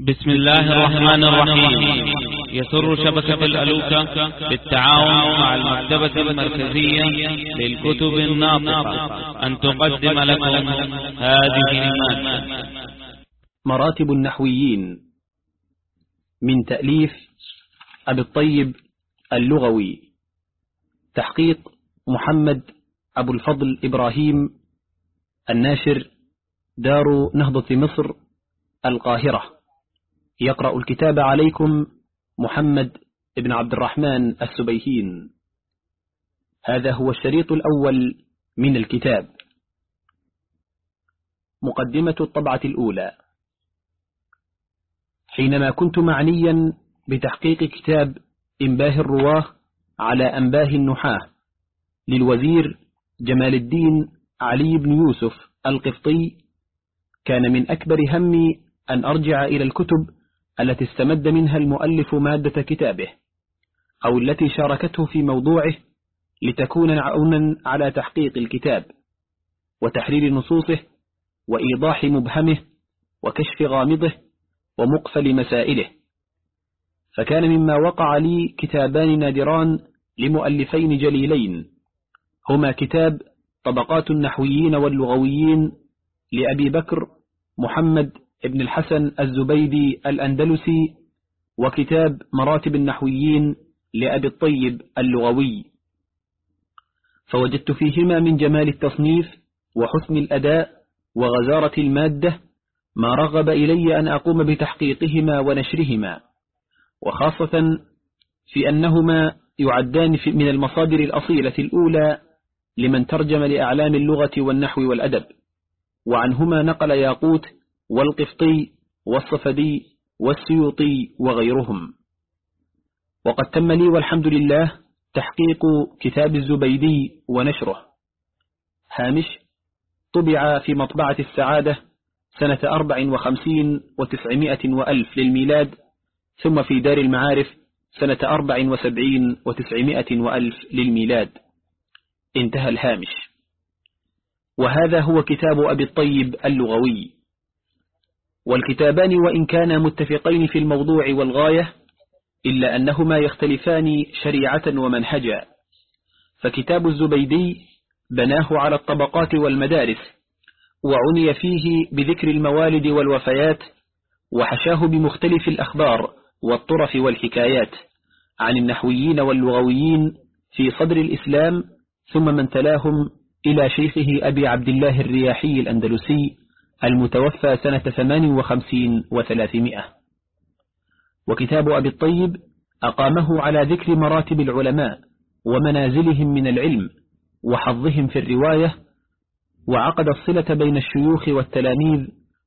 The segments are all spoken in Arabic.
بسم الله الرحمن الرحيم. يسر شبكة الألوكة بالتعاون مع المكتبة المركزية للكتب الناطقة. أن تقدم لكم هذه المادة. مراتب النحويين من تأليف أبي الطيب اللغوي. تحقيق محمد أبو الفضل إبراهيم الناشر دار نهضة مصر القاهرة. يقرأ الكتاب عليكم محمد بن عبد الرحمن السبيهين. هذا هو الشريط الأول من الكتاب. مقدمة الطبعة الأولى. حينما كنت معنيا بتحقيق كتاب إنباه الرواة على أنباه النحاة للوزير جمال الدين علي بن يوسف القفطي كان من أكبر همي أن أرجع إلى الكتب التي استمد منها المؤلف مادة كتابه أو التي شاركته في موضوعه لتكون عونا على تحقيق الكتاب وتحرير نصوصه وإيضاح مبهمه وكشف غامضه ومقفل مسائله. فكان مما وقع لي كتابان نادران لمؤلفين جليلين هما كتاب طبقات النحويين واللغويين لأبي بكر محمد ابن الحسن الزبيدي الأندلسي وكتاب مراتب النحويين لأبي الطيب اللغوي. فوجدت فيهما من جمال التصنيف وحسن الأداء وغزارة المادة ما رغب إلي أن أقوم بتحقيقهما ونشرهما وخاصة في أنهما يعدان من المصادر الأصيلة الأولى لمن ترجم لأعلام اللغة والنحو والأدب وعنهما نقل ياقوت والقفطي والصفدي والسيوطي وغيرهم. وقد تم لي والحمد لله تحقيق كتاب الزبيدي ونشره. هامش طبع في مطبعة السعادة سنة أربع وخمسين وتسعمائة وألف للميلاد ثم في دار المعارف سنة أربع وسبعين وتسعمائة وألف للميلاد. انتهى الهامش. وهذا هو كتاب أبي الطيب اللغوي. والكتابان وإن كانا متفقين في الموضوع والغاية إلا أنهما يختلفان شريعة ومنهجا. فكتاب الزبيدي بناه على الطبقات والمدارس وعني فيه بذكر الموالد والوفيات وحشاه بمختلف الأخبار والطرف والحكايات عن النحويين واللغويين في صدر الإسلام ثم من تلاهم إلى شيخه أبي عبد الله الرياحي الأندلسي المتوفى سنة ثمان وخمسين وثلاثمائة. وكتاب أبي الطيب أقامه على ذكر مراتب العلماء ومنازلهم من العلم وحظهم في الرواية وعقد الصلة بين الشيوخ والتلاميذ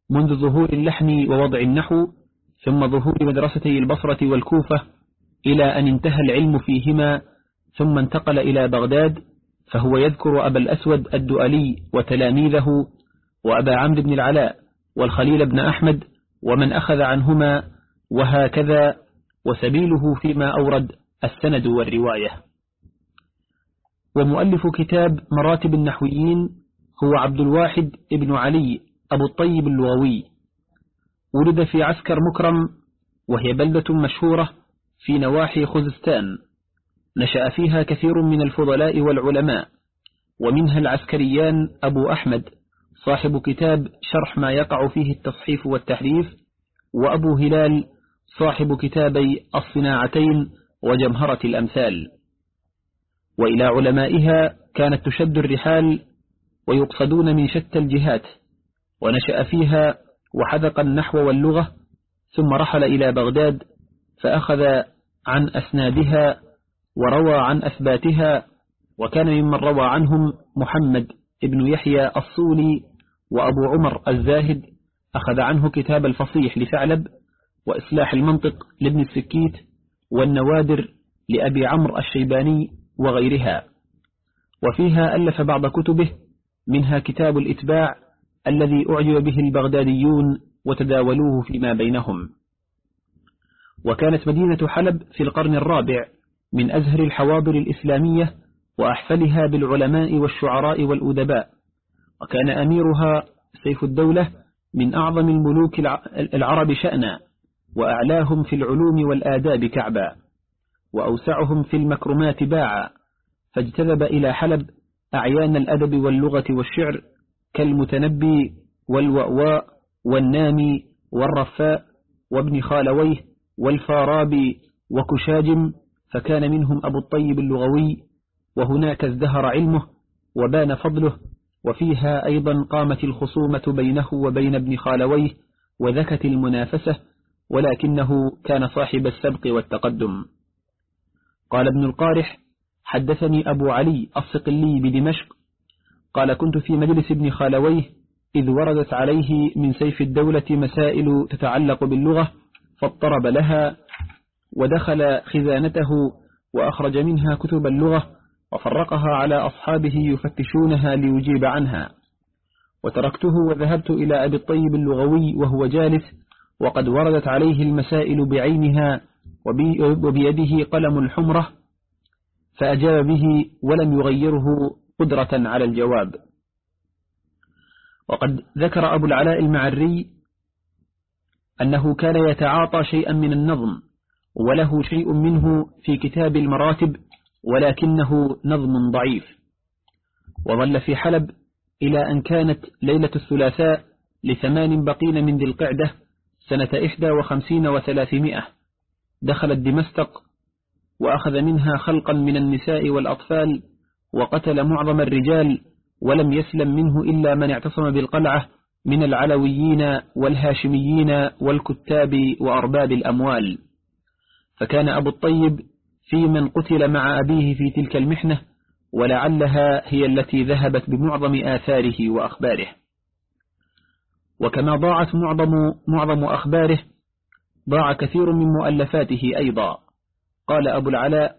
منذ ظهور اللحن ووضع النحو ثم ظهور مدرستي البصرة والكوفة إلى أن انتهى العلم فيهما ثم انتقل إلى بغداد فهو يذكر أبا الأسود الدؤلي وتلاميذه وأبا عمرو بن العلاء والخليل بن أحمد ومن أخذ عنهما وهكذا وسبيله فيما أورد السند والرواية. ومؤلف كتاب مراتب النحويين هو عبد الواحد ابن علي أبو الطيب اللغوي ولد في عسكر مكرم وهي بلدة مشهورة في نواحي خزستان نشأ فيها كثير من الفضلاء والعلماء ومنها العسكريان أبو أحمد. صاحب كتاب شرح ما يقع فيه التصحيف والتحريف وأبو هلال صاحب كتابي الصناعتين وجمهرة الأمثال. وإلى علمائها كانت تشد الرحال ويقصدون من شتى الجهات ونشأ فيها وحذق النحو واللغة ثم رحل إلى بغداد فأخذ عن أسنادها وروى عن أثباتها وكان ممن روى عنهم محمد ابن يحيى الصولي وأبو عمر الزاهد أخذ عنه كتاب الفصيح لثعلب وإصلاح المنطق لابن السكيت والنوادر لأبي عمرو الشيباني وغيرها. وفيها ألف بعض كتبه منها كتاب الإتباع الذي أعجب به البغداديون وتداولوه فيما بينهم. وكانت مدينة حلب في القرن الرابع من أزهر الحواضر الإسلامية وأحفلها بالعلماء والشعراء والأدباء. وكان أميرها سيف الدولة من أعظم الملوك العرب شأنا وأعلاهم في العلوم والآداب كعبا وأوسعهم في المكرمات باعا فاجتذب إلى حلب أعيان الأدب واللغة والشعر كالمتنبي والوأواء والنامي والرفاء وابن خالويه والفارابي وكشاجم فكان منهم أبو الطيب اللغوي وهناك ازدهر علمه وبان فضله وفيها أيضا قامت الخصومة بينه وبين ابن خالويه وذكت المنافسة ولكنه كان صاحب السبق والتقدم. قال ابن القارح حدثني أبو علي الصقلي بدمشق قال كنت في مجلس ابن خالويه إذ وردت عليه من سيف الدولة مسائل تتعلق باللغة فاضطرب لها ودخل خزانته وأخرج منها كتب اللغة وفرقها على أصحابه يفتشونها ليجيب عنها. وتركته وذهبت إلى أبي الطيب اللغوي وهو جالس وقد وردت عليه المسائل بعينها وبيده قلم الحمرة فأجاب به ولم يغيره قدرة على الجواب. وقد ذكر أبو العلاء المعري أنه كان يتعاطى شيئا من النظم وله شيء منه في كتاب المراتب ولكنه نظم ضعيف. وظل في حلب إلى أن كانت ليلة الثلاثاء لثمان بقين من ذي القعدة سنة إحدى وخمسين وثلاثمائة. دخلت دمستق وأخذ منها خلقا من النساء والأطفال وقتل معظم الرجال ولم يسلم منه إلا من اعتصم بالقلعة من العلويين والهاشميين والكتاب وأرباب الأموال. فكان أبو الطيب في من قتل مع أبيه في تلك المحنة ولعلها هي التي ذهبت بمعظم آثاره وأخباره. وكما ضاعت معظم, معظم أخباره ضاع كثير من مؤلفاته أيضا. قال أبو العلاء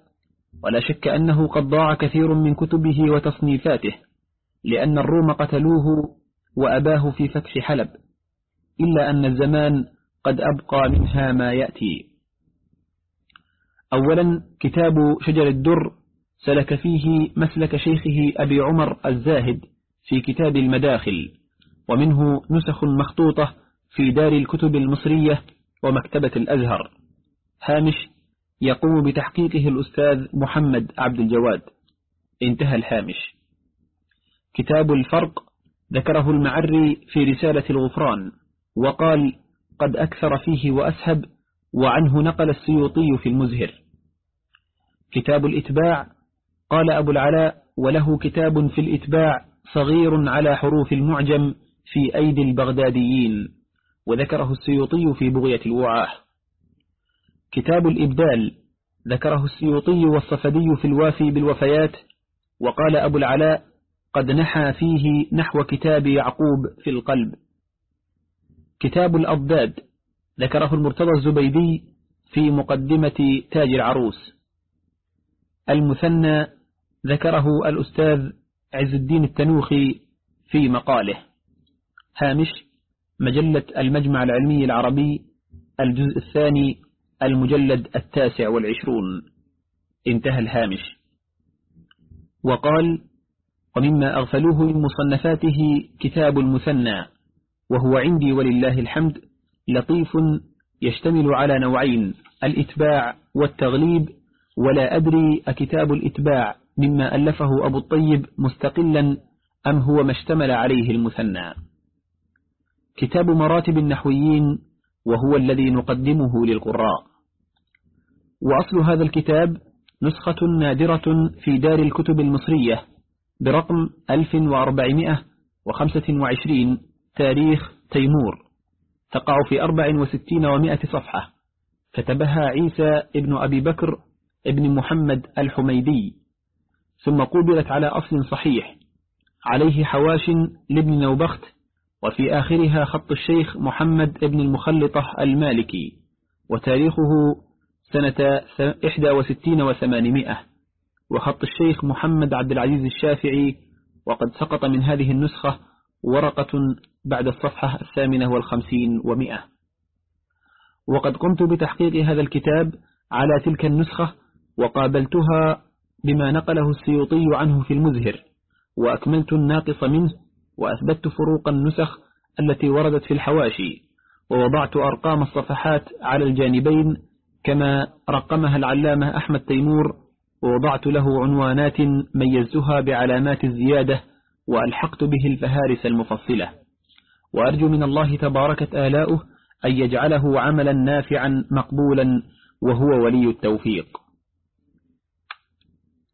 ولا شك أنه قد ضاع كثير من كتبه وتصنيفاته لأن الروم قتلوه وأباه في فتح حلب إلا أن الزمان قد أبقى منها ما يأتي. أولا كتاب شجر الدر سلك فيه مسلك شيخه أبي عمر الزاهد في كتاب المداخل ومنه نسخ مخطوطة في دار الكتب المصرية ومكتبة الأزهر. هامش يقوم بتحقيقه الأستاذ محمد عبد الجواد. انتهى الهامش. كتاب الفرق ذكره المعري في رسالة الغفران وقال قد أكثر فيه وأسهب وعنه نقل السيوطي في المزهر. كتاب الإتباع قال أبو العلاء وله كتاب في الإتباع صغير على حروف المعجم في أيدي البغداديين وذكره السيوطي في بغية الوعاه كتاب الإبدال ذكره السيوطي والصفدي في الوافي بالوفيات وقال أبو العلاء قد نحى فيه نحو كتاب يعقوب في القلب. كتاب الأضداد ذكره المرتضى الزبيدي في مقدمة تاج العروس. المثنى ذكره الأستاذ عز الدين التنوخي في مقاله. هامش مجلة المجمع العلمي العربي الجزء الثاني المجلد التاسع والعشرون. انتهى الهامش. وقال ومما أغفلوه من مصنفاته كتاب المثنى وهو عندي ولله الحمد لطيف يشتمل على نوعين الإتباع والتغليب ولا أدري أكتاب الإتباع مما ألفه أبو الطيب مستقلا أم هو ما اشتمل عليه المثنى. كتاب مراتب النحويين وهو الذي نقدمه للقراء. وأصل هذا الكتاب نسخة نادرة في دار الكتب المصرية برقم 1425 تاريخ تيمور. تقع في 64 ومائة صفحة. كتبها عيسى ابن أبي بكر ابن محمد الحميدي. ثم قبلت على أصل صحيح. عليه حواش لابن نوبخت وفي آخرها خط الشيخ محمد ابن المخلطة المالكي. وتاريخه سنة 61 وثمانمائة. وخط الشيخ محمد عبد العزيز الشافعي. وقد سقط من هذه النسخة ورقة بعد الصفحة الثامنة والخمسين ومئة. وقد قمت بتحقيق هذا الكتاب على تلك النسخة وقابلتها بما نقله السيوطي عنه في المزهر وأكملت الناقص منه وأثبت فروق النسخ التي وردت في الحواشي ووضعت أرقام الصفحات على الجانبين كما رقمها العلامة أحمد تيمور ووضعت له عنوانات ميزتها بعلامات الزيادة وألحقت به الفهارس المفصلة. وأرجو من الله تباركة آلاؤه أن يجعله عملا نافعا مقبولا وهو ولي التوفيق.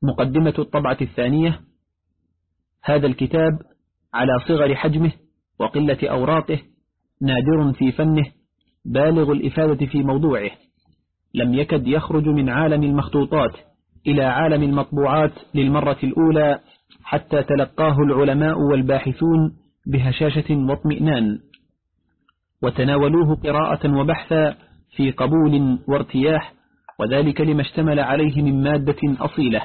مقدمة الطبعة الثانية هذا الكتاب على صغر حجمه وقلة أوراقه نادر في فنه بالغ الإفادة في موضوعه. لم يكد يخرج من عالم المخطوطات إلى عالم المطبوعات للمرة الأولى حتى تلقاه العلماء والباحثون بهشاشة واطمئنان. وتناولوه قراءة وبحثا في قبول وارتياح وذلك لما اشتمل عليه من مادة أصيلة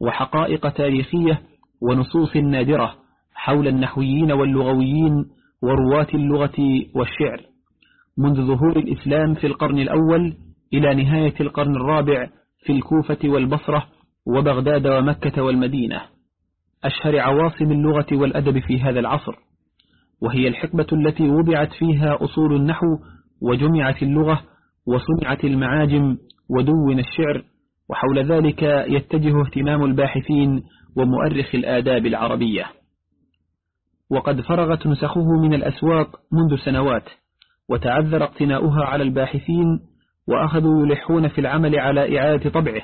وحقائق تاريخية ونصوص نادرة حول النحويين واللغويين ورواة اللغة والشعر. منذ ظهور الإسلام في القرن الأول إلى نهاية القرن الرابع في الكوفة والبصرة وبغداد ومكة والمدينة. أشهر عواصم اللغة والأدب في هذا العصر. وهي الحقبة التي وضعت فيها أصول النحو وجمعت اللغة وصنعت المعاجم ودون الشعر وحول ذلك يتجه اهتمام الباحثين ومؤرخ الآداب العربية. وقد فرغت نسخه من الأسواق منذ سنوات وتعذر اقتناؤها على الباحثين وأخذوا يلحون في العمل على إعادة طبعه.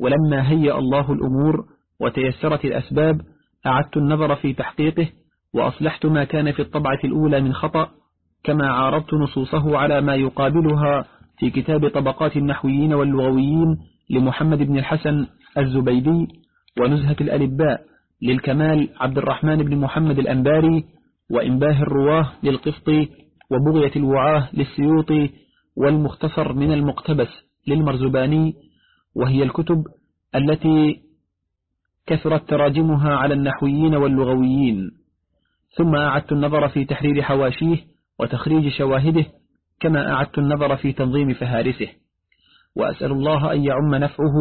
ولما هيأ الله الأمور وتيسرت الأسباب أعدت النظر في تحقيقه وأصلحت ما كان في الطبعة الأولى من خطأ كما عارضت نصوصه على ما يقابلها في كتاب طبقات النحويين واللغويين لمحمد بن الحسن الزبيدي ونزهة الألباء للكمال عبد الرحمن بن محمد الأنباري وإنباه الرواه للقفطي وبغية الوعاه للسيوطي والمختصر من المقتبس للمرزباني وهي الكتب التي كثرت تراجمها على النحويين واللغويين. ثم أعدت النظر في تحرير حواشيه وتخريج شواهده كما أعدت النظر في تنظيم فهارسه. وأسأل الله أن يعم نفعه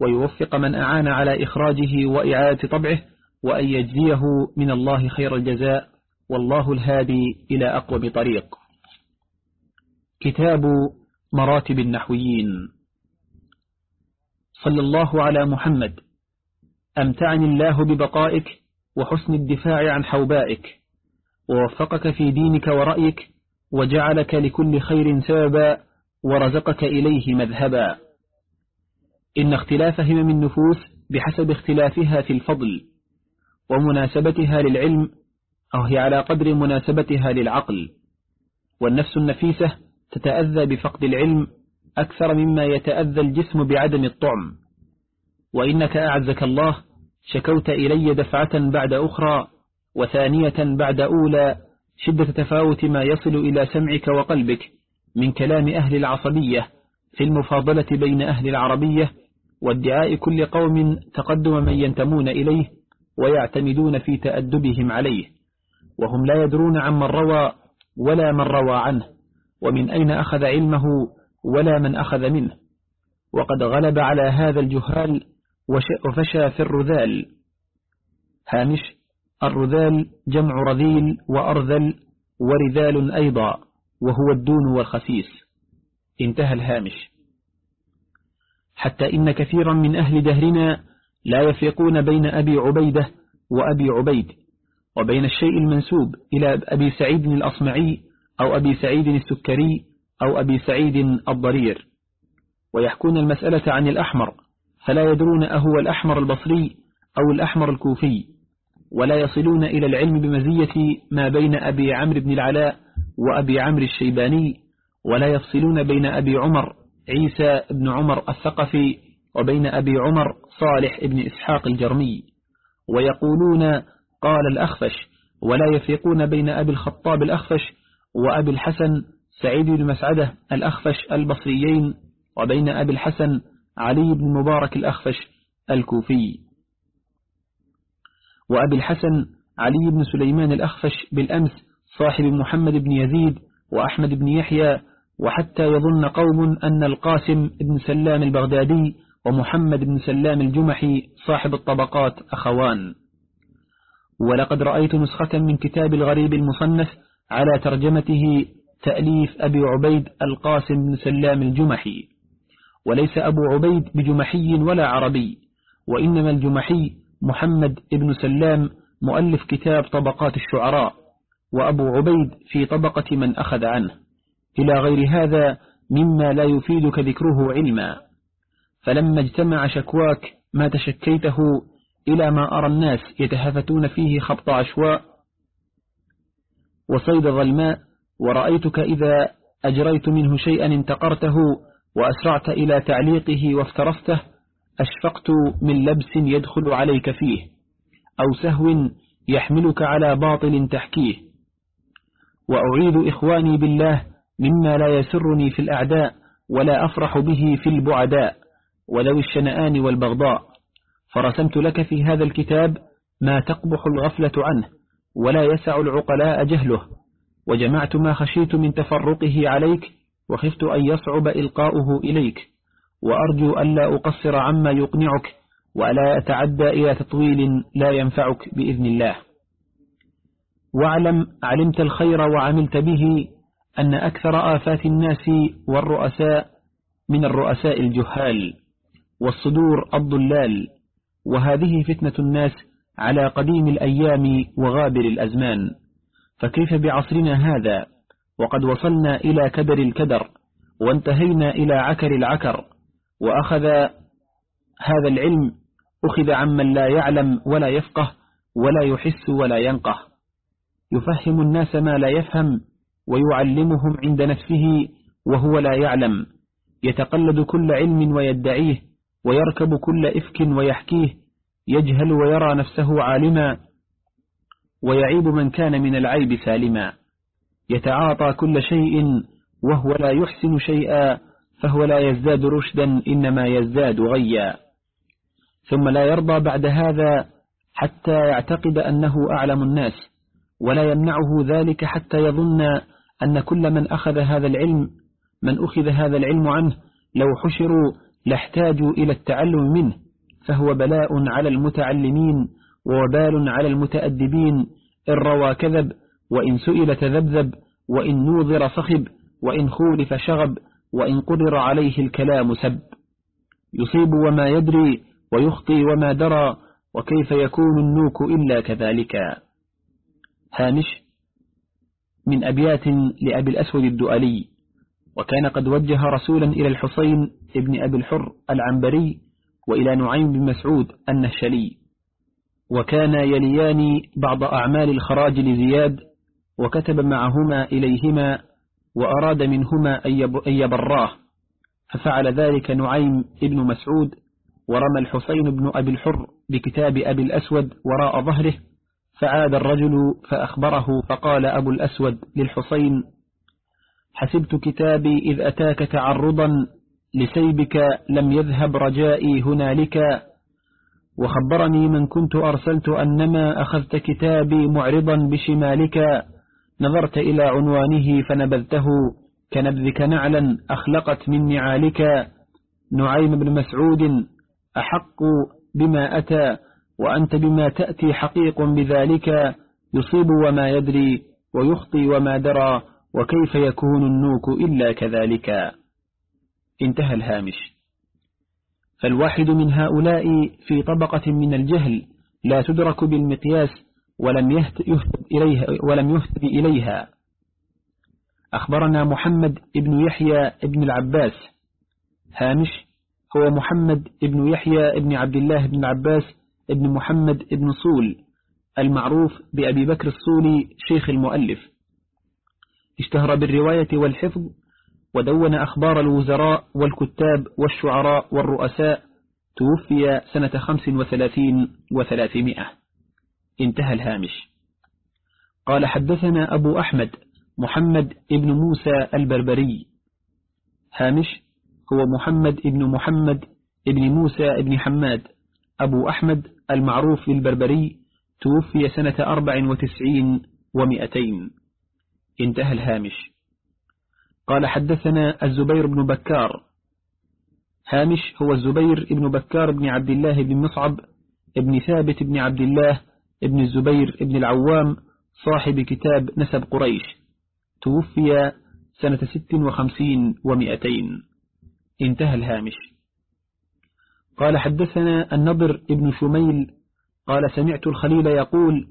ويوفق من أعان على إخراجه وإعادة طبعه وأن يجزيه من الله خير الجزاء. والله الهادي إلى أقوم طريق. كتاب مراتب النحويين. صلى الله على محمد. أمتعني الله ببقائك وحسن الدفاع عن حوبائك ووفقك في دينك ورأيك وجعلك لكل خير سببا ورزقك إليه مذهبا. إن اختلاف همم النفوس بحسب اختلافها في الفضل ومناسبتها للعلم أو هي على قدر مناسبتها للعقل. والنفس النفيسة تتأذى بفقد العلم أكثر مما يتأذى الجسم بعدم الطعم. وإنك أعزك الله شكوت إلي دفعة بعد أخرى وثانية بعد أولى شدة تفاوت ما يصل إلى سمعك وقلبك من كلام أهل العصبية في المفاضلة بين أهل العربية وادعاء كل قوم تقدم من ينتمون إليه ويعتمدون في تأدبهم عليه. وهم لا يدرون عمن روى ولا من روى عنه ومن أين أخذ علمه ولا من أخذ منه. وقد غلب على هذا الجهال وفشى في الرذال. هامش الرذال جمع رذيل وأرذل ورذال أيضا وهو الدون والخسيس. انتهى الهامش. حتى إن كثيرا من أهل دهرنا لا يفرقون بين أبي عبيدة وأبي عبيد وبين الشيء المنسوب إلى أبي سعيد الأصمعي أو أبي سعيد السكري أو أبي سعيد الضرير. ويحكون المسألة عن الأحمر فلا يدرون أهو الأحمر البصري أو الأحمر الكوفي ولا يصلون إلى العلم بمزية ما بين أبي عمرو بن العلاء وأبي عمرو الشيباني ولا يفصلون بين أبي عمر عيسى بن عمر الثقفي وبين أبي عمر صالح بن إسحاق الجرمي. ويقولون قال الأخفش ولا يفرقون بين أبي الخطاب الأخفش وأبي الحسن سعيد بن مسعدة الأخفش البصريين وبين أبي الحسن علي بن مبارك الأخفش الكوفي وأبي الحسن علي بن سليمان الأخفش بالأمس صاحب محمد بن يزيد وأحمد بن يحيى وحتى يظن قوم أن القاسم بن سلام البغدادي ومحمد بن سلام الجمحي صاحب الطبقات أخوان. ولقد رأيت نسخة من كتاب الغريب المصنف على ترجمته تأليف أبي عبيد القاسم بن سلام الجمحي. وليس أبو عبيد بجمحي ولا عربي وإنما الجمحي محمد بن سلام مؤلف كتاب طبقات الشعراء وأبو عبيد في طبقة من أخذ عنه. إلى غير هذا مما لا يفيدك ذكره علما. فلما اجتمع شكواك ما تشكيته إلى ما أرى الناس يتهافتون فيه خبط عشواء وصيد ظلماء ورأيتك إذا أجريت منه شيئا انتقرته وأسرعت إلى تعليقه وافترسته أشفقت من لبس يدخل عليك فيه أو سهو يحملك على باطل تحكيه. وأعيد إخواني بالله مما لا يسرني في الأعداء ولا أفرح به في البعداء ولو الشنآن والبغضاء. فرسمت لك في هذا الكتاب ما تقبح الغفلة عنه ولا يسع العقلاء جهله. وجمعت ما خشيت من تفرقه عليك وخفت أن يصعب إلقاؤه إليك وأرجو ألا أقصر عما يقنعك وألا أتعدى إلى تطويل لا ينفعك بإذن الله. واعلم علمت الخير وعملت به أن أكثر آفات الناس والرؤساء من الرؤساء الجهال والصدور الضلال وهذه فتنة الناس على قديم الأيام وغابر الأزمان. فكيف بعصرنا هذا؟ وقد وصلنا إلى كدر الكدر وانتهينا إلى عكر العكر وأخذ هذا العلم أخذ عمن لا يعلم ولا يفقه ولا يحس ولا ينقه. يفهم الناس ما لا يفهم ويعلمهم عند نفسه وهو لا يعلم. يتقلد كل علم ويدعيه ويركب كل إفك ويحكيه يجهل ويرى نفسه عالما ويعيب من كان من العيب سالما. يتعاطى كل شيء وهو لا يحسن شيئا فهو لا يزداد رشدا إنما يزداد غيا. ثم لا يرضى بعد هذا حتى يعتقد أنه أعلم الناس ولا يمنعه ذلك حتى يظن أن كل من أخذ هذا العلم من أخذ هذا العلم عنه لو حشروا لاحتاجوا إلى التعلم منه فهو بلاء على المتعلمين ووبال على المتأدبين إن روى كذب وإن سئل تذبذب وإن نوظر صخب وإن خولف شغب وإن قدر عليه الكلام سب. يصيب وما يدري ويخطي وما درى وكيف يكون النوك إلا كذلك. هامش من أبيات لأبي الأسود الدؤلي. وكان قد وجه رسولا إلى الحسين ابن أبي الحر العنبري وإلى نعيم بن مسعود النهشلي وكان يليان بعض أعمال الخراج لزياد وكتب معهما إليهما وأراد منهما أن يبراه. ففعل ذلك نعيم ابن مسعود ورمى الحسين بن أبي الحر بكتاب أبي الأسود وراء ظهره. فعاد الرجل فأخبره فقال أبو الأسود للحسين حسبت كتابي إذ أتاك تعرضا لسيبك لم يذهب رجائي هنالك وخبرني من كنت أرسلت أنما أخذت كتابي معرضا بشمالك نظرت إلى عنوانه فنبذته كنبذك نعلا أخلقت من نعالك نعيم بن مسعود أحق بما أتى وأنت بما تأتي حقيق بذلك يصيب وما يدري ويخطي وما درى وكيف يكون النوك إلا كذلك. انتهى الهامش. فالواحد من هؤلاء في طبقة من الجهل لا تدرك بالمقياس ولم يهتد إليها, ولم يهتد إليها. أخبرنا محمد ابن يحيى ابن العباس. هامش هو محمد ابن يحيى ابن عبد الله بن العباس ابن محمد ابن صول المعروف بأبي بكر الصولي شيخ المؤلف. اشتهر بالرواية والحفظ ودون أخبار الوزراء والكتاب والشعراء والرؤساء توفي سنة خمس وثلاثين وثلاثمائة. انتهى الهامش. قال حدثنا أبو أحمد محمد ابن موسى البربري. هامش هو محمد ابن محمد ابن موسى ابن حماد. أبو أحمد المعروف بالبربري توفي سنة أربع وتسعين ومئتين. انتهى الهامش. قال حدثنا الزبير بن بكار. هامش هو الزبير بن بكار بن عبد الله بن مصعب ابن ثابت بن عبد الله ابن الزبير بن العوام صاحب كتاب نسب قريش توفي سنة ست وخمسين ومئتين انتهى الهامش. قال حدثنا النضر ابن شميل قال سمعت الخليل يقول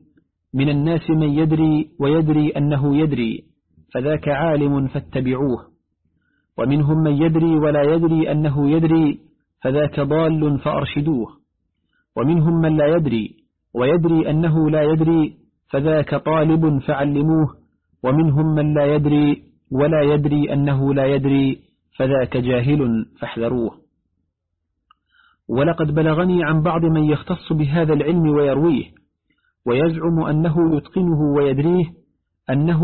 من الناس من يدري ويدري أنه يدري فذاك عالم فاتبعوه. ومنهم من يدري ولا يدري أنه يدري فذاك ضال فأرشدوه. ومنهم من لا يدري ويدري أنه لا يدري فذاك طالب فعلموه ومنهم من لا يدري ولا يدري أنه لا يدري فذاك جاهل فاحذروه. ولقد بلغني عن بعض من يختص بهذا العلم ويرويه ويزعم أنه يتقنه ويدريه أنه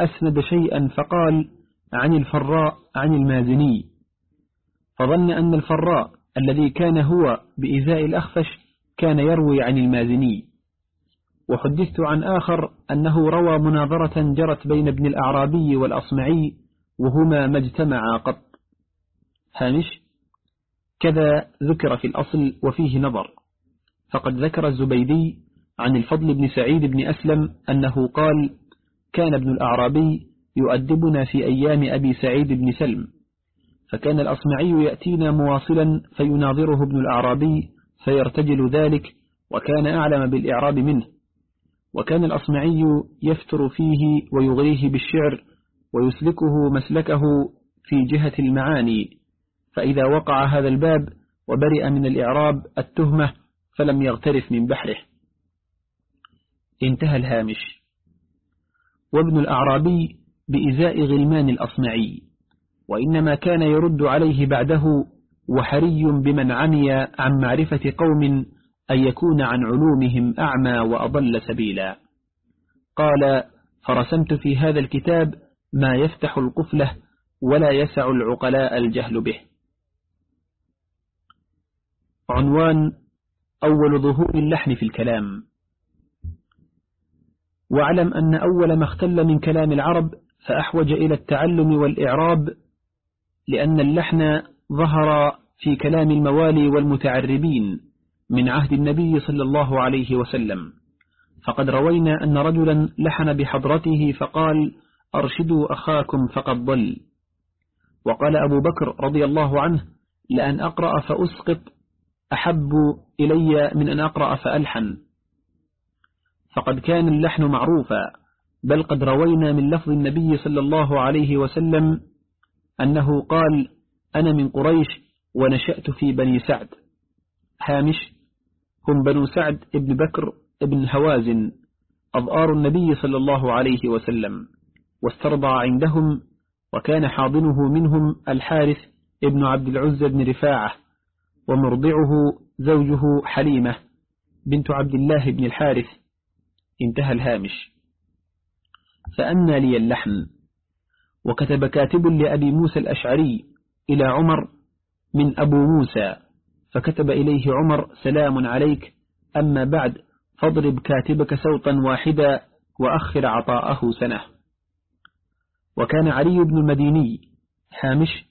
أسند شيئا فقال عن الفراء عن المازني فظن أن الفراء الذي كان هو بإزاء الأخفش كان يروي عن المازني. وحدثت عن آخر أنه روى مناظرة جرت بين ابن الأعرابي والأصمعي وهما ما اجتمعا قط. هامش كذا ذكر في الأصل وفيه نظر. فقد ذكر الزبيدي عن الفضل بن سعيد بن أسلم أنه قال كان ابن الأعرابي يؤدبنا في أيام أبي سعيد بن سلم فكان الأصمعي يأتينا مواصلا فيناظره ابن الأعرابي فيرتجل ذلك وكان أعلم بالإعراب منه. وكان الأصمعي يفتر فيه ويغريه بالشعر ويسلكه مسلكه في جهة المعاني. فإذا وقع هذا الباب وبرئ من الإعراب التهمة فلم يغترف من بحره. انتهى الهامش. وابن الأعرابي بإزاء غلمان الأصمعي. وإنما كان يرد عليه بعده وحري بمن عمي عن معرفة قوم أن يكون عن علومهم أعمى وأضل سبيلا. قال فرسمت في هذا الكتاب ما يفتح القفلة ولا يسع العقلاء الجهل به. عنوان أول ظهور اللحن في الكلام. واعلم أن أول ما اختل من كلام العرب فأحوج إلى التعلم والإعراب لأن اللحن ظهر في كلام الموالي والمتعربين من عهد النبي صلى الله عليه وسلم. فقد روينا أن رجلا لحن بحضرته فقال أرشدوا أخاكم فقد ضل. وقال أبو بكر رضي الله عنه لأن أقرأ فأسقط أحب إلي من أن أقرأ فألحن. فقد كان اللحن معروفا بل قد روينا من لفظ النبي صلى الله عليه وسلم أنه قال أنا من قريش ونشأت في بني سعد. هامش هم بنو سعد ابن بكر ابن هوازن أضآر النبي صلى الله عليه وسلم واسترضع عندهم وكان حاضنه منهم الحارث ابن عبد العزى بن رفاعة ومرضعه زوجه حليمة بنت عبد الله بن الحارث. انتهى الهامش. فأنى لي اللحن وكتب كاتب لأبي موسى الأشعري إلى عمر من أبو موسى فكتب إليه عمر سلام عليك أما بعد فاضرب كاتبك سوطا واحدا وأخر عطاءه سنة. وكان علي بن المديني هامش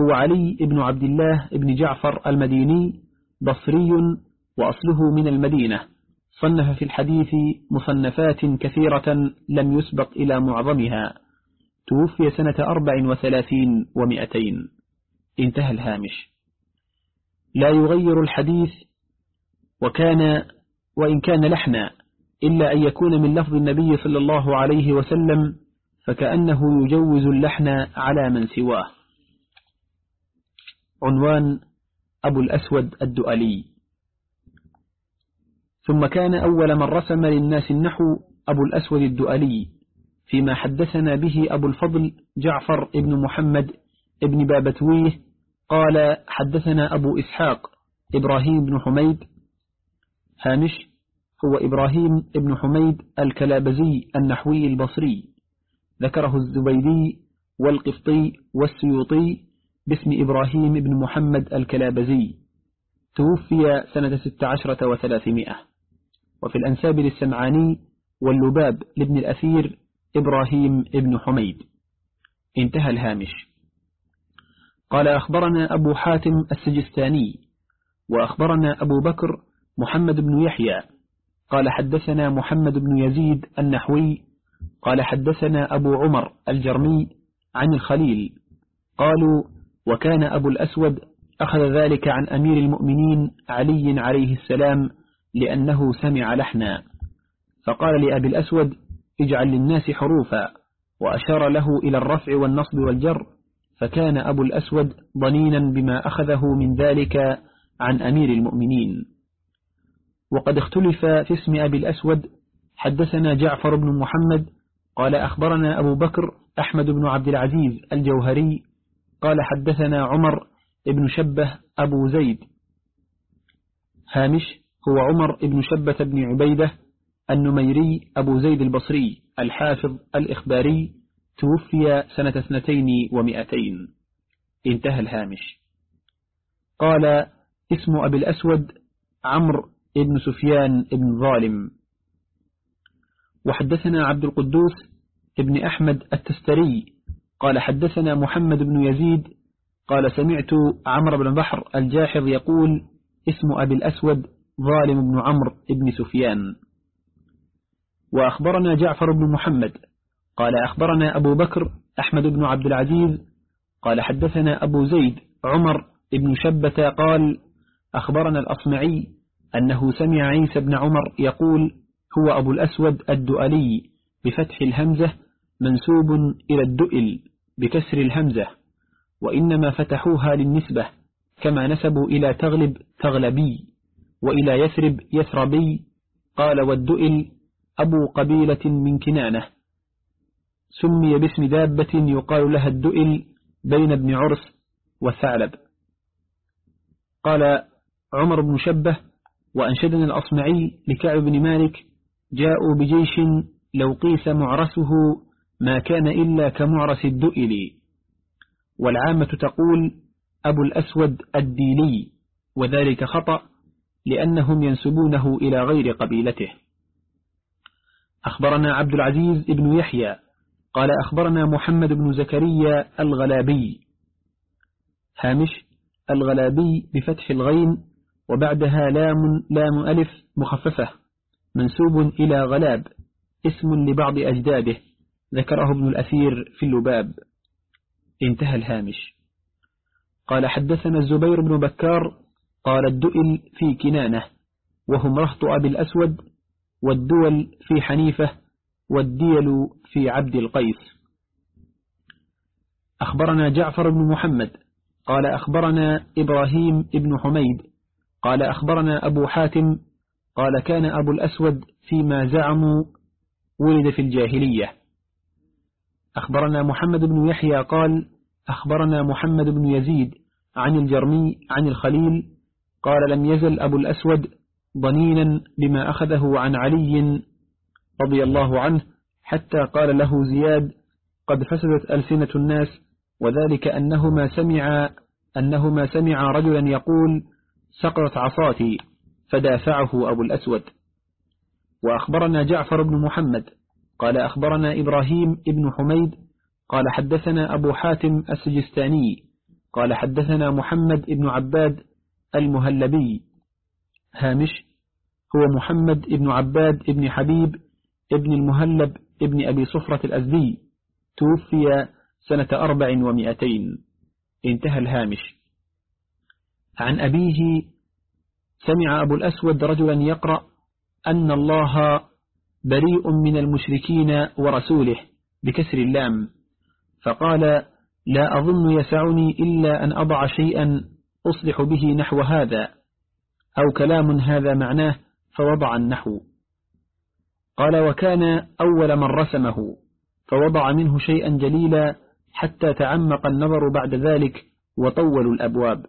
هو علي بن عبد الله بن جعفر المديني بصري وأصله من المدينة صنف في الحديث مصنفات كثيرة لم يسبق إلى معظمها توفي سنة أربع وثلاثين ومئتين انتهى الهامش. لا يغير الحديث وكان وإن كان لحنا إلا أن يكون من لفظ النبي صلى الله عليه وسلم فكأنه يجوز اللحن على من سواه. عنوان أبو الأسود الدؤلي. ثم كان أول من رسم للناس النحو أبو الأسود الدؤلي فيما حدثنا به أبو الفضل جعفر ابن محمد ابن بابتويه قال حدثنا أبو إسحاق إبراهيم بن حميد هامش هو إبراهيم ابن حميد الكلابزي النحوي البصري ذكره الزبيدي والقفطي والسيوطي باسم إبراهيم بن محمد الكلابزي توفي سنة ست عشرة وثلاثمائة. وفي الأنساب للسمعاني واللباب لابن الأثير إبراهيم بن حميد. انتهى الهامش. قال أخبرنا أبو حاتم السجستاني وأخبرنا أبو بكر محمد بن يحيى قال حدثنا محمد بن يزيد النحوي قال حدثنا أبو عمر الجرمي عن الخليل قالوا وكان أبو الأسود أخذ ذلك عن أمير المؤمنين علي عليه السلام لأنه سمع لحنا فقال لأبي الأسود اجعل للناس حروفا وأشار له إلى الرفع والنصب والجر فكان أبو الأسود ضنينا بما أخذه من ذلك عن أمير المؤمنين. وقد اختلف في اسم أبي الأسود حدثنا جعفر بن محمد قال أخبرنا أبو بكر أحمد بن عبد العزيز الجوهري قال حدثنا عمر بن شبه أبو زيد. هامش هو عمر بن شبة بن عبيدة النميري أبو زيد البصري الحافظ الإخباري توفي سنة اثنتين ومئتين. انتهى الهامش. قال اسم أبي الأسود عمرو بن سفيان بن ظالم. وحدثنا عبد القدوس ابن أحمد التستري. قال حدثنا محمد بن يزيد. قال سمعت عمرو بن بحر الجاحظ يقول اسم أبي الأسود ظالم بن عمرو بن سفيان. وأخبرنا جعفر بن محمد قال أخبرنا أبو بكر أحمد بن عبد العزيز قال حدثنا أبو زيد عمر بن شبة قال أخبرنا الأصمعي أنه سمع عيسى بن عمر يقول هو أبو الأسود الدؤلي بفتح الهمزة منسوب إلى الدؤل بكسر الهمزة وإنما فتحوها للنسبة كما نسبوا إلى تغلب تغلبي وإلى يثرب يثربي قال والدؤل أبو قبيلة من كنانة سمي باسم دابة يقال لها الدؤل بين ابن عرس وثعلب. قال عمر بن شبه وأنشدنا الأصمعي لكعب بن مالك جاءوا بجيش لو قيس معرسه ما كان إلا كمعرس الدؤل. والعامة تقول أبو الأسود الديلي وذلك خطأ لأنهم ينسبونه إلى غير قبيلته. أخبرنا عبد العزيز بن يحيى قال أخبرنا محمد بن زكريا الغلابي. هامش الغلابي بفتح الغين وبعدها لام لام ألف مخففة. منسوب إلى غلاب اسم لبعض أجداده. ذكره ابن الأثير في اللباب. انتهى الهامش. قال حدثنا الزبير بن بكار قال الدؤل في كنانة وهم رهط أبي الأسود والدول في حنيفة والديل في عبد القيس. أخبرنا جعفر بن محمد قال أخبرنا إبراهيم بن حميد قال أخبرنا أبو حاتم قال كان أبو الأسود فيما زعموا ولد في الجاهلية. أخبرنا محمد بن يحيى قال أخبرنا محمد بن يزيد عن الجرمي عن الخليل قال لم يزل أبو الأسود ضنينا بما أخذه عن علي رضي الله عنه حتى قال له زياد قد فسدت ألسنة الناس وذلك أنهما سمع أنهما سمع رجلا يقول سقطت عصاتي فدافعه أبو الأسود. وأخبرنا جعفر بن محمد قال أخبرنا إبراهيم بن حميد قال حدثنا أبو حاتم السجستاني قال حدثنا محمد بن عباد المهلبي. هامش هو محمد بن عباد بن حبيب ابن المهلب ابن أبي صفرة الأزدي توفي سنة أربع ومئتين انتهى الهامش. عن أبيه سمع أبو الأسود رجلا يقرأ أن الله بريء من المشركين ورسوله بكسر اللام. فقال لا أظن يسعني إلا أن أضع شيئا أصلح به نحو هذا أو كلام هذا معناه فوضع النحو. قال وكان أول من رسمه فوضع منه شيئا جليلا حتى تعمق النظر بعد ذلك وطولوا الأبواب.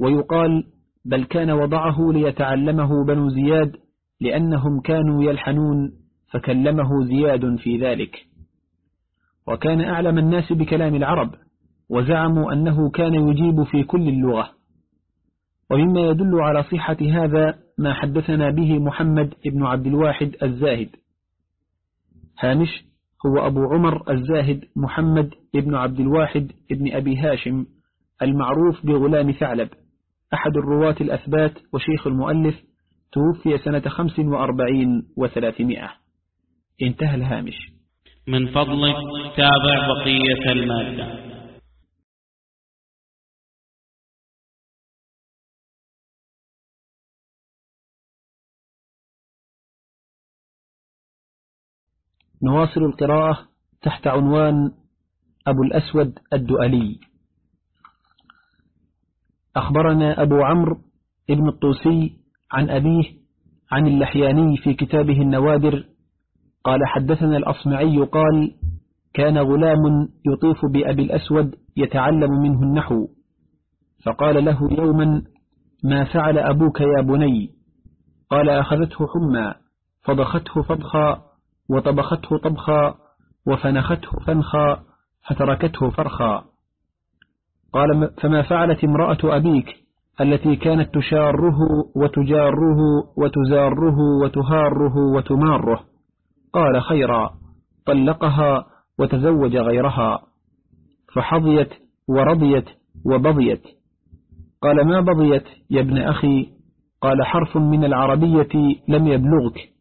ويقال بل كان وضعه ليتعلمه بنو زياد لأنهم كانوا يلحنون فكلمه زياد في ذلك. وكان أعلم الناس بكلام العرب وزعموا أنه كان يجيب في كل اللغة. ومما يدل على صحة هذا ما حدثنا به محمد بن عبد الواحد الزاهد. هامش هو أبو عمر الزاهد محمد بن عبد الواحد بن أبي هاشم المعروف بغلام ثعلب أحد الرواة الأثبات وشيخ المؤلف توفي سنة خمس وأربعين وثلاثمائة. انتهى الهامش. من فضلك تابع بقية المادة. نواصل القراءة تحت عنوان أبو الأسود الدؤلي. أخبرنا أبو عمرو ابن الطوسي عن أبيه عن اللحياني في كتابه النوادر. قال حدثنا الأصمعي قال كان غلام يطيف بأبي الأسود يتعلم منه النحو. فقال له يوما ما فعل أبوك يا بني؟ قال أخذته حمى فضخته فضخا وطبخته طبخا وفنخته فنخا فتركته فرخا. قال فما فعلت امرأة أبيك التي كانت تشاره وتجاره وتزاره وتهاره وتماره؟ قال خيرا. طلقها وتزوج غيرها. فحظيت ورضيت وبضيت قال ما بضيت يا ابن أخي؟ قال حرف من العربية لم يبلغك.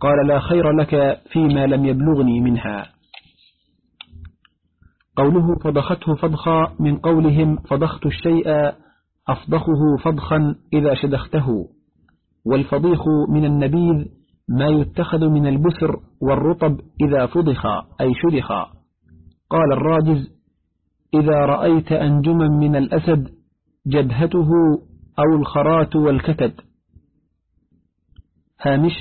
قال لا خير لك فيما لم يبلغني منها. قوله فضخته فضخا من قولهم فضخت الشيء أفضخه فضخا إذا شدخته. والفضيخ من النبيذ ما يتخذ من البسر والرطب إذا فضخ أي شدخ. قال الراجز إذا رأيت أنجما من الأسد جبهته أو الخرات والكتد. هامش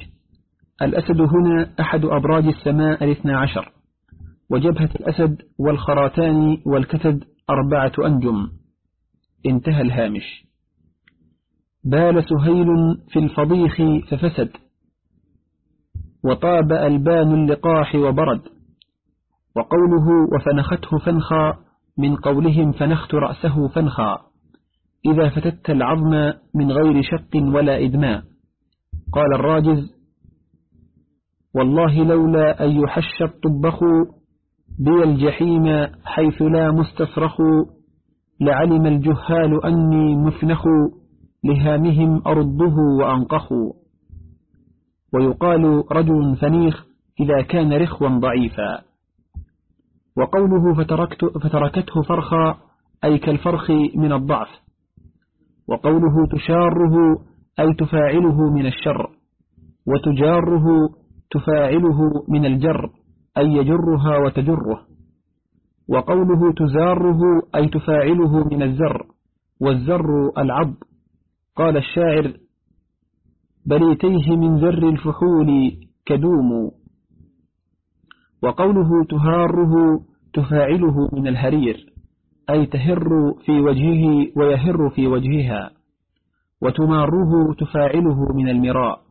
الأسد هنا أحد أبراج السماء الاثنى عشر وجبهة الأسد والخراتان والكتد أربعة أنجم. انتهى الهامش. بال سهيل في الفضيخ ففسد وطاب ألبان اللقاح وبرد وقوله وفنخته فنخا من قولهم فنخت رأسه فنخا. إذا فتت العظم من غير شق ولا إدماء. قال الراجز والله لولا أن يحش الطبخ بي الجحيم حيث لا مستصرخ لعلم الجهال أني مفنخ لهامهم أرده وأنقخ. ويقال رجل فنيخ إذا كان رخوا ضعيفا. وقوله فتركت فتركته فرخا أي كالفرخ من الضعف. وقوله تشاره أي تفاعله من الشر. وتجاره تفاعله من الجر أي يجرها وتجره. وقوله تزاره أي تفاعله من الزر والزر العض. قال الشاعر بليتيه من زر الفحول كدوم. وقوله تهاره تفاعله من الهرير أي تهر في وجهه ويهر في وجهها. وتماره تفاعله من المراء.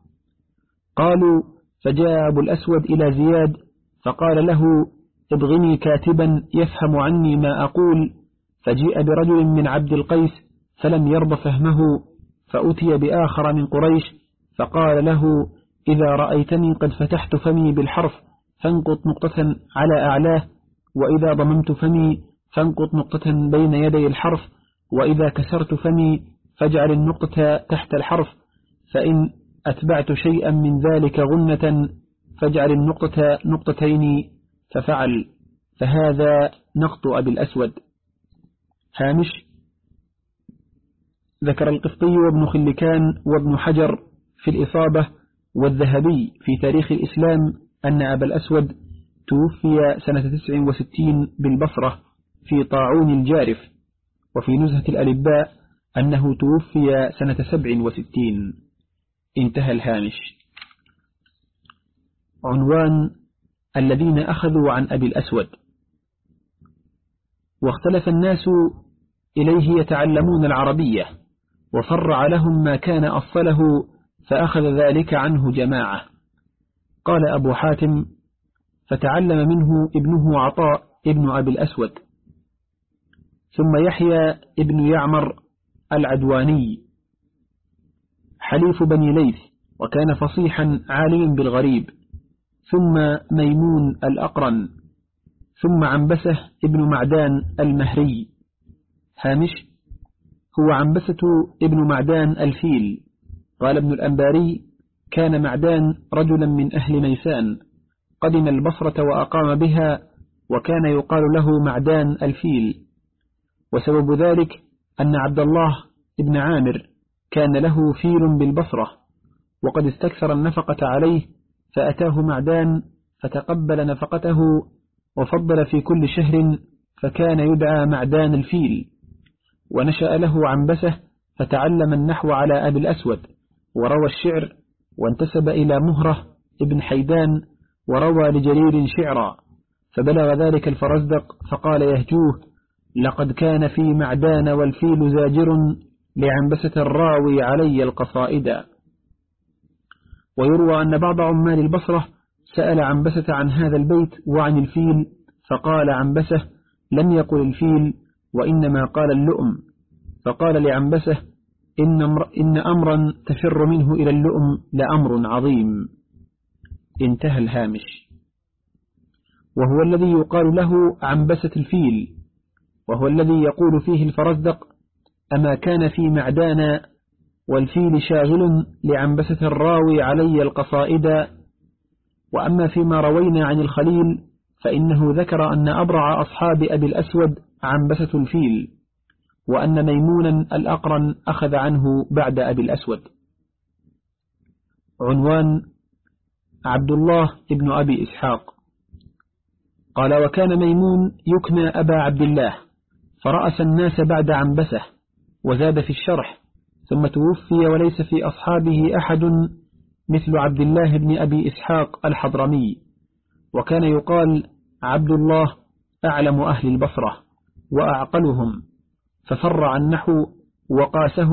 قالوا فجاء أبو الأسود إلى زياد فقال له ابغني كاتبا يفهم عني ما أقول. فجيء برجل من عبد القيس فلم يرض فهمه فأتي بآخر من قريش فقال له إذا رأيتني قد فتحت فمي بالحرف فانقط نقطة على أعلاه وإذا ضممت فمي فانقط نقطة بين يدي الحرف وإذا كسرت فمي فاجعل النقطة تحت الحرف فإن أتبعت شيئا من ذلك غنة فاجعل النقطة نقطتين ففعل. فهذا نقط أبي الأسود. هامش. ذكر القفطي وابن خلكان وابن حجر في الإصابة والذهبي في تاريخ الإسلام أن أبا الأسود توفي سنة 69 بالبصرة في طاعون الجارف وفي نزهة الألباء أنه توفي سنة 67 انتهى الهامش. عنوان الذين أخذوا عن أبي الأسود. واختلف الناس إليه يتعلمون العربية وفرع لهم ما كان أصله فأخذ ذلك عنه جماعة. قال أبو حاتم فتعلم منه ابنه عطاء ابن أبي الأسود. ثم يحيى ابن يعمر العدواني. حليف بني ليث وكان فصيحا عالما بالغريب. ثم ميمون الأقرن. ثم عنبسة ابن معدان المهري. هامش. هو عنبسة ابن معدان الفيل. قال ابن الأنباري كان معدان رجلا من أهل ميسان قدم البصرة وأقام بها وكان يقال له معدان الفيل. وسبب ذلك أن عبد الله ابن عامر كان له فيل بالبصرة وقد استكثر النفقة عليه فأتاه معدان فتقبل نفقته وفضل في كل شهر فكان يدعى معدان الفيل ونشأ له عنبسه فتعلم النحو على أبي الأسود وروى الشعر وانتسب إلى مهرة ابن حيدان وروى لجرير شعرا فبلغ ذلك الفرزدق فقال يهجوه لقد كان في معدان والفيل زاجر لعنبسة الراوي علي القصائد. ويروى أن بعض عمال البصرة سأل عنبسة عن هذا البيت وعن الفيل فقال عنبسة لم يقل الفيل وإنما قال اللؤم. فقال لعنبسة إن, إن أمرا تفر منه إلى اللؤم لأمر عظيم. انتهى الهامش. وهو الذي يقال له عنبسة الفيل وهو الذي يقول فيه الفرزدق أما كان في معدان والفيل شاغل لعنبسة الراوي علي القصائد. وأما فيما روينا عن الخليل فإنه ذكر أن أبرع أصحاب أبي الأسود عنبسة الفيل وأن ميمونا الأقرن أخذ عنه بعد أبي الأسود. عنوان عبد الله ابن أبي إسحاق. قال وكان ميمون يكنى أبا عبد الله فرأس الناس بعد عنبسه وزاد في الشرح ثم توفي وليس في أصحابه أحد مثل عبد الله بن أبي إسحاق الحضرمي وكان يقال عبد الله أعلم أهل البصرة وأعقلهم ففر عن نحو وقاسه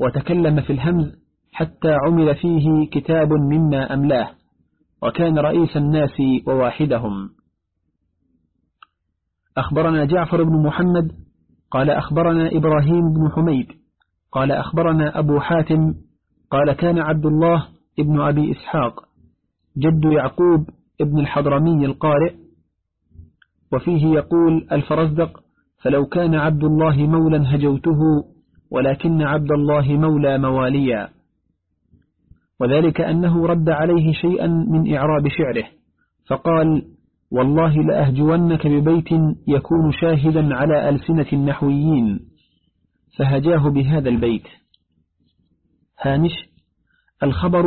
وتكلم في الهمز حتى عمل فيه كتاب مما أملاه وكان رئيس الناس وواحدهم. أخبرنا جعفر بن محمد قال أخبرنا إبراهيم بن حميد قال أخبرنا أبو حاتم قال كان عبد الله ابن أبي إسحاق جد يعقوب ابن الحضرمي القارئ وفيه يقول الفرزدق فلو كان عبد الله مولا هجوته ولكن عبد الله مولى مواليا. وذلك أنه رد عليه شيئا من إعراب شعره فقال والله لأهجونك ببيت يكون شاهدا على ألسنة النحويين. فهجاه بهذا البيت. هامش الخبر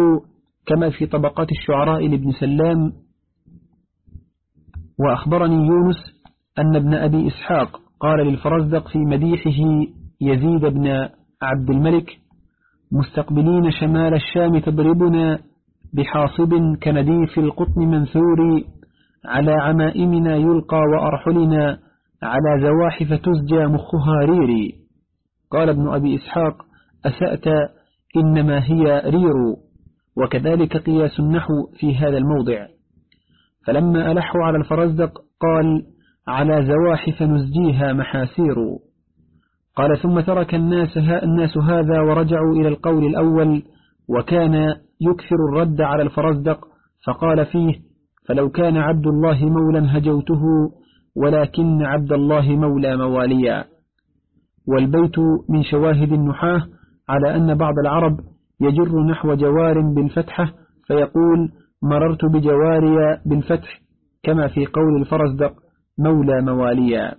كما في طبقات الشعراء لابن سلام. وأخبرني يونس أن ابن أبي إسحاق قال للفرزدق في مديحه يزيد بن عبد الملك مستقبلين شمال الشام تضربنا بحاصب كنديف القطن منثور على عمائمنا يلقى وأرحلنا على زواحف تزجى مخها ريري. قال ابن أبي إسحاق أسأت إنما هي رير وكذلك قياس النحو في هذا الموضع. فلما ألحوا على الفرزدق قال على زواحف نزجيها محاسير قال ثم ترك الناس, الناس هذا ورجعوا إلى القول الأول وكان يكثر الرد على الفرزدق فقال فيه فلو كان عبد الله مولا هجوته ولكن عبد الله مولى مواليا. والبيت من شواهد النحاة على أن بعض العرب يجر نحو جوار بالفتحة فيقول مررت بجواري بالفتح كما في قول الفرزدق مولى مواليا.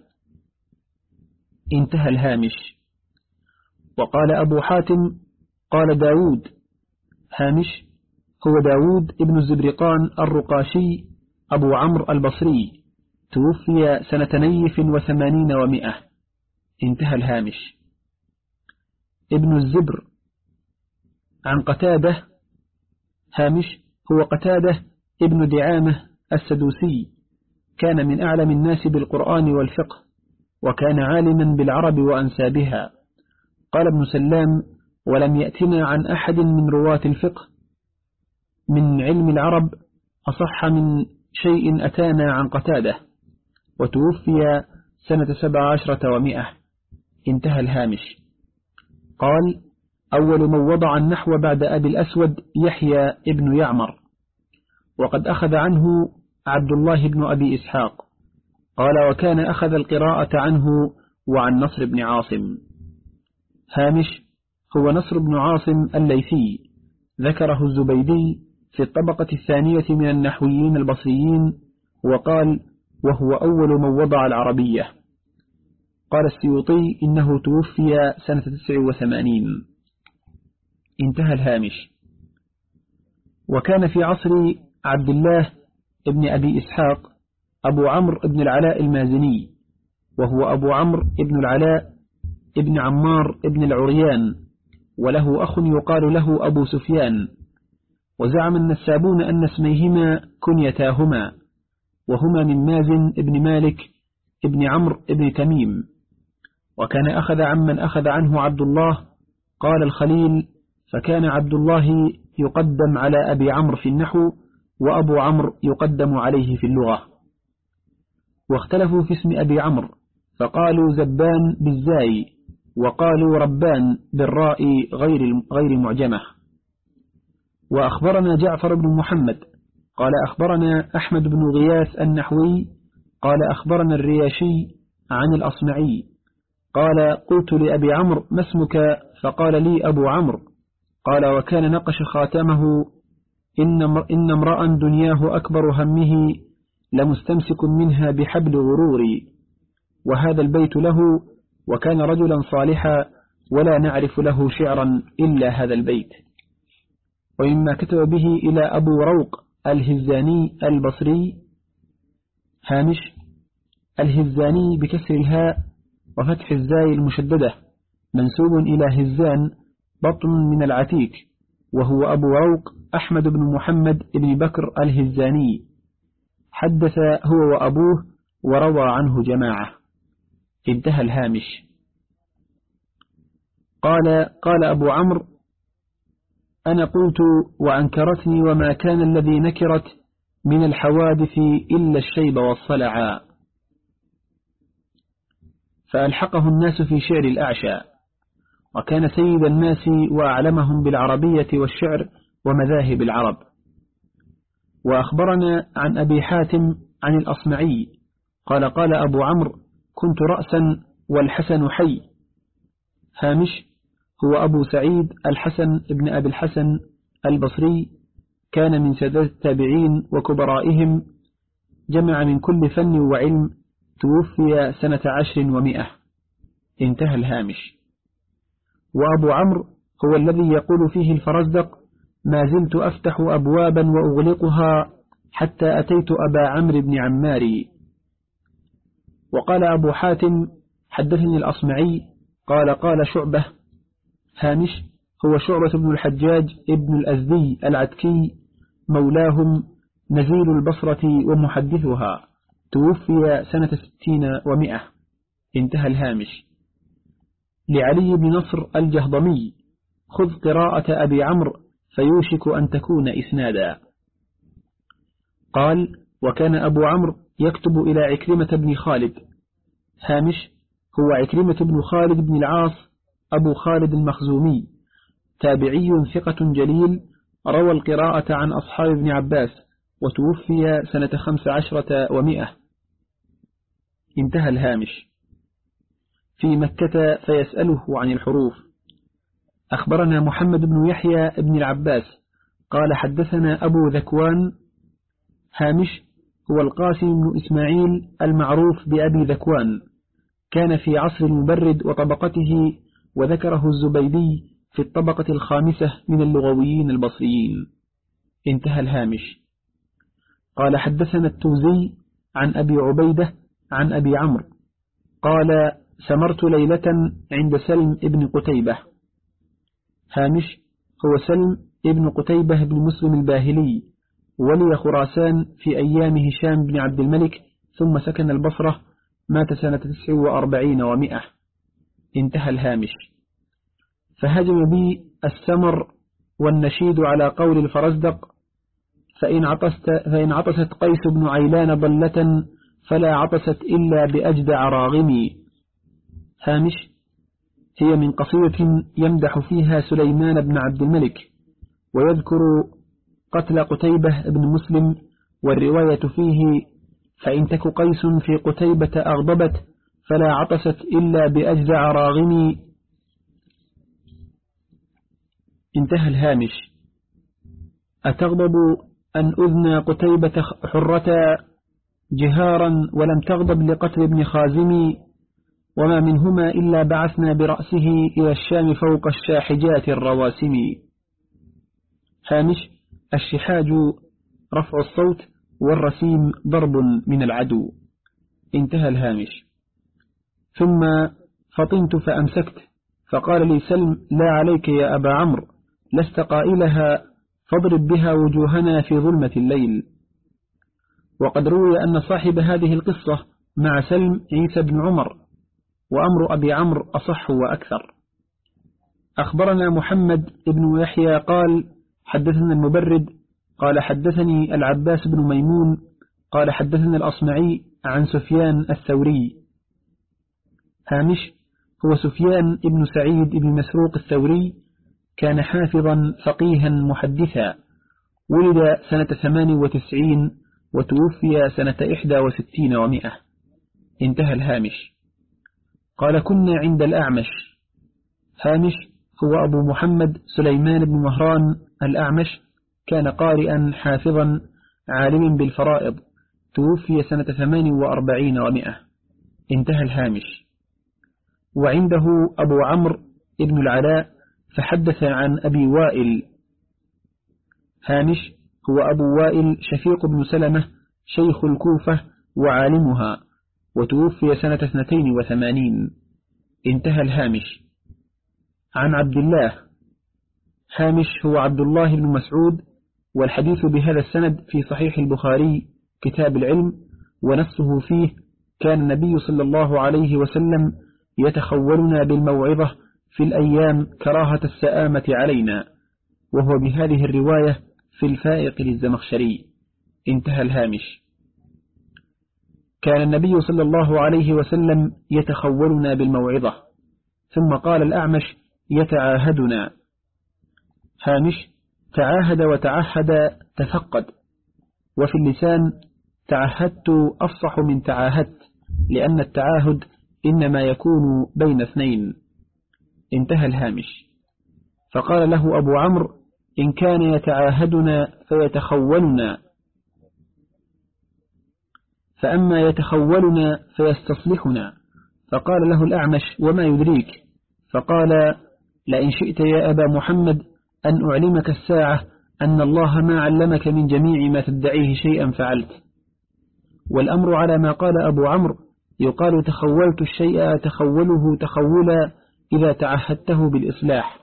انتهى الهامش. وقال أبو حاتم قال داود هامش هو داود ابن الزبرقان الرقاشي أبو عمرو البصري توفي سنة نيف وثمانين ومئة. انتهى الهامش. ابن الزبر. عن قتادة. هامش. هو قتادة ابن دعامة السدوسي. كان من أعلم الناس بالقرآن والفقه وكان عالما بالعرب وأنسابها. قال ابن سلام ولم يأتنا عن أحد من رواة الفقه من علم العرب أصح من شيء أتانا عن قتادة وتوفي سنة سبع عشرة ومئة انتهى الهامش. قال أول من وضع النحو بعد أبي الأسود يحيى ابن يعمر. وقد أخذ عنه عبد الله بن أبي إسحاق. قال وكان أخذ القراءة عنه وعن نصر بن عاصم. هامش هو نصر بن عاصم الليثي. ذكره الزبيدي في الطبقة الثانية من النحويين البصريين وقال وهو أول من وضع العربية قال السيوطي إنه توفي سنة 89 انتهى الهامش. وكان في عصر عبد الله ابن أبي إسحاق أبو عمرو ابن العلاء المازني وهو أبو عمرو ابن العلاء ابن عمار ابن العريان وله أخ يقال له أبو سفيان. وزعم النسابون أن اسميهما كنيتاهما وهما من مازن ابن مالك ابن عمرو ابن تميم. وكان أخذ عمن أخذ عنه عبد الله قال الخليل فكان عبد الله يقدم على أبي عمرو في النحو وأبو عمرو يقدم عليه في اللغة. واختلفوا في اسم أبي عمرو فقالوا زبان بالزاي وقالوا ربان بالراء غير غير معجمة وأخبرنا جعفر بن محمد قال أخبرنا أحمد بن غياث النحوي قال أخبرنا الرياشي عن الأصمعي قال قلت لأبي عمرو ما اسمك؟ فقال لي أبو عمرو قال وكان نقش خاتمه إن امرأ دنياه أكبر همه لمستمسك منها بحبل غروري وهذا البيت له وكان رجلا صالحا ولا نعرف له شعرا إلا هذا البيت. ومما كتب به إلى أبو روق الهزاني البصري. هامش الهزاني بكسر الهاء وفتح الزاي المشددة. منسوب إلى هزان بطن من العتيك وهو أبو روق أحمد بن محمد بن بكر الهزاني. حدث هو وأبوه وروى عنه جماعة. انتهى الهامش. قال قال أبو عمرو أنا قلت وأنكرتني وما كان الذي نكرت من الحوادث إلا الشيب والصلعا فألحقه الناس في شعر الأعشى وكان سيد الناس وأعلمهم بالعربية والشعر ومذاهب العرب. وأخبرنا عن أبي حاتم عن الأصمعي قال قال أبو عمرو كنت رأسا والحسن حي. هامش؟ هو أبو سعيد الحسن ابن أبي الحسن البصري كان من سادات التابعين وكبرائهم جمع من كل فن وعلم توفي سنة عشر ومئة انتهى الهامش. وأبو عمرو هو الذي يقول فيه الفرزدق ما زلت أفتح أبوابا وأغلقها حتى أتيت أبا عمرو بن عماري وقال أبو حاتم حدثني الأصمعي قال قال شعبة هامش هو شعبة بن الحجاج ابن الأزدي العتكي مولاهم نزيل البصرة ومحدثها توفي سنة ستين ومئة. انتهى الهامش. لعلي بن نصر الجهضمي خذ قراءة أبي عمرو فيوشك أن تكون إسنادا. قال وكان أبو عمرو يكتب إلى عكرمة بن خالد. هامش هو عكرمة بن خالد بن العاص أبو خالد المخزومي تابعي ثقة جليل روى القراءة عن أصحاب ابن عباس وتوفي سنة خمس عشرة ومئة. انتهى الهامش. في مكة فيسأله عن الحروف. أخبرنا محمد بن يحيى بن العباس قال حدثنا أبو ذكوان. هامش هو القاسم بن إسماعيل المعروف بأبي ذكوان. كان في عصر المبرد وطبقته وذكره الزبيدي في الطبقة الخامسة من اللغويين البصريين. انتهى الهامش. قال حدثنا التوزي عن أبي عبيدة عن أبي عمرو. قال سمرت ليلة عند سلم ابن قتيبة. هامش هو سلم ابن قتيبة بن مسلم الباهلي ولي خراسان في أيام هشام بن عبد الملك ثم سكن البصرة مات سنة تسع وأربعين ومئة انتهى الهامش. فهجم بي السمر والنشيد على قول الفرزدق فإن, عطست فإن عطست قيس بن عيلان ضلة فلا عطست إلا بأجدع راغمي. هامش هي من قصيدة يمدح فيها سليمان بن عبد الملك ويذكر قتل قتيبة بن مسلم والرواية فيه فإن تك قيس في قتيبة أغضبت فلا عطست إلا بأجزع راغمي. انتهى الهامش. أتغضب أن أذنى قتيبة حرة جهارا ولم تغضب لقتل ابن خازمي وما منهما إلا بعثنا برأسه إلى الشام فوق الشاحجات الرواسم. هامش الشحاج رفع الصوت والرسيم ضرب من العدو. انتهى الهامش. ثم فطنت فأمسكت. فقال لي سلم لا عليك يا أبا عمرو لست قائلها فاضرب بها وجوهنا في ظلمة الليل. وقد روي أن صاحب هذه القصة مع سلم عيسى بن عمر وأمر أبي عمرو أصح وأكثر. أخبرنا محمد بن يحيى قال حدثنا المبرد قال حدثني العباس بن ميمون قال حدثنا الأصمعي عن سفيان الثوري. هامش هو سفيان بن سعيد بن مسروق الثوري كان حافظا فقيها محدثا ولد سنة ثمان وتسعين وتوفي سنة إحدى وستين ومئة. انتهى الهامش. قال كنا عند الأعمش. هامش هو أبو محمد سليمان بن مهران الأعمش كان قارئا حافظا عالم بالفرائض توفي سنة ثمان وأربعين ومئة. انتهى الهامش. وعنده أبو عمرو ابن العلاء فحدث عن أبي وائل. هامش هو أبو وائل شفيق بن سلمة شيخ الكوفة وعالمها وتوفي سنة اثنتين وثمانين. انتهى الهامش. عن عبد الله. هامش هو عبد الله بن مسعود والحديث بهذا السند في صحيح البخاري كتاب العلم ونفسه فيه كان النبي صلى الله عليه وسلم يتخولنا بالموعظة في الأيام كراهة السآمة علينا وهو بهذه الرواية في الفائق للزمخشري. انتهى الهامش. كان النبي صلى الله عليه وسلم يتخولنا بالموعظة ثم قال الأعمش يتعاهدنا. هامش تعاهد وتعهد تفقد. وفي اللسان تعهدت أفصح من تعاهدت لأن التعاهد إنما يكون بين اثنين. انتهى الهامش. فقال له أبو عمرو إن كان يتعاهدنا فيتخولنا. فأما يتخولنا فيستصلحنا. فقال له الأعمش وما يدريك؟ فقال لئن شئت يا أبا محمد أن أعلمك الساعة أن الله ما علمك من جميع ما تدعيه شيئا فعلت. والأمر على ما قال أبو عمرو يقال تخولت الشيء تخوله تخولا إذا تعهدته بالإصلاح.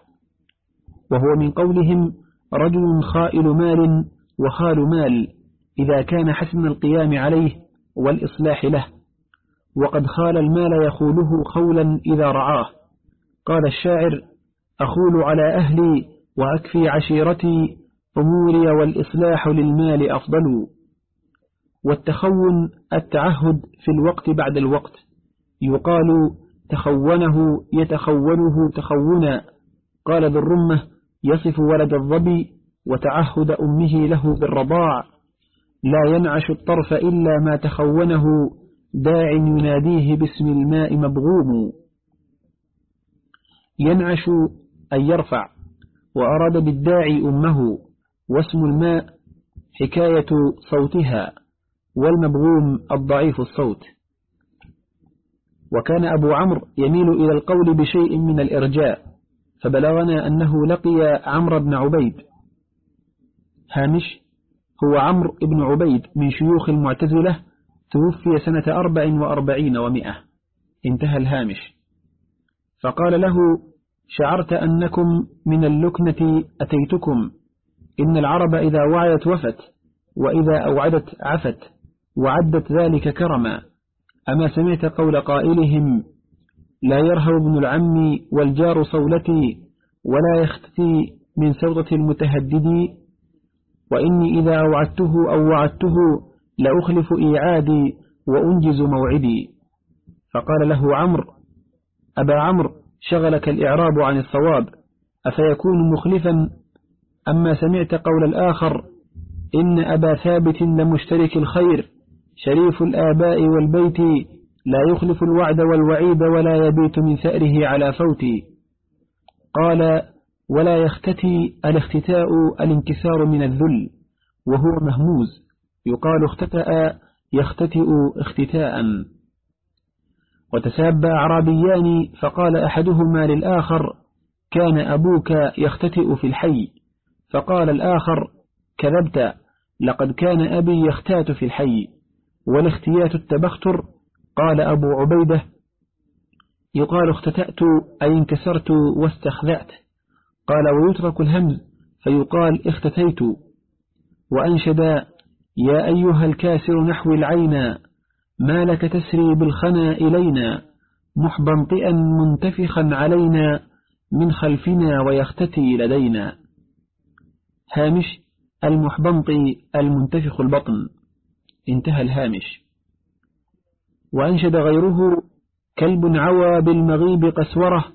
وهو من قولهم رجل خائل مال وخال مال إذا كان حسن القيام عليه والإصلاح له. وقد خال المال يخوله خولا إذا رعاه. قال الشاعر أخول على أهلي وأكفي عشيرتي أموري والإصلاح للمال أفضل. والتخون التعهد في الوقت بعد الوقت. يقال تخونه يتخونه تخونا. قال ذو الرمة يصف ولد الظبي وتعهد أمه له بالرضاع. لا ينعش الطرف إلا ما تخونه. داع يناديه باسم الماء مبغوم. ينعش أن يرفع. وأراد بالداعي أمه. واسم الماء حكاية صوتها. والمبغوم الضعيف الصوت. وكان أبو عمرو يميل إلى القول بشيء من الإرجاء فبلغنا أنه لقي عمرو بن عبيد. هامش هو عمرو بن عبيد من شيوخ المعتزلة توفي سنة أربع وأربعين ومئة انتهى الهامش. فقال له شعرت أنكم من اللكنة أتيتكم إن العرب إذا وعيت وفت وإذا أوعدت عفت. وعدت ذلك كرما. أما سمعت قول قائلهم لا يرهب ابن العم والجار صولتي ولا يختفي من سوطة المتهدد وإني إذا أوعدته أو وعدته لأخلف إيعادي وأنجز موعدي. فقال له عمرو أبا عمرو شغلك الإعراب عن الصواب أفيكون مخلفا؟ أما سمعت قول الآخر إن أبا ثابت لمشترك الخير شريف الآباء والبيت لا يخلف الوعد والوعيد ولا يبيت من ثأره على فوتي. قال ولا يختتي الاختتاء الانكسار من الذل وهو مهموز. يقال اختتأ يختتئ اختتاء. وتسابى أعرابيان فقال أحدهما للآخر كان أبوك يختتئ في الحي. فقال الآخر كذبت لقد كان أبي يختات في الحي. والاختيات التبختر قال أبو عبيدة يقال اختتأت أي انكسرت واستخذأت قال ويترك الهمز فيقال اختتيت وأنشد يا أيها الكاسر نحو العين ما لك تسري بالخنا إلينا محبنطئا منتفخا علينا من خلفنا ويختتي لدينا. هامش المحبنطي المنتفخ البطن. انتهى الهامش. وأنشد غيره كلب عوى بالمغيب قسوره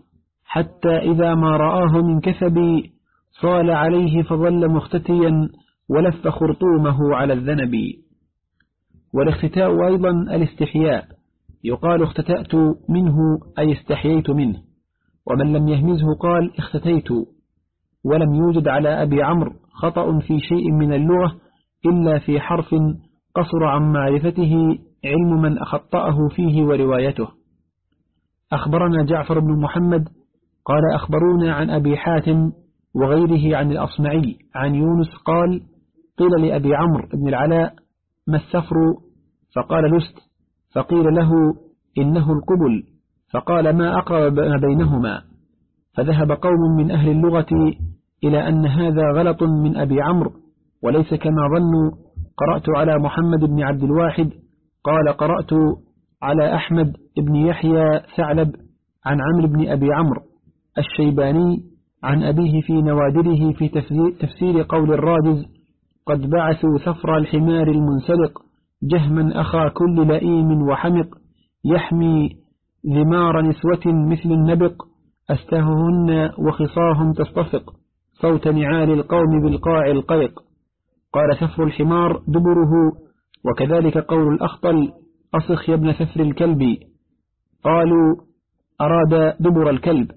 حتى إذا ما رآه من كثب صال عليه فظل مختتيا ولف خرطومه على الذنب. والاختتاء أيضا الاستحياء يقال اختتأت منه أي استحييت منه. ومن لم يهمزه قال اختتيت. ولم يوجد على أبي عمرو خطأ في شيء من اللغة إلا في حرف قصر عن معرفته علم من أخطأه فيه وروايته. أخبرنا جعفر بن محمد قال أخبرونا عن أبي حاتم وغيره عن الأصمعي عن يونس قال قيل لأبي عمرو بن العلاء ما السفر؟ فقال لست. فقيل له إنه القبل. فقال ما أقرب ما بينهما؟ فذهب قوم من أهل اللغة إلى أن هذا غلط من أبي عمرو وليس كما ظنوا قرأت على محمد بن عبد الواحد قال قرأت على أحمد بن يحيى ثعلب عن عمرو بن أبي عمرو الشيباني عن أبيه في نوادره في تفسير قول الراجز قد بعثوا ثفر الحمار المنسلق جهما أخا كل لئيم وحمق يحمي ذمار نسوة مثل النبق أستههن وخصاهم تصطفق صوت نعال القوم بالقاع القيق. قال سفر الحمار دبره وكذلك قول الأخطل أصخ يا ابن سفر الكلب. قالوا أراد دبر الكلب.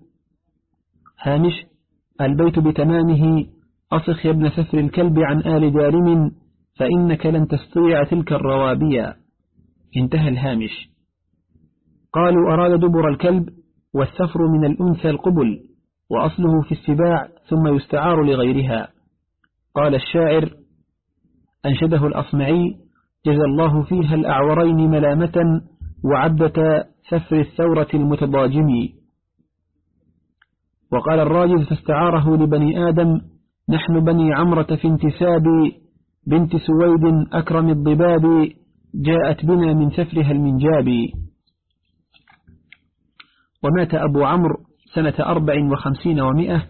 هامش البيت بتمامه أصخ يا ابن سفر الكلب عن آل دارم فإنك لن تستطيع تلك الروابية انتهى الهامش. قالوا أراد دبر الكلب والسفر من الأنثى القبل وأصله في السباع ثم يستعار لغيرها. قال الشاعر أنشده الأصمعي جزى الله فيها الأعورين ملامة وعبة سفر الثورة المتضاجم. وقال الراجز فاستعاره لبني آدم نحن بني عمرة في انتساب بنت سويد أكرم الضباب جاءت بنا من سفرها المنجاب. ومات أبو عمرو سنة أربع وخمسين ومئة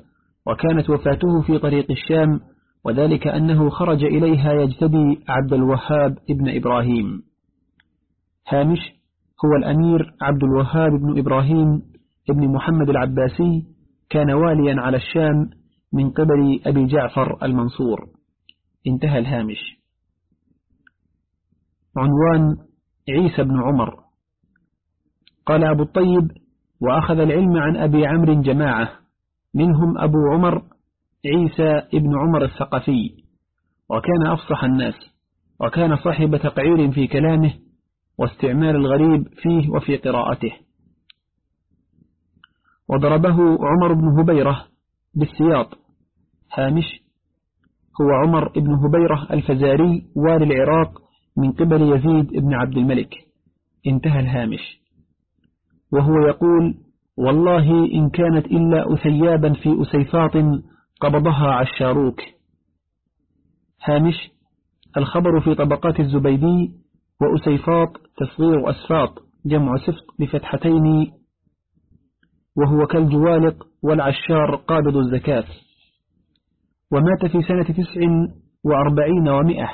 وكانت وفاته في طريق الشام وذلك أنه خرج إليها يجتدي عبد الوهاب ابن إبراهيم. هامش هو الأمير عبد الوهاب بن إبراهيم ابن محمد العباسي كان واليا على الشام من قبل أبي جعفر المنصور. انتهى الهامش. عنوان عيسى بن عمر. قال أبو الطيب وأخذ العلم عن أبي عمرو جماعة منهم أبو عمر عيسى ابن عمر الثقفي وكان أفصح الناس وكان صاحب تقعير في كلامه واستعمال الغريب فيه وفي قراءته. وضربه عمر بن هبيرة بالسياط. هامش هو عمر بن هبيرة الفزاري والي العراق من قبل يزيد بن عبد الملك. انتهى الهامش. وهو يقول والله إن كانت إلا أثيابا في أسيفاط قبضها عشاروك. هامش الخبر في طبقات الزبيدي وأسيفاط تصغير أسفاط جمع سفط بفتحتين وهو كالجوالق والعشار قابض الزكاة. ومات في سنة تسع وأربعين ومئة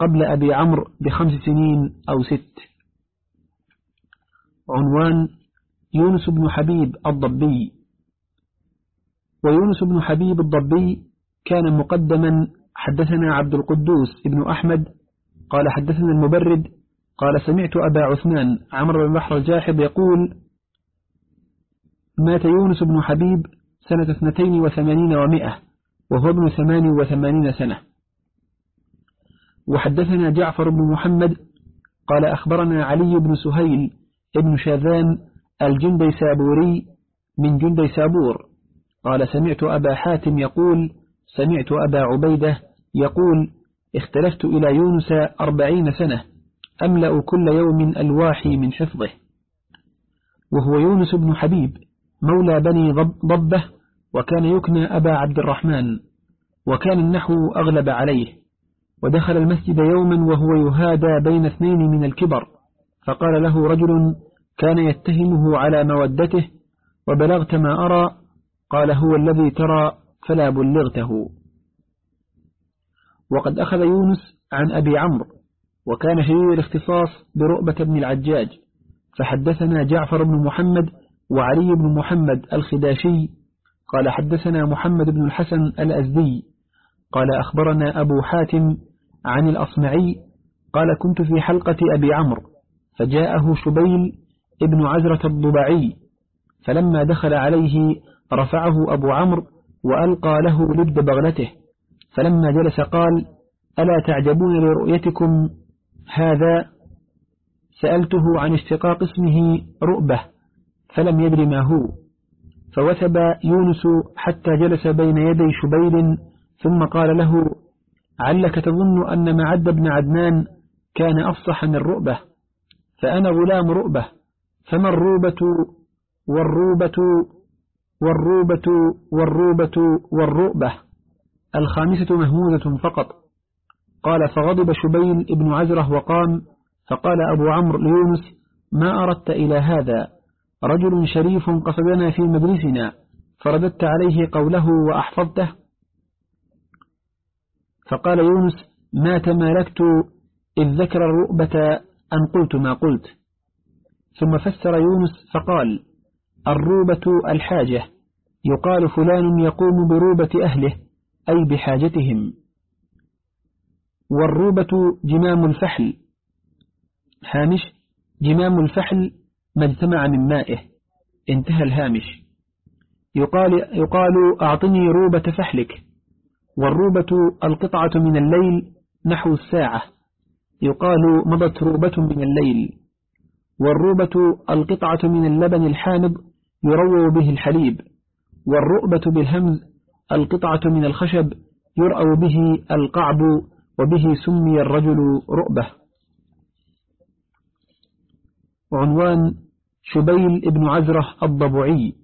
قبل أبي عمرو بخمس سنين أو ست. عنوان يونس بن حبيب الضبي. ويونس بن حبيب الضبي كان مقدما. حدثنا عبد القدوس ابن أحمد قال حدثنا المبرد قال سمعت أبا عثمان عمر بن بحر الجاحظ يقول مات يونس بن حبيب سنة اثنتين وثمانين ومائة وهو ابن ثمان وثمانين سنة. وحدثنا جعفر بن محمد قال أخبرنا علي بن سهيل ابن شاذان الجندي سابوري من جندي سابور قال سمعت أبا حاتم يقول سمعت أبا عبيدة يقول اختلفت إلى يونس أربعين سنة أملأ كل يوم الواحي من حفظه. وهو يونس بن حبيب مولى بني ضبة وكان يكنى أبا عبد الرحمن وكان النحو أغلب عليه. ودخل المسجد يوما وهو يهادى بين اثنين من الكبر فقال له رجل كان يتهمه على مودته وبلغت ما أرى قال هو الذي ترى فلا بلغته. وقد أخذ يونس عن أبي عمرو وكان شديد الاختصاص برؤبة بن العجاج فحدثنا جعفر بن محمد وعلي بن محمد الخداشي. قال حدثنا محمد بن الحسن الأزدي. قال أخبرنا أبو حاتم عن الأصمعي قال كنت في حلقة أبي عمرو فجاءه شبيل ابن عزرة الضبعي فلما دخل عليه رفعه أبو عمرو وألقى له لبد بغلته فلما جلس قال ألا تعجبون لرؤيتكم هذا سألته عن اشتقاق اسمه رؤبة فلم يدر ما هو. فوثب يونس حتى جلس بين يدي شبيل ثم قال له علك تظن أن معد بن عدنان كان أفصح من رؤبة؟ فأنا غلام رؤبة فما الروبة والروبة والروبة والروبة والرؤبة. الخامسة مهموزة فقط. قال فغضب شبيل ابن عزرة وقام فقال أبو عمرو ليونس ما أردت إلى هذا. رجل شريف قصدنا في مجلسنا فرددت عليه قوله وأحفظته. فقال يونس ما تمالكت إذ ذكر الرؤبة أن قلت ما قلت. ثم فسر يونس فقال الروبة الحاجة يقال فلان يقوم بروبة أهله أي بحاجتهم. والروبة جمام الفحل هامش جمام الفحل ما اجتمع من مائه انتهى الهامش. يقال, يقال أعطني روبة فحلك والروبة القطعة من الليل نحو الساعة يقال مضت روبة من الليل. والروبة القطعة من اللبن الحامض يروى به الحليب والرؤبة بالهمز القطعة من الخشب يرأو به القعب وبه سمي الرجل رؤبة. عنوان شبيل بن عزرة الضبعي.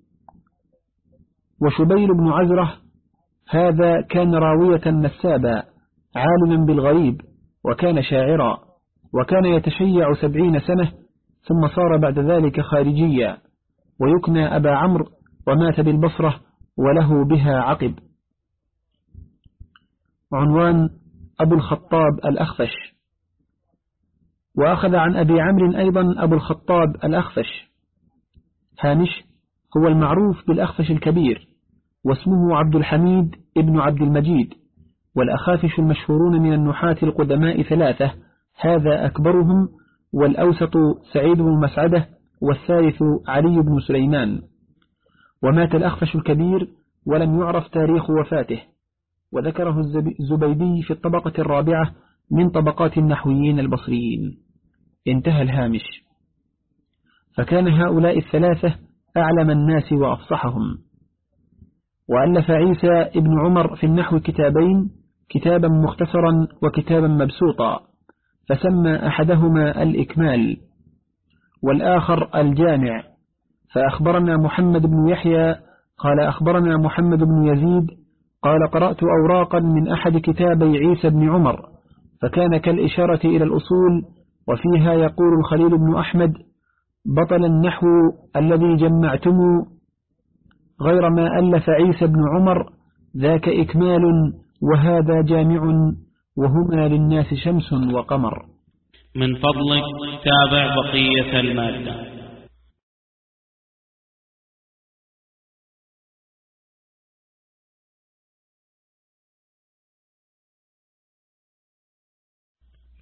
وشبيل بن عزرة هذا كان راوية نسابا عالما بالغريب وكان شاعرا وكان يتشيع سبعين سنة ثم صار بعد ذلك خارجيا. ويكنى أبا عمرو ومات بالبصرة وله بها عقب. عنوان أبو الخطاب الأخفش. وأخذ عن أبي عمرو أيضا أبو الخطاب الأخفش. هامش هو المعروف بالأخفش الكبير واسمه عبد الحميد ابن عبد المجيد والأخافش المشهورون من النحاة القدماء ثلاثة هذا أكبرهم والأوسط سعيد بن مسعدة والثالث علي بن سليمان. ومات الأخفش الكبير ولم يعرف تاريخ وفاته. وذكره الزبيدي في الطبقة الرابعة من طبقات النحويين البصريين. انتهى الهامش. فكان هؤلاء الثلاثة أعلم الناس وأفصحهم. وألف عيسى ابن عمر في النحو كتابين كتابا مختصرا وكتابا مبسوطا فسمى أحدهما الإكمال. والآخر الجامع. فأخبرنا محمد بن يحيى قال أخبرنا محمد بن يزيد قال قرأت أوراقا من أحد كتابي عيسى بن عمر فكان كالإشارة إلى الأصول وفيها يقول الخليل بن أحمد بطل النحو الذي جمعتم غير ما ألف عيسى بن عمر ذاك إكمال وهذا جامع وهما للناس شمس وقمر. من فضلك تابع بقية المادة.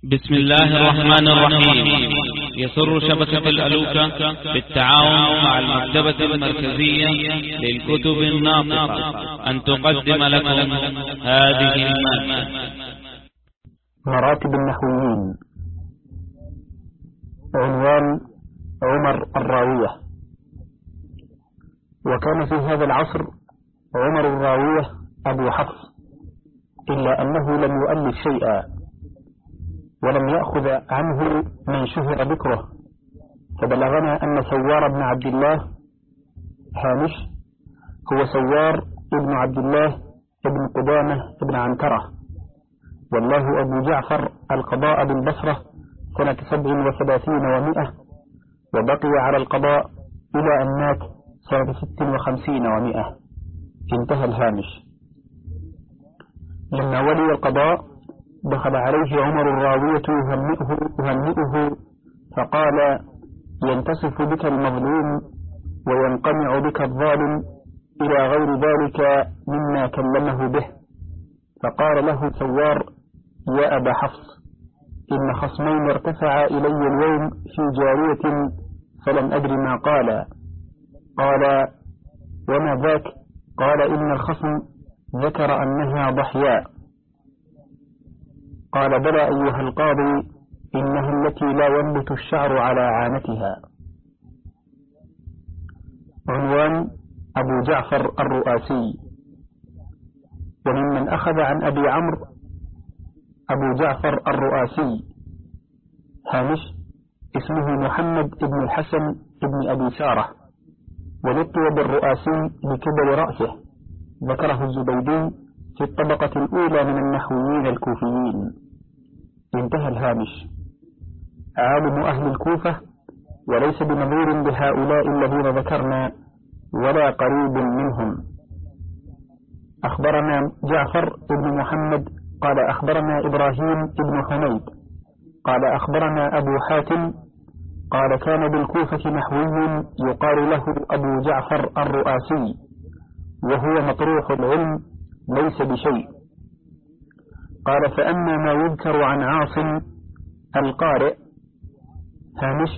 بسم الله الرحمن الرحيم. يسر شبكة الألوكة بالتعاون مع المكتبة المركزية للكتب الناطقة أن تقدم لكم هذه المادة. مراتب النحويين. عنوان عمر الراوية. وكان في هذا العصر عمر الراوية أبو حفص إلا أنه لم يؤلف شيئا ولم يأخذ عنه من شهر ذكره فبلغنا أن سوار بن عبد الله هامش هو سوار ابن عبد الله ابن قدامة ابن عنترة. والله أبو جعفر القضاء بالبصرة سنة سبع وثلاثين ومائة وبقي على القضاء إلى أن مات سنة ست وخمسين ومائة. انتهى الهامش. لما ولي القضاء دخل عليه عمر الراوية يهنئه, يهنئه فقال ينتصف بك المظلوم وينقمع بك الظالم إلى غير ذلك مما كلمه به. فقال له سوار يا أبا حفص. إن خصمين ارتفعا إلي اليوم في جارية فلم أدر ما قال قال وما ذاك؟ قال إن الخصم ذكر أنها ضحياء قال بلى أيها القاضي إنها التي لا ينبت الشعر على عانتها. عنوان أبو جعفر الرؤاسي. وممن أخذ عن أبي عمرو أبو جعفر الرؤاسي. هامش اسمه محمد بن الحسن بن أبي سارة. ولقي بالرؤاسي لكبر رأسه. ذكره الزبيدي في الطبقة الأولى من النحويين الكوفيين. انتهى الهامش. عالم أهل الكوفة وليس بنظير لهؤلاء الذين ذكرنا ولا قريب منهم. أخبرنا جعفر بن محمد قال أخبرنا إبراهيم بن حميد. قال أخبرنا أبو حاتم. قال كان بالكوفة نحوي يقال له أبو جعفر الرؤاسي وهو مطروح العلم ليس بشيء. قال فأما ما يذكر عن عاصم القارئ هامش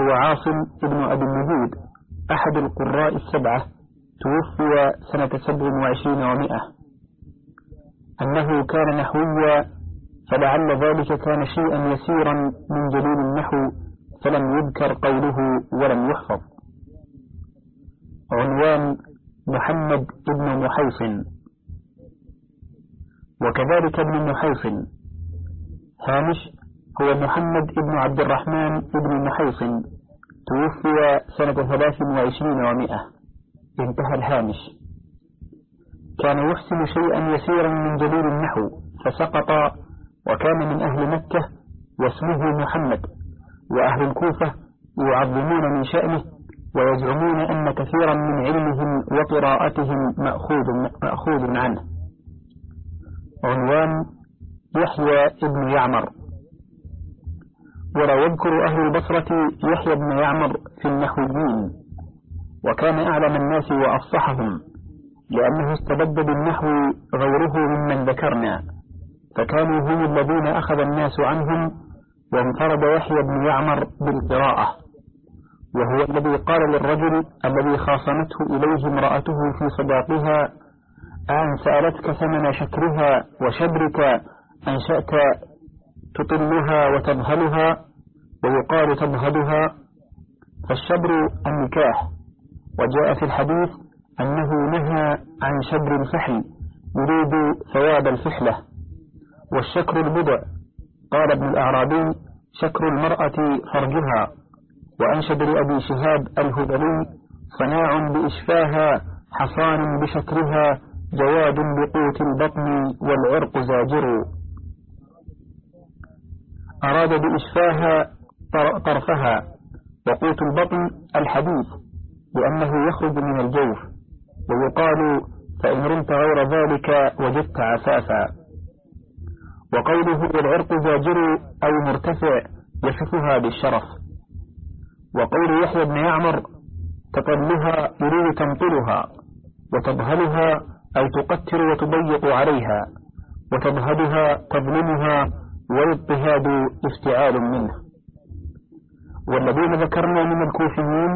هو عاصم ابن أبي النجود أحد القراء السبعة توفي سنة سبع وعشرين ومائة. أنه كان نحويا فلعل ذلك كان شيئا يسيرا من جليل النحو فلم يذكر قوله ولم يحفظ. عنوان محمد ابن محيصن وكذلك ابن محيصن هامش هو محمد ابن عبد الرحمن ابن محيصن توفي سنة ثلاث وعشرين ومائة. انتهى الهامش. كان يحسن شيئا يسيرا من جليل النحو فسقط وكان من أهل مكة واسمه محمد وأهل الكوفة يعظمون من شأنه ويزعمون أن كثيرا من علمهم وقراءتهم مأخوذ, مأخوذ عنه. عنوان يحيى ابن يعمر. ولا يذكر أهل البصرة يحيى بن يعمر في النحويين وكان أعلم الناس وأفصحهم. لأنه استبد بالنحو غيره ممن ذكرنا فكانوا هم الذين أخذ الناس عنهم وانفرد يحيى بن يعمر بالقراءة وهو الذي قال للرجل الذي خاصمته إليه امرأته في صداقها أن سألتك ثمن شكرها وشبرك أنشأت تطلها وتبهلها ويقال تبهدها فالشبر النكاح وجاء في الحديث أنه نهى عن شبر الفحل يريد ثواب الفحلة والشكر البدع قال ابن الأعرابي شكر المرأة فرجها. وأنشد لأبي شهاب الهذلي صناع بإشفاها حصان بشكرها جواد بقوت البطن والعرق زاجر. أراد بإشفاها طرفها. وقوت البطن الحديث لأنه يخرج من الجوف. ويقال فإن رمت غير ذلك وجدت عفافا. وقوله والعرق زاجر أو مرتفع يصفها بالشرف. وقول يحيى بن يعمر تطلها يريد تنطلها وتبهلها أي تقتر وتضيق عليها وتبهدها تظلمها والاضطهاد افتعال منه. والذين ذكرنا من الكوفيين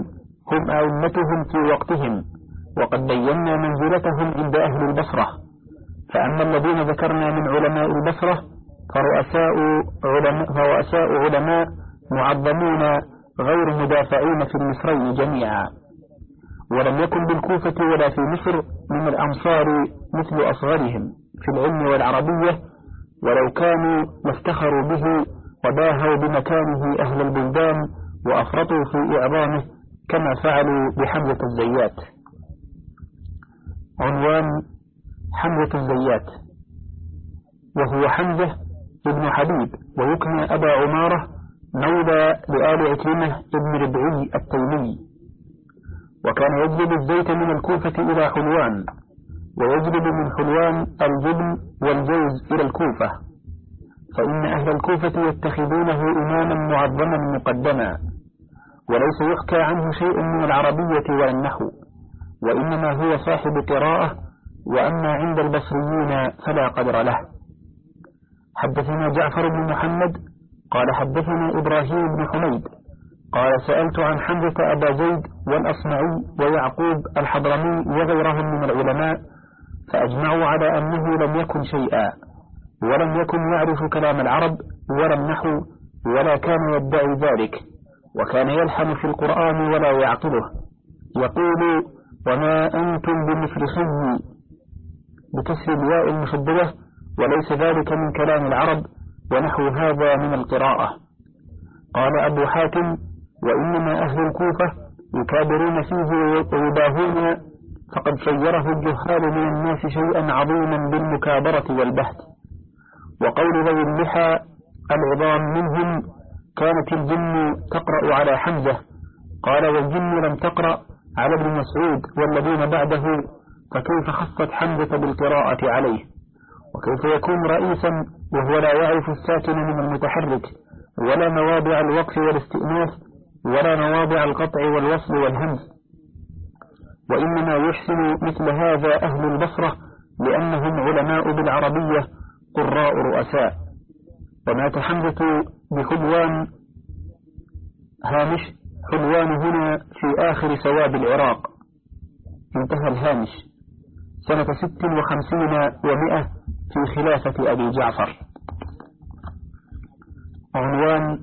هم أئمتهم في وقتهم وقد بينا منزلتهم عند أهل البصرة. فأما الذين ذكرنا من علماء البصرة فرؤساء علماء, فرؤساء علماء معظمون غير مدافعين في المصرين جميعا. ولم يكن بالكوفة ولا في مصر من الأمصار مثل أصغرهم في العلم والعربية ولو كانوا لافتخروا به وباهوا بمكانه أهل البلدان وأفرطوا في إعظامه كما فعلوا بحمزة الزيات. عنوان حمزة الزيات وهو حمزة ابن حبيب ويكنى أبا عمارة مولى لآل عكرمة ابن ربعي التيمي وكان يجلب الزيت من الكوفة إلى حلوان ويجلب من حلوان الجبن والجوز إلى الكوفة. فإن أهل الكوفة يتخذونه إماما معظما مقدما وليس يحكى عنه شيء من العربية ولا النحو. وإنما هو صاحب قراءة وأما عند البصريين فلا قدر له. حدثنا جعفر بن محمد قال حدثنا إبراهيم بن حميد قال سألت عن حمزة أبا زيد والأصمعي ويعقوب الحضرمي وغيرهم من العلماء فأجمعوا على أنه لم يكن شيئا ولم يكن يعرف كلام العرب ولا النحو ولا كان يدعي ذلك وكان يلحن في القرآن ولا يعقله. يقول وما أنتم بمفلحي بكسر الياء المشددة وليس ذلك من كلام العرب ونحو هذا من القراءة. قال أبو حاتم وإنما أهل الكوفة يكابرون فيه ويباهون فقد صيره الجهال من الناس شيئا عظيما بالمكابرة والبهت. وقول ذوي اللحى العظام منهم كانت الجن تقرأ على حمزة. قال والجن لم تقرأ على ابن مسعود والذين بعده فكيف خصت حمزة بالقراءة عليه؟ وكيف يكون رئيسا وهو لا يعرف الساكن من المتحرك؟ ولا مواضع الوقف والاستئناف ولا مواضع القطع والوصل والهمز. وإنما يحسن مثل هذا أهل البصرة لأنهم علماء بالعربية قراء رؤساء. ومات حمزة بحلوان هامش حلوان هنا في آخر سواد العراق. انتهى الهامش. سنة ست وخمسين ومئة في خلافة أبي جعفر. عنوان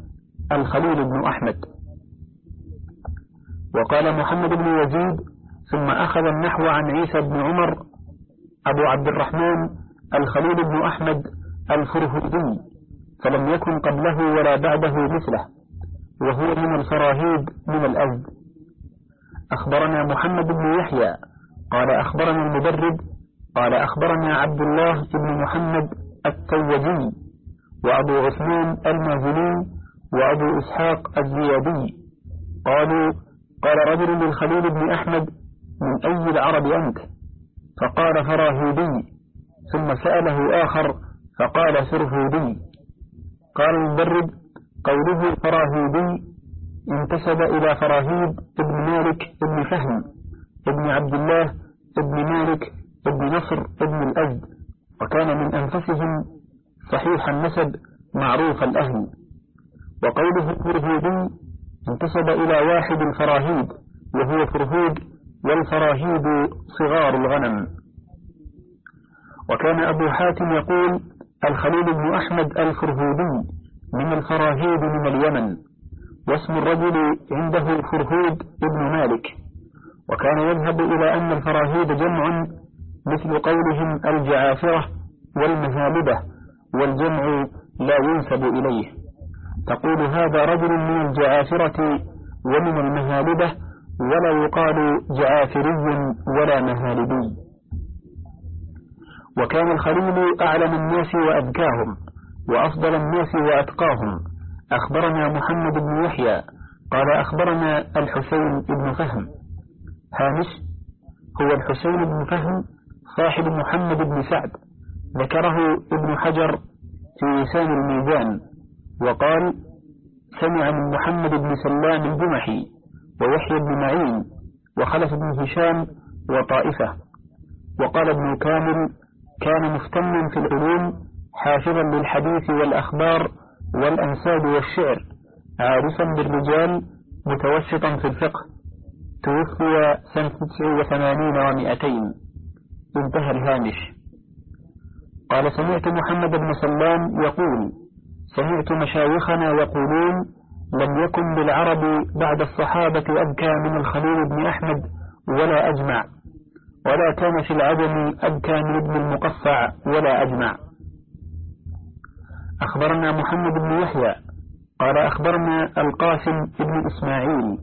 الخليل بن أحمد. وقال محمد بن يزيد ثم أخذ النحو عن عيسى بن عمر أبو عبد الرحمن الخليل بن أحمد الفرهدي فلم يكن قبله ولا بعده مثله. وهو من الفراهيد من الأزد. أخبرنا محمد بن يحيى قال أخبرنا المدرب قال أخبرنا عبد الله بن محمد التوجي وأبو عثمان المازني وأبو إسحاق الزيادي. قالوا قال رجل للخليل بن أحمد من أي العرب أنت؟ فقال فراهيدي. ثم سأله آخر فقال سرهودي قال المدرب قوله فراهيدي انتسب إلى فراهيد ابن مالك ابن فهم ابن عبد الله ابن مالك ابن نصر ابن الأزد وكان من أنفسهم صحيح النسب معروف الأهل. وقوله فرهودي انتسب إلى واحد الفراهيد وهو فرهود والفراهيد صغار الغنم. وكان أبو حاتم يقول الخليل بن أحمد الفرهودي من الفراهيد من اليمن واسم الرجل عنده فرهود ابن مالك. وكان يذهب إلى أن الفراهيد جمع مثل قولهم الجعافرة والمهالبة والجمع لا ينسب إليه. تقول هذا رجل من الجعافرة ومن المهالبة ولا يقال جعافري ولا مهالبي وكان الخليل أعلم الناس وأذكاهم. وأفضل الناس وأتقاهم. أخبرنا محمد بن يحيى قال أخبرنا الحسين بن فهم. هامش هو الحسين بن فهم صاحب محمد بن سعد. ذكره ابن حجر في لسان الميزان وقال سمع من محمد بن سلام الجمحي ويحيى بن معين وخلف بن هشام وطائفة. وقال ابن كامل كان مفتنا في العلوم حافظا للحديث والأخبار والأنساب والشعر عارفا بالرجال متوسطا في الفقه توفي سنة 89 ومئتين انتهى الهامش. قال سمعت محمد بن سلام يقول سمعت مشايخنا يقولون لم يكن بالعرب بعد الصحابة أبكى من الخليل بن أحمد ولا أجمع ولا كان في العدم أبكى من ابن المقفع ولا أجمع. أخبرنا محمد بن يحيى قال أخبرنا القاسم بن إسماعيل.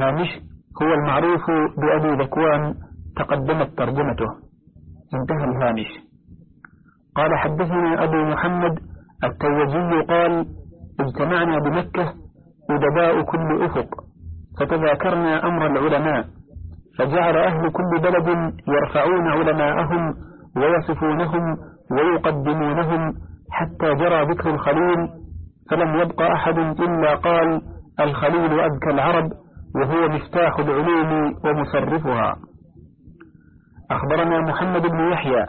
هامش هو المعروف بأبي ذكوان تقدمت ترجمته. انتهى الهامش. قال حدثنا أبو محمد التوجي قال اجتمعنا بمكة أدباء كل أفق فتذاكرنا أمر العلماء فجعل أهل كل بلد يرفعون علماءهم ويصفونهم ويقدمونهم حتى جرى ذكر الخليل فلم يبق أحد إلا قال الخليل أذكى العرب وهو مفتاح العلوم ومصرفها. أخبرنا محمد بن يحيى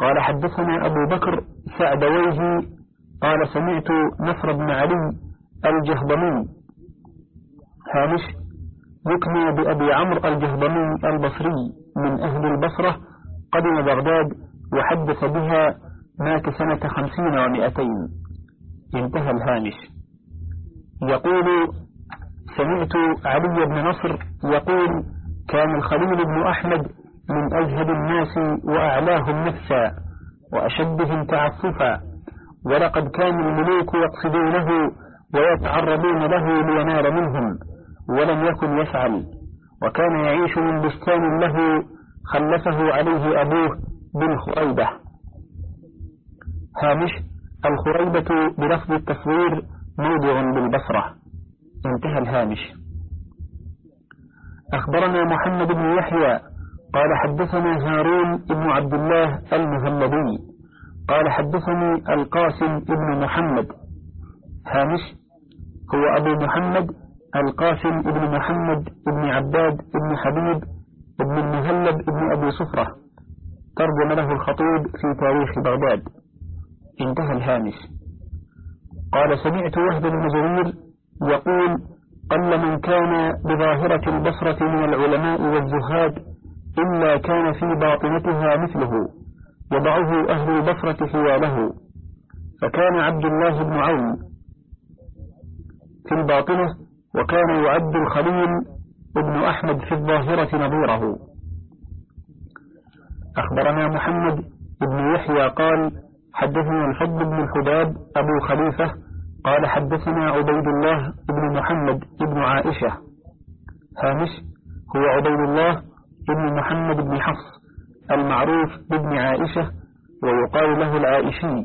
قال حدثنا أبو بكر سعدويه قال سمعت نصر بن علي الجهضمي. هامش يكنى بأبي عمرو الجهضمي البصري من أهل البصرة قدم بغداد وحدث بها مات سنة خمسين ومئتين. انتهى الهامش. يقول سمعت علي بن نصر يقول كان الخليل بن أحمد من أزهد الناس وأعلاهم نفسا وأشدهم تعففا ولقد كان الملوك يقصدونه ويتعرضون له لينال منهم ولم يكن يفعل. وكان يعيش من بستان له خلفه عليه أبوه بالخريبة. هامش الخريبة بلفظ التصوير موضع بالبصرة. انتهى الهامش. أخبرنا محمد بن يحيى قال حدثنا هارون بن عبد الله المهلبي قال حدثني القاسم بن محمد. هامش هو أبو محمد القاسم بن محمد بن عباد بن حبيب بن المهلب بن أبي صفرة. ترجم له الخطيب في تاريخ بغداد. انتهى الهامش. قال سمعت وهب بن جرير يقول قل من كان بظاهرة البصرة من العلماء والزهاد إلا كان في باطنتها مثله يضعه أهل البصرة حواله. فكان عبد الله بن عون في الباطنة وكان يعد الخليل ابن أحمد في الظاهرة نظيره. أخبرنا محمد بن يحيى قال حدثنا الفضل بن الحباب أبو خليفة قال حدثنا عبيد الله بن محمد بن عائشة. هامش هو عبيد الله بن محمد بن حفص المعروف بابن عائشة ويقال له العائشي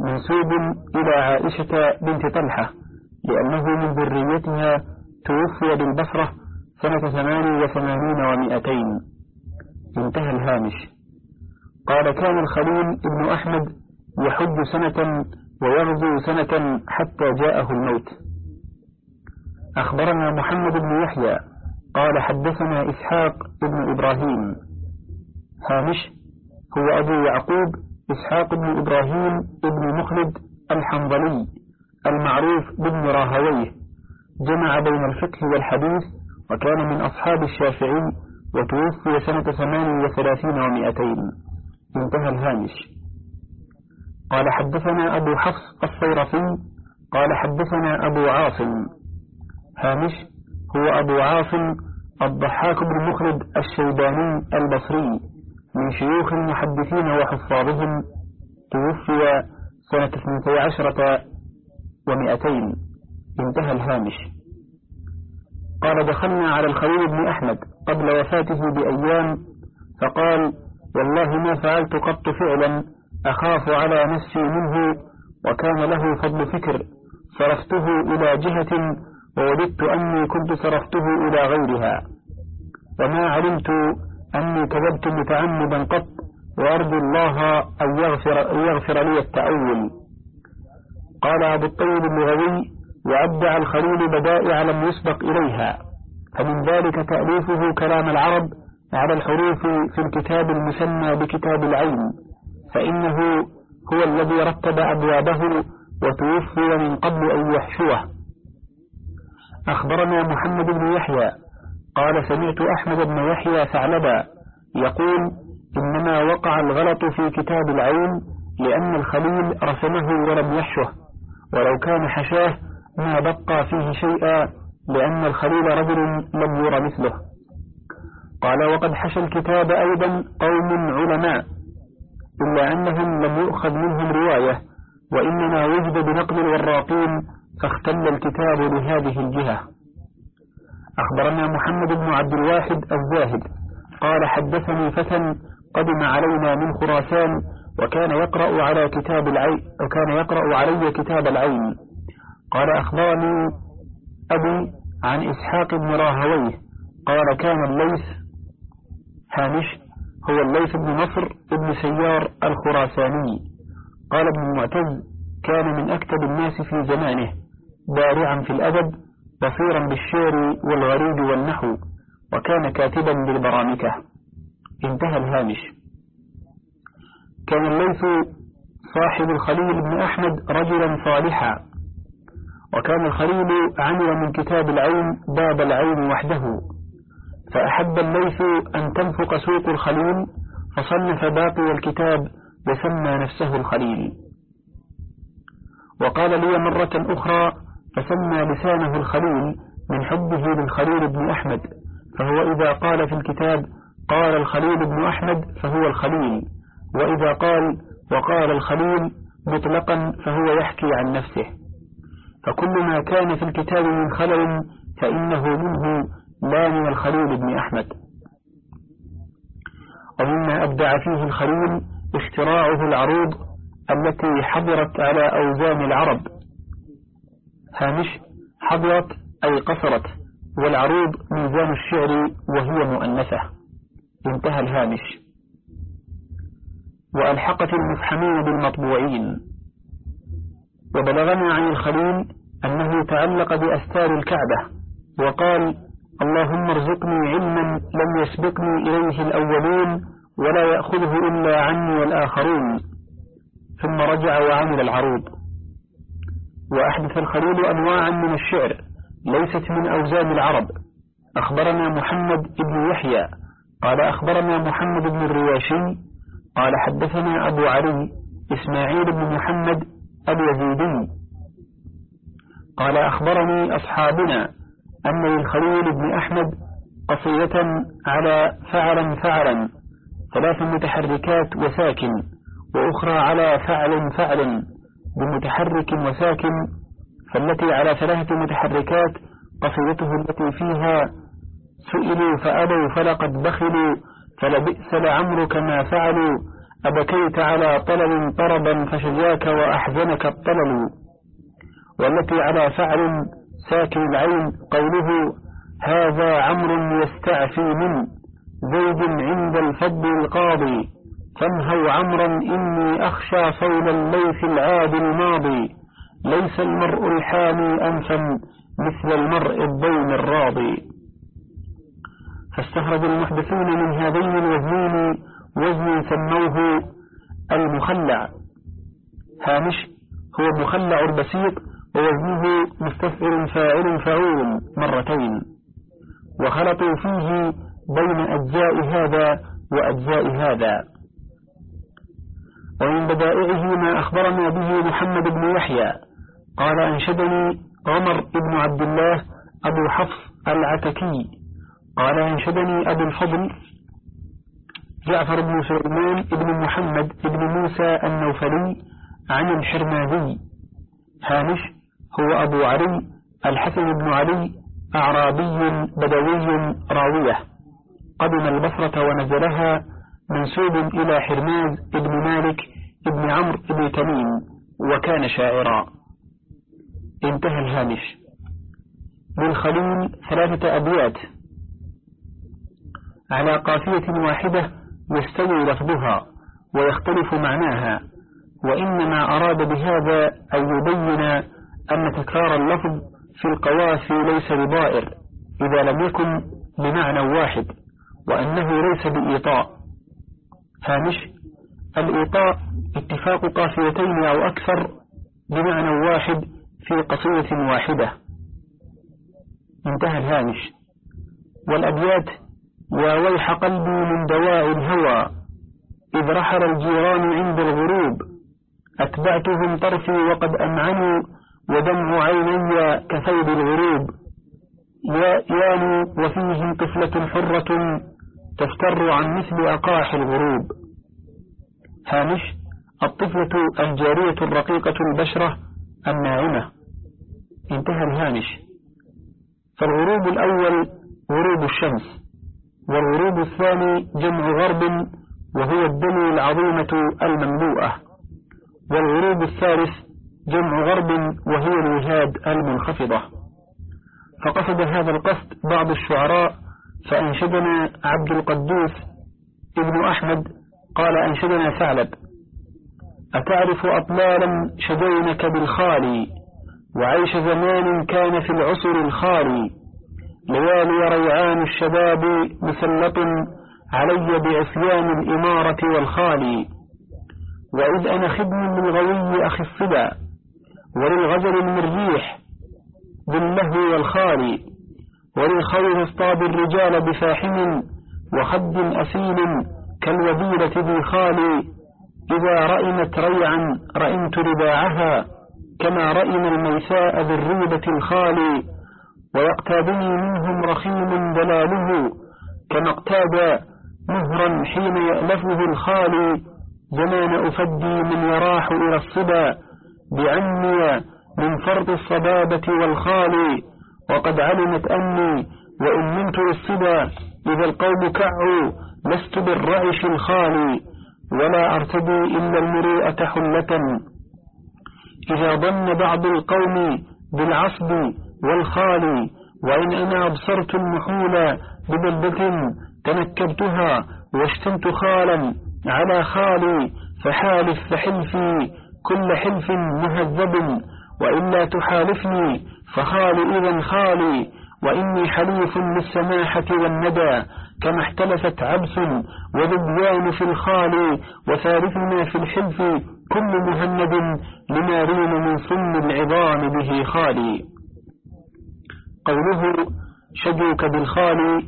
منسوب إلى عائشة بنت طلحة لأنه من ذريتها توفي بالبصرة سنة ثمان وثمانين ومائتين. انتهى الهامش. قال كان الخليل ابن أحمد يحج سنة ويغزو سنة حتى جاءه الموت. أخبرنا محمد بن يحيى قال حدثنا إسحاق بن إبراهيم. هامش هو أبو يعقوب إسحاق بن إبراهيم بن مخلد الحنظلي المعروف بن راهويه جمع بين الفقه والحديث وكان من أصحاب الشافعي وتوفي سنة ثمان وثلاثين ومائتين. انتهى الهامش. قال حدثنا أبو حفص الصيرفي قال حدثنا أبو عاصم. هامش هو أبو عاصم الضحاك بن مخلد الشيباني البصري من شيوخ المحدثين وحفاظهم توفي سنة اثنتي عشرة ومئتين. انتهى الهامش. قال دخلنا على الخليل بن أحمد قبل وفاته بأيام فقال والله ما فعلت قط فعلا أخاف على نفسي منه وكان له فضل فكر صرفته إلى جهة ووددت أني كنت صرفته إلى غيرها. وما علمت أني كذبت متعمدا قط وأرجو الله أن يغفر, يغفر لي التأول. قال أبو الطيب اللغوي وأبدع الخليل بدائع لم يسبق إليها فمن ذلك تأليفه كلام العرب على الحروف في الكتاب المسمى بكتاب العين فإنه هو الذي رتب أبوابه وتوفي من قبل أن يحشوه. أخبرنا محمد بن يحيى قال سمعت أحمد بن يحيى ثعلبا يقول إنما وقع الغلط في كتاب العين لأن الخليل رسمه ولم يحشه ولو كان حشاه ما بقى فيه شيئا لأن الخليل رجل لم ير مثله. قال وقد حشى الكتاب أيضا قوم علماء إلا أنهم لم يؤخذ منهم رواية وإنما وجد بنقل الوراقين فاختل الكتاب لهذه الجهة. أخبرنا محمد بن عبد الواحد الزاهد قال حدثني فتى قدم علينا من خراسان وكان يقرأ على كتاب العين وكان يقرأ علي كتاب العين. قال أخبرني أبي عن إسحاق بن راهويه قال كان الليث هامش هو الليث بن نصر بن سيار الخراساني. قال ابن المعتز كان من أكتب الناس في زمانه بارعا في الأدب بصيرا بالشعر والغريب والنحو وكان كاتبا للبرامكة انتهى الهامش. كان الليث صاحب الخليل بن أحمد رجلا صالحا. وكان الخليل عمل من كتاب العين باب العين وحده. فأحب الليث أن تنفق سوق الخليل فصنف باقي الكتاب وسمى نفسه الخليل. وقال لي مرة أخرى فسمى لسانه الخليل من حبه للخليل بن أحمد فهو إذا قال في الكتاب قال الخليل بن أحمد فهو الخليل وإذا قال وقال الخليل مطلقا فهو يحكي عن نفسه. فكل ما كان في الكتاب من خلل فإنه منه لا من الخليل بن أحمد. ومما أبدع فيه الخليل اختراعه العروض التي حضرت على أوزان العرب. هامش حضرت أي قصرت والعروض ميزان الشعر وهي مؤنثة. انتهى الهامش. وألحقت المفحمين بالمطبوعين. وبلغنا عن الخليل أنه تعلق بأستار الكعبة وقال اللهم ارزقني علما لم يسبقني إليه الأولون ولا يأخذه إلا عني والآخرون. ثم رجع وعمل العروض. وأحدث الخليل أنواعا من الشعر ليست من أوزان العرب. أخبرنا محمد بن يحيى. قال أخبرنا محمد بن الرياشي. قال حدثنا أبو علي إسماعيل بن محمد اليزيدي قال أخبرني أصحابنا أن للخليل بن أحمد قصيدة على فعلا فعلا ثلاث متحركات وساكن وأخرى على فعل فعل بمتحرك وساكن فالتي على ثلاثة متحركات قصيدته التي فيها سئلوا فأبوا فلقد بخلوا فلبئس لعمرك ما فعلوا أبكيت على طلل طربا فشجاك وأحزنك الطلل والتي على فعل ساكن العين قوله هذا عمر يستعفي من زيد عند الفضل القاضي فانهوا عمرا إني أخشى صول الليث العاد الماضي ليس المرء الحامي أنفا مثل المرء الضيم الراضي. فاستخرج المحدثون من هذين الوزنين وزن سموه المخلع. هامش هو المخلع البسيط ووزنه مستفعل فاعل فعول مرتين وخلطوا فيه بين أجزاء هذا وأجزاء هذا. ومن بدائعه ما أخبرنا به محمد بن يحيى قال أنشدني عمر بن عبد الله أبو حفص العتكي. قال أنشدني أبو الفضل جعفر بن سليمان بن محمد بن موسى النوفلي عن الحرماني هامش هو أبو علي الحسن بن علي أعرابي بدوي راوية. قدم البصرة ونزلها منسوب إلى حرماز بن مالك بن عمرو بن تميم وكان شاعرا. انتهى الهامش. للخليل ثلاثة أبيات على قافية واحدة يستوي لفظها ويختلف معناها وإنما أراد بهذا أن يبين أن تكرار اللفظ في القوافي ليس بضائر إذا لم يكن بمعنى واحد وأنه ليس بإيطاء. هامش الإيطاء اتفاق قافيتين أو أكثر بمعنى واحد في قصيدة واحدة. انتهى الهامش. والأبيات يا ويح قلبي من دواء الهوى إذ رحل الجيران عند الغروب. أتبعتهم طرفي وقد أمعنوا ودمع عيني كثوب الغروب. ياني وفيهم طفلة حرة تفتر عن مثل أقاح الغروب. هامش الطفلة الجارية الرقيقة البشرة الناعمة. انتهى الهامش. فالغروب الأول غروب الشمس والغروب الثاني جمع غرب وهو الدنيا العظيمة المملوءة. والغروب الثالث جمع غرب وهي الوهاد المنخفضة. فقصد هذا القصد بعض الشعراء فأنشدنا عبد القدوس ابن أحمد قال أنشدنا ثعلب. أتعرف أطلالا شجينك بالخالي وعيش زمان كان في العصر الخالي. ليالي ريعان الشباب مسلط علي بعصيان الإمارة والخالي. وإذ أنا خدم للغوي أخي الصبا وللغزل المريح باللهو والخالي وللخير اصطاد الرجال بفاحم وخد أسيل كالوزيرة ذي خالي إذا رئمت ريعا رئمت رباعها كما رئم الميساء ذي الريبة الخالي ويقتادني منهم رخيم دلاله كما اقتاد مهرا حين يألفه الخالي زمان أفدي من يراح إلى الصبا بعني من فرط الصبابة والخال وقد علمت أني وإن نمت للصبا إذا القوم كعوا لست بالرعش الخالي ولا أرتدي إلا المروءة حلة. إذا ظن بعض القوم بالعصب والخال وإن أنا أبصرت المحول ببلدة تنكبتها واشتمت خالا على خالي فحالف فحلفي كل حلف مهذب وإلا تحالفني فخالي إذا خالي وإني حليف للسماحة والندى كما احتلفت عبس وذبيان في الخال وثالثنا في الحلف كل مهند لما من صم العظام به خالي قوله شجوك بالخال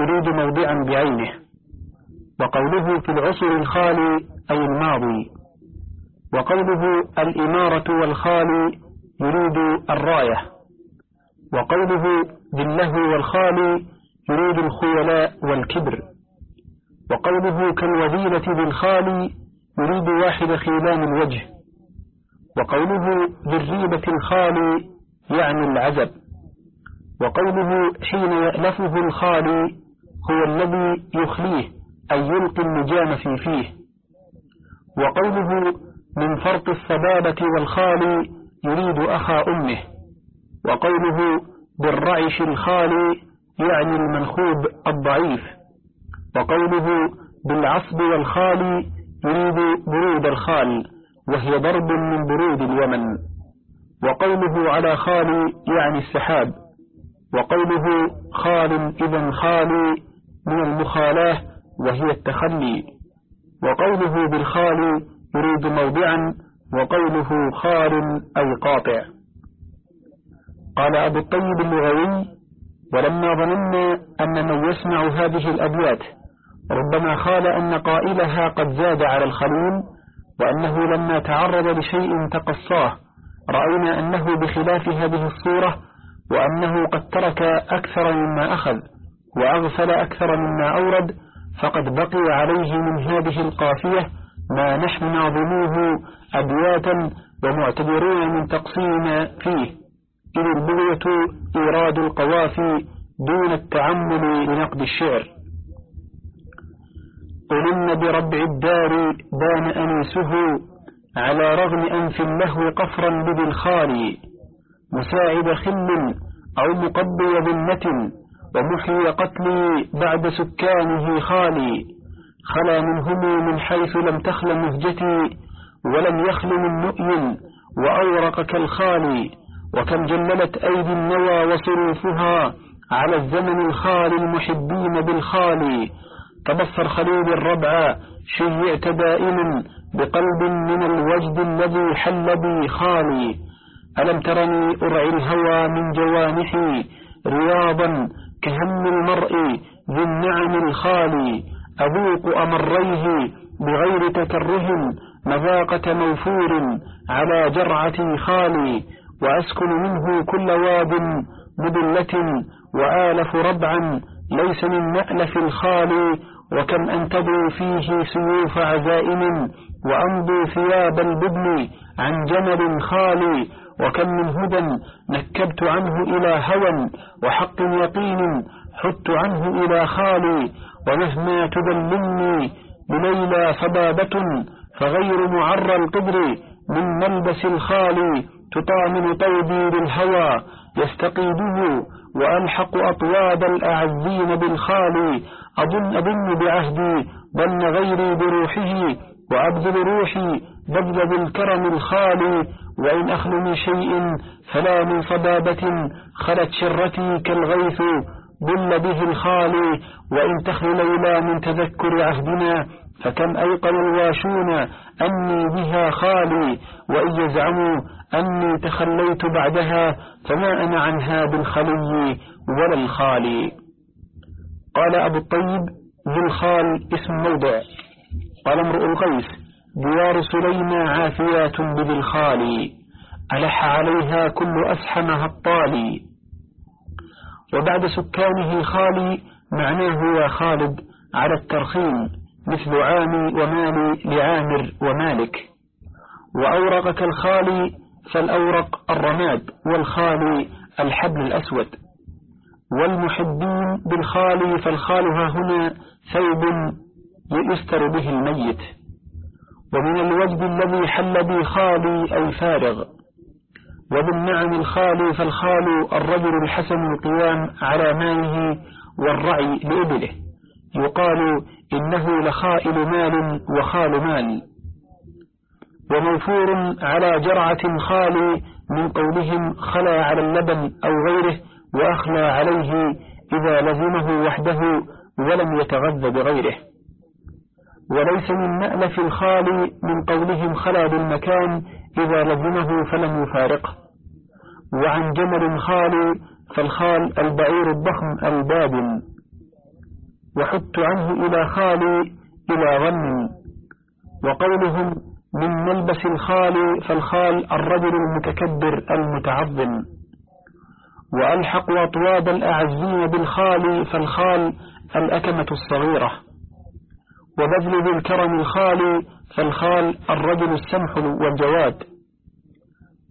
يريد موضعا بعينه وقوله في العصر الخالي أي الماضي. وقوله الإمارة والخالي يريد الراية. وقوله باللهو والخالي يريد الخيلاء والكبر. وقوله كالوزيلة بالخالي يريد واحد خيلان الوجه. وقوله بالريبة الخالي يعني العزب وقوله حين يألفه الخالي هو الذي يخليه أي يلقي اللجام في فيه. وقوله من فرط الصبابة والخالي يريد أخا أمه وقوله بالرعش الخالي يعني المنخوب الضعيف وقوله بالعصب والخالي يريد برود الخال وهي ضرب من برود اليمن وقوله على خالي يعني السحاب وقوله خال إذا خالي من المخالاه وهي التخلي وقوله بالخال يريد موضعا وقوله خال أي قاطع. قال أبو الطيب اللغوي ولما ظننا أن من يسمع هذه الأبيات ربما خال أن قائلها قد زاد على الخليل وأنه لما تعرض لشيء تقصاه رأينا أنه بخلاف هذه الصورة وأنه قد ترك أكثر مما أخذ وأغفل أكثر مما أورد فقد بقي عليه من هذه القافية ما نحن ناظموه أبياتا ومعتبرون من تقسيم فيه. إذ البغية إيراد القوافي دون التعمل لنقد الشعر. قلن بربع الدار بان أنيسه على رغم أنف له قفرا بذي الخالي مساعد خل أو مقضي ذمة ومحيي قتلي بعد سكانه خالي. خلا منهم من حيث لم تخل مهجتي ولم يخل من نؤي وأورق كالخالي وكم جللت أيدي النوى وصروفها على الزمن الخالي المحبين بالخالي تبصر خليل الربع شيعت دائما بقلب من الوجد الذي حل بي خالي. ألم ترني أرعي الهوى من جوانحي رياضا كهم المرء ذي النعم الخالي. أذوق أمريه بغير تكره مذاقة موفور على جرعة خالي وأسكن منه كل واد مدلة وآلف ربعا ليس من مألف الخالي وكم أنتبوا فيه سيوف عزائم وأمضوا ثياب البدن عن جمل خالي وكم من هدى نكبت عنه إلى هوى وحق يقين حدت عنه إلى خالي ومهما تذلني بليلى صبابة فغير معرى القدر من ملبس الخالي تطامن طيبي بالهوى يستقيده وألحق أطواب الأعزين بالخالي أظن أظن بعهدي ظن غيري بروحه وأبذل روحي بذل بالكرم الخالي وإن أخل من شيء فلا من صبابة خلت شرتي كالغيث بل به الخالي وإن تخل ليلى من تذكر عهدنا فكم أيقن الواشون أني بها خالي وإن يزعموا أني تخليت بعدها فما أنا عنها بالخلي ولا الخالي. قال أبو الطيب ذو الخال اسم موضع. قال امرؤ القيس ديار سليمى عافيات بذي الخال ألح عليها كل أسحمها الطالي. وبعد سكانه خالي معناه يا خالد على الترخيم مثل عامي ومالي لعامر ومالك. وأورقك الخالي فالأورق الرماد والخالي الحبل الأسود. والمحبين بالخالي فالخالها هنا ثوب يستر به الميت. ومن الوجد الذي حل بي خالي أي فارغ. وبالنعم الخالي فالخال الرجل الحسن القيام على ماله والرعي لإبله. يقال إنه لخائل مال وخال مال. وموفور على جرعة خالي من قولهم خلا على اللبن أو غيره وأخلى عليه إذا لزمه وحده ولم يتغذى بغيره. وليس من مألف الخال من قولهم خلا بالمكان إذا لزمه فلم يفارقه وعن جمل خال فالخال البعير الضخم البادن وحدت عنه إلى خالي إلى ظن وقولهم من ملبس الخال فالخال الرجل المتكبر المتعظم. وألحق أطواب الأعزين بالخال فالخال الأكمة الصغيرة. وبذل ذي الكرم الخال فالخال الرجل السمح والجواد.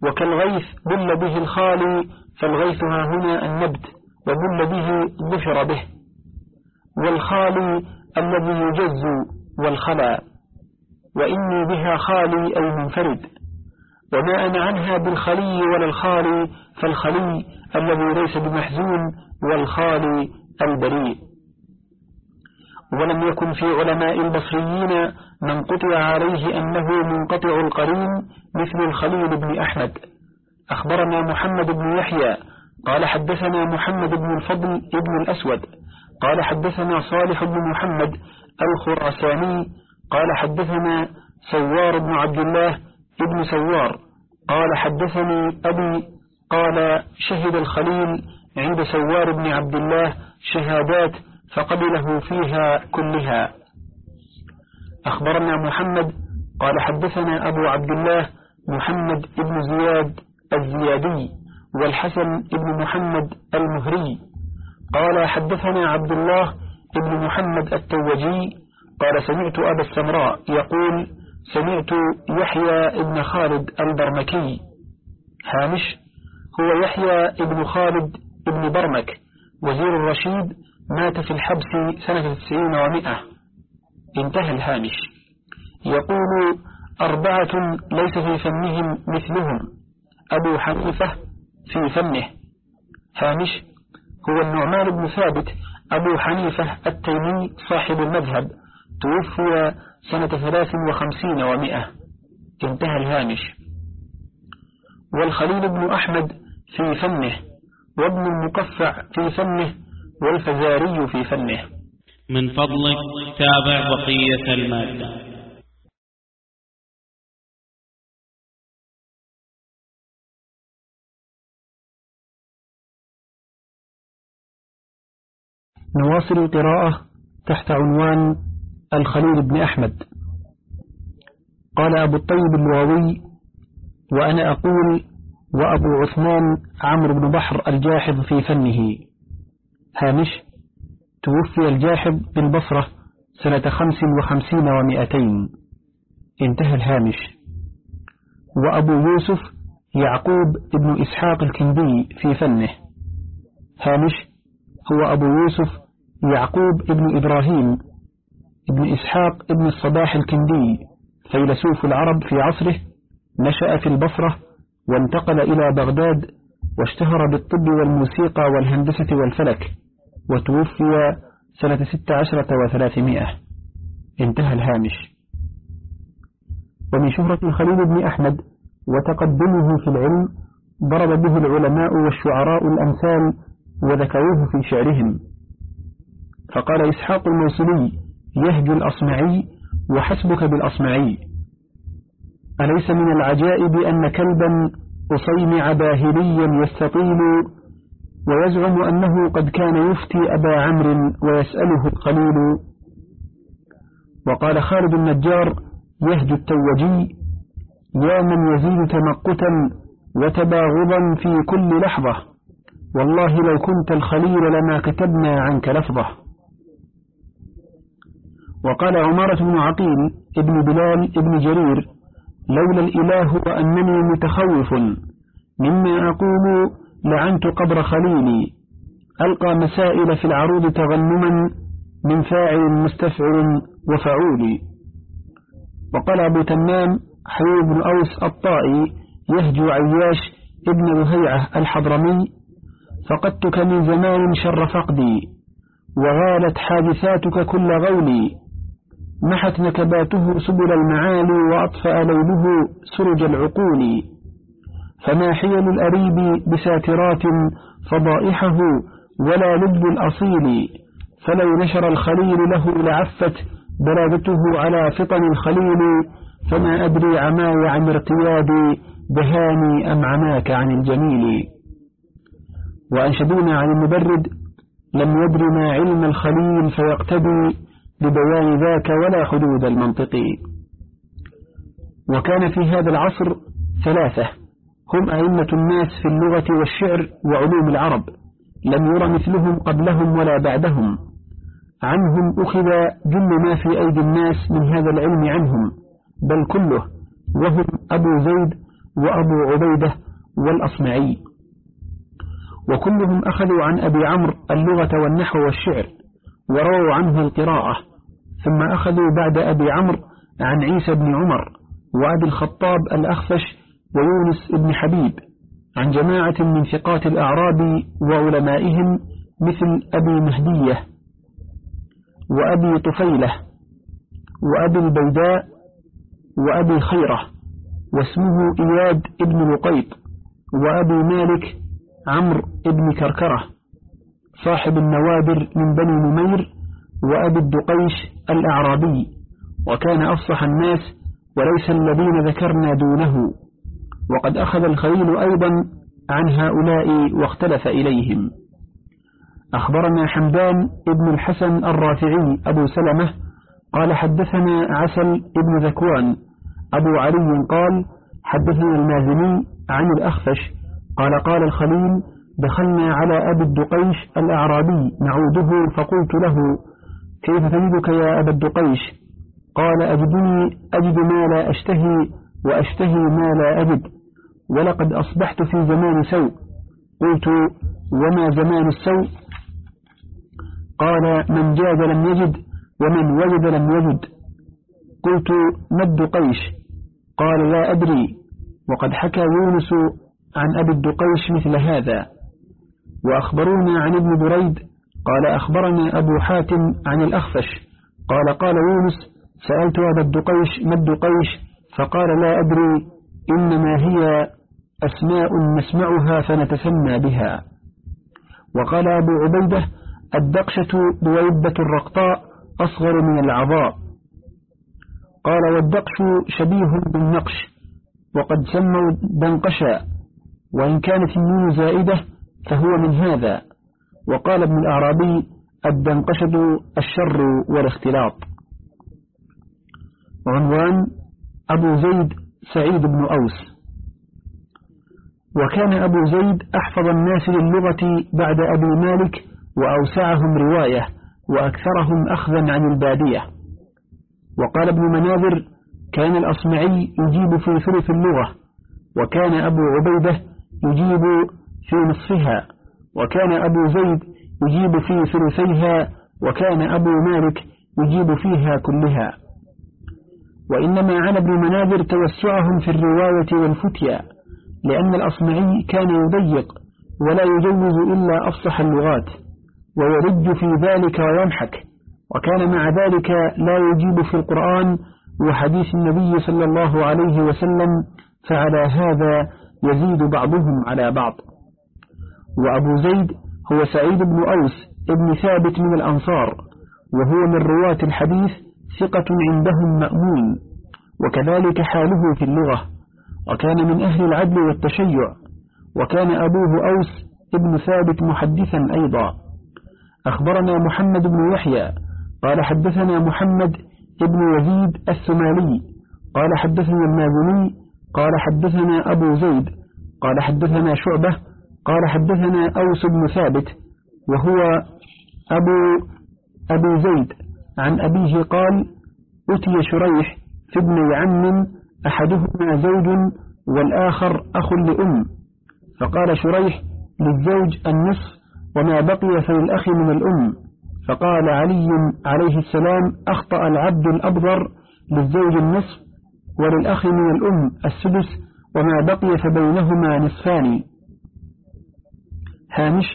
وكالغيث بل به الخال فالغيث ها هنا النبت وبل به ظفر به. والخال الذي يجز والخلا وإني بها خالي أي منفرد. وما أنا عنها بالخلي ولا الخالي فالخلي الذي ليس بمحزون والخالي البريء. ولم يكن في علماء البصريين من قطع عليه أنه منقطع القرين مثل الخليل بن أحمد. أخبرنا محمد بن يحيى قال حدثنا محمد بن الفضل ابن الأسود قال حدثنا صالح بن محمد الخراساني قال حدثنا سوار بن عبد الله ابن سوار قال حدثني أبي قال شهد الخليل عند سوار بن عبد الله شهادات فقبله فيها كلها. أخبرنا محمد قال حدثنا أبو عبد الله محمد بن زياد الزيادي والحسن بن محمد المهري. قال حدثنا عبد الله بن محمد التوجي قال سمعت أبا السمراء يقول سمعت يحيى بن خالد البرمكي. هامش هو يحيى بن خالد بن برمك وزير الرشيد مات في الحبس سنة تسعين ومئة انتهى الهامش. يقول أربعة ليس في فمهم مثلهم. أبو حنيفة في فمه. هامش. هو النعمان بن ثابت. أبو حنيفة التيمي صاحب المذهب. توفي سنة ثلاث وخمسين ومئة انتهى الهامش. والخليل بن أحمد في فمه. وابن المقفع في فمه. والفزاري في فمه من فضلك تابع بقية المادة. نواصل القراءة تحت عنوان الخليل بن أحمد. قال أبو الطيب اللواوي وأنا أقول وأبو عثمان عمرو بن بحر الجاحظ في فنه. هامش توفي الجاحظ بالبصرة سنة خمس وخمسين ومائتين. انتهى الهامش. وأبو يوسف يعقوب بن إسحاق الكندي في فنه. هامش هو أبو يوسف يعقوب ابن إبراهيم ابن إسحاق ابن الصباح الكندي فيلسوف العرب في عصره نشأ في البصرة وانتقل إلى بغداد واشتهر بالطب والموسيقى والهندسة والفلك. وتوفي سنة ست عشرة وثلاثمائة. انتهى الهامش. ومن شهرة الخليل بن أحمد وتقدمه في العلم ضرب به العلماء والشعراء الأمثال وذكروه في شعرهم. فقال إسحاق الموصلي يهجو الأصمعي وحسبك بالأصمعي. أليس من العجائب أن كلبا أصيمع باهليا يستطيل ويزعم أنه قد كان يفتي أبا عمرو ويسأله القليل. وقال خالد النجار يهجو التوجي يا من يزيد تمقتا وتباغضا في كل لحظة والله لو كنت الخليل لما كتبنا عنك لفظة. وقال عمارة بن عقيل ابن بلال ابن جرير لولا الإله وأنني متخوف مما أقول لعنت قبر خليلي. ألقى مسائل في العروض تغنما من فاعل مستفعل وفعول. وقال أبو تمام حبيب بن أوس الطائي يهجو عياش ابن رهيعة الحضرمي فقدتك من زمان شر فقدي وغالت حادثاتك كل غولي. محت نكباته سبل المعالي وأطفأ ليله سرج العقول. فما حيل الأريب بساترات فضائحه ولا لب الأصيل فلو نشر الخليل له لعفت بلادته على فطن الخليل فما أدري عماي عن ارتيادي بهاني أم عماك عن الجميل. وأنشدونا عن المبرد لم يدر ما علم الخليل فيقتدي ببيان ذاك ولا حدود المنطق. وكان في هذا العصر ثلاثة هم أئمة الناس في اللغة والشعر وعلوم العرب لم ير مثلهم قبلهم ولا بعدهم. عنهم أخذ جل ما في أيدي الناس من هذا العلم عنهم بل كله وهم أبو زيد وأبو عبيدة والأصمعي. وكلهم أخذوا عن أبي عمرو اللغة والنحو والشعر ورووا عنه القراءة. ثم أخذوا بعد أبي عمرو عن عيسى بن عمر وأبي الخطاب الأخفش ويونس بن حبيب عن جماعة من ثقات الأعراب وعلمائهم مثل أبي مهدية وأبي طفيلة وأبي البيداء وأبي خيرة واسمه إياد بن لقيط وأبي مالك عمرو بن كركرة صاحب النوادر من بني نمير وأبي الدقيش الأعرابي وكان أفصح الناس وليس الذين ذكرنا دونه. وقد أخذ الخليل أيضا عن هؤلاء واختلف إليهم. أخبرنا حمدان ابن الحسن الرافعي أبو سلمة قال حدثنا عسل ابن ذكوان. أبو علي قال حدثنا المازني عن الأخفش. قال قال الخليل دخلنا على أبي الدقيش الأعرابي نعوده فقلت له كيف تجدك يا أبا الدقيش؟ قال أجدني أجد ما لا أشتهي وأشتهي ما لا أجد. ولقد أصبحت في زمان سوء. قلت وما زمان السوء؟ قال من جاد لم يجد ومن وجد لم يجد. قلت ما الدقيش قال لا أدري. وقد حكى يونس عن أبي الدقيش مثل هذا. وأخبرونا عن ابن بريد. قال أخبرنا أبو حاتم عن الأخفش. قال قال يونس سألت أبا الدقيش ما الدقيش؟ فقال لا أدري. إنما هي أسماء نسمعها فنتسمى بها. وقال أبو عبيدة الدقشة بويبة الرقطاء أصغر من العضاء. قال والدقش شبيه بالنقش وقد سموا دنقشا وإن كانت النون زائدة فهو من هذا. وقال ابن الأعرابي الدنقشة الشر والاختلاط. عنوان أبو زيد سعيد بن أوس. وكان أبو زيد أحفظ الناس للغة بعد أبي مالك وأوسعهم رواية وأكثرهم أخذا عن البادية. وقال ابن مناذر كان الأصمعي يجيب في ثلث اللغة وكان أبو عبيدة يجيب في نصفها وكان أبو زيد يجيب في ثلثيها وكان أبو مالك يجيب فيها كلها. وإنما على ابن مناذر توسعهم في الرواية والفتيا لأن الأصمعي كان يضيق ولا يجوز إلا أفصح اللغات ويرج في ذلك ويمحك وكان مع ذلك لا يجيب في القرآن وحديث النبي صلى الله عليه وسلم فعلى هذا يزيد بعضهم على بعض. وأبو زيد هو سعيد بن أوس ابن ثابت من الأنصار وهو من رواة الحديث ثقة عندهم مأمون وكذلك حاله في اللغة وكان من أهل العدل والتشيع وكان أبوه أوس ابن ثابت محدثا أيضا. أخبرنا محمد بن يحيى قال حدثنا محمد ابن يزيد الثمالي قال حدثنا المازني قال حدثنا أبو زيد قال حدثنا شعبة قال حدثنا أوس بن ثابت وهو أبو أبي زيد. عن أبيه قال أتي شريح في ابن عم أحدهما زوج والآخر أخ لأم. فقال شريح للزوج النصف وما بقي فللأخ من الأم. فقال علي عليه السلام أخطأ العبد الأبضر للزوج النصف وللأخ من الأم السدس وما بقي فبينهما نصفان. هامش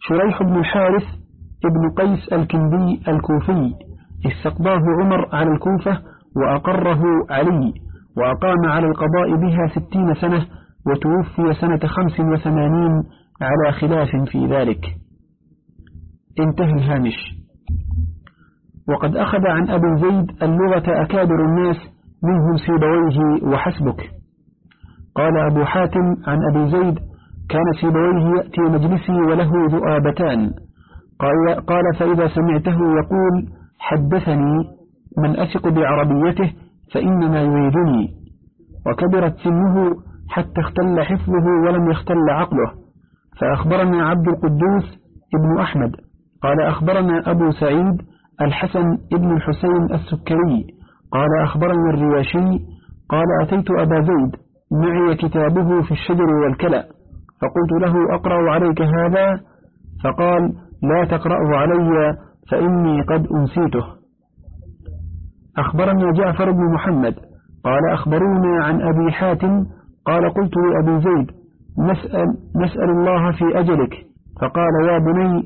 شريح بن الحارث ابن قيس الكندي الكوفي. استقضاه عمر على الكوفة وأقره علي وأقام على القضاء بها ستين سنة وتوفي سنة خمس وثمانين على خلاف في ذلك. انتهى الهامش. وقد أخذ عن أبي زيد اللغة أكابر الناس منهم سيبويه وحسبك. قال أبو حاتم عن أبي زيد كان سيبويه يأتي مجلسي وله ذؤابتان. قال فإذا سمعته يقول حدثني من أثق بعربيته فإنما يريدني وكبرت سنه حتى اختل حفظه ولم يختل عقله فأخبرنا عبد القدوس ابن أحمد قال أخبرنا أبو سعيد الحسن ابن الحسين السكري قال أخبرنا الرياشي قال أتيت أبا زيد معي كتابه في الشجر والكلأ فقلت له أقرأ عليك هذا؟ فقال لا تقرأه علي فإني قد أنسيته. أخبرني جعفر بن محمد قال أخبرونا عن أبي حاتم قال قلت لأبي زيد نسأل, نسأل الله في أجلك. فقال يا بني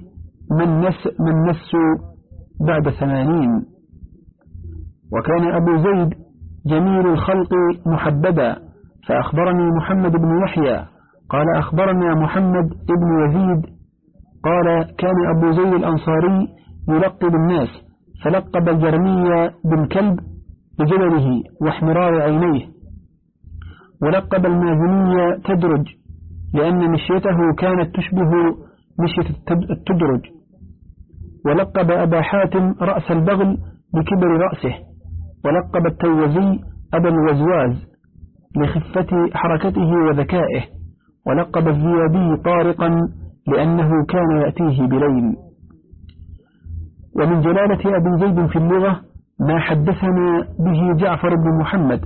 من نس, من نس بعد ثمانين. وكان أبو زيد جميل الخلق محببا فأخبرني محمد بن يحيى. قال أخبرنا محمد بن يزيد قال كان أبو زيد الأنصاري يلقب الناس فلقب الجرمية بالكلب بجبله واحمرار عينيه. ولقب المازنية تدرج لأن مشيته كانت تشبه مشية التدرج. ولقب أبا حاتم رأس البغل بكبر رأسه. ولقب التوزي أبا الوزواز لخفة حركته وذكائه. ولقب الزيادي طارقا لأنه كان يأتيه بليل. ومن جلالة أبي زيد في اللغة ما حدثنا به جعفر بن محمد.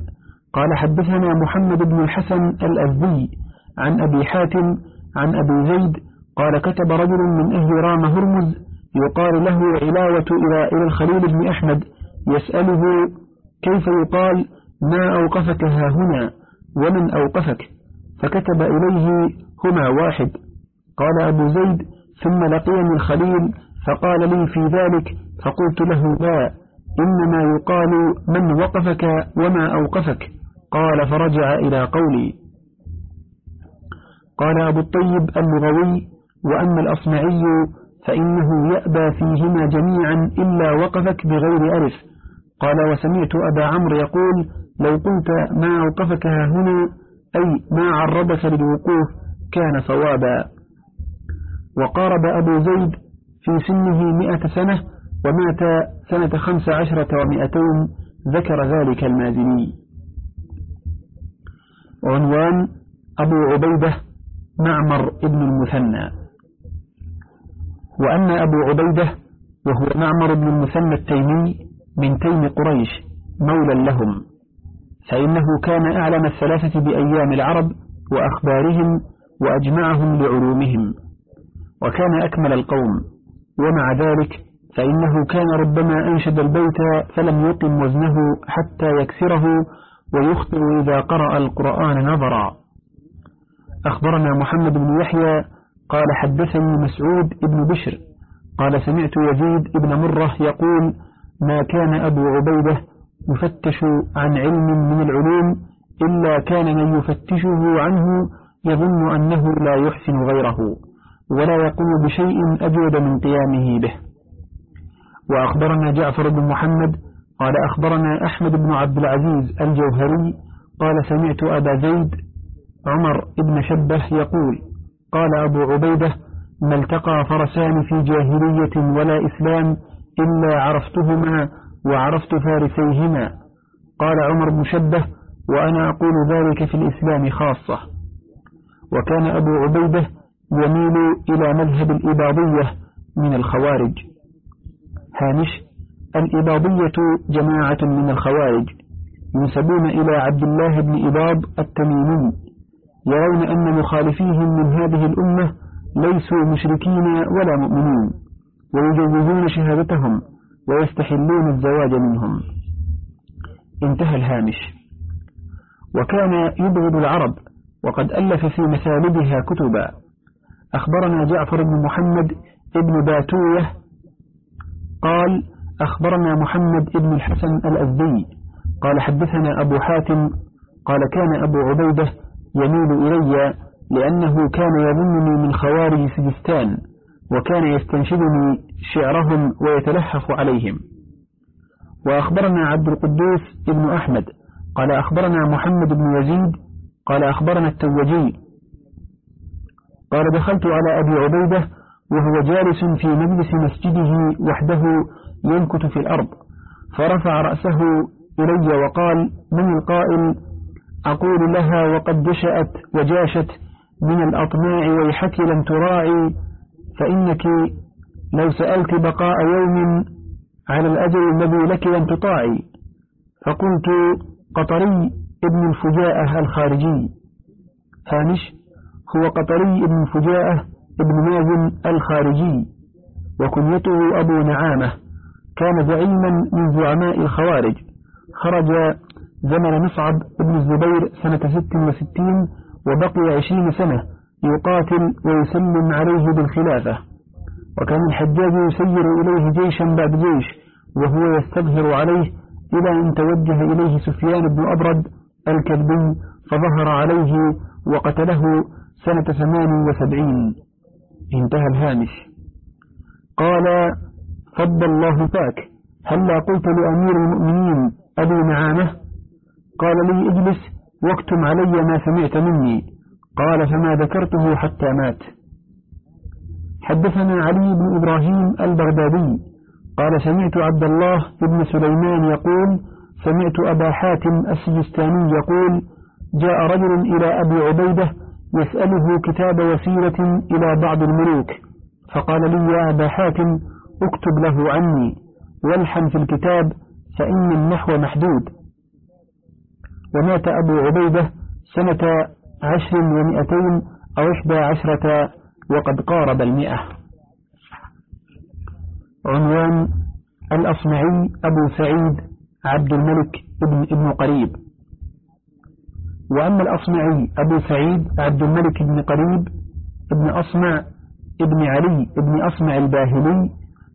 قال حدثنا محمد بن الحسن الأزدي عن أبي حاتم عن أبي زيد قال كتب رجل من أهل رام هرمز يقال له علاوة إلى إلى الخليل بن أحمد يسأله كيف يقال ما أوقفك ها هنا ومن أوقفك؟ فكتب إليه هما واحد. قال أبو زيد ثم لقيني الخليل فقال لي في ذلك فقلت له لا إنما يقال من وقفك وما أوقفك. قال فرجع إلى قولي. قال أبو الطيب اللغوي وأما الأصمعي فإنه يأبى فيهما جميعا إلا وقفك بغير ألف. قال وسمعت أبا عمرو يقول لو قلت ما أوقفك هنا أي ما عرضك للوقوف كان صوابا وقارب أبو زيد في سنه مئة سنة ومات سنة خمس عشرة ومئتين ذكر ذلك المازني. عنوان أبو عبيدة معمر ابن المثنى. وأن أبو عبيدة وهو معمر بن المثنى التيمي من تيم قريش مولى لهم. فإنه كان أعلم الثلاثة بأيام العرب وأخبارهم وأجمعهم لعلومهم. وكان أكمل القوم. ومع ذلك فإنه كان ربما أنشد البيت فلم يقم وزنه حتى يكسره ويخطئ إذا قرأ القرآن نظرا. أخبرنا محمد بن يحيى قال حدثني مسعود بن بشر قال سمعت يزيد بن مرة يقول ما كان أبو عبيدة يفتش عن علم من العلوم إلا كان من يفتشه عنه يظن أنه لا يحسن غيره. ولا يقوم بشيء أجود من قيامه به. وأخبرنا جعفر بن محمد قال أخبرنا أحمد بن عبد العزيز الجوهري قال سمعت أبا زيد عمر بن شبه يقول قال أبو عبيدة ما التقى فرسان في جاهلية ولا إسلام إلا عرفتهما وعرفت فارسيهما. قال عمر بن شبه وأنا أقول ذلك في الإسلام خاصة. وكان أبو عبيدة يميل إلى مذهب الإباضية من الخوارج. هامش الإباضية جماعة من الخوارج ينسبون إلى عبد الله بن إباض التميمي يرون أن مخالفيهم من هذه الأمة ليسوا مشركين ولا مؤمنين ويجوزون شهادتهم ويستحلون الزواج منهم. انتهى الهامش. وكان يبغض العرب وقد ألف في مسالبها كتبا. أخبرنا جعفر بن محمد ابن باتوية قال أخبرنا محمد ابن الحسن الأزدي قال حدثنا أبو حاتم قال كان أبو عبيدة يميل إلي لأنه كان يظنني من خوارج سجستان وكان يستنشدني شعرهم ويتلهف عليهم. وأخبرنا عبد القدوس ابن أحمد قال أخبرنا محمد بن يزيد قال أخبرنا التوجي قال دخلت على أبي عبيدة وهو جالس في مجلس مسجده وحده ينكت في الأرض. فرفع رأسه إلي وقال من القائل أقول لها وقد جشأت وجاشت من الأطماع ويحك لم تراعي فإنك لو سألت بقاء يوم على الأجل الذي لك لم تطاعي. فقلت قطري ابن الفجاءة الخارجي. هامش هو قطري ابن فجاءة ابن مازن الخارجي وكنيته أبو نعامة. كان زعيما من زعماء الخوارج. خرج زمن مصعب بن الزبير سنة ست وستين وبقي عشرين سنة يقاتل ويسلم عليه بالخلافة. وكان الحجاج يسير إليه جيشا بعد جيش وهو يستظهر عليه إلى أن توجه إليه سفيان بن أبرد الكلبي فظهر عليه وقتله سنة ثمان وسبعين. انتهى الهامش. قال فضل الله فاك. هلا قلت لأمير المؤمنين أبي نعامة؟ قال لي اجلس واكتم علي ما سمعت مني. قال فما ذكرته حتى مات. حدثنا علي بن إبراهيم البغدادي. قال سمعت عبد الله بن سليمان يقول سمعت أبا حاتم السجستاني يقول جاء رجل إلى أبي عبيدة يسأله كتاب وسيلة إلى بعض الملوك. فقال لي يا أبا حاتم اكتب له عني. والحن في الكتاب فإن النحو محدود. ومات أبو عبيدة سنة عشر ومئتين أو إحدى عشرة وقد قارب المئة. عنوان الأصمعي أبو سعيد عبد الملك ابن, ابن قريب. وأما الأصمعي أبو سعيد عبد الملك بن قريب ابن أصمع ابن علي ابن أصمع الباهلي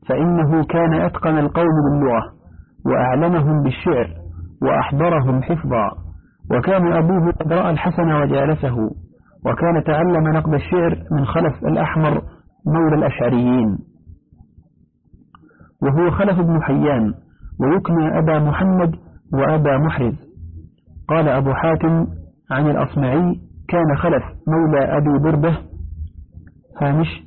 فإنه كان أتقن القوم باللغة وأعلمهم بالشعر وأحضرهم حفظا وكان أبوه قد رأى الحسن وجالسه وكان تعلم نقد الشعر من خلف الأحمر مولى الأشعريين. وهو خلف بن حيان ويكنى أبا محمد وأبا محرز. قال أبو حاتم عن الأصمعي كان خلف مولى أبي بردة هامش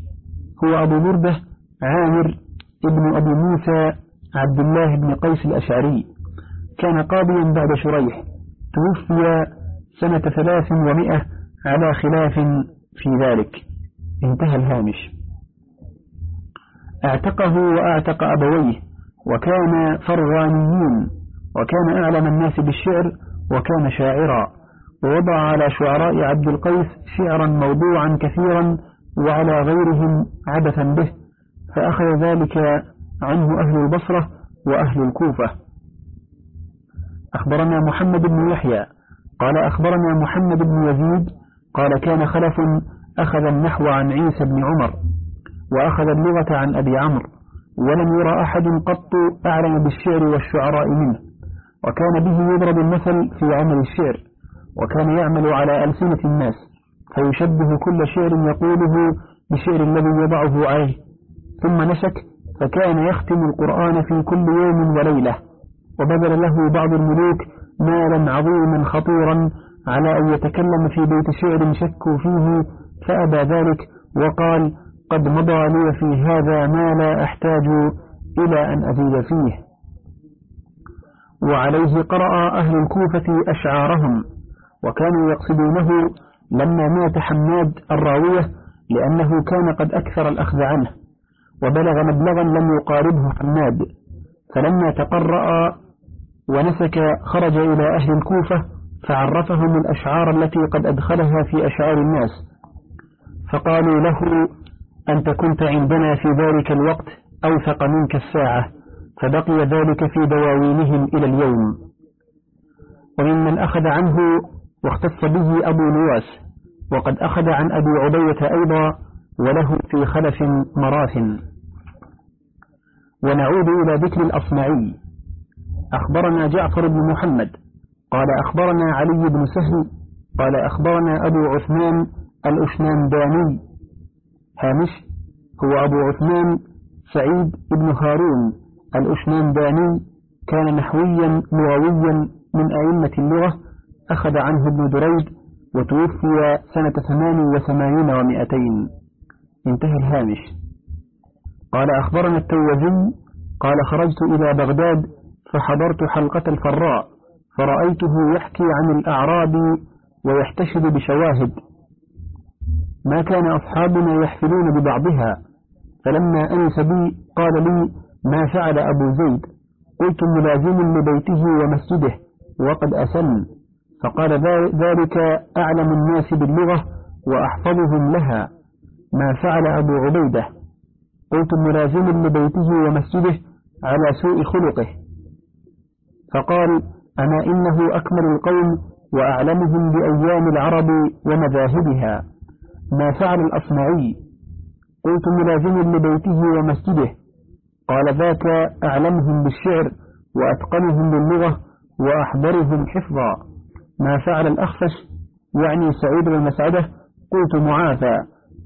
هو أبو بردة عامر ابن أبي موسى عبد الله بن قيس الأشعري. كان قاضيا بعد شريح توفي سنة ثلاث ومئة على خلاف في ذلك. انتهى الهامش. اعتقه وأعتق أبويه وكان فرغانيين وكان أعلم الناس بالشعر وكان شاعرا. ووضع على شعراء عبد القيس شعرا موضوعا كثيرا وعلى غيرهم عبثا به فأخذ ذلك عنه أهل البصرة وأهل الكوفة. أخبرنا محمد بن يحيى. قال أخبرنا محمد بن يزيد قال كان خلف أخذ النحو عن عيسى بن عمر وأخذ اللغة عن أبي عمرو ولم يرى أحد قط أعلم بالشعر والشعراء منه وكان به يضرب المثل في عمل الشعر. وكان يعمل على ألسنة الناس فيشبه كل شعر يقوله بشعر الذي يضعه عليه. ثم نشك فكان يختم القرآن في كل يوم وليلة. وبذل له بعض الملوك مالا عظيما خطيرا على أن يتكلم في بيت شعر شكوا فيه فأبى ذلك وقال قد مضى لي في هذا ما لا أحتاج إلى أن أزيد فيه. وعليه قرأ أهل الكوفة أشعارهم. وكانوا يقصدونه لما مات حماد الراوية لأنه كان قد أكثر الأخذ عنه وبلغ مبلغا لم يقاربه حماد. فلما تقرأ ونسك خرج إلى أهل الكوفة فعرفهم الأشعار التي قد أدخلها في أشعار الناس. فقالوا له أنت كنت عندنا في ذلك الوقت أوثق منك الساعة فبقي ذلك في دواوينهم إلى اليوم. وممن أخذ عنه واختص به أبو نواس وقد أخذ عن أبي عبية أيضا وله في خلف مراث ونعود إلى ذكر الأصمعي. أخبرنا جعفر بن محمد. قال أخبرنا علي بن سهل. قال أخبرنا أبو عثمان الأشنانداني هامش هو أبو عثمان سعيد بن هارون الأشنانداني كان نحويا لغويا من أئمة اللغة. أخذ عنه ابن دريد وتوفي سنة ثمان وثمانين ومائتين. انتهى الهامش. قال أخبرنا التوزي قال خرجت إلى بغداد فحضرت حلقة الفراء فرأيته يحكي عن الأعراب ويحتشد بشواهد. ما كان أصحابنا يحفلون ببعضها فلما أنس بي قال لي ما فعل أبو زيد؟ قلت ملازم لبيته ومسجده وقد أسن فقال ذلك أعلم الناس باللغة وأحفظهم لها ما فعل أبو عبيدة. قلت ملازم لبيته ومسجده على سوء خلقه. فقال أما إنه أكمل القوم وأعلمهم بأيام العرب ومذاهبها ما فعل الأصمعي. قلت ملازم لبيته ومسجده. قال ذاك أعلمهم بالشعر وأتقنهم باللغة وأحضرهم حفظا. ما فعل الأخفش يعني سعيد المسعدة قلت معافى.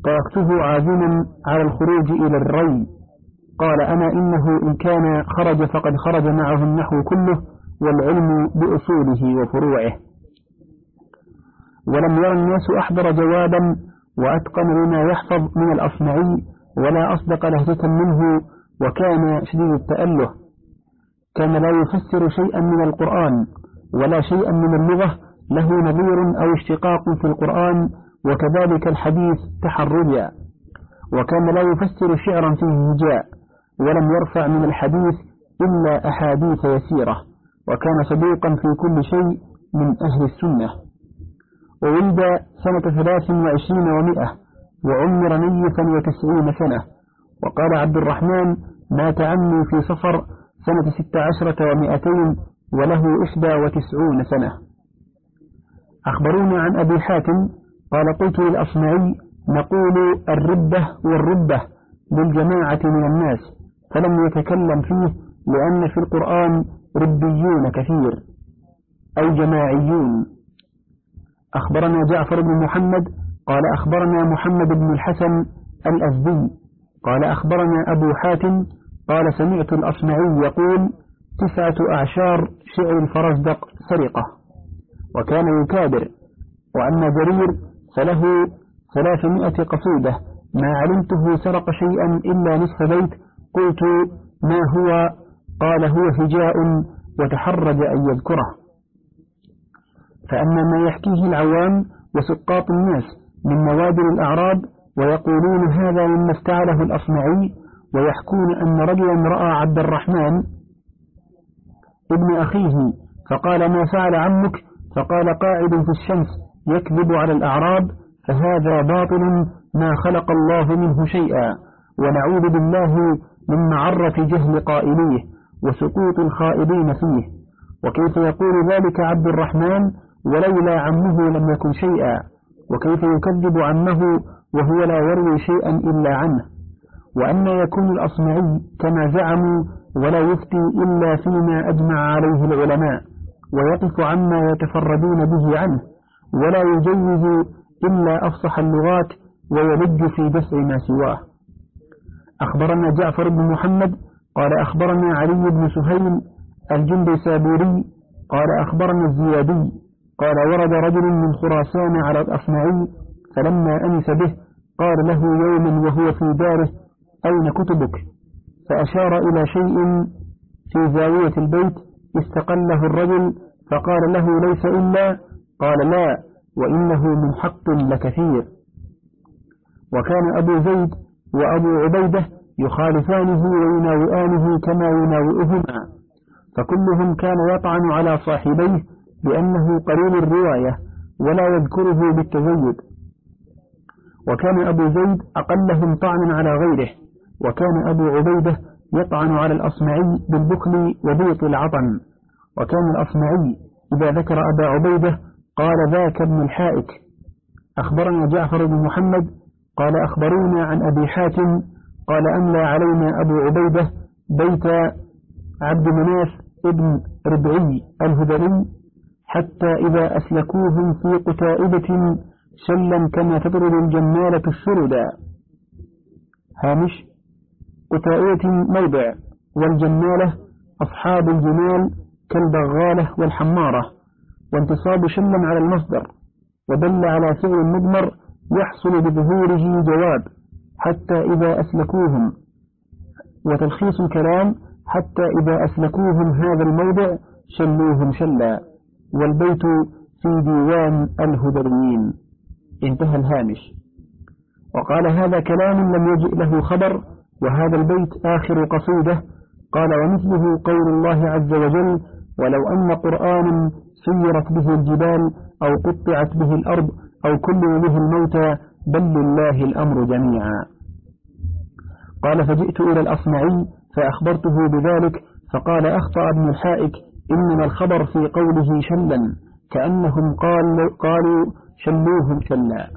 تركته عازما على الخروج إلى الري. قال أنا إنه إن كان خرج فقد خرج معه النحو كله والعلم بأصوله وفروعه. ولم ير الناس أحضر جوابا وأتقن لما يحفظ من الأصمعي ولا أصدق لهجة منه وكان شديد التأله. كان لا يفسر شيئا من القرآن ولا شيئا من اللغة له نظير أو اشتقاق في القرآن وكذلك الحديث تحرجا وكان لا يفسر شعرا فيه هجاء ولم يرفع من الحديث إلا أحاديث يسيرة. وكان صديقا في كل شيء من أهل السنة. وولد سنة ثلاث وعشرين ومئة وعمر نيفا وتسعين سنة. وقال عبد الرحمن مات عمي في صفر سنة ست عشرة ومئتين وله إحدى وتسعون سنة. أخبرونا عن أبي حاتم قال قلت للأصمعي نقول الردة والردة للجماعة من الناس فلم يتكلم فيه لأن في القرآن رديون كثير أي جماعيون. أخبرنا جعفر بن محمد قال أخبرنا محمد بن الحسن الأزدي قال أخبرنا أبو حاتم قال سمعت الأصمعي يقول تسعة أعشار شعر الفرزدق سرقة. وكان يكابر وأما جرير فله ثلاثمائة قصيدة. ما علمته سرق شيئا إلا نصف بيت. قلت ما هو؟ قال هو هجاء وتحرج أن يذكره. فأما ما يحكيه العوام وسقاط الناس من نوادر الأعراب ويقولون هذا مما استعله الأصمعي ويحكون أن رجلا رأى عبد الرحمن ابن أخيه فقال ما فعل عمك؟ فقال قاعد في الشمس يكذب على الأعراب فهذا باطل ما خلق الله منه شيئا ونعوذ بالله من معرة جهل قائليه وسقوط الخائبين فيه. وكيف يقول ذلك عبد الرحمن؟ ولولا عمه لم يكن شيئا. وكيف يكذب عمه وهو لا يروي شيئا إلا عنه؟ وأن يكون الأصمعي كما زعموا ولا يفتي إلا فيما أجمع عليه العلماء. ويقف عما يتفردون به عنه ولا يجوز إلا أفصح اللغات ويلج في دفع ما سواه. أخبرنا جعفر بن محمد قال أخبرنا علي بن سهيل الجندي سابوري قال أخبرنا الزيادي قال ورد رجل من خراسان على الأصمعي فلما أنس به قال له يوما وهو في داره أين كتبك؟ فأشار إلى شيء في زاوية البيت استقله الرجل فقال له ليس إلا قال لا وإنه من حق لكثير. وكان أبو زيد وأبو عبيدة يخالفانه ويناوئانه كما يناوئهما فكلهم كان يطعن على صاحبيه بأنه قليل الرواية ولا يذكره بالتزيد. وكان أبو زيد أقلهم طعنا على غيره وكان أبو عبيدة يطعن على الأصمعي بالبخل وضيق العطن. وكان الأصمعي إذا ذكر أبا عبيدة قال ذاك ابن الحائك. أخبرنا جعفر بن محمد قال أخبرونا عن أبي حاتم قال أملى علينا أبو عبيدة بيت عبد مناف ابن ربعي الهدري حتى إذا أسلكوهم في قتائبة شلا كما تطرد الجمالة الشردا هامش قتائبة موضع والجمالة أصحاب الجمال كالبغالة والحمارة وانتصاب شلا على المصدر ودل على فعل مضمر يحصل بظهوره جواب حتى إذا أسلكوهم. وتلخيص الكلام حتى إذا أسلكوهم هذا الموضع شلوهم شلا. والبيت في ديوان الهدريين. انتهى الهامش. وقال هذا كلام لم يجئ له خبر وهذا البيت آخر قصيدة. قال ومثله قول الله عز وجل ولو أن قرآنا سيرت به الجبال أو قطعت به الأرض أو كل به الموتى بل لله الأمر جميعا. قال فجئت إلى الأصمعي فأخبرته بذلك فقال أخطأ ابن الحائك إنما الخبر في قوله شلا كأنهم قال قالوا شلوهم شلا.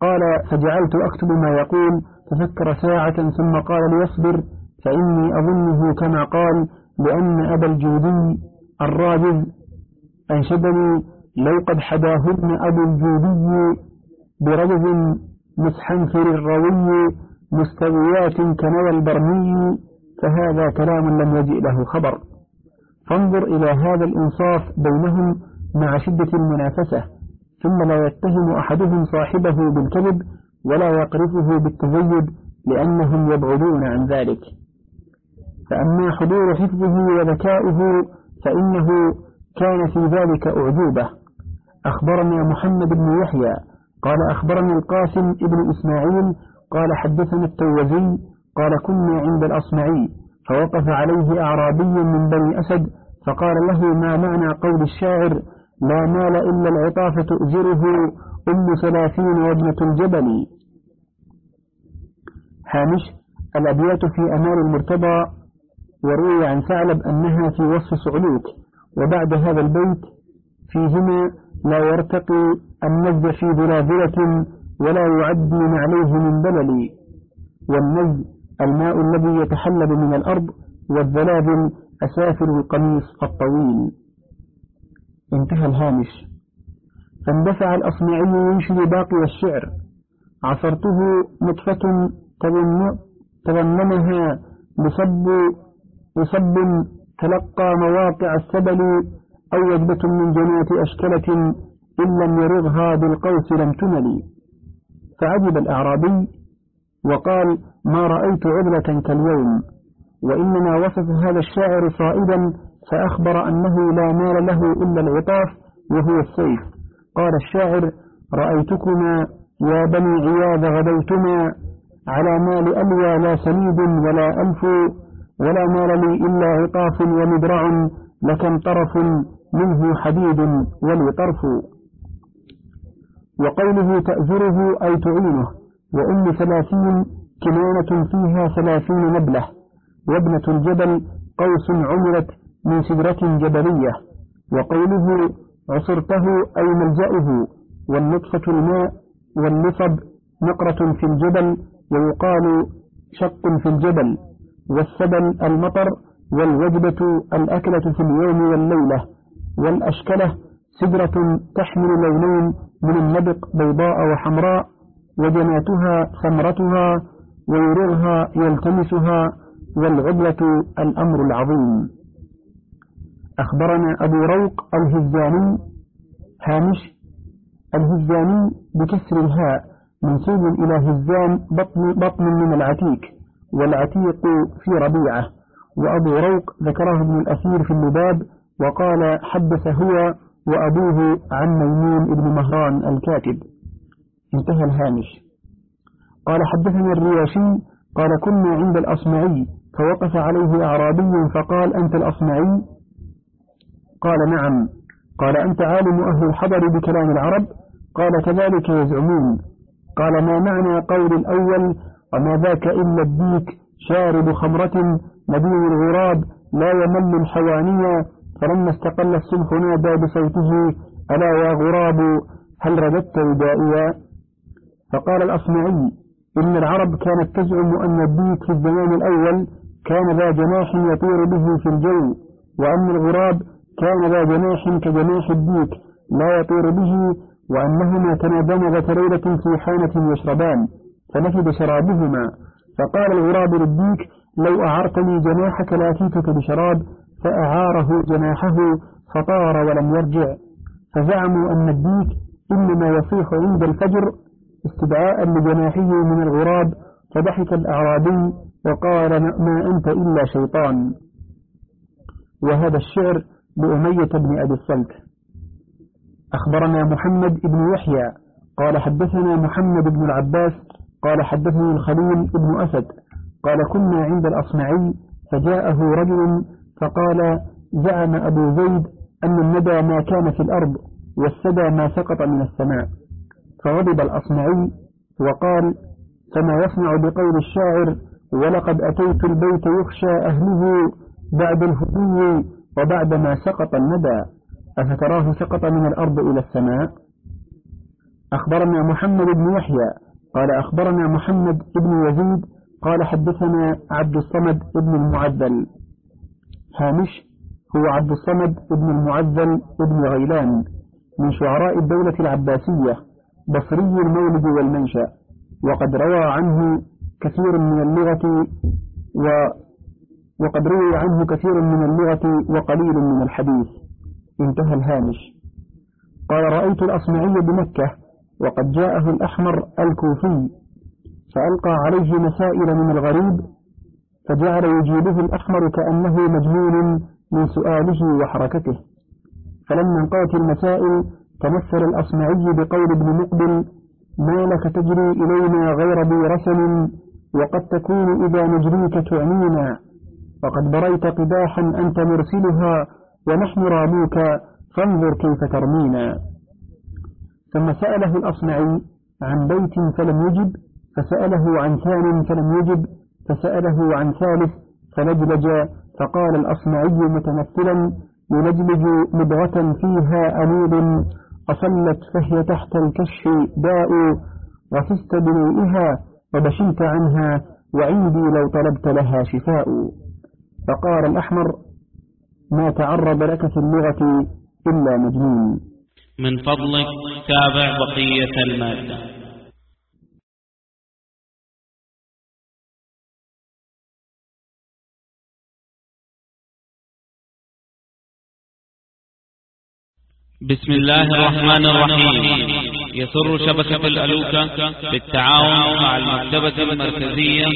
قال فجعلت أكتب ما يقول ففكر ساعة ثم قال ليصبر فإني أظنه كما قال لأن أبا الجودي الراجز أنشدني لو قد حداهن أبو الجودي برجز مسحنفر الروي مستويات كنوى البرمي فهذا كلام لم يجئ له خبر. فانظر إلى هذا الإنصاف بينهم مع شدة المنافسة ثم لا يتهم أحدهم صاحبه بالكذب ولا يقرفه بالتزيد لأنهم يبعدون عن ذلك. فأما حضور حفظه وذكائه فإنه كان في ذلك أعجوبة. أخبرنا محمد بن يحيى قال أخبرنا القاسم ابن إسماعيل قال حدثنا التوزي قال كنا عند الأصمعي فوقف عليه أعرابي من بني أسد فقال له ما معنى قول الشاعر؟ لا مال إلا العطاف تؤجره أم ثلاثين وابنة الجبل. هامش الأبيات في أمال المرتضى. وروي عن ثعلب أنها في وصف صعلوك وبعد هذا البيت فيهما لا يرتقي النزد في ذلابلة ولا يعدي عليه من بلل والنزد الماء الذي يتحلب من الأرض والذلابل أسافر القميص الطويل. انتهى الهامش. فاندفع الأصمعي ينشد باقي الشعر. عصرته نطفة تضمنها لصب لصب تلقى مواقع السبل أو وجبة من جنات أشكلة إن لم يرغها بالقوس لم تمل فعجب الأعرابي وقال ما رأيت عذلة كاليوم وإنما وصف هذا الشاعر صائدا فأخبر أنه لا مال له إلا العطاف وهو السيف. قال الشاعر رأيتكما يا بني عياذ غدوتما على مال ألوى لا سنيد ولا ألف ولا مال لي إلا عطاف ومدرع لكم طرف منه حديد ولي طرف وقوله تأزره أي تعينه وأم ثلاثين كنانة فيها ثلاثين نبلة وابنة الجبل قوس عمرت من سدرة جبلية وقوله عصرته أي ملجأه والنطفة الماء والنصب نقرة في الجبل ويقال شق في الجبل. والسبل المطر والوجبة الأكلة في اليوم والليلة والأشكلة سدرة تحمل لونين من النبق بيضاء وحمراء وجناتها ثمرتها ويرغها يلتمسها والعدلة الأمر العظيم. أخبرنا أبو روق الهزاني هامش الهزاني بكسر الهاء منسوب إلى هزان بطن, بطن من العتيق. والعتيق في ربيعة وأبو روق ذكره ابن الأثير في اللباب وقال حدث هو وأبوه عن ميمون ابن مهران الكاتب. انتهى الهامش. قال حدثني الرياشي قال كنا عند الأصمعي فوقف عليه أعرابي فقال أنت الأصمعي؟ قال نعم. قال أنت عالم أهل الحضر بكلام العرب؟ قال كذلك يزعمون. قال ما معنى قول الأول وما ذاك إلا الديك شارب خمرة نديم الغراب لا يمل الحوانيا فلما استقل الصبح نادى بصوته ألا يا غراب هل رددت ردائيا؟ فقال الأصمعي إن العرب كانت تزعم أن الديك في الزمان الأول كان ذا جناح يطير به في الجو وأن الغراب كان ذا جناح كجناح الديك لا يطير به وأنهما تنادما ذات ليلة في حانة يشربان. فنفد شرابهما. فقال الغراب للديك لو أعرتني جناحك لاتيتك بشراب فأعاره جناحه فطار ولم يرجع. فزعموا أن الديك إنما يصيح عند الفجر استدعاء لجناحه من الغراب فضحك الأعرابي وقال ما أنت إلا شيطان. وهذا الشعر لأمية بن أبي الصلت. أخبرنا محمد بن يحيى قال حدثنا محمد بن العباس قال حدثني الخليل بن أسد قال كنا عند الأصمعي فجاءه رجل فقال زعم أبو زيد أن الندى ما كان في الأرض والسدى ما سقط من السماء. فغضب الأصمعي وقال فما يصنع بقول الشاعر ولقد أتيت البيت يخشى أهله بعد الهدي وبعد ما سقط الندى أفتراه سقط من الأرض إلى السماء؟ أخبرنا محمد بن يحيى قال أخبرنا محمد بن يزيد قال حدثنا عبد الصمد بن المعدل هامش هو عبد الصمد بن المعدل بن غيلان من شعراء الدولة العباسية بصري المولد والمنشأ وقد روى عنه كثير من اللغة و وقد روي عنه كثير من اللغة وقليل من الحديث. انتهى الهامش. قال رأيت الأصمعي بمكة وقد جاءه الأحمر الكوفي فألقى عليه مسائل من الغريب فجعل يجيبه الأحمر كأنه مجنون من سؤاله وحركته. فلما انقضت المسائل تمثل الأصمعي بقول ابن مقبل ما لك تجري إلينا غير ذي رسم وقد تكون إذا نجريك تعنينا وقد بريت قداحا أنت مرسلها ونحن راموك فانظر كيف ترمينا. ثم سأله الأصمعي عن بيت فلم يجب فسأله عن ثان فلم يجب فسأله عن ثالث فلجلج فقال الأصمعي متمثلا يلجلج مبغة فيها أنيب أصلت فهي تحت الكشف داء غفزت بنوئها وبشلت عنها وعندي لو طلبت لها شفاء. فقال الأحمر ما تعرض لك في اللغة إلا مجنون. من فضلك تابع بقية المادة. بسم الله الرحمن الرحيم. يسر شبكة الألوكة بالتعاون مع المكتبة المركزية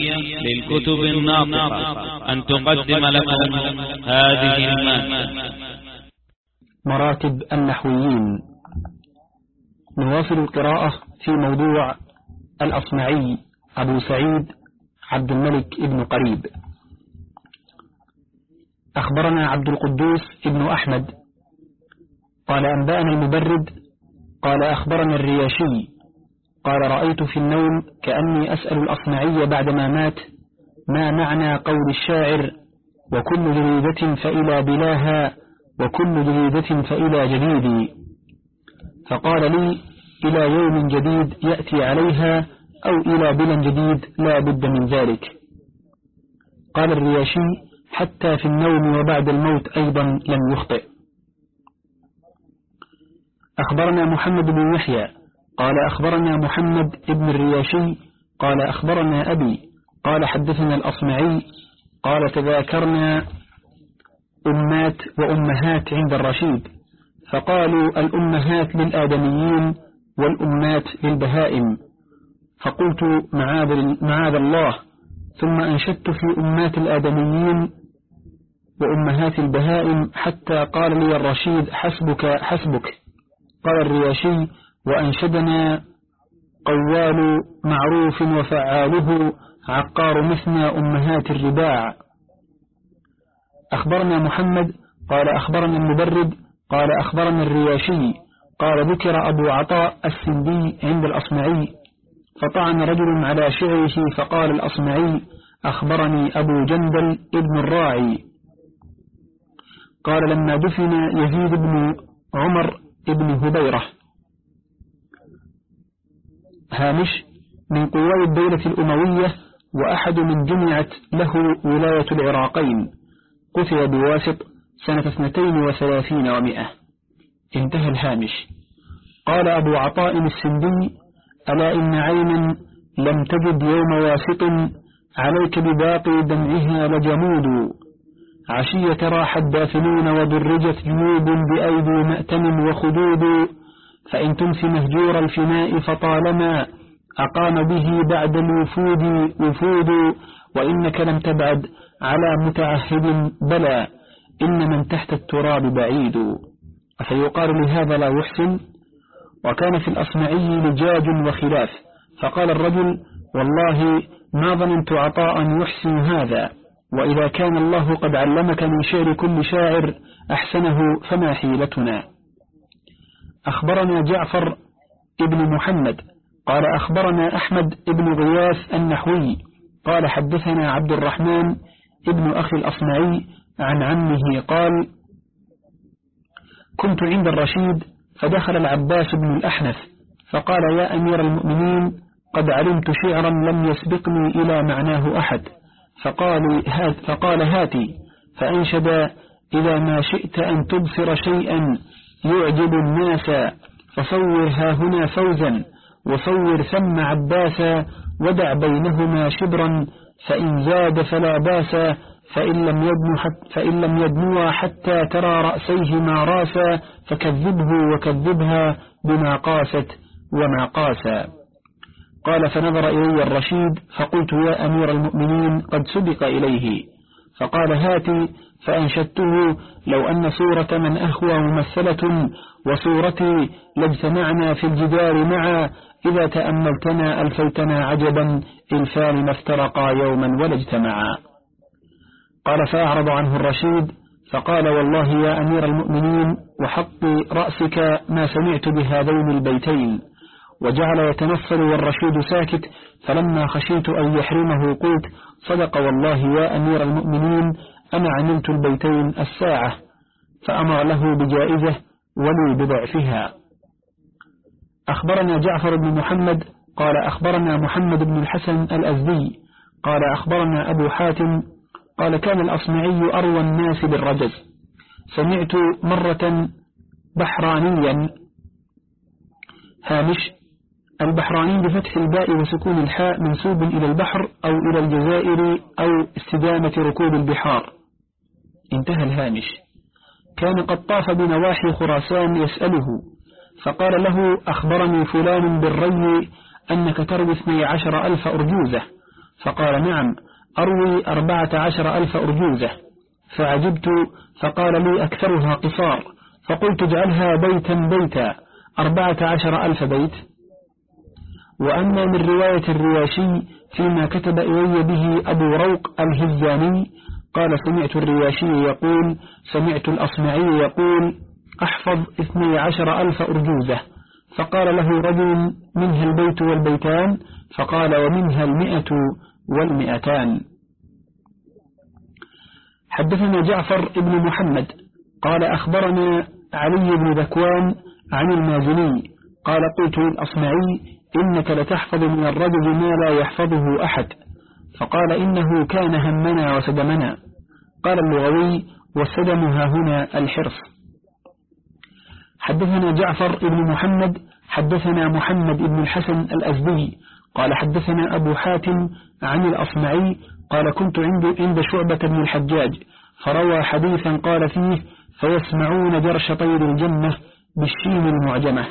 للكتب الناطقة. أن تقدم لكم هذه المادة. مراتب النحويين. نواصل القراءة في موضوع الأصمعي أبو سعيد عبد الملك ابن قريب. أخبرنا عبد القدوس ابن أحمد. قال أنبأنا المبرد. قال أخبرنا الرياشي. قال رأيت في النوم كأني أسأل الأصمعي بعدما مات ما معنى قول الشاعر؟ وكل جريدة فإلى بلاها وكل جريدة فإلى جديدي. فقال لي إلى يوم جديد يأتي عليها أو إلى بلا جديد لا بد من ذلك. قال الرياشي حتى في النوم وبعد الموت أيضا لم يخطئ. أخبرنا محمد بن يحيى قال أخبرنا محمد بن الرياشي قال أخبرنا أبي قال حدثنا الأصمعي قال تذاكرنا أمات وأمهات عند الرشيد. فقالوا الأمهات للآدميين والأمات للبهائم. فقلت معاذ, الله. ثم أنشدت في أمات الآدميين وأمهات البهائم حتى قال لي الرشيد حسبك حسبك. قال الرياشي وأنشدنا قوال معروف وفعاله عقار مثنى أمهات الرباع. أخبرنا محمد قال أخبرنا المبرد قال أخبرنا الرياشي قال ذكر أبو عطاء السندي عند الأصمعي فطعن رجل على شعره فقال الأصمعي أخبرني أبو جندل ابن الراعي. قال لما دفن يزيد بن عمر ابن هبيرة. هامش من قوى الدولة الأموية وأحد من جمعت له ولاية العراقين. قتل بواسط سنة اثنتين وثلاثين ومئة. انتهى الهامش. قال أبو عطاء السندي ألا إن عينا لم تجد يوم واسط عليك بباقي دمعها لجمود. عشية راح الدافنون ودرجت جنوب بأيدي مأتم وخدود. فإن تمس مهجور الفناء فطالما أقام به بعد الوفود وفود وإنك لم تبعد على متعهد بلى. إن من تحت التراب بعيد. أفيقال لهذا لا يحسن وكان في الأصمعي لجاج وخلاف. فقال الرجل والله ما ظننت عطاء يحسن هذا. وإذا كان الله قد علمك من شعر كل شاعر أحسنه فما حيلتنا. أخبرنا جعفر ابن محمد. قال أخبرنا أحمد ابن غياث النحوي. قال حدثنا عبد الرحمن ابن أخي الأصمعي عن عمه قال كنت عند الرشيد فدخل العباس بن الأحنف فقال يا أمير المؤمنين قد علمت شعرا لم يسبقني إلى معناه أحد فقال هات فقال هاتي. فأنشد إذا ما شئت أن تبصر شيئا يعجب الناس فصور ها هنا فوزا وصور ثم عباسا ودع بينهما شبرا فإن زاد فلا باس فإن لم يدنو حتى فإن لم يدنوا حتى ترى رأسيهما راسا فكذبه وكذبها بما قاست وما قاسا. قال فنظر إلي الرشيد فقلت يا أمير المؤمنين قد سبق إليه. فقال هاتي فأنشدته لو أن صورة من أهوى ممثلة وصورتي لاجتمعنا في الجدار معا إذا تأملتنا ألفيتنا عجبا إلفان ما افترقا يوما ولا اجتمعا قال فأعرض عنه الرشيد فقال والله يا أمير المؤمنين وحق رأسك ما سمعت بهذين البيتين. وجعل يتنصل والرشيد ساكت فلما خشيت أن يحرمه قلت صدق والله يا أمير المؤمنين أنا عملت البيتين الساعة؟ فأمر له بجائزة ولي بضعفها. أخبرنا جعفر بن محمد قال أخبرنا محمد بن الحسن الأزدي قال أخبرنا أبو حاتم قال كان الأصمعي أروى الناس بالرجز. سمعت مرة بحرانيا هامش البحراني بفتح الباء وسكون الحاء منسوب إلى البحر أو إلى الجزائر أو استدامة ركوب البحار. انتهى الهامش. كان قد طاف بنواحي خراسان يسأله فقال له أخبرني فلان بالري أنك تروي اثني عشر ألف أرجوزة. فقال نعم. أروي أربعة عشر ألف أرجوزة. فعجبت فقال لي أكثرها قصار. فقلت اجعلها بيتا بيتا. أربعة عشر ألف بيت. وأما من رواية الرياشي فيما كتب إلي به أبو روق الهزاني قال سمعت الرياشي يقول سمعت الأصمعي يقول أحفظ اثني عشر ألف أرجوزة. فقال له رجل منها البيت والبيتان؟ فقال ومنها المئة والمئتان. حدثنا جعفر بن محمد قال أخبرنا علي بن ذكوان عن المازني قال قلت للأصمعي إنك لتحفظ من الرجل ما لا يحفظه أحد. فقال إنه كان همنا وسدمنا قال اللغوي والسدم ها هنا الحرص. حدثنا جعفر بن محمد حدثنا محمد بن الحسن الأزدي قال حدثنا أبو حاتم عن الأصمعي قال كنت عند, عند شعبة بن الحجاج فروى حديثا قال فيه فيسمعون جرش طير الجنة بالشين المعجمة.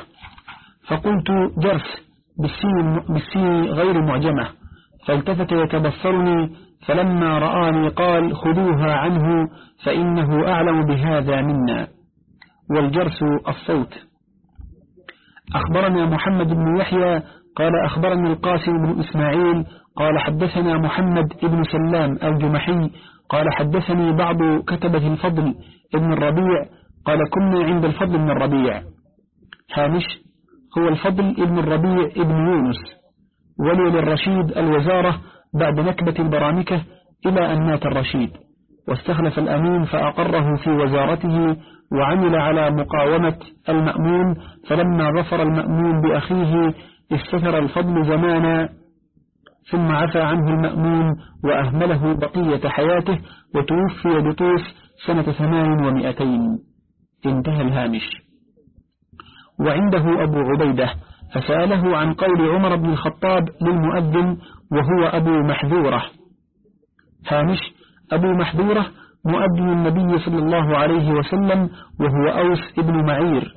فقلت جرس بالسين, بالسين غير معجمة. فالتفت يتبصرني فلما رآني قال خذوها عنه فإنه أعلم بهذا منا. والجرس الصوت. أخبرنا محمد بن يحيى قال أخبرنا القاسم بن إسماعيل قال حدثنا محمد بن سلام الجمحي قال حدثني بعض كتبة الفضل ابن الربيع قال كنا عند الفضل بن الربيع. هامش هو الفضل ابن الربيع ابن يونس ولي للرشيد الوزارة بعد نكبة البرامكة إلى أن مات الرشيد واستخلف الأمين فأقره في وزارته وعمل على مقاومة المأمون فلما ظفر المأمون بأخيه استثر الفضل زمانا ثم عفى عنه المأمون وأهمله بقية حياته وتوفي بطوس سنة ثمان ومئتين. انتهى الهامش. وعنده أبو عبيدة فسأله عن قول عمر بن الخطاب للمؤذن وهو أبو محذورة. هامش أبو محذورة مؤذن النبي صلى الله عليه وسلم وهو أوس ابن معير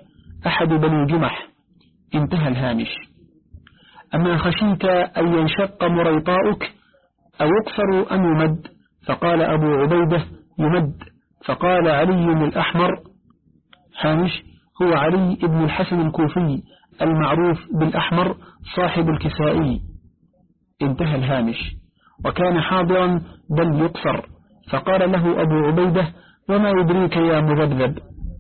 أحد بني جمح. انتهى الهامش. أما خشيت أن ينشق مريطاؤك أو يقصر أم يمد؟ فقال أبو عبيدة يمد. فقال علي الأحمر. هامش هو علي بن الحسن الكوفي المعروف بالأحمر صاحب الكسائي. انتهى الهامش. وكان حاضرا بل يقصر فقال له أبو عبيدة وما يدريك يا مذبذب؟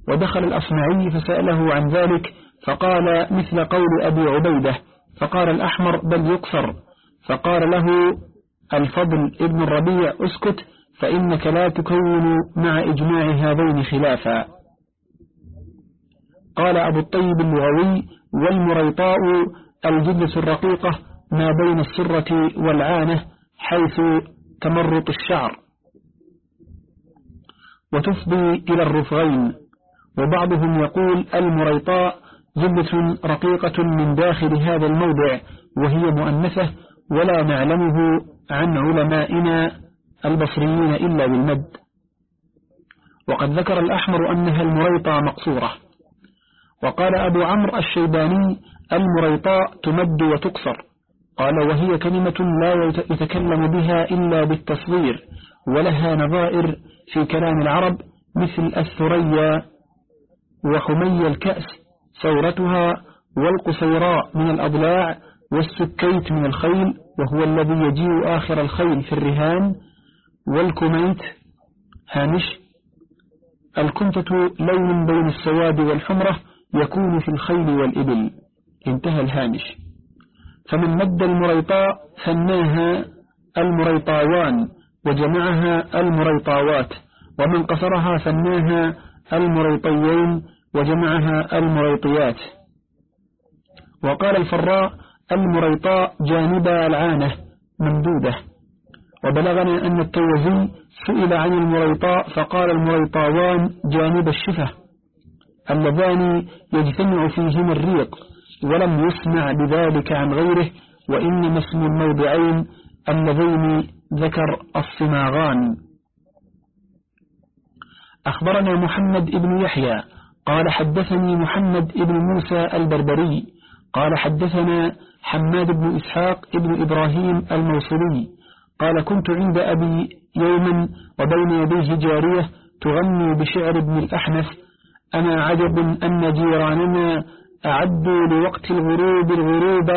ودخل الأصمعي فسأله عن ذلك فقال مثل قول أبي عبيدة فقال الأحمر بل يقصر فقال له الفضل ابن الربيع اسكت فإنك لا تكون مع إجماع هذين خلافا. قال أبو الطيب اللغوي والمريطاء الجدة الرقيقة ما بين السرة والعانة حيث تمرط الشعر. وتفضي إلى الرفغين. وبعضهم يقول المريطاء جدة رقيقة من داخل هذا الموضع وهي مؤنثة ولا نعلمه عن علمائنا البصريين إلا بالمد. وقد ذكر الأحمر أنها المريطة مقصورة. وقال أبو عمرو الشيباني المريطاء تمد وتقصر قال وهي كلمة لا يتكلم بها إلا بالتصغير ولها نظائر في كلام العرب مثل الثريا وحمي الكأس. ثورتها والقصيراء من الأضلاع والسكيت من الخيل وهو الذي يجيء آخر الخيل في الرهان. والكميت هامش. الكنتة لون بين السواد والحمرة يكون في الخيل والإبل. انتهى الهامش. فمن مد المريطاء ثناها المريطاوان وجمعها المريطاوات. ومن قصرها ثناها المريطيين وجمعها المريطيات. وقال الفراء المريطاء جانب العانة ممدودة. وبلغنا أن التوزي سئل عن المريطاء فقال المريطاوان جانب الشفة. اللذان يجتمع فيهما الريق ولم يسمع بذلك عن غيره وإنما اسم الموضعين اللذين ذكر الصماغان. أخبرنا محمد بن يحيى قال حدثني محمد بن موسى البربري قال حدثنا حماد بن إسحاق بن إبراهيم الموصلي قال كنت عند أبي يوما وبين يديه جارية تغني بشعر ابن الأحنف أنا عجب أن جيراننا أعدوا لوقت الغروب الغروب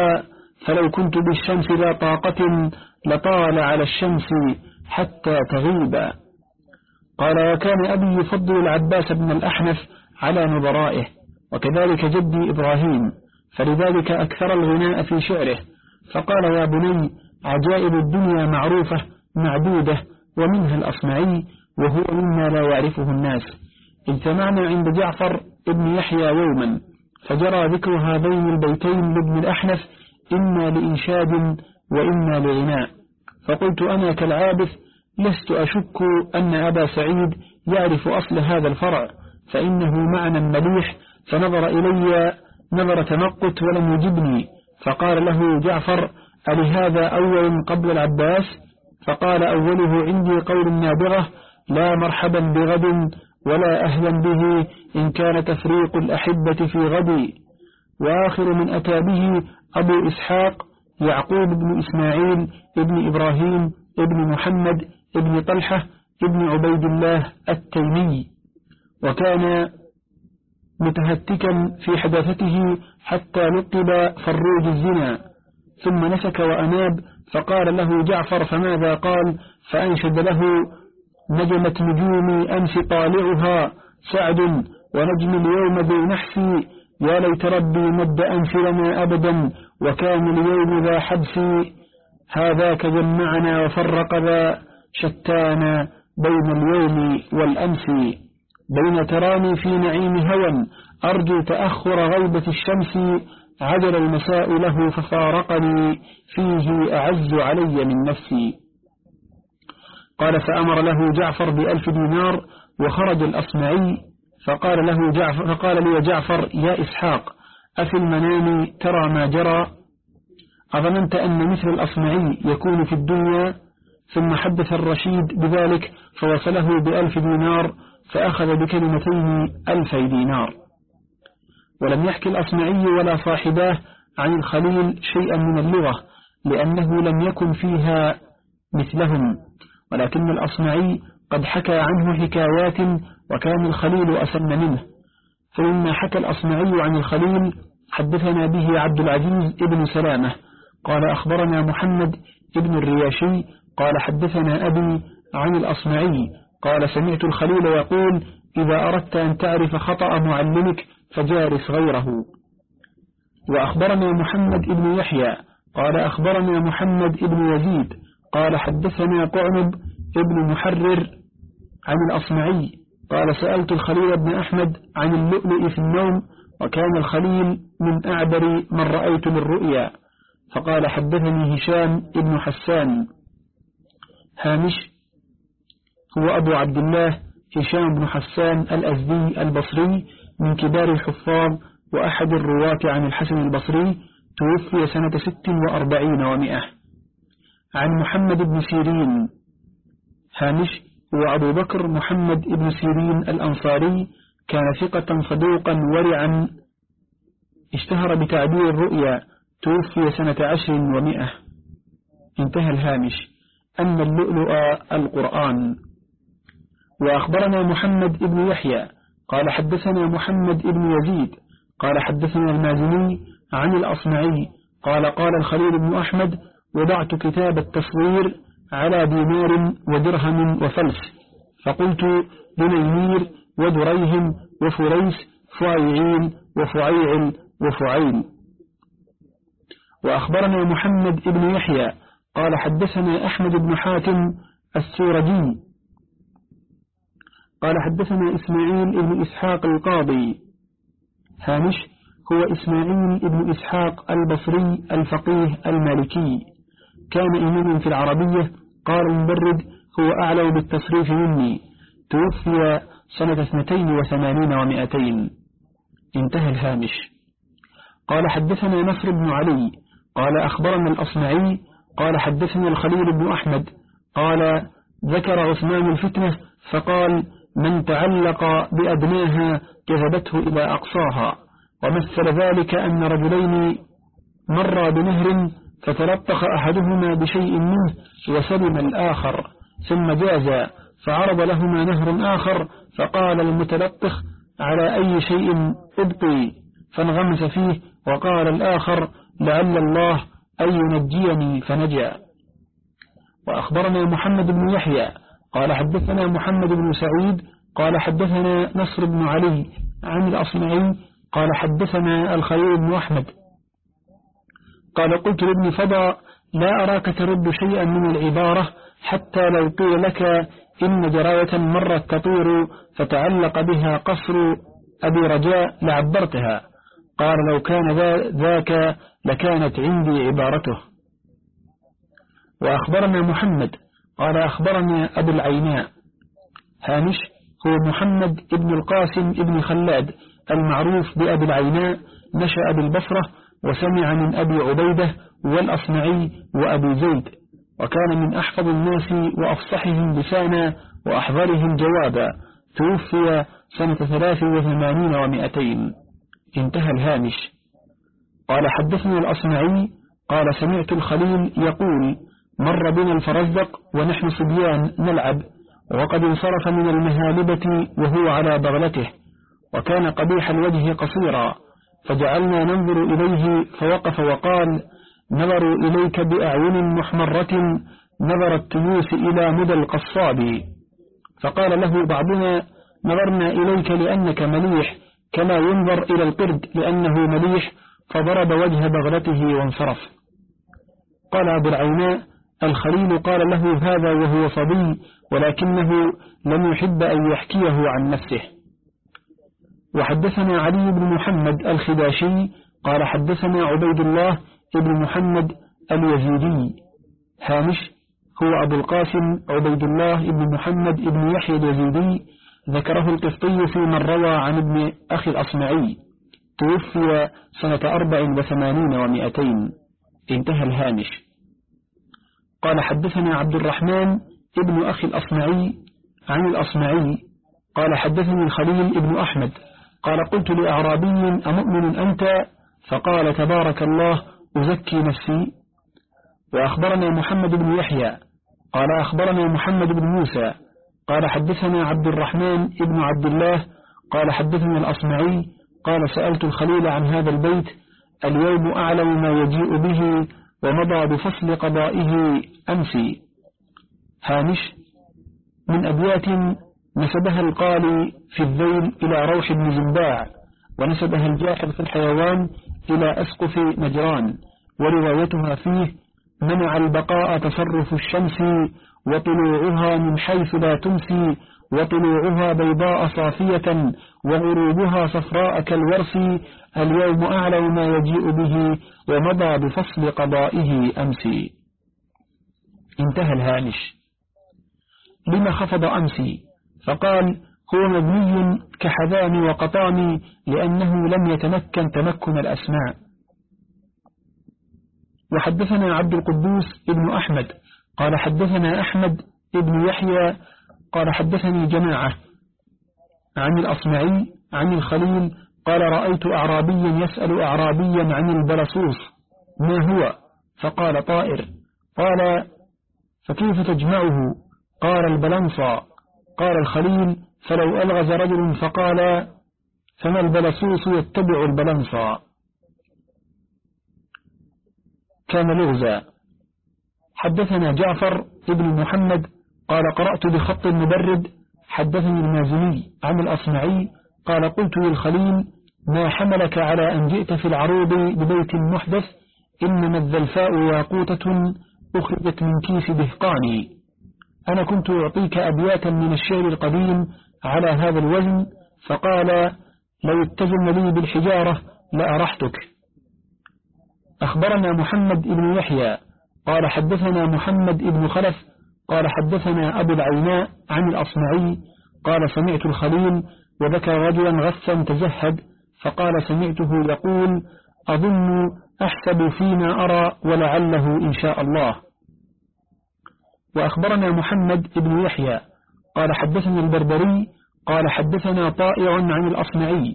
فلو كنت بالشمس لا طاقة لطال على الشمس حتى تغيب. قال وكان أبي يفضل العباس بن الأحنف على نظرائه وكذلك جدي إبراهيم فلذلك أكثر الغناء في شعره. فقال يا بني عجائب الدنيا معروفة معدودة ومنها الأصمعي وهو مما لا يعرفه الناس. اجتمعنا عند جعفر ابن يحيى يوما فجرى ذكر هذين البيتين لابن الأحنف إما لإنشاد وإما لغناء. فقلت أنا كالعابث لست أشك أن أبا سعيد يعرف أصل هذا الفرع. فإنه معنى مليح فنظر إلي نظر تنقت ولم يجبني. فقال له جعفر ألهذا أول قبل العباس؟ فقال أوله عندي قول نابغة لا مرحبا بغد ولا أهلا به إن كان تفريق الأحبة في غدي وآخر من أتى به أبو إسحاق يعقوب بن إسماعيل ابن إبراهيم ابن محمد ابن طلحة ابن عبيد الله التيمي. وكان متهتكا في حداثته حتى لقب فروج الزنا ثم نسك وأناب فقال له جعفر فماذا؟ قال فأنشد له نجمت نجومي أمس طالعها سعد ونجم اليوم ذو نحسي يا ليت ربي مد أنف لنا أبدا وكان اليوم ذا حبسي هذاك جمعنا وفرق ذا شتانا بين اليوم والأمس بين تراني في نعيم هوى أرجو تأخر غيبة الشمس عدل المساء له ففارقني فيه أعز علي من نفسي. قال فأمر له جعفر بألف دينار وخرج الأصمعي فقال له جعفر فقال لي جعفر يا إسحاق أفي المنام ترى ما جرى؟ أظننت أن مثل الأصمعي يكون في الدنيا ثم حدث الرشيد بذلك فوصله بألف دينار فأخذ بكلمتين ألفي دينار. ولم يحكي الأصمعي ولا صاحباه عن الخليل شيئا من اللغة لأنه لم يكن فيها مثلهم. ولكن الأصمعي قد حكى عنه حكايات وكان الخليل أسن منه. فلما حكى الأصمعي عن الخليل حدثنا به عبد العزيز ابن سلامة. قال أخبرنا محمد ابن الرياشي قال حدثنا أبي عن الأصمعي قال سمعت الخليل يقول إذا أردت أن تعرف خطأ معلمك فجارس غيره. وأخبرنا محمد بن يحيى قال أخبرنا محمد بن يزيد قال حدثنا قعنب ابن محرر عن الأصمعي قال سألت الخليل بن أحمد عن اللؤلؤ في النوم وكان الخليل من أعبر من رأيت للرؤيا فقال حدثني هشام ابن حسان. هامش هو أبو عبد الله هشام بن حسان الأزدي البصري من كبار الحفاظ وأحد الرواة عن الحسن البصري توفي سنة ست وأربعين ومئة عن محمد بن سيرين هامش هو أبو بكر محمد بن سيرين الأنصاري كان ثقة صدوقا ورعا اشتهر بتعبير الرؤيا توفي سنة عشر ومئة انتهى الهامش. أن اللؤلؤ القرآن. وأخبرنا محمد بن يحيى قال حدثنا محمد بن يزيد قال حدثنا المازني عن الأصمعي قال قال الخليل بن أحمد وضعت كتاب التصوير على دينار ودرهم وفلس فقلت دنيمير ودريهم وفريس فايعين وفعيعل وفعيل. وأخبرنا محمد بن يحيى قال حدثنا أحمد بن حاتم السورجي قال حدثنا إسماعيل بن إسحاق القاضي. هامش هو إسماعيل بن إسحاق البصري الفقيه المالكي. كان إماما في العربية قال المبرد هو أعلى بالتصريف مني. توفي سنة اثنتين وثمانين ومائتين. انتهى الهامش. قال حدثنا نصر بن علي. قال أخبرنا الأصمعي. قال حدثنا الخليل بن أحمد. قال ذكر عثمان الفتنة فقال من تعلق بأدناها جذبته إلى أقصاها. ومثل ذلك أن رجلين مر بنهر فتلطخ أحدهما بشيء منه وسلم الآخر ثم جاز فعرض لهما نهر آخر فقال المتلطخ على أي شيء أبقي؟ فانغمس فيه وقال الآخر لعل الله أن ينجيني فنجا. وأخبرنا محمد بن يحيى قال حدثنا محمد بن سعيد قال حدثنا نصر بن علي عن الأصمعي قال حدثنا الخليل بن أحمد. قال قلت لابن فضى لا أراك ترد شيئا من العبارة حتى لو قيل لك إن جراية مرت تطير فتعلق بها قصر أبي رجاء لعبرتها. قال لو كان ذاك لكانت عندي عبارته. وأخبرنا محمد قال أخبرنا أبو العيناء. هامش هو محمد ابن القاسم ابن خلاد المعروف بأبي العيناء نشأ بالبصرة وسمع من أبي عبيدة والأصنعي وأبي زيد وكان من أحفظ الناس وأفصحهم لسانا وأحضرهم جوابا توفي سنة ثلاث وثمانين ومئتين انتهى الهامش. قال حدثنا الأصنعي قال سمعت الخليل يقول مر بنا الفرزدق ونحن صبيان نلعب وقد انصرف من المهالبة وهو على بغلته وكان قبيح الوجه قصيرا فجعلنا ننظر إليه فوقف وقال نظروا إليك بأعين محمرة نظر التيوس إلى مدى القصاب. فقال له بعضنا نظرنا إليك لأنك مليح كما ينظر إلى القرد لأنه مليح فضرب وجه بغلته وانصرف. قال أبو العيناء الخليل قال له هذا وهو صبي ولكنه لم يحب أن يحكيه عن نفسه. وحدثنا علي بن محمد الخداشي قال حدثنا عبيد الله بن محمد اليزيدي. هامش هو أبو القاسم عبيد الله بن محمد بن يحيى اليزيدي. ذكره القسطي في من روى عن ابن أخي الأصمعي. توفي سنة أربع وثمانين ومئتين انتهى الهامش. قال حدثنا عبد الرحمن ابن أخي الأصمعي عن الأصمعي قال حدثني الخليل ابن أحمد قال قلت لأعرابي أمؤمن أنت؟ فقال تبارك الله أزكي نفسي. وأخبرنا محمد بن يحيى قال أخبرنا محمد بن موسى قال حدثنا عبد الرحمن ابن عبد الله قال حدثنا الأصمعي قال سألت الخليل عن هذا البيت اليوم أعلم ما يجيء به ومضى بفصل قضائه أمسي هامش من أبيات نسبها القالي في الذيل إلى روح بن زنباع ونسبها الجاحظ في الحيوان إلى أسقف نجران وروايتها فيه منع البقاء تصرف الشمس وطلوعها من حيث لا تمسي وطلوعها بيضاء صافية وغروبها صفراء كالورس اليوم أعلم ما يجيء به ومضى بفصل قضائه أمسي انتهى الهامش. لما خفض أمسي فقال هو مبني كحذام وقطام لأنه لم يتمكن تمكن الأسماء. وحدثنا عبد القدوس ابن أحمد قال حدثنا أحمد ابن يحيى قال حدثني جماعة عن الأصمعي عن الخليل قال رأيت أعرابيا يسأل أعرابيا عن البلصوص ما هو؟ فقال طائر. قال فكيف تجمعه؟ قال البلنصى قال الخليل فلو ألغز رجل فقال فما البلسوس يتبع البلنصى كان لغزا. حدثنا جعفر ابن محمد قال قرأت بخط المبرد حدثني المازني عن الأصمعي قال قلت للخليل ما حملك على أن جئت في العروض ببيت محدث إنما الذلفاء ياقوتة أخرجت من كيس دهقاني. أنا كنت أعطيك أبياتا من الشعر القديم على هذا الوزن فقال لو اتزن لي بالحجارة لأرحتك. أخبرنا محمد بن يحيى قال حدثنا محمد بن خلف قال حدثنا أبو العيناء عن الأصمعي قال سمعت الخليل وذكر رجلا غثا تزهد فقال سمعته يقول أظن أحسب فيما أرى ولعله إن شاء الله. وأخبرنا محمد بن يحيى قال حدثنا البربري قال حدثنا طائع عن الأصمعي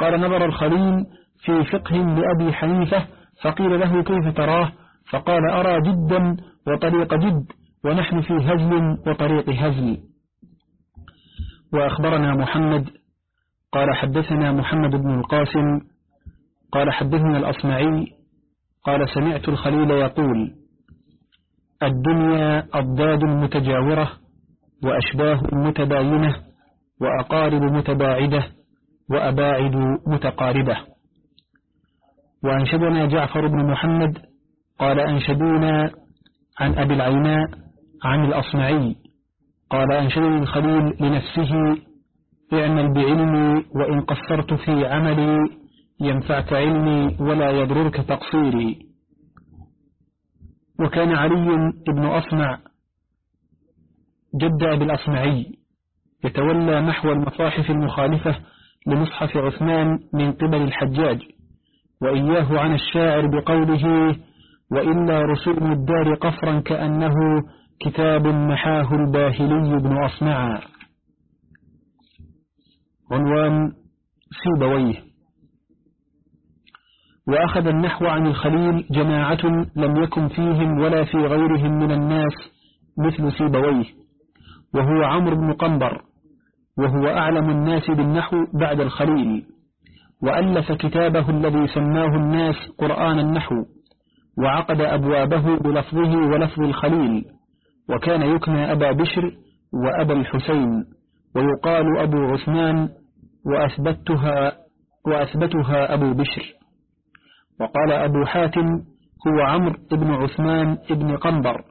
قال نظر الخليل في فقه لأبي حنيفة فقيل له كيف تراه؟ فقال أرى جدا وطريق جد. ونحن في هزل وطريق هزل. وأخبرنا محمد قال حدثنا محمد بن القاسم قال حدثنا الأصمعي قال سمعت الخليل يقول الدنيا أضداد متجاورة وأشباه متباينة وأقارب متباعدة وأباعد متقاربة. وأنشدنا جعفر بن محمد قال أنشدونا عن أبي العيناء عن الأصمعي قال أنشدني الخليل لنفسه اعمل بعلمي وإن قصرت في عملي ينفعك علمي ولا يضررك تقصيري. وكان علي بن أصمع جد أبي الأصمعي يتولى محو المصاحف المخالفة لمصحف عثمان من قبل الحجاج وإياه عن الشاعر بقوله وإلا رسوم الدار قفرا كأنه كتاب محاه الباهلي بن أصمع عنوان سيبويه. وأخذ النحو عن الخليل جماعة لم يكن فيهم ولا في غيرهم من الناس مثل سيبويه. وهو عمرو بن قنبر. وهو أعلم الناس بالنحو بعد الخليل. وألف كتابه الذي سماه الناس قرآن النحو. وعقد أبوابه بلفظه ولفظ الخليل. وكان يكنى أبا بشر وأبا الحسين ويقال أبو عثمان وأثبتها, وأثبتها أبو بشر. وقال أبو حاتم هو عمرو بن عثمان بن قنبر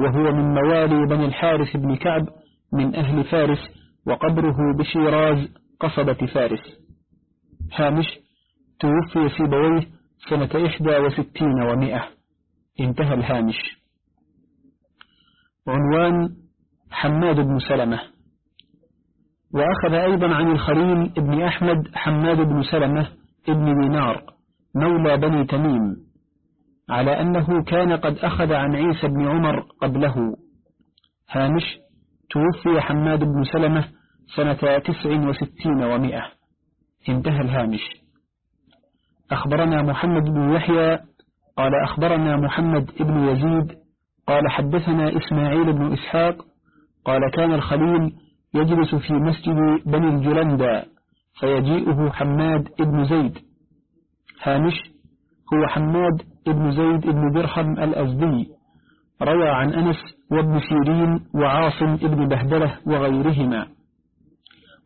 وهو من موالي بني الحارث بن كعب من أهل فارس وقبره بشيراز قصبة فارس. هامش توفي سيبويه سنة إحدى وستين ومئة. انتهى الهامش. عنوان حماد بن سلمة. وأخذ أيضا عن الخليل ابن أحمد حماد بن سلمة ابن دينار مولى بني تميم على أنه كان قد أخذ عن عيسى بن عمر قبله. هامش توفي حماد بن سلمة سنة تسع وستين ومئة. انتهى الهامش. أخبرنا محمد بن يحيى قال أخبرنا محمد بن يزيد قال حدثنا إسماعيل بن إسحاق قال كان الخليل يجلس في مسجد بني الجلندى فيجيئه حماد بن زيد. هامش هو حماد بن زيد بن درهم الأزدي. روى عن أنس وابن سيرين وعاصم بن بهدلة وغيرهما.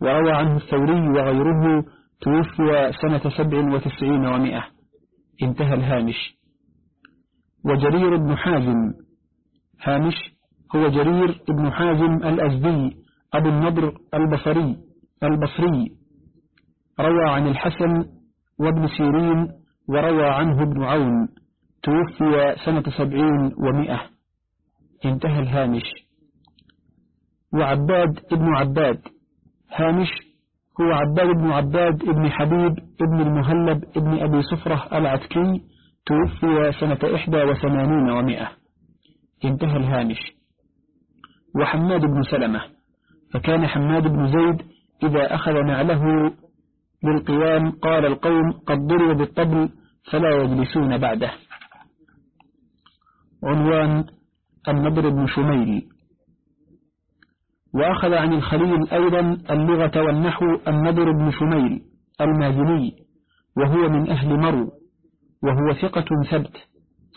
وروى عنه الثوري وغيره توفي سنة سبع وتسعين ومئة انتهى الهامش. وجرير بن حازم هامش هو جرير بن حازم الأزدي أبو النضر البصري البصري. روى عن الحسن وابن سيرين وروى عنه ابن عون توفي سنة سبعين ومئة. انتهى الهامش. وعباد ابن عباد. هامش هو عباد بن عباد ابن حبيب ابن المهلب ابن أبي صفرة العتكي توفي سنة إحدى وثمانين ومئة. انتهى الهامش. وحماد بن سلمة. فكان حماد بن زيد إذا أخذ نعله للقيام قال القوم قد ضروا بالطبل فلا يجلسون بعده. عنوان النضر بن شميل. وأخذ عن الخليل أيضا اللغة والنحو النضر بن شميل المازني وهو من أهل مرو وهو ثقة ثبت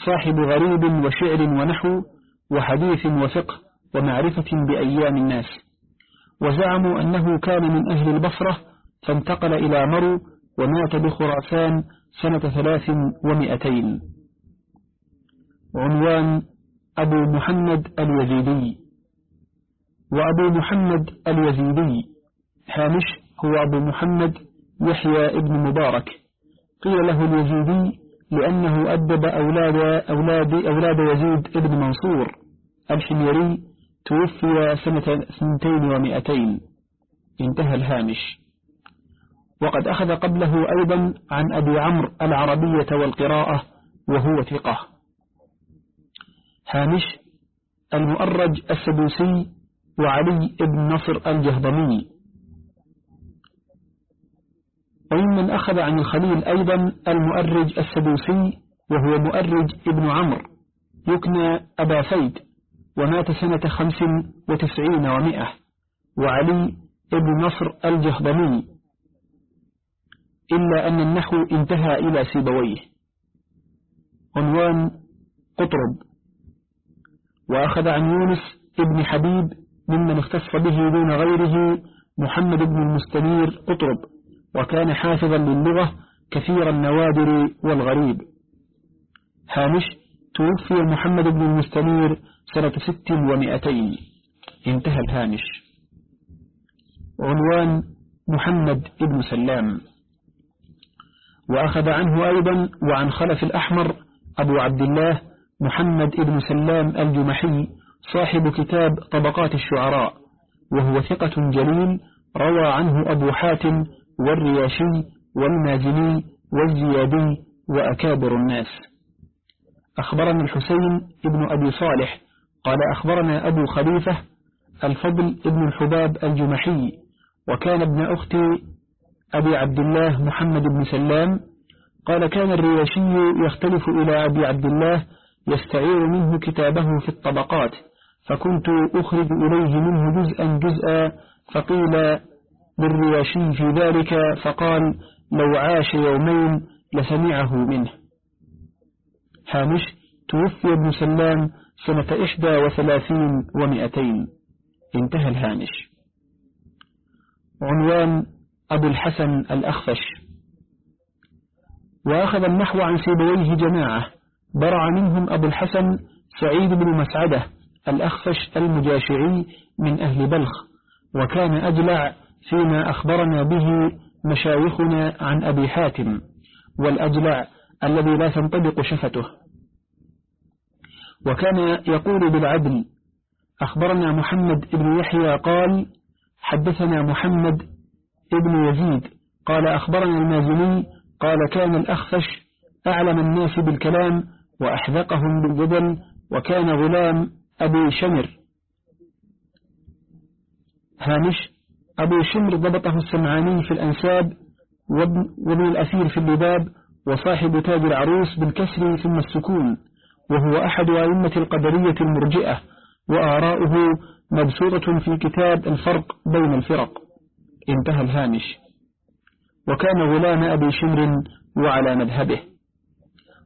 صاحب غريب وشعر ونحو وحديث وفقه ومعرفة بأيام الناس. وزعموا أنه كان من أهل البصرة فانتقل إلى مرو ومات بخراسان سنة ثلاث ومئتين. عنوان أبو محمد اليزيدي وأبو محمد اليزيدي هامش هو أبو محمد يحيى ابن مبارك. قيل له اليزيدي لأنه أدب أولاد, أولاد, أولاد يزيد ابن منصور الحميري توفي سنة سنتين ومئتين انتهى الهامش. وقد أخذ قبله أيضا عن أبي عمرو العربية والقراءة وهو ثقة. هامش المؤرج السدوسي وعلي بن نصر الجهضمي. وممن أخذ عن الخليل أيضا المؤرج السدوسي وهو مؤرج ابن عمرو يكنى أبا فيد ومات سنة خمس وتسعين ومائة وعلي ابن نصر الجهضمي. إلا أن النحو انتهى إلى سيبويه. عنوان قطرب. وأخذ عن يونس ابن حبيب ممن اختص به دون غيره محمد بن المستنير قطرب. وكان حافظا للغة كثير النوادر والغريب. هامش توفي محمد بن المستنير سنة ست ومئتين. انتهى الهامش. عنوان محمد بن سلام. وأخذ عنه أيضا وعن خلف الأحمر أبو عبد الله محمد بن سلام الجمحي صاحب كتاب طبقات الشعراء وهو ثقة جليل روى عنه أبو حاتم والرياشي والمازني والزيادي وأكابر الناس. أخبرنا الحسين ابن أبي صالح قال أخبرنا أبو خليفة الفضل ابن الحباب الجمحي وكان ابن أخت أبي عبد الله محمد بن سلام قال كان الرياشي يختلف إلى أبي عبد الله يستعير منه كتابه في الطبقات فكنت أخرج إليه منه جزءا جزءا فقيل للرياشي في ذلك فقال لو عاش يومين لسمعه منه. هامش توفي ابن سلام سنة إحدى وثلاثين ومئتين. انتهى الهامش. عنوان أبو الحسن الأخفش. وأخذ النحو عن سيبويه جماعة برع منهم أبو الحسن سعيد بن مسعدة الأخفش المجاشعي من أهل بلخ وكان أجلع فيما أخبرنا به مشايخنا عن أبي حاتم والأجلع الذي لا تنطبق شفته. وكان يقول بالعدل أخبرنا محمد بن يحيى قال حدثنا محمد ابن يزيد قال أخبرنا المازني قال كان الأخفش أعلم الناس بالكلام وأحذقهم بالجدل وكان غلام أبي شمر. هامش أبو شمر ضبطه السمعاني في الأنساب وابن الأثير في اللباب وصاحب تاج العروس بالكسر ثم السكون وهو أحد أئمة القدرية المرجئة وآراؤه مبسوطة في كتاب الفرق بين الفرق. انتهى الهامش. وكان غلام أبي شمر وعلى مذهبه.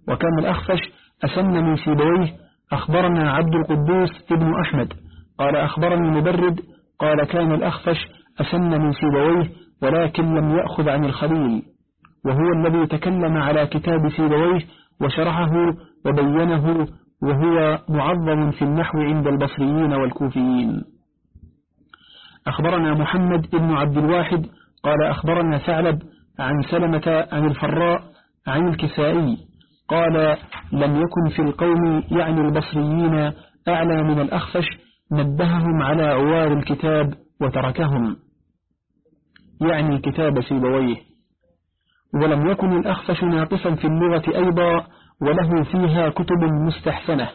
وكان الأخفش أسن من سيبويه أخبرنا عبد القدوس ابن أحمد قال أخبرني مبرد قال كان الأخفش أسن من سيبويه ولكن لم يأخذ عن الخليل. وهو الذي تكلم على كتاب سيبويه وشرحه وبينه وهو معظم في النحو عند البصريين والكوفيين. أخبرنا محمد بن عبد الواحد قال أخبرنا ثعلب عن سلمة عن الفراء عن الكسائي قال لم يكن في القوم يعني البصريين أعلى من الأخفش نبههم على عوار الكتاب وتركهم. يعني كتاب سيبويه ولم يكن الأخفش ناقصا في اللغة أيضا وله فيها كتب مستحسنة.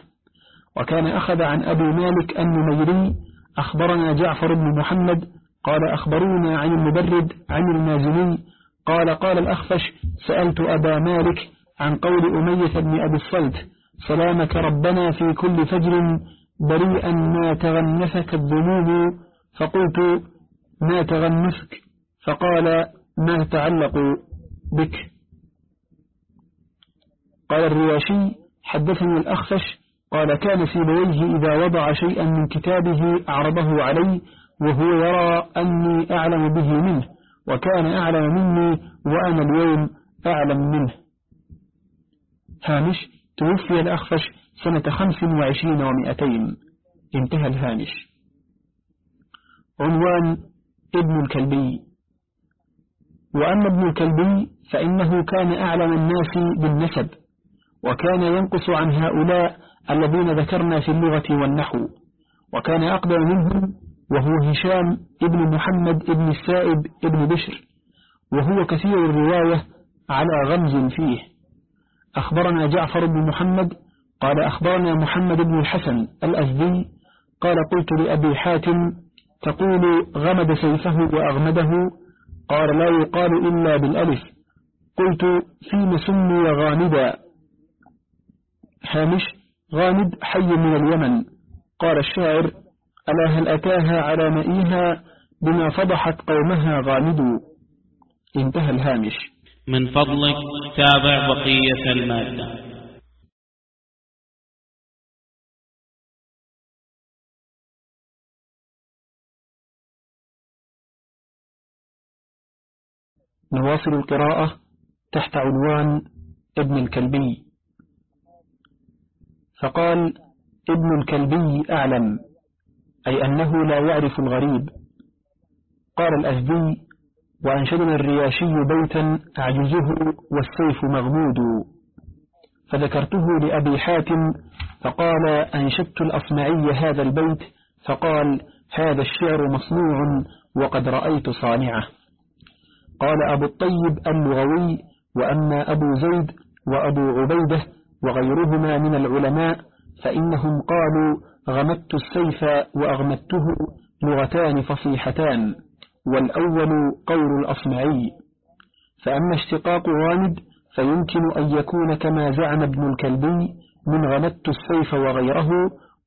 وكان أخذ عن أبي مالك النميري أخبرنا جعفر بن محمد قال أخبرونا عن المبرد عن المازني قال قال الأخفش سألت أبا مالك عن قول أمية بن أبي الصلت سلامك ربنا في كل فجر بريئا ما تغنفك الذنوب. فقلت ما تغنفك فقال ما تعلق بك؟ قال الرياشي حدثني الأخفش قال كان سيبويه إذا وضع شيئا من كتابه أعرضه علي وهو يرى أني أعلم به منه وكان أعلم مني وأنا اليوم أعلم منه. هامش توفي الأخفش سنة خمس وعشرين ومئتين. انتهى الهامش عنوان ابن الكلبي. وأما ابن الكلبي فإنه كان أعلم الناس بالنسب وكان ينقص عن هؤلاء الذين ذكرنا في اللغة والنحو وكان أقدم منهم وهو هشام ابن محمد ابن السائب ابن بشر وهو كثير الرواية على غمز فيه. أخبرنا جعفر بن محمد قال أخبرنا محمد بن الحسن الأزدي قال قلت لأبي حاتم تقول غمد سيفه وأغمده قال لا يقال إلا بالألف. قلت فيم سمي غامدا. هامش غامد حي من اليمن. قال الشاعر ألا هل أتاها على مئيها بما فضحت قومها غامدوا انتهى الهامش. من فضلك تابع بقية المادة. نواصل القراءة تحت عنوان ابن الكلبي. فقال ابن الكلبي أعلم أي أنه لا يعرف الغريب. قال الأزدي وأنشدنا الرياشي بيتا أعجزه والسيف مغمود. فذكرته لأبي حاتم فقال أنشدت الأصمعي هذا البيت. فقال هذا الشعر مصنوع وقد رأيت صانعه. قال أبو الطيب اللغوي وأما أبو زيد وأبو عبيدة وغيرهما من العلماء فإنهم قالوا غمدت السيف وأغمدته لغتان فصيحتان والأول قول الأصمعي. فأما اشتقاق غامد فيمكن أن يكون كما زعم ابن الكلبي من غمدت السيف وغيره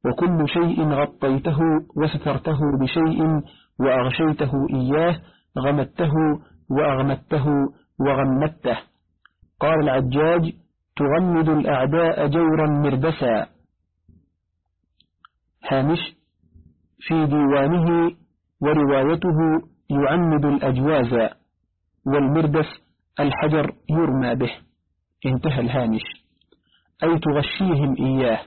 وكل شيء غطيته وسترته بشيء وأغشيته إياه غمدته وأغمدته وغمدته. قال العجاج تغمد الأعداء جورا مردسا. هامش في ديوانه وروايته يعمد الأجواز والمردس الحجر يرمى به. انتهى الهامش. أي تغشيهم إياه؟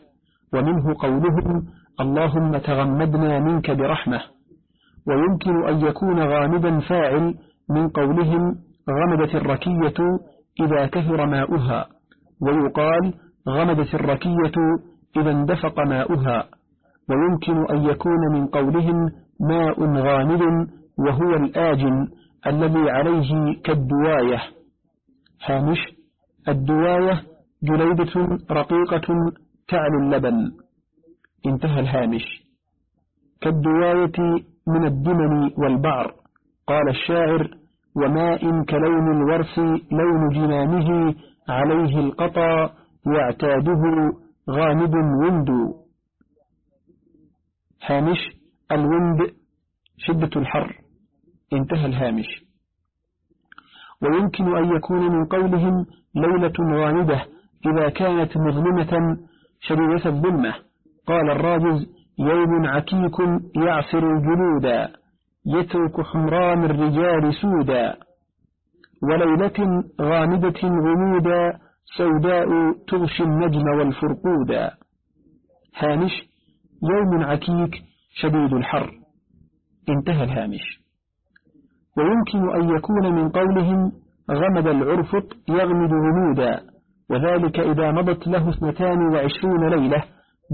ومنه قولهم اللهم تغمدنا منك برحمة. ويمكن أن يكون غامدا فاعل من قولهم غمدت الركية إذا كثر ماؤها ويقال غمدت الركية إذا اندفق ماؤها ويمكن أن يكون من قولهم ماء غامد وهو الآجن الذي عليه كالدواية. هامش الدواية جليدة رقيقة تعلو اللبن. انتهى الهامش. كالدواية من الدمن والبعر قال الشاعر وماء كلون الورث لون جنانه عليه القطى واعتاده غامد وند. هامش الوند شدة الحر. انتهى الهامش. ويمكن أن يكون من قولهم ليلة غامدة إذا كانت مظلمة شديدة الظلمة. قال الراجز يوم عكيك يعصر الجلود يترك حمران الرجال سودا وليلة غامدة غمودا سوداء تغشي النجم والفرقودا. هامش يوم عكيك شديد الحر. انتهى الهامش. ويمكن أن يكون من قولهم غمد العرفط يغمد غمودا وذلك إذا مضت له اثنتان وعشرون ليلة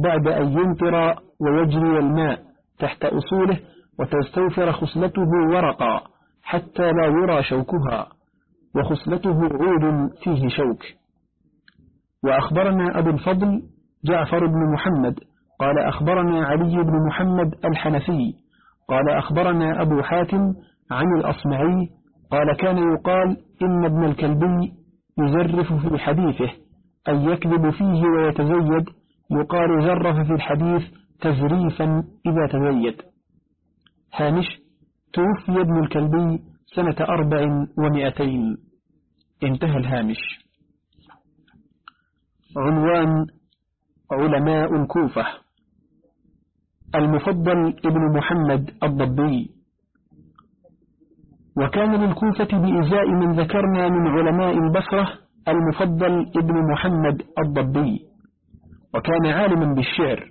بعد أن يمطر ويجري الماء تحت أصوله وتستوفر خصلته ورقا حتى لا يرى شوكها وخصلته عود فيه شوك. وأخبرنا أبو الفضل جعفر بن محمد قال أخبرنا علي بن محمد الحنفي قال أخبرنا أبو حاتم عن الأصمعي قال كان يقال إن ابن الكلبي يزرف في حديثه أن يكذب فيه ويتزيد يقال زرف في الحديث تزريفا إذا تزيد. هامش توفي ابن الكلبي سنة أربع ومئتين. انتهى الهامش. عنوان علماء الكوفة. المفضل ابن محمد الضبي. وكان للكوفة بإزاء من ذكرنا من علماء البصرة المفضل ابن محمد الضبي. وكان عالما بالشعر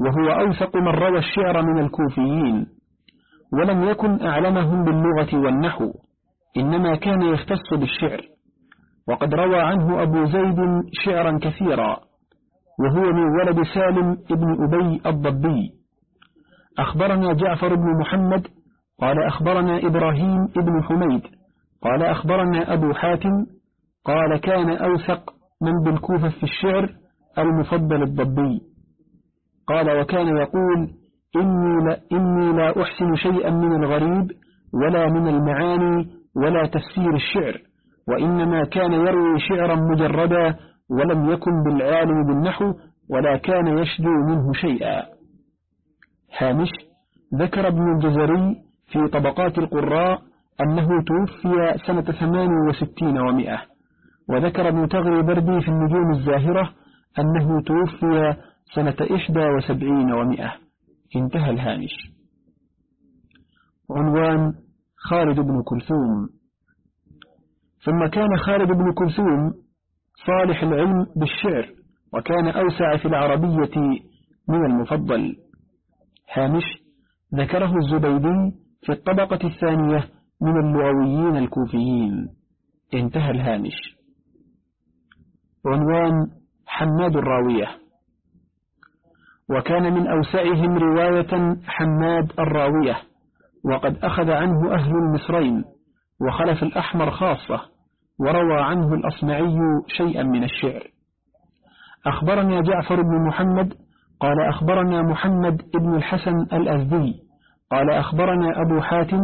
وهو أوثق من روى الشعر من الكوفيين. ولم يكن أعلمهم باللغة والنحو إنما كان يختص بالشعر. وقد روى عنه أبو زيد شعرا كثيرا وهو من ولد سالم ابن أبي الضبي. أخبرنا جعفر بن محمد قال أخبرنا إبراهيم ابن حميد قال أخبرنا أبو حاتم قال كان أوثق من بالكوفة في الشعر المفضل الضبي. قال وكان يقول إني لا, إني لا أحسن شيئا من الغريب ولا من المعاني ولا تفسير الشعر وإنما كان يروي شعرا مجردا ولم يكن بالعالم بالنحو ولا كان يشدو منه شيئا. هامش ذكر ابن الجزري في طبقات القراء أنه توفي سنة ثمان وستين ومئة وذكر ابن تغري بردي في النجوم الزاهرة أنه توفي سنة إحدى وسبعين ومئة انتهى الهامش. عنوان خالد بن كلثوم. ثم كان خالد بن كلثوم صالح العلم بالشعر وكان أوسع في العربية من المفضل. هامش ذكره الزبيدي في الطبقة الثانية من اللغويين الكوفيين. انتهى الهامش. عنوان حماد الراوية. وكان من أوسعهم رواية حماد الراوية وقد أخذ عنه أهل المصرين وخلف الأحمر خاصة وروى عنه الأصمعي شيئا من الشعر. أخبرنا جعفر بن محمد قال أخبرنا محمد بن الحسن الأزدي قال أخبرنا أبو حاتم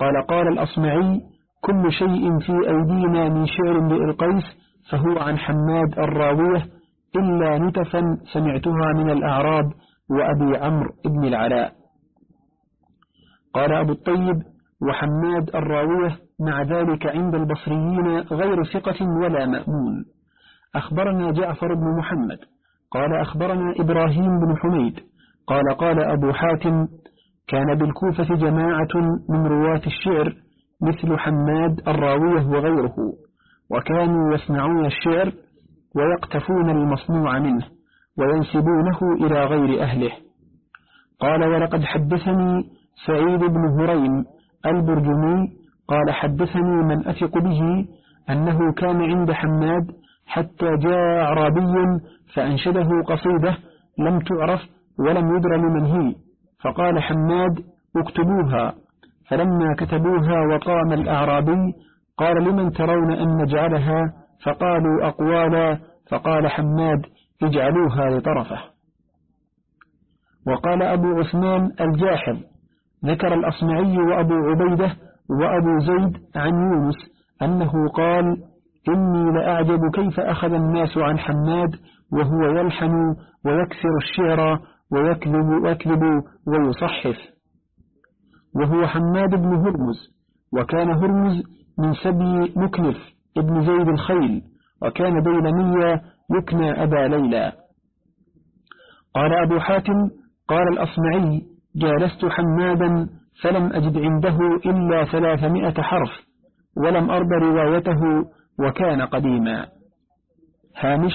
قال قال الأصمعي كل شيء في أيدينا من شعر لإلقيس فهو عن حماد الراوية إلا نتفا سمعتها من الأعراب وأبي عمرو بن العلاء. قال أبو الطيب وحماد الراوية مع ذلك عند البصريين غير ثقة ولا مأمون. أخبرنا جعفر بن محمد. قال أخبرنا إبراهيم بن حميد. قال قال أبو حاتم كان بالكوفة جماعة من رواة الشعر مثل حماد الراوية وغيره وكانوا يصنعون الشعر ويقتفون المصنوع منه وينسبونه إلى غير أهله. قال ولقد حدثني سعيد بن هريم البرجمي قال حدثني من أثق به أنه كان عند حماد حتى جاء أعرابي فأنشده قصيدة لم تعرف ولم يدر لمن هي فقال حماد اكتبوها. فلما كتبوها وقام الأعرابي قال لمن ترون أن نجعلها فقالوا أقوالا فقال حماد اجعلوها لطرفة. وقال أبو عثمان الجاحظ ذكر الأصمعي وأبو عبيدة وأبو زيد عن يونس أنه قال إني لأعجب كيف أخذ الناس عن حماد وهو يلحن ويكسر الشعر ويكذب, ويكذب ويصحف. وهو حماد بن هرمز وكان هرمز من سبي مكنف. ابن زيد الخيل وكان ديلمية يكنى أبا ليلى. قال أبو حاتم قال الأصمعي جالست حمادا فلم أجد عنده إلا ثلاثمائة حرف ولم أرد روايته وكان قديما. هامش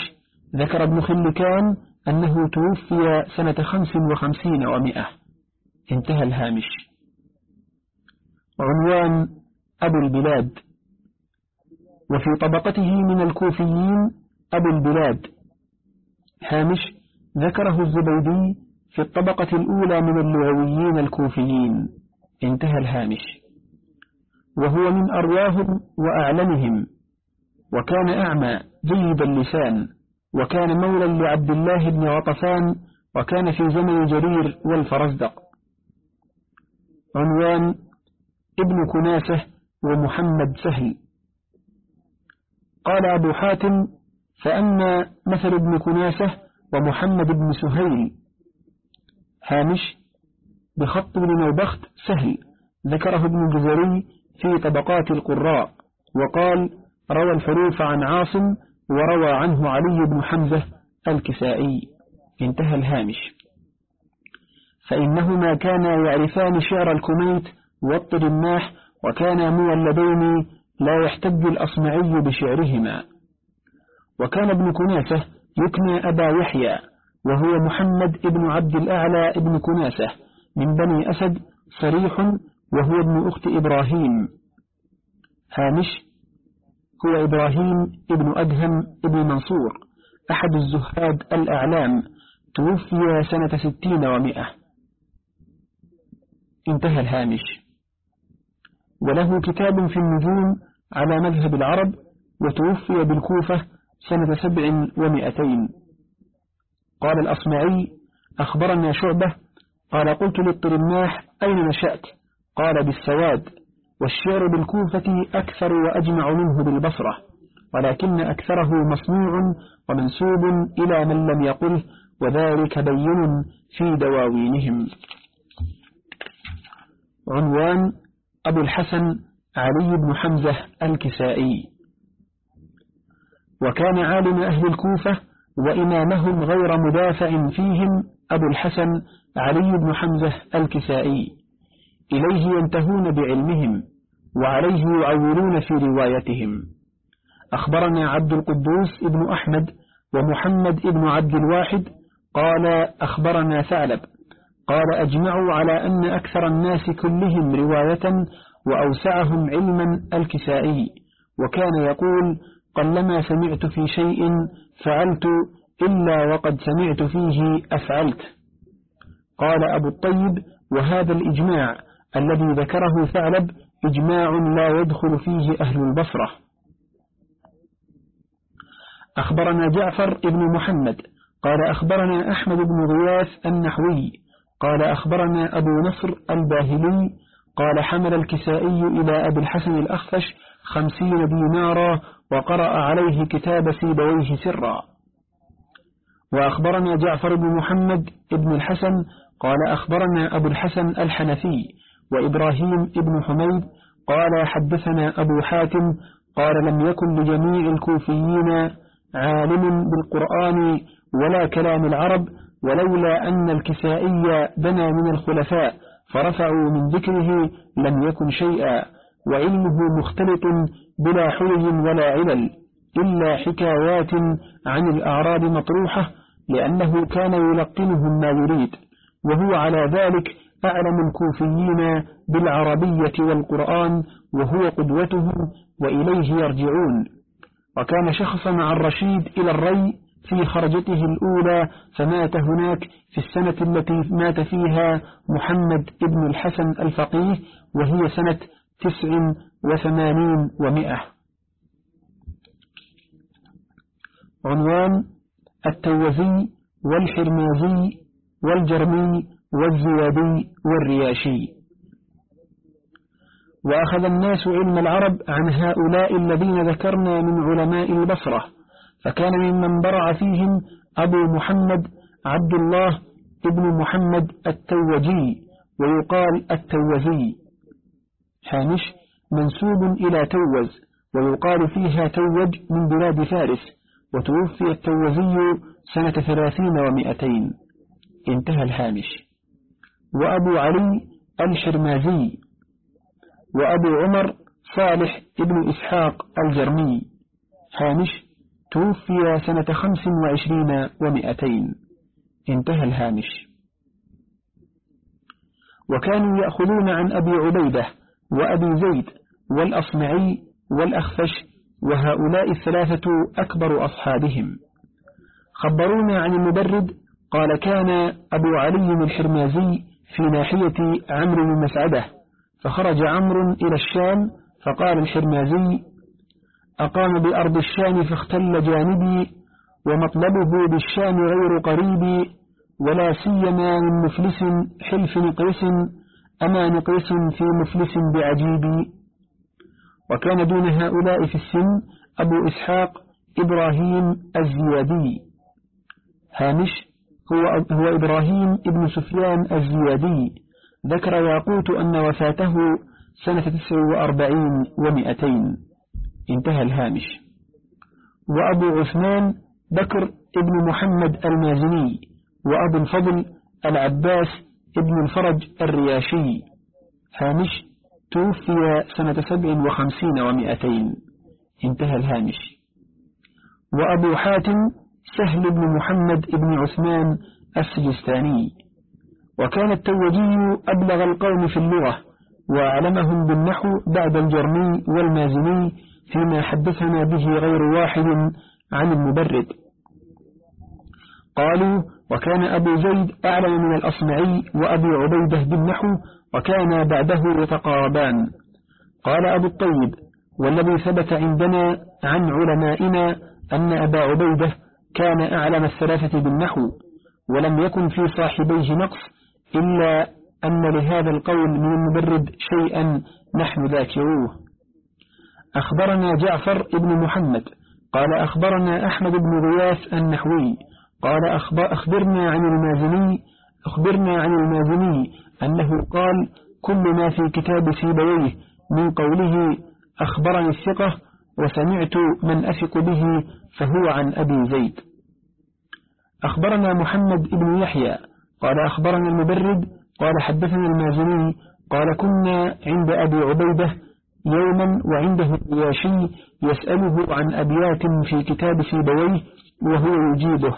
ذكر ابن خلكان أنه توفي سنة خمس وخمسين ومئة انتهى الهامش. عنوان أبو البلاد. وفي طبقته من الكوفيين أبو البلاد. هامش ذكره الزبيدي في الطبقة الأولى من اللغويين الكوفيين. انتهى الهامش. وهو من أرواهم وأعلمهم. وكان أعمى جيد اللسان. وكان مولا لعبد الله بن غطفان وكان في زمن جرير والفرزدق. عنوان ابن كناسة ومحمد سهل. قال أبو حاتم فأما مثل ابن كناسة ومحمد بن سهيل. هامش بخط بن نوبخت سهل ذكره ابن الجزري في طبقات القراء وقال روى الحروف عن عاصم وروى عنه علي بن حمزة الكسائي. انتهى الهامش. فإنهما كانا يعرفان شعر الكميت والطرماح وكانا مولدين لا يحتج الأصمعي بشعرهما. وكان ابن كناسة يكنى أبا يحيى وهو محمد ابن عبد الأعلى ابن كناسة من بني أسد صريح وهو ابن أخت إبراهيم. هامش هو إبراهيم ابن أدهم ابن منصور أحد الزهاد الأعلام توفي سنة ستين ومئة انتهى الهامش. وله كتاب في النجوم على مذهب العرب وتوفي بالكوفة سنة سبع ومئتين. قال الأصمعي أخبرنا شعبة قال قلت للطرماح أين نشأت؟ قال بالسواد. والشعر بالكوفة أكثر وأجمع منه بالبصرة ولكن أكثره مصنوع ومنسوب إلى من لم يقله وذلك بين في دواوينهم. عنوان أبو الحسن علي بن حمزة الكسائي. وكان عالم أهل الكوفة وإمامهم غير مدافع فيهم أبو الحسن علي بن حمزة الكسائي. إليه ينتهون بعلمهم وعليه يعولون في روايتهم. أخبرنا عبد القدوس ابن أحمد ومحمد ابن عبد الواحد قال أخبرنا ثعلب. قال أجمعوا على أن أكثر الناس كلهم رواية وأوسعهم علما الكسائي. وكان يقول قلما سمعت في شيء فعلت إلا وقد سمعت فيه أفعلت. قال أبو الطيب وهذا الإجماع الذي ذكره ثعلب إجماع لا يدخل فيه أهل البصرة. أخبرنا جعفر بن محمد قال أخبرنا أحمد بن غياث النحوي قال أخبرنا أبو نصر الباهلي قال حمل الكسائي إلى أبي الحسن الأخفش خمسين دينارا وقرأ عليه كتاب سيبويه سرا. وأخبرنا جعفر بن محمد بن الحسن قال أخبرنا أبو الحسن الحنفي وإبراهيم بن حميد قال حدثنا أبو حاتم قال لم يكن لجميع الكوفيين عالم بالقرآن ولا كلام العرب ولولا أن الكسائي بنى من الخلفاء فرفعوا من ذكره لم يكن شيئا وعلمه مختلط بلا حلي ولا علل إلا حكايات عن الأعراب مطروحة لأنه كان يلقنهم ما يريد وهو على ذلك أعلم الكوفيين بالعربية والقرآن وهو قدوتهم وإليه يرجعون. وكان شخصا مع الرشيد إلى الري في خرجته الأولى فمات هناك في السنة التي مات فيها محمد ابن الحسن الفقيه وهي سنة تسع وثمانين ومئة. عنوان التوزي والحرمازي والجرمي والزيادي والرياشي. وأخذ الناس علم العرب عن هؤلاء الذين ذكرنا من علماء البصرة فكان ممن برع فيهم أبو محمد عبد الله ابن محمد التوجي ويقال التوزي هامش منسوب إلى توز ويقال فيها توج من بلاد فارس وتوفي التوزي سنة ثلاثين ومئتين. انتهى الهامش. وأبو علي الحرمازي وأبو عمر صالح ابن إسحاق الجرمي. هامش توفي سنة خمس وعشرين ومئتين. انتهى الهامش. وكانوا يأخذون عن أبي عبيدة وأبي زيد والأصمعي والأخفش وهؤلاء الثلاثة أكبر أصحابهم. خبرونا عن المبرد قال كان أبو علي الحرمازي في ناحية عمرو بن مسعدة فخرج عمرو إلى الشام فقال الحرمازي أقام بأرض الشام فاختل جانبي ومطلبه بالشام غير قريب ولا سيما من مفلس حلف نقرس أما نقيس في مفلس بعجيب. وكان دون هؤلاء في السن أبو إسحاق إبراهيم الزيادي. هامش هو, هو إبراهيم ابن سفيان الزيادي. ذكر ياقوت أن وفاته سنة تسع وأربعين ومئتين انتهى الهامش. وأبو عثمان بكر ابن محمد المازني وأبو الفضل العباس ابن الفرج الرياشي. هامش توفي سنة سبع وخمسين ومئتين انتهى الهامش. وأبو حاتم سهل بن محمد بن عثمان السجستاني. وكان التوجي أبلغ القوم في اللغة وأعلمهم بالنحو بعد الجرمي والمازني فيما حدثنا به غير واحد عن المبرد. قالوا وكان أبو زيد أعلم من الأصمعي وأبي عبيدة بالنحو وكان بعده يتقاربان قال أبو الطيب والذي ثبت عندنا عن علمائنا أن أبا عبيدة كان أعلم الثلاثة بالنحو ولم يكن في صاحبيه نقص إلا أن لهذا القول من المبرد شيئا نحن ذاكروه. أخبرنا جعفر بن محمد قال أخبرنا أحمد بن غياث النحوي قال أخبرنا عن المازني أخبرنا عن المازني أنه قال كل ما في كتاب سيبويه من قوله أخبرني الثقة وسمعت من أثق به فهو عن أبي زيد أخبرنا محمد بن يحيى قال أخبرنا المبرد قال حدثنا المازني قال كنا عند أبي عبيدة يوما وعنده الرياشي يسأله عن أبيات في كتاب سيبويه وهو يجيبه.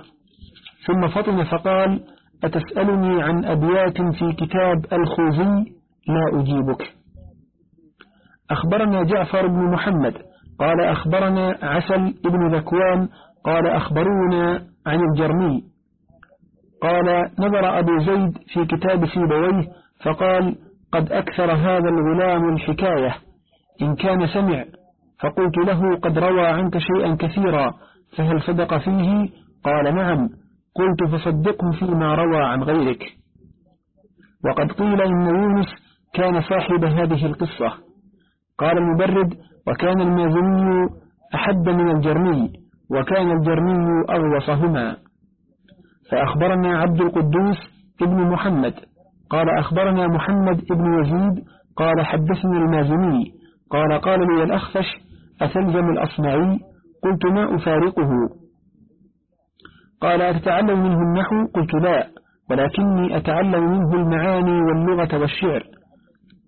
ثم فطن فقال أتسألني عن أبيات في كتاب الخوزي لا أجيبك. أخبرنا جعفر بن محمد قال أخبرنا عسل بن ذكوان قال أخبرونا عن الجرمي. قال نظر أبو زيد في كتاب سيبويه فقال قد أكثر هذا الغلام الحكاية. إن كان سمع فقلت له قد روى عنك شيئا كثيرا فهل صدق فيه؟ قال نعم قلت فصدقه فيما روى عن غيرك. وقد قيل إن يونس كان صاحب هذه القصة. قال المبرد وكان المازني أحد من الجرمي وكان الجرمي أغوصهما. فأخبرنا عبد القدوس ابن محمد. قال أخبرنا محمد ابن يزيد قال حدثني المازني. قال قال لي الأخفش أتلزم الأصمعي قلت ما أفارقه؟ قال أتتعلم منه النحو؟ قلت لا ولكني أتعلم منه المعاني واللغة والشعر.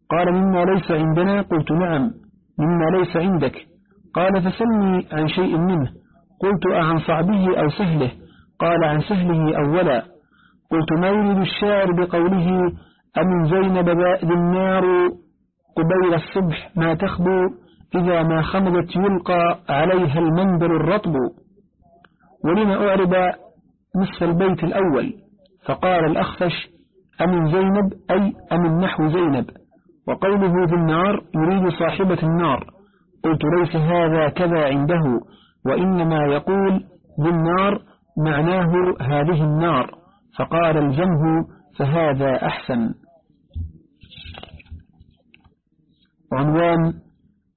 قال مما ليس عندنا؟ قلت نعم مما ليس عندك. قال فسلني عن شيء منه. قلت أعن صعبه أو سهله؟ قال عن سهله أولا. قلت ما يريد الشاعر بقوله أمن زينب ذي النار؟ قبيل الصبح ما تخبو إذا ما خمدت يلقى عليها المنبر الرطب. ولما أعرب نصف البيت الأول؟ فقال الأخفش أمن زينب؟ أي أمن نحو زينب. وقوله ذي النار يريد صاحبة النار. قلت ليس هذا كذا عنده وإنما يقول ذي النار معناه هذه النار. فقال الجمه فهذا أحسن. عنوان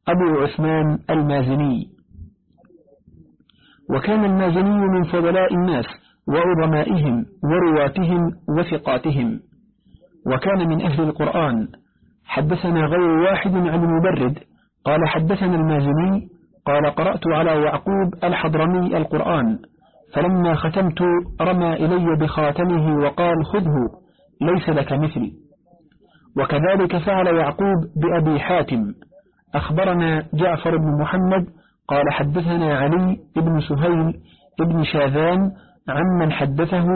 أبو عثمان المازني. وكان المازني من فضلاء الناس وعظمائهم ورواتهم وثقاتهم. وكان من أهل القرآن. حدثنا غير واحد عن المبرد. قال حدثنا المازني. قال قرأت على يعقوب الحضرمي القرآن. فلما ختمت رمى إلي بخاتمه وقال خذه ليس لك مثل. وكذلك فعل يعقوب بأبي حاتم. أخبرنا جعفر بن محمد قال حدثنا علي بن سهيل بن شاذان عمن حدثه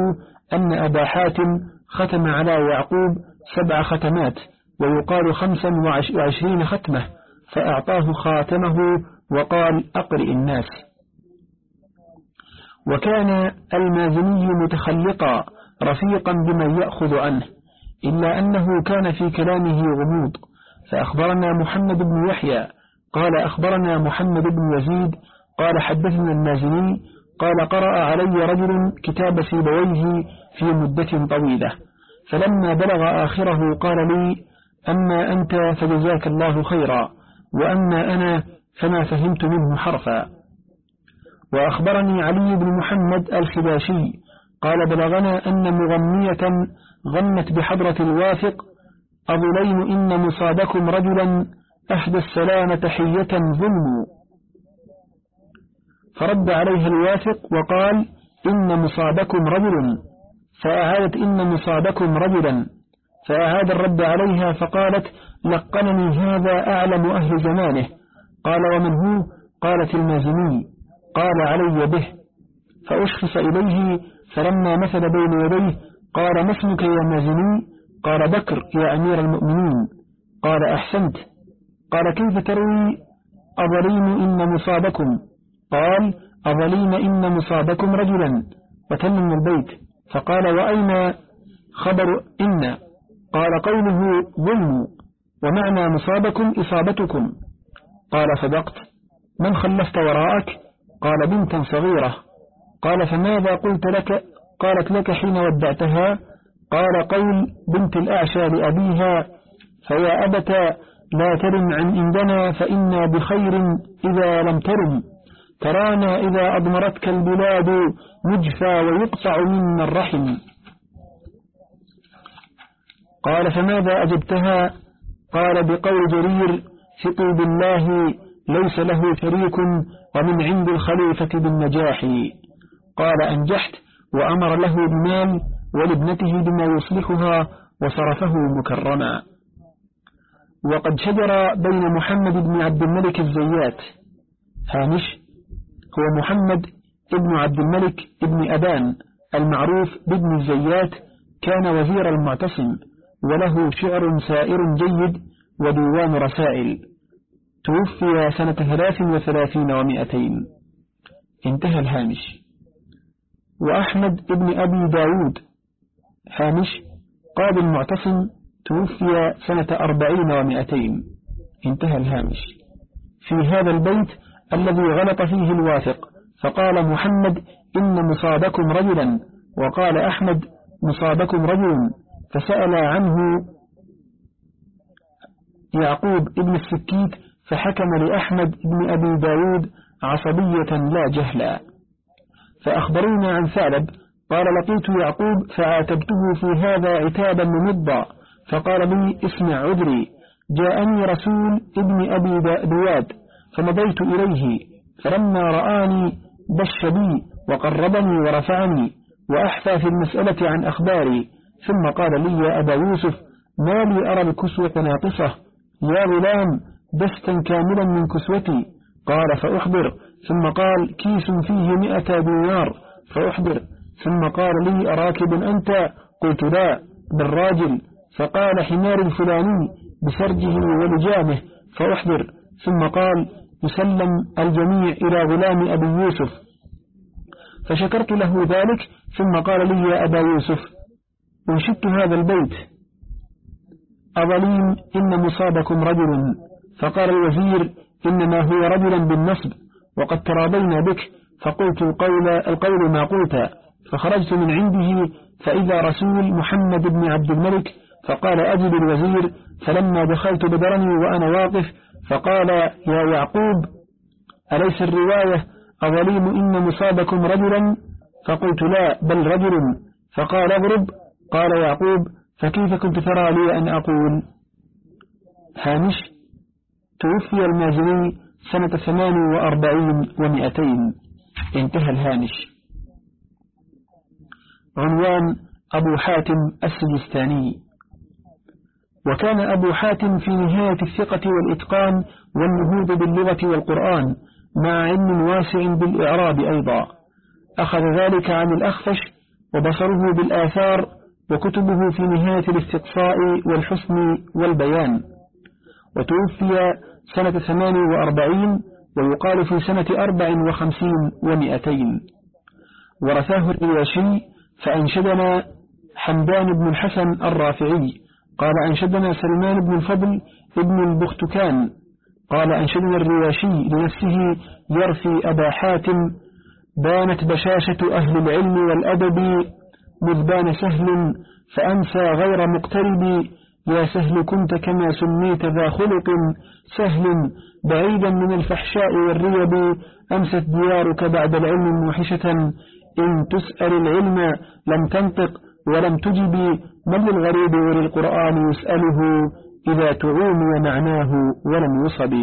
أن أبا حاتم ختم على يعقوب سبع ختمات ويقال خمسا وعشرين ختمة فأعطاه خاتمه وقال أقرئ الناس. وكان المازني متخلقا رفيقا بمن يأخذ عنه. إلا أنه كان في كلامه غموض. فأخبرنا محمد بن يحيى. قال أخبرنا محمد بن يزيد. قال حدثنا المازني قال قرأ علي رجل كتاب سيبويه في مدة طويلة. فلما بلغ آخره قال لي أما أنت فجزاك الله خيرا وأما أنا فما فهمت منه حرفا. وأخبرني علي بن محمد الخباشي. قال بلغنا أن مغنية غنت بحضرة الواثق أظلين إن مصابكم رجلا أحدى السلام تحية ظلم. فرد عليها الواثق وقال إن مصابكم رجل. فأعادت إن مصابكم رجلا. فأعاد الرد عليها فقالت لقنني هذا أعلم أهل زمانه. قال ومن هو؟ قالت المازني. قال علي به. فأشخص إليه فلما مثل بين يديه قال ما اسمك يا مازني قال بكر يا أمير المؤمنين قال أحسنت. قال كيف تروي؟ أظلين إن مصابكم. قال أظلين إن مصابكم رجلا وتم البيت. فقال وأين خبر إن؟ قال قوله ظلم ومعنى مصابكم إصابتكم. قال صدقت. من خلفت وراءك؟ قال بنتا صغيرة. قال فماذا قلت لك؟ قالت لك حين ودعتها قال قول بنت الأعشى لأبيها فيا أبت لا ترم عن عندنا فإنا بخير إذا لم ترم. ترانا إذا أضمرتك البلاد مجفى ويقطع منا الرحم. قال فماذا أجبتها؟ قال بقول جرير ثقوا بالله ليس له شريك ومن عند الخليفة بالنجاح. قال أنجحت وأمر له بمال ولابنته بما يصلحها وصرفه مكرما. وقد شجر بين محمد بن عبد الملك الزيات. هامش هو محمد ابن عبد الملك ابن أبان المعروف بابن الزيات كان وزير المعتصم وله شعر سائر جيد وديوان رسائل. توفي سنة ثلاث وثلاثين ومائتين. انتهى الهامش. وأحمد ابن أبي داود هامش قاضي المعتصم توفي سنة أربعين ومائتين. انتهى الهامش. في هذا البيت الذي غلط فيه الواثق فقال محمد إن مصابكم رجلا. وقال أحمد مصابكم رجل. فسأل عنه يعقوب ابن السكيت فحكم لأحمد بن أبي داود عصبية لا جهلا. فأخبرونا عن ثعلب. قال لقيت يعقوب فعاتبته في هذا عتابا ممضا فقال لي اسمع عذري. جاءني رسول ابن أبي دواد فمضيت إليه فلما رآني بش بي وقربني ورفعني وأحفى في المسألة عن أخباري. ثم قال لي يا أبا يوسف ما لي أرى الكسوة ناقصة؟ يا غلام دستا كاملا من كسوتي. قال فأحضر ثم قال كيس فيه مئة دينار فأحضر. ثم قال لي أراكب أنت؟ قلت لا بالراجل. فقال حمار الفلاني بسرجه ولجامه فأحضر. ثم قال يسلم الجميع إلى غلام أبي يوسف. فشكرت له ذلك ثم قال لي يا أبا يوسف انشدت هذا البيت. أظليم إن مصابكم رجل. فقال الوزير إنما هو رجلا بالنصب. وقد تراضينا بك فقلت القول, القول ما قلت فخرجت من عنده فإذا رسول محمد بن عبد الملك فقال أجل الوزير فلما دخلت بدرني وأنا واقف فقال يا يعقوب أليس الرواية أظليم إن مصابكم رجلا؟ فقلت لا بل رجل. فقال اضرب قال يعقوب فكيف كنت ترى لي أن أقول؟ هامش توفي المازني سنة ثمان وأربعين ومئتين. انتهى الهامش. عنوان أبو حاتم السجستاني. وكان أبو حاتم في نهاية الثقة والإتقان والنهوض باللغة والقرآن مع علم واسع بالإعراب أيضا. أخذ ذلك عن الأخفش وبصره بالآثار وكتبه في نهاية الاستقصاء والحسن والبيان. وتوفي سنة ثمان وأربعين ويقال في سنة أربع وخمسين ومئتين. ورثاه الرياشي فأنشدنا حمدان بن الحسن الرافعي. قال أنشدنا سلمان بن الفضل ابن البختكان. قال أنشدنا الرياشي لنفسه يرثي أبا حاتم. بانت بشاشة أهل العلم والأدب مذ بان سهل فأنسى غير مقترب يا سهل كنت كما سميت ذا خلق سهل بعيدا من الفحشاء والريب أمست ديارك بعد العلم موحشة إن تسأل العلم لم تنطق ولم تجب من للغريب وللقرآن يسأله إذا تعومي معناه ولم يصب.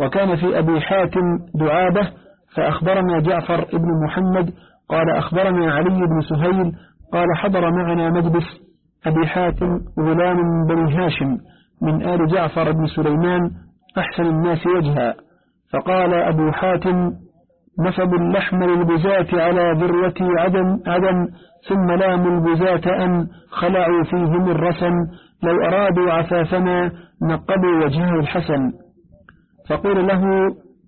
وكان في أبي حاتم دعابة فأخبرنا جعفر ابن محمد قال أخبرنا علي بن سهيل قال حضر معنا مجلس أبي حاتم غلام من بني هاشم من آل جعفر بن سليمان أحسن الناس وجها. فقال أبو حاتم نفض اللحم للبزاة على ذروة عدم, عدم ثم لاموا البزاة أن خلعوا فيهم الرسن لو أرادوا عفافنا نقبوا وجهه الحسن. فقول له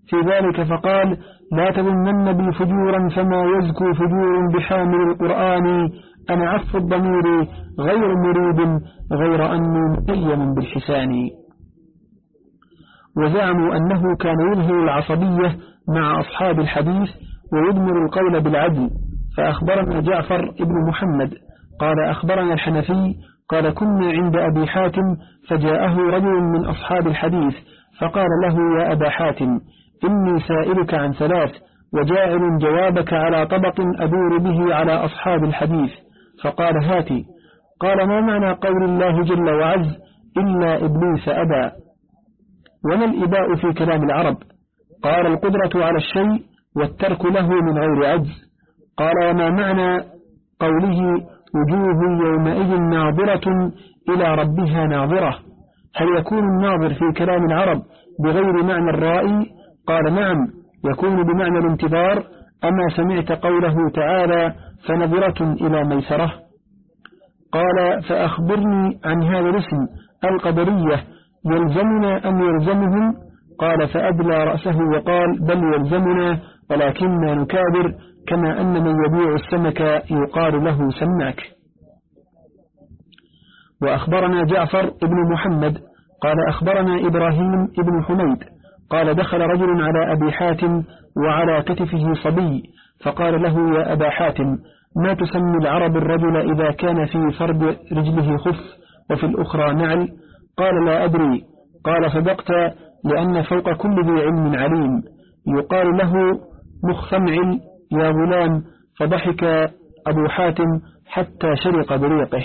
في ذلك فقال لا تظنن بي فجورا فما يزكو فجور بحامل القرآن أنا عف الضمير غير مريد غير أني متيم بالحسان؟ وزعموا أنه كان يظهر العصبية مع أصحاب الحديث ويدمر القول بالعدل. فأخبرنا جعفر ابن محمد. قال أخبرنا الحنفي قال كنا عند أبي حاتم فجاءه رجل من أصحاب الحديث فقال له يا أبا حاتم إني سائلك عن ثلاث وجاعل جوابك على طبق أدور به على أصحاب الحديث. فقال هاتي. قال ما معنى قول الله جل وعز إلا إبليس أبى؟ وما الإباء في كلام العرب؟ قال القدرة على الشيء والترك له من غير عجز. قال وما معنى قوله وجوه يومئذ ناظرة إلى ربها ناظرة؟ هل يكون الناظر في كلام العرب بغير معنى الرائي؟ قال نعم يكون بمعنى الانتظار أما سمعت قوله تعالى فنظرة إلى ميسرة. قال فأخبرني عن هذا الاسم القدرية يلزمنا أم يلزمهم قال فأدلى رأسه وقال بل يلزمنا ولكننا نكابر كما أن من يبيع السمك يقال له سماك. وأخبرنا جعفر بن محمد. قال أخبرنا إبراهيم بن حميد. قال دخل رجل على أبي حاتم وعلى كتفه صبي فقال له يا أبا حاتم ما تسمي العرب الرجل إذا كان في فرد رجله خف وفي الأخرى نعل؟ قال لا أدري. قال صدقت لأن فوق كل ذي علم عليم. يقال له مخثمعل يا غلام فضحك أبو حاتم حتى شرق بريقه.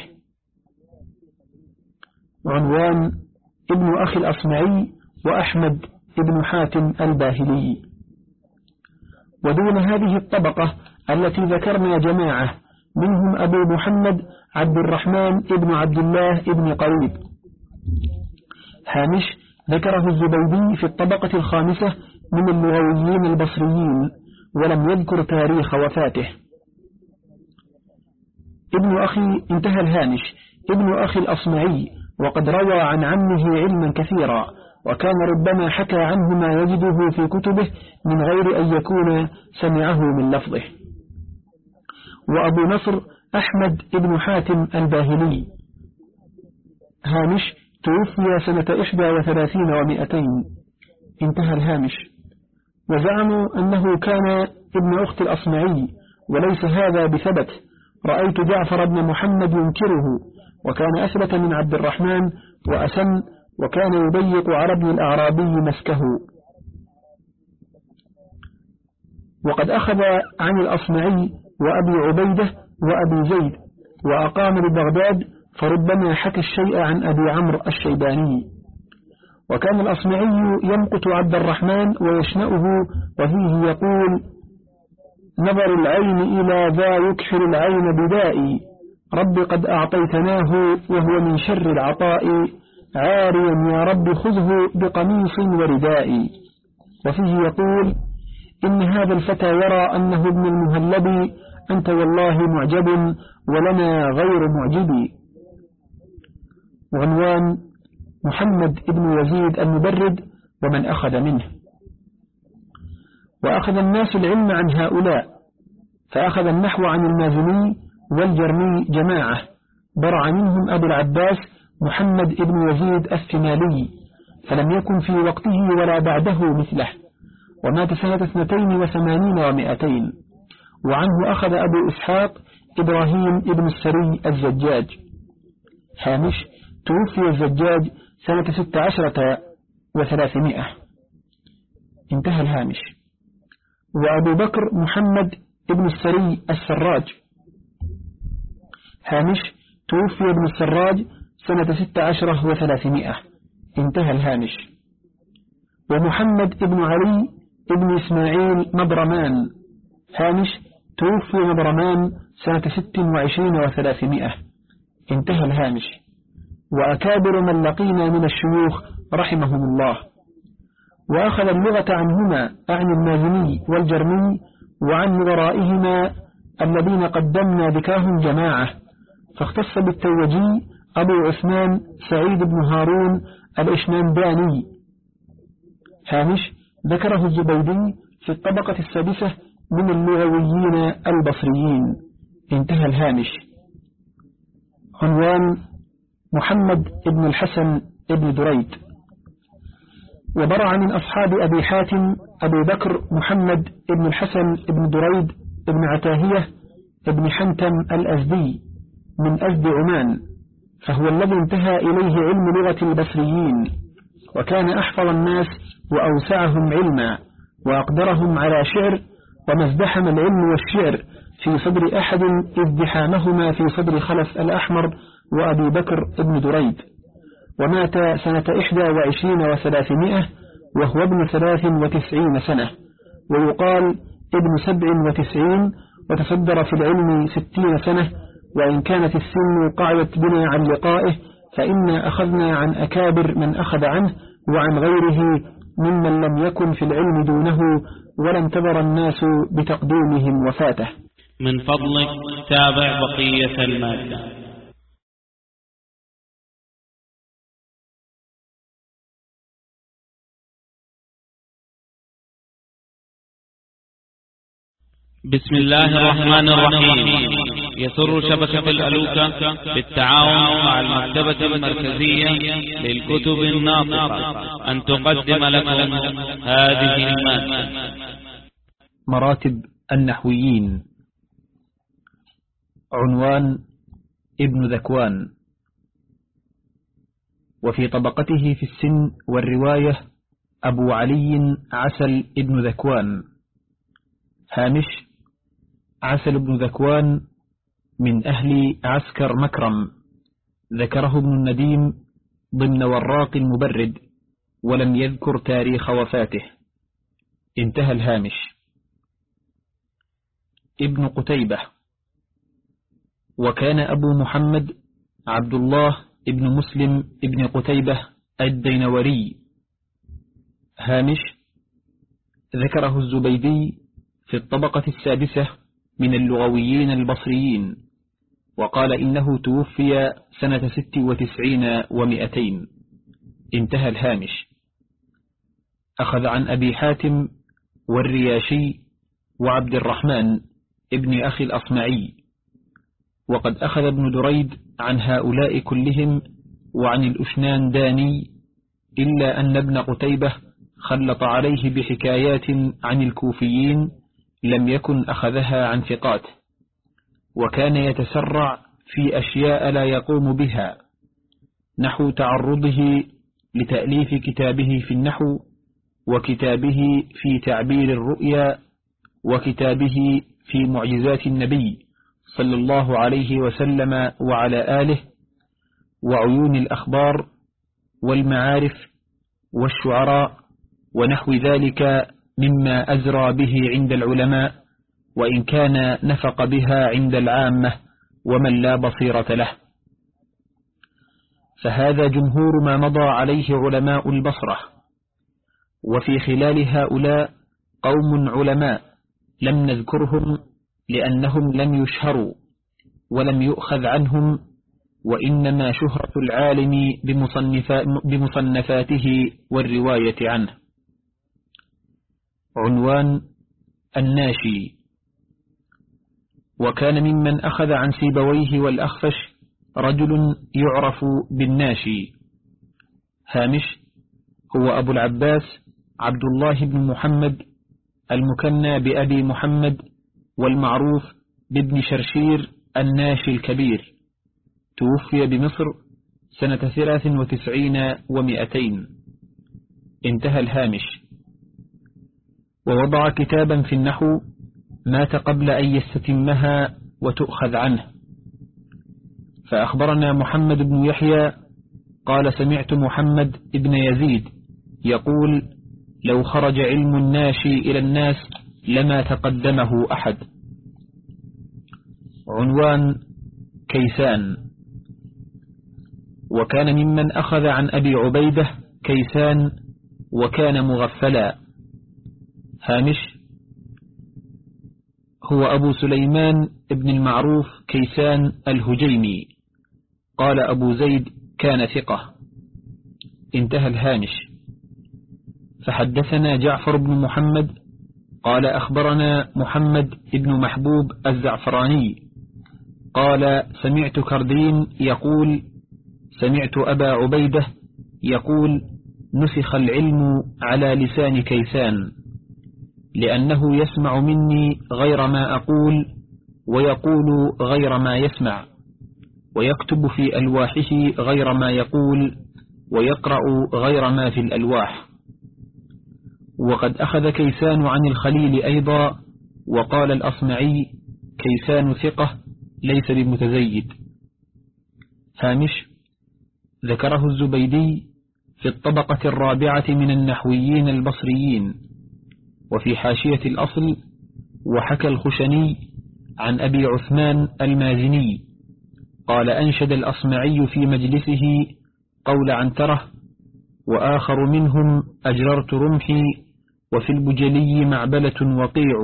عنوان ابن أخي الأصمعي وأحمد ابن حاتم الباهلي. ودون هذه الطبقة التي ذكرنا جماعة منهم أبو محمد عبد الرحمن ابن عبد الله ابن قريب. هامش ذكره الزبيدي في الطبقة الخامسة من اللغويين البصريين ولم يذكر تاريخ وفاته. ابن أخي انتهى الهامش. ابن أخي الأصمعي وقد روى عن عمه علما كثيرا. وكان ربما حكى عنه ما يجده في كتبه من غير أن يكون سمعه من لفظه. وأبو نصر أحمد بن حاتم الباهلي. هامش توفي سنة إحدى وثلاثين ومئتين. انتهى الهامش. وزعموا أنه كان ابن أخت الأصمعي وليس هذا بثبت. رأيت جعفر بن محمد ينكره وكان أثبت من عبد الرحمن وأسن وكان يضيق على ابن الأعرابي مسكه. وقد أخذ عن الأصمعي وأبي عبيدة وأبي زيد وأقام ببغداد فربما حكى الشيء عن أبي عمرو الشيباني. وكان الأصمعي يمقت عبد الرحمن ويشنأه وفيه يقول نظر العين إلى ذا يكحل العين بدائي رب قد أعطيتناه وهو من شر العطاء عاريا يا رب خذه بقميص وردائي. وفيه يقول إن هذا الفتى يرى أنه ابن المهلب أنت والله معجب ولنا غير معجب. عنوان محمد بن يزيد المبرد ومن أخذ منه. وأخذ الناس العلم عن هؤلاء فأخذ النحو عن المازني والجرمي جماعة برع منهم أبو العباس محمد بن يزيد الثمالي فلم يكن في وقته ولا بعده مثله ومات سنة اثنتين وثمانين ومائتين. وعنه أخذ أبو إسحاق إبراهيم ابن السري الزجاج. هامش توفي الزجاج سنة ست عشرة وثلاثمائة. انتهى الهامش. وأبو بكر محمد ابن السري السراج. هامش توفي ابن السراج سنة ست عشرة وثلاثمائة. انتهى الهامش. ومحمد ابن علي ابن إسماعيل مبرمان. هامش توفي مبرمان سنة ست وعشرين وثلاثمائة. انتهى الهامش. وأكابر من لقينا من الشيوخ رحمهم الله. وأخذ اللغة عنهما عن المازني والجرمي وعن ورائهما الذين قدمنا ذكاهم جماعة. فاختص بالتوجي أبو عثمان سعيد بن هارون الإشنانداني هامش ذكره الزبيدي في الطبقة السادسة من اللغويين البصريين. انتهى الهامش. عنوان محمد بن الحسن بن دريد. وبرع من أصحاب أبي حاتم أبو بكر محمد بن الحسن بن دريد بن عتاهية بن حنتم الأزدي من أزد عمان. فهو الذي انتهى إليه علم لغة البصريين وكان أحفظ الناس وأوسعهم علما وأقدرهم على شعر وما ازدحم العلم والشعر في صدر أحد ازدحامهما في صدر خلف الأحمر وأبي بكر ابن دريد. ومات سنة إحدى وعشرين وثلاثمائة وهو ابن ثلاث وتسعين سنة. ويقال ابن سبع وتسعين وتصدر في العلم ستين سنة وإن كانت السن قعدت بنا عن لقائه فإنا أخذنا عن أكابر من أخذ عنه وعن غيره ممن لم يكن في العلم دونه ولا انتظر الناس بتقديمهم وفاته. من فضلك تابع بقية المادة. بسم الله الرحمن الرحيم. يسر شبكة الألوكة بالتعاون مع المكتبة المركزية للكتب الناطقة أن تقدم لكم هذه المادة. مراتب النحويين. عنوان ابن ذكوان. وفي طبقته في السن والرواية أبو علي عسل ابن ذكوان. هامش عسل بن ذكوان من أهل عسكر مكرم ذكره ابن النديم ضمن وراق المبرد ولم يذكر تاريخ وفاته. انتهى الهامش. ابن قتيبة. وكان أبو محمد عبد الله ابن مسلم ابن قتيبة الدينوري. هامش. ذكره الزبيدي في الطبقة السادسة من اللغويين البصريين. وقال إنه توفي سنة ست وتسعين ومئتين. انتهى الهامش. أخذ عن أبي حاتم والرياشي وعبد الرحمن ابن أخي الأصمعي. وقد أخذ ابن دريد عن هؤلاء كلهم وعن الأشنان داني إلا أن ابن قتيبة خلط عليه بحكايات عن الكوفيين لم يكن أخذها عن ثقات. وكان يتسرع في أشياء لا يقوم بها نحو تعرضه لتأليف كتابه في النحو وكتابه في تعبير الرؤيا وكتابه في معجزات النبي صلى الله عليه وسلم وعلى آله وعيون الأخبار والمعارف والشعراء ونحو ذلك مما أزرى به عند العلماء. وإن كان نفق بها عند العامة ومن لا بصيرة له. فهذا جمهور ما مضى عليه علماء البصرة. وفي خلال هؤلاء قوم علماء لم نذكرهم لأنهم لم يشهروا ولم يؤخذ عنهم وإنما شهرة العالم بمصنفاته والرواية عنه. عنوان الناشي وكان ممن أخذ عن سيبويه والأخفش رجل يعرف بالناشي هامش هو أبو العباس عبد الله بن محمد المكنى بأبي محمد والمعروف بابن شرشير الناشي الكبير. توفي بمصر سنة ثلاث وتسعين ومئتين. انتهى الهامش. ووضع كتابا في النحو مات قبل أن يستتمها وتؤخذ عنه. فأخبرنا محمد بن يحيى قال سمعت محمد بن يزيد يقول لو خرج علم الناشي إلى الناس لما تقدمه أحد. عنوان كيسان. وكان ممن أخذ عن أبي عبيدة كيسان وكان مغفلا. هامش هو أبو سليمان ابن المعروف كيسان الهجيمي. قال أبو زيد كان ثقة. انتهى الهامش. فحدثنا جعفر بن محمد قال أخبرنا محمد بن محبوب الزعفراني. قال سمعت كردين يقول سمعت أبا عبيدة يقول نسخ العلم على لسان كيسان. لأنه يسمع مني غير ما أقول ويقول غير ما يسمع ويكتب في ألواحه غير ما يقول ويقرأ غير ما في الألواح. وقد أخذ كيسان عن الخليل أيضا وقال الأصمعي كيسان ثقة ليس بمتزيد. هامش ذكره الزبيدي في الطبقة الرابعة من النحويين البصريين. وفي حاشية الأصل وحكى الخشني عن أبي عثمان المازني قال أنشد الأصمعي في مجلسه قول عنترة وآخر منهم أجررت رمحي وفي البجلي معبلة وقيع.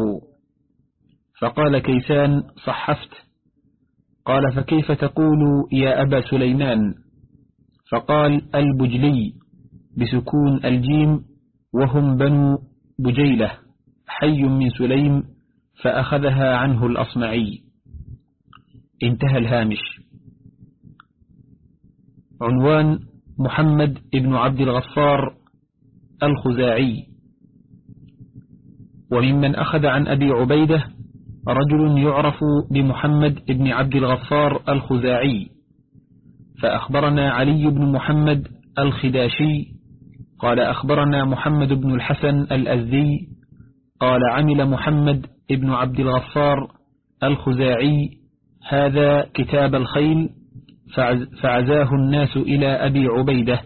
فقال كيسان صحفت. قال فكيف تقول يا أبا سليمان؟ فقال البجلي بسكون الجيم وهم بنو بجيلة حي من سليم فأخذها عنه الأصمعي. انتهى الهامش. عنوان محمد ابن عبد الغفار الخزاعي. وممن أخذ عن أبي عبيدة رجل يعرف بمحمد ابن عبد الغفار الخزاعي. فأخبرنا علي بن محمد الخداشي قال أخبرنا محمد بن الحسن الأزدي قال عمل محمد ابن عبد الغفار الخزاعي هذا كتاب الخيل فعزاه الناس إلى أبي عبيدة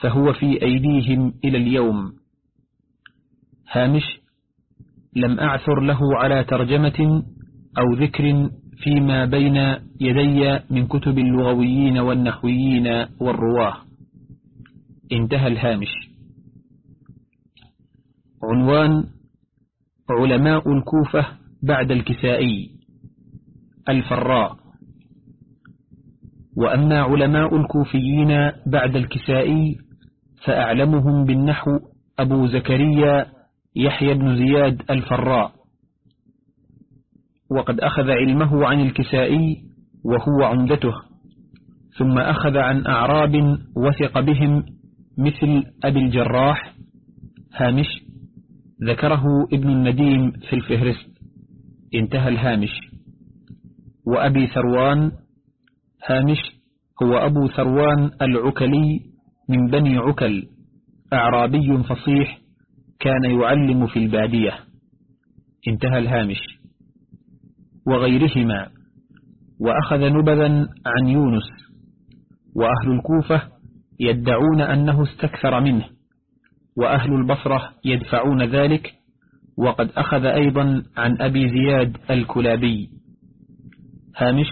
فهو في أيديهم إلى اليوم. هامش لم أعثر له على ترجمة أو ذكر فيما بين يدي من كتب اللغويين والنحويين والرواة. انتهى الهامش. عنوان علماء الكوفة بعد الكسائي الفراء. وأما علماء الكوفيين بعد الكسائي فأعلمهم بالنحو أبو زكريا يحيى بن زياد الفراء. وقد أخذ علمه عن الكسائي وهو عمدته ثم أخذ عن أعراب وثق بهم مثل أبي الجراح هامش ذكره ابن النديم في الفهرست. انتهى الهامش. وأبي ثروان هامش هو أبو ثروان العكلي من بني عكل أعرابي فصيح كان يعلم في البادية. انتهى الهامش. وغيرهما. وأخذ نبذا عن يونس. وأهل الكوفة يدعون أنه استكثر منه وأهل البصرة يدفعون ذلك وقد أخذ أيضا عن أبي زياد الكلابي. هامش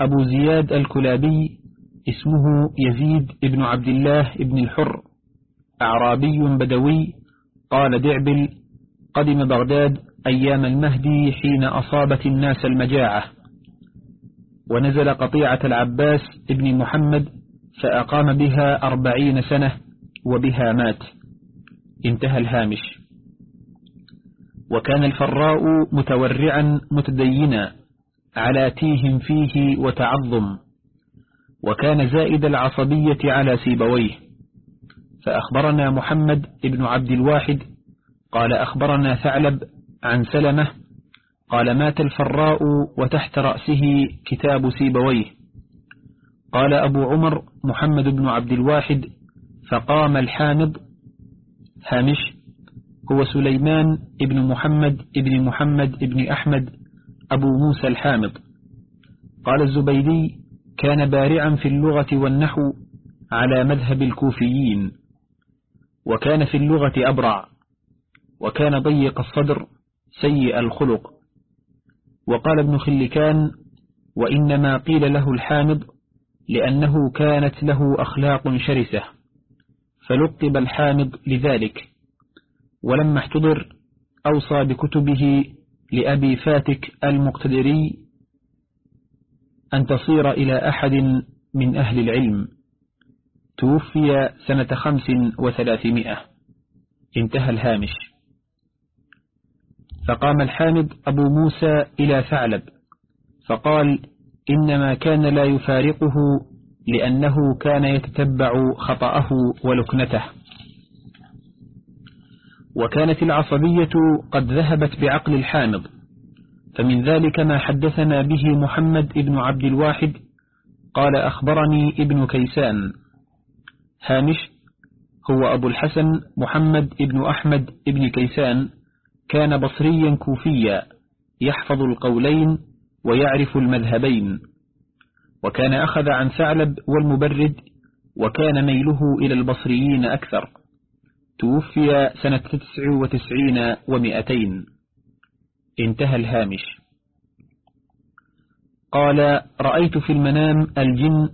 أبو زياد الكلابي اسمه يزيد ابن عبد الله ابن الحر أعرابي بدوي قال دعبل قدم بغداد أيام المهدي حين أصابت الناس المجاعة. ونزل قطيعة العباس ابن محمد فأقام بها أربعين سنة وبها مات. انتهى الهامش. وكان الفراء متورعا متدينا على تيه فيه وتعظم وكان زائد العصبية على سيبويه. فأخبرنا محمد ابن عبد الواحد قال أخبرنا ثعلب عن سلمة قال مات الفراء وتحت رأسه كتاب سيبويه. قال أبو عمر محمد بن عبد الواحد فقام الحامض هامش هو سليمان ابن محمد ابن محمد ابن أحمد أبو موسى الحامض قال الزبيدي كان بارعا في اللغة والنحو على مذهب الكوفيين وكان في اللغة أبرع وكان ضيق الصدر سيء الخلق. وقال ابن خلكان وإنما قيل له الحامض لأنه كانت له أخلاق شرسة فلقب الحامض لذلك ولما احتضر أوصى بكتبه لأبي فاتك المقتدري أن تصير إلى أحد من أهل العلم. توفي سنة خمس وثلاثمائة. انتهى الهامش. فقام الحامد أبو موسى إلى ثعلب فقال إنما كان لا يفارقه لأنه كان يتتبع خطأه ولكنته. وكانت العصبية قد ذهبت بعقل الحامض فمن ذلك ما حدثنا به محمد بن عبد الواحد قال أخبرني ابن كيسان. هامش هو أبو الحسن محمد ابن أحمد ابن كيسان كان بصريا كوفيا يحفظ القولين ويعرف المذهبين. وكان أخذ عن ثعلب والمبرد وكان ميله إلى البصريين أكثر. توفي سنة تسع وتسعين ومئتين. انتهى الهامش. قال رأيت في المنام الجن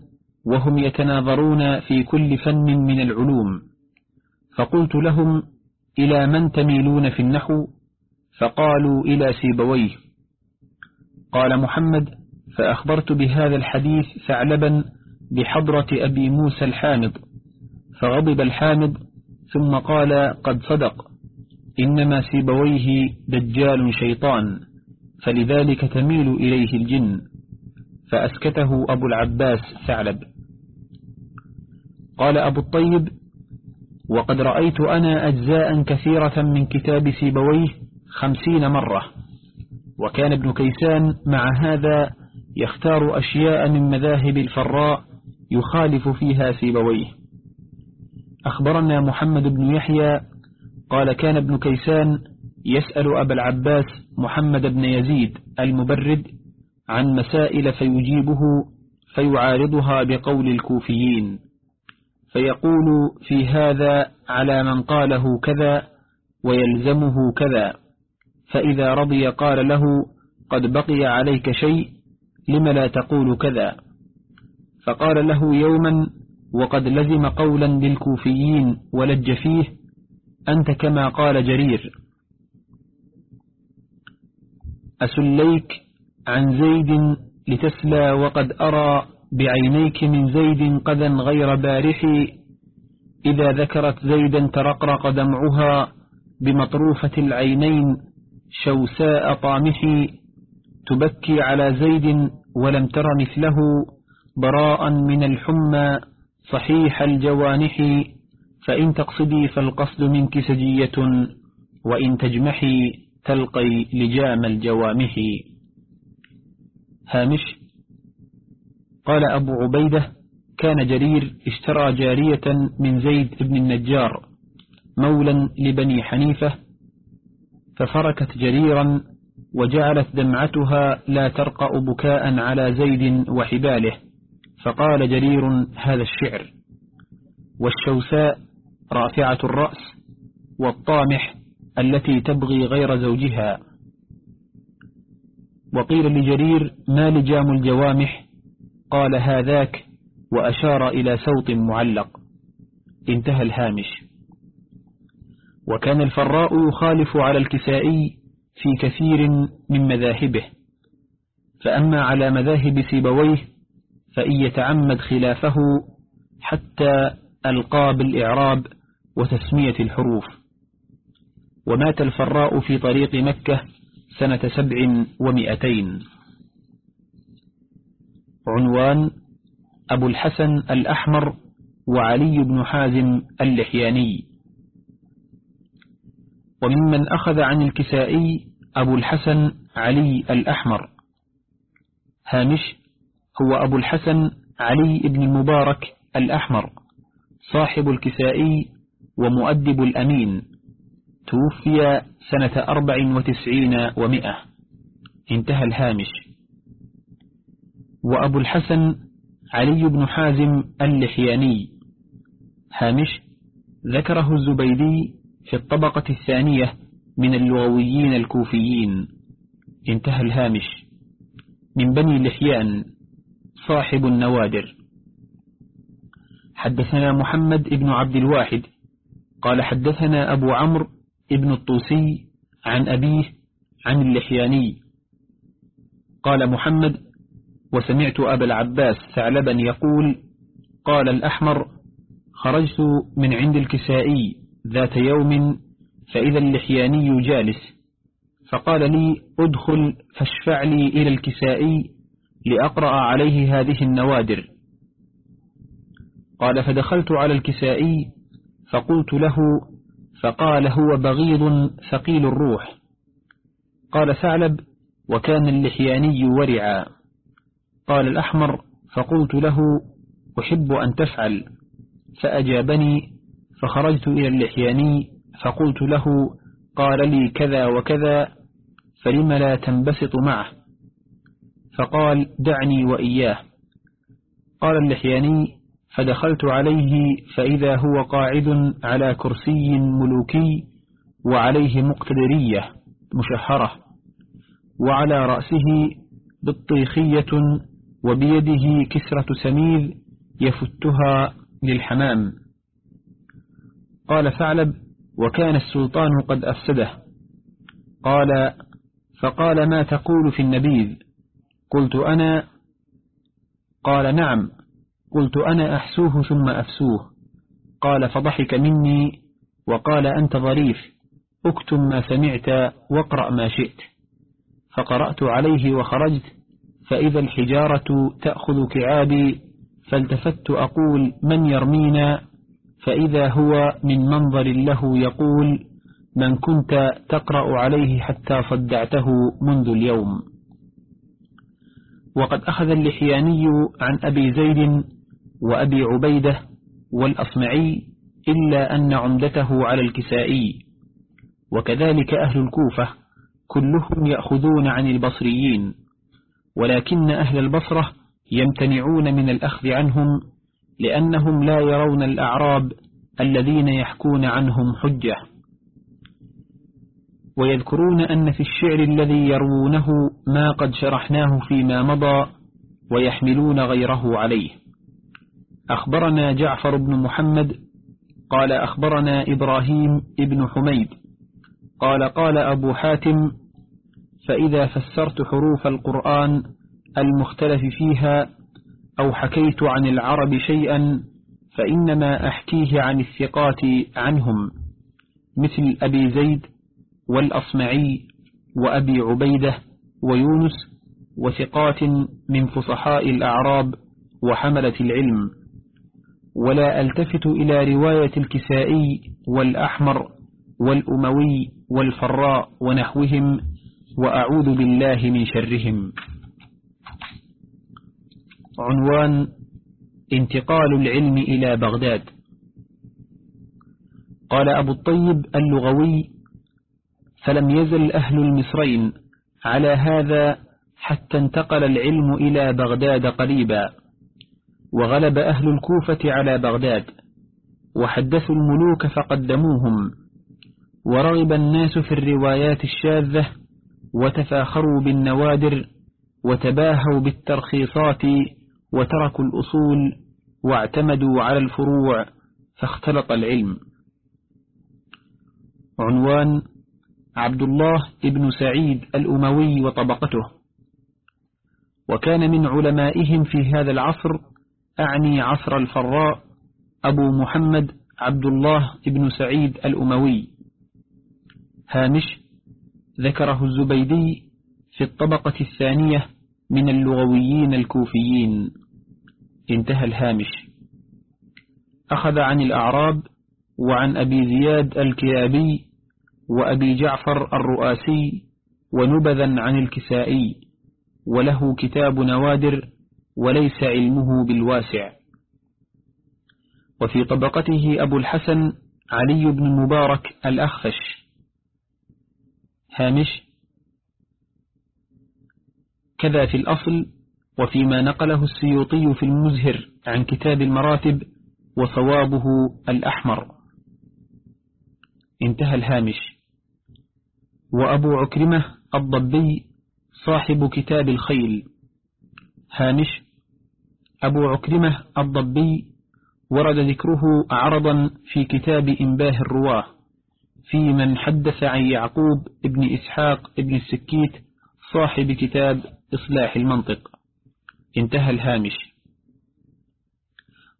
وهم يتناظرون في كل فن من العلوم. فقلت لهم إلى من تميلون في النحو؟ فقالوا إلى سيبويه. قال محمد فأخبرت بهذا الحديث ثعلبا بحضرة أبي موسى الحامض فغضب الحامض ثم قال قد صدق إنما سيبويه دجال شيطان فلذلك تميل إليه الجن فأسكته أبو العباس ثعلب. قال أبو الطيب وقد رأيت أنا أجزاء كثيرة من كتاب سيبويه خمسين مرة. وكان ابن كيسان مع هذا يختار أشياء من مذاهب الفراء يخالف فيها سيبويه أخبرنا محمد بن يحيى قال كان ابن كيسان يسأل أبا العباس محمد بن يزيد المبرد عن مسائل فيجيبه فيعارضها بقول الكوفيين فيقول في هذا على من قاله كذا ويلزمه كذا. فإذا رضي قال له قد بقي عليك شيء لم لا تقول كذا؟ فقال له يوما وقد لزم قولا للكوفيين ولج فيه أنت كما قال جرير. أسليك عن زيد لتسلى وقد أرى بعينيك من زيد قدا غير بارح إذا ذكرت زيدا ترقرق دمعها بمطروفة العينين شوساء طامح تبكي على زيد ولم تر مثله براء من الحمى صحيح الجوانح فإن تقصدي فالقصد منك سجية وإن تجمحي تلقي لجام الجوامح. هامش قال أبو عبيدة كان جرير اشترى جارية من زيد بن النجار مولا لبني حنيفة ففركت جريرا وجعلت دمعتها لا ترقأ بكاء على زيد وحباله. فقال جرير هذا الشعر والشوساء رافعة الرأس والطامح التي تبغي غير زوجها. وقيل لجرير ما لجام الجوامح؟ قال هذاك وأشار إلى سوط معلق. انتهى الهامش. وكان الفراء يخالف على الكسائي في كثير من مذاهبه. فأما على مذاهب سيبويه فإن يتعمد خلافه حتى ألقى بالإعراب وتسمية الحروف. ومات الفراء في طريق مكة سنة سبع ومئتين. عنوان أبو الحسن الأحمر وعلي بن حازم اللحياني. وممن أخذ عن الكسائي أبو الحسن علي الأحمر. هامش هو أبو الحسن علي بن المبارك الأحمر صاحب الكسائي ومؤدب الأمين توفي سنة أربع وتسعين ومئة. انتهى الهامش. وأبو الحسن علي بن حازم اللحياني. هامش ذكره الزبيدي في الطبقة الثانية من اللغويين الكوفيين. انتهى الهامش. من بني لحيان صاحب النوادر. حدثنا محمد بن عبد الواحد. قال حدثنا أبو عمرو ابن الطوسي عن أبيه عن اللحياني. قال محمد وسمعت أبا العباس ثعلبا يقول قال الأحمر خرجت من عند الكسائي. ذات يوم فإذا اللحياني جالس فقال لي ادخل فاشفع لي إلى الكسائي لأقرأ عليه هذه النوادر. قال فدخلت على الكسائي فقلت له فقال هو بغيض ثقيل الروح. قال ثعلب وكان اللحياني ورعا. قال الأحمر فقلت له أحب أن تفعل. فأجابني فخرجت إلى اللحياني فقلت له قال لي كذا وكذا فلم لا تنبسط معه؟ فقال دعني وإياه. قال اللحياني فدخلت عليه فإذا هو قاعد على كرسي ملوكي وعليه مقتدرية مشهرة وعلى رأسه بطيخية وبيده كسرة سميذ يفتها للحمام. قال ثعلب وكان السلطان قد أفسده. قال فقال ما تقول في النبيذ؟ قلت أنا قال نعم. قلت أنا أحسوه ثم أفسوه. قال فضحك مني وقال أنت ظريف. اكتم ما سمعت واقرأ ما شئت. فقرأت عليه وخرجت فإذا الحجارة تأخذ كعابي فالتفت أقول من يرمينا؟ فإذا هو من منظر له يقول من كنت تقرأ عليه حتى صدعته منذ اليوم. وقد أخذ اللحياني عن أبي زيد وأبي عبيدة والأصمعي إلا أن عمدته على الكسائي وكذلك أهل الكوفة كلهم يأخذون عن البصريين ولكن أهل البصرة يمتنعون من الأخذ عنهم لأنهم لا يرون الأعراب الذين يحكون عنهم حجة. ويذكرون أن في الشعر الذي يروونه ما قد شرحناه فيما مضى ويحملون غيره عليه. أخبرنا جعفر بن محمد قال أخبرنا إبراهيم ابن حميد قال قال أبو حاتم فإذا فسرت حروف القرآن المختلف فيها أو حكيت عن العرب شيئا فإنما أحكيه عن الثقات عنهم مثل أبي زيد والأصمعي وأبي عبيدة ويونس وثقات من فصحاء الأعراب وحملة العلم. ولا ألتفت إلى رواية الكسائي والأحمر والأموي والفراء ونحوهم وأعوذ بالله من شرهم. عنوان انتقال العلم إلى بغداد. قال أبو الطيب اللغوي فلم يزل أهل المصرين على هذا حتى انتقل العلم إلى بغداد قريبا وغلب أهل الكوفة على بغداد وحدثوا الملوك فقدموهم ورغب الناس في الروايات الشاذة وتفاخروا بالنوادر وتباهوا بالترخيصات وتركوا الأصول واعتمدوا على الفروع فاختلط العلم. عنوان عبد الله ابن سعيد الأموي وطبقته. وكان من علمائهم في هذا العصر أعني عصر الفراء أبو محمد عبد الله ابن سعيد الأموي. هامش ذكره الزبيدي في الطبقة الثانية من اللغويين الكوفيين. انتهى الهامش. أخذ عن الأعراب وعن أبي زياد الكيابي وأبي جعفر الرؤاسي ونبذا عن الكسائي وله كتاب نوادر وليس علمه بالواسع. وفي طبقته أبو الحسن علي بن المبارك الأخفش. هامش كذا في الأصل وفيما نقله السيوطي في المزهر عن كتاب المراتب وصوابه الأحمر. انتهى الهامش. وأبو عكرمة الضبي صاحب كتاب الخيل. هامش أبو عكرمة الضبي ورد ذكره عرضا في كتاب إنباه الرواة في من حدث عن يعقوب ابن إسحاق ابن السكيت صاحب كتاب إصلاح المنطق. انتهى الهامش.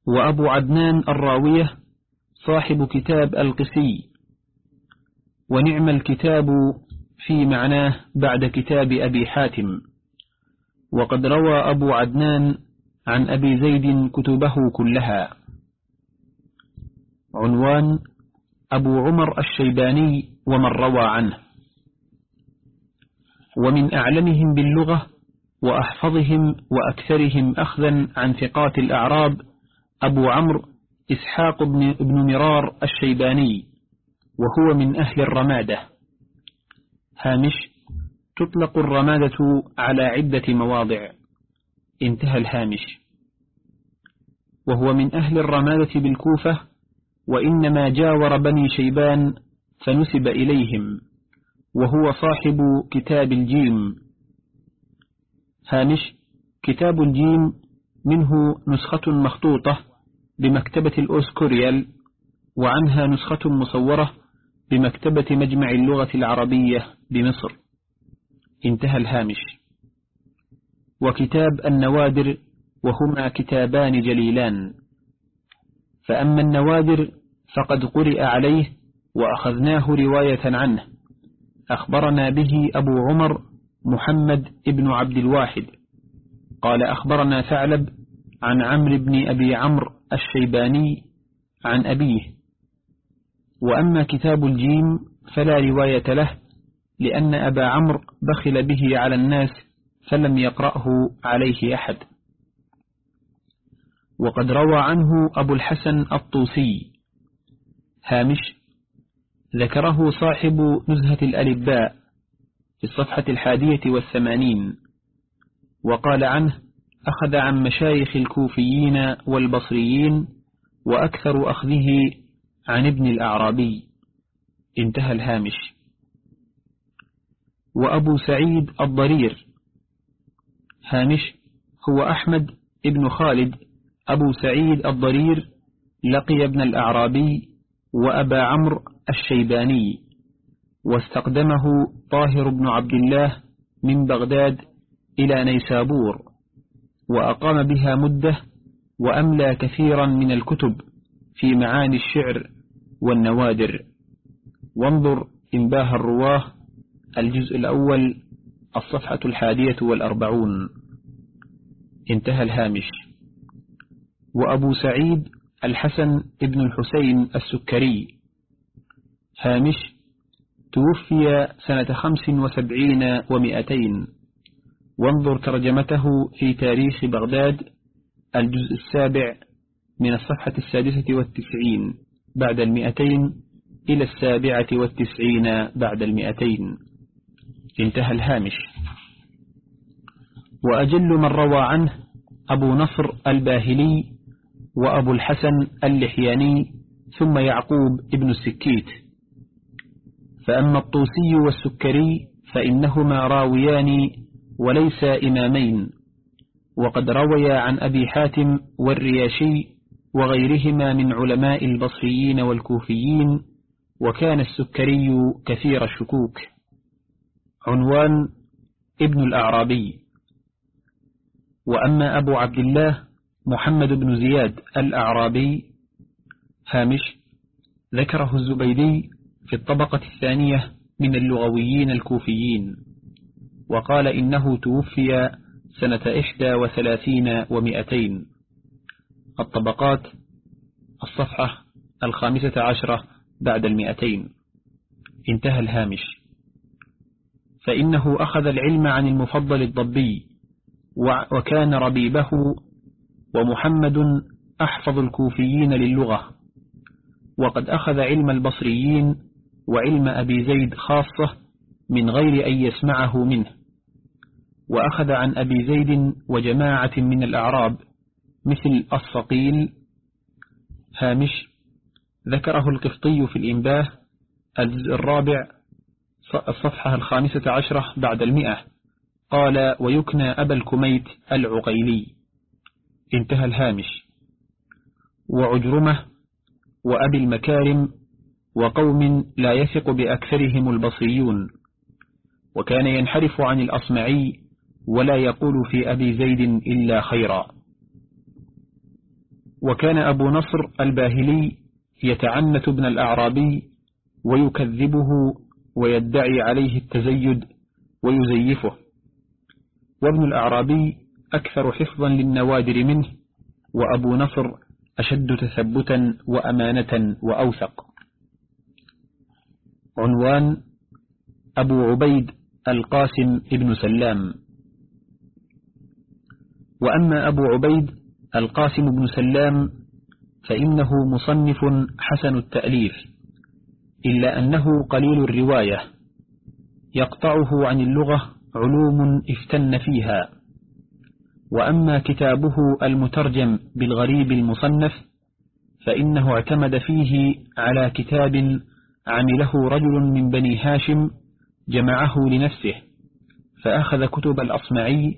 وأبو عدنان الراوية صاحب كتاب القسي. ونعم الكتاب في معناه بعد كتاب أبي حاتم. وقد روى أبو عدنان عن أبي زيد كتبه كلها. عنوان أبو عمر الشيباني ومن روى عنه. ومن أعلمهم باللغة وأحفظهم وأكثرهم أخذا عن ثقات الأعراب أبو عمرو إسحاق بن, بن مرار الشيباني وهو من أهل الرمادة. هامش تطلق الرمادة على عدة مواضع. انتهى الهامش. وهو من أهل الرمادة بالكوفة وإنما جاور بني شيبان فنسب إليهم وهو صاحب كتاب الجيم. هامش كتاب الجيم منه نسخة مخطوطة بمكتبة الأوسكوريال وعنها نسخة مصورة بمكتبة مجمع اللغة العربية بمصر. انتهى الهامش. وكتاب النوادر وهما كتابان جليلان. فأما النوادر فقد قرئ عليه وأخذناه رواية عنه. أخبرنا به أبو عمر محمد ابن عبد الواحد. قال أخبرنا ثعلب عن عمرو بن أبي عمرو الشيباني عن أبيه. وأما كتاب الجيم فلا رواية له لأن أبا عمرو بخل به على الناس فلم يقرأه عليه أحد. وقد روى عنه أبو الحسن الطوسي. هامش ذكره صاحب نزهة الألباء. في الصفحة الحادية والثمانين وقال عنه أخذ عن مشايخ الكوفيين والبصريين وأكثر أخذه عن ابن الأعرابي. انتهى الهامش. وأبو سعيد الضرير. هامش هو أحمد ابن خالد أبو سعيد الضرير لقي ابن الأعرابي وأبا عمرو الشيباني. واستقدمه طاهر بن عبد الله من بغداد إلى نيسابور وأقام بها مدة وأملى كثيرا من الكتب في معاني الشعر والنوادر. وانظر إنباه الرواه الجزء الأول الصفحة الحادية والأربعون. انتهى الهامش. وأبو سعيد الحسن ابن الحسين السكري. هامش توفي سنة خمس وسبعين ومئتين. وانظر ترجمته في تاريخ بغداد الجزء السابع من الصفحة السادسة والتسعين بعد المئتين إلى السابعة والتسعين بعد المئتين. انتهى الهامش. وأجل من روى عنه أبو نصر الباهلي وأبو الحسن اللحياني ثم يعقوب ابن السكيت. فأما الطوسي والسكري فإنهما راويان وليس إمامين وقد روي عن أبي حاتم والرياشي وغيرهما من علماء البصريين والكوفيين وكان السكري كثير الشكوك. عنوان ابن الأعرابي. وأما أبو عبد الله محمد بن زياد الأعرابي هامش ذكره الزبيدي في الطبقة الثانية من اللغويين الكوفيين وقال إنه توفي سنة إحدى وثلاثين ومئتين. الطبقات الصفحة الخامسة عشرة بعد المئتين. انتهى الهامش. فإنه أخذ العلم عن المفضل الضبي وكان ربيبه ومحمد أحفظ الكوفيين للغة. وقد أخذ علم البصريين وعلم أبي زيد خاصة من غير أن يسمعه منه. وأخذ عن أبي زيد وجماعة من الأعراب مثل الصقيل هامش ذكره القفطي في الإنباه الجزء الرابع الصفحة الخامسة عشرة بعد المئة. قال ويكنى أبا الكميت العقيلي. انتهى الهامش. وعجرمة وأبي المكارم وقوم لا يثق بأكثرهم البصريون. وكان ينحرف عن الأصمعي ولا يقول في أبي زيد إلا خيرا. وكان أبو نصر الباهلي يتعنت ابن الأعرابي ويكذبه ويدعي عليه التزيد ويزيفه. وابن الأعرابي أكثر حفظا للنوادر منه وأبو نصر أشد تثبتا وأمانة وأوثق. عنوان أبو عبيد القاسم ابن سلام. وأما أبو عبيد القاسم بن سلام فإنه مصنف حسن التأليف إلا أنه قليل الرواية يقطعه عن اللغة علوم افتن فيها. وأما كتابه المترجم بالغريب المصنف فإنه اعتمد فيه على كتاب عمله رجل من بني هاشم جمعه لنفسه فأخذ كتب الأصمعي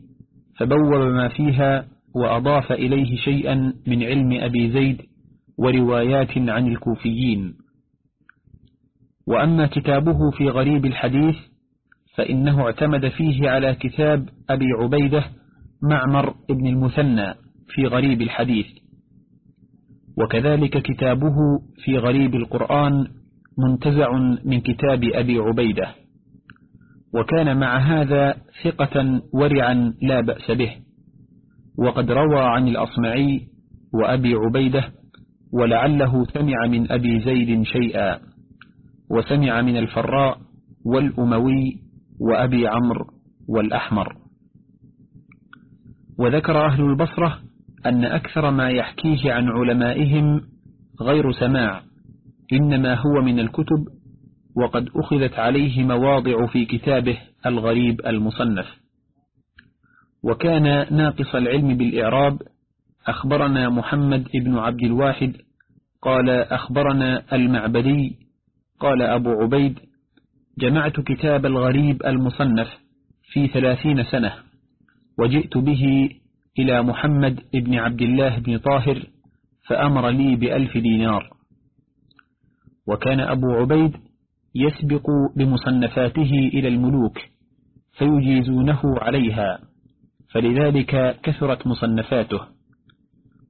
فبوب ما فيها وأضاف إليه شيئا من علم أبي زيد وروايات عن الكوفيين. وأما كتابه في غريب الحديث فإنه اعتمد فيه على كتاب أبي عبيدة معمر ابن المثنى في غريب الحديث. وكذلك كتابه في غريب القرآن منتزع من كتاب أبي عبيدة وكان مع هذا ثقة ورعا لا بأس به وقد روى عن الأصمعي وأبي عبيدة ولعله سمع من أبي زيد شيئا وسمع من الفراء والأموي وأبي عمرو والأحمر. وذكر أهل البصرة أن أكثر ما يحكيه عن علمائهم غير سماع إنما هو من الكتب وقد أخذت عليه مواضع في كتابه الغريب المصنف. وكان ناقص العلم بالإعراب أخبرنا محمد بن عبد الواحد قال أخبرنا المعبدي قال أبو عبيد جمعت كتاب الغريب المصنف في ثلاثين سنة وجئت به إلى محمد بن عبد الله بن طاهر فأمر لي بألف دينار. وكان أبو عبيد يسبق بمصنفاته إلى الملوك فيجيزونه عليها فلذلك كثرت مصنفاته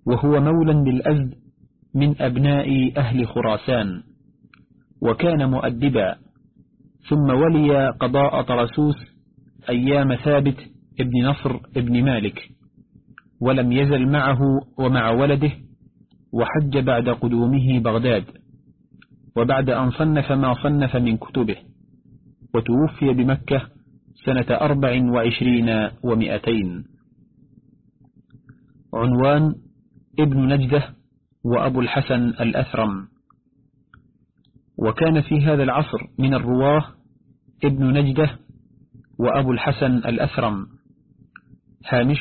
وهو مولا للأزد من أبناء أهل خراسان وكان مؤدبا ثم ولي قضاء طرسوس أيام ثابت ابن نصر ابن مالك ولم يزل معه ومع ولده وحج بعد قدومه بغداد. وبعد أن صنف ما صنف من كتبه وتوفي بمكة سنة أربع وعشرين ومئتين. عنوان ابن نجدة وأبو الحسن الأثرم. وكان في هذا العصر من الرواه ابن نجدة وأبو الحسن الأثرم. هامش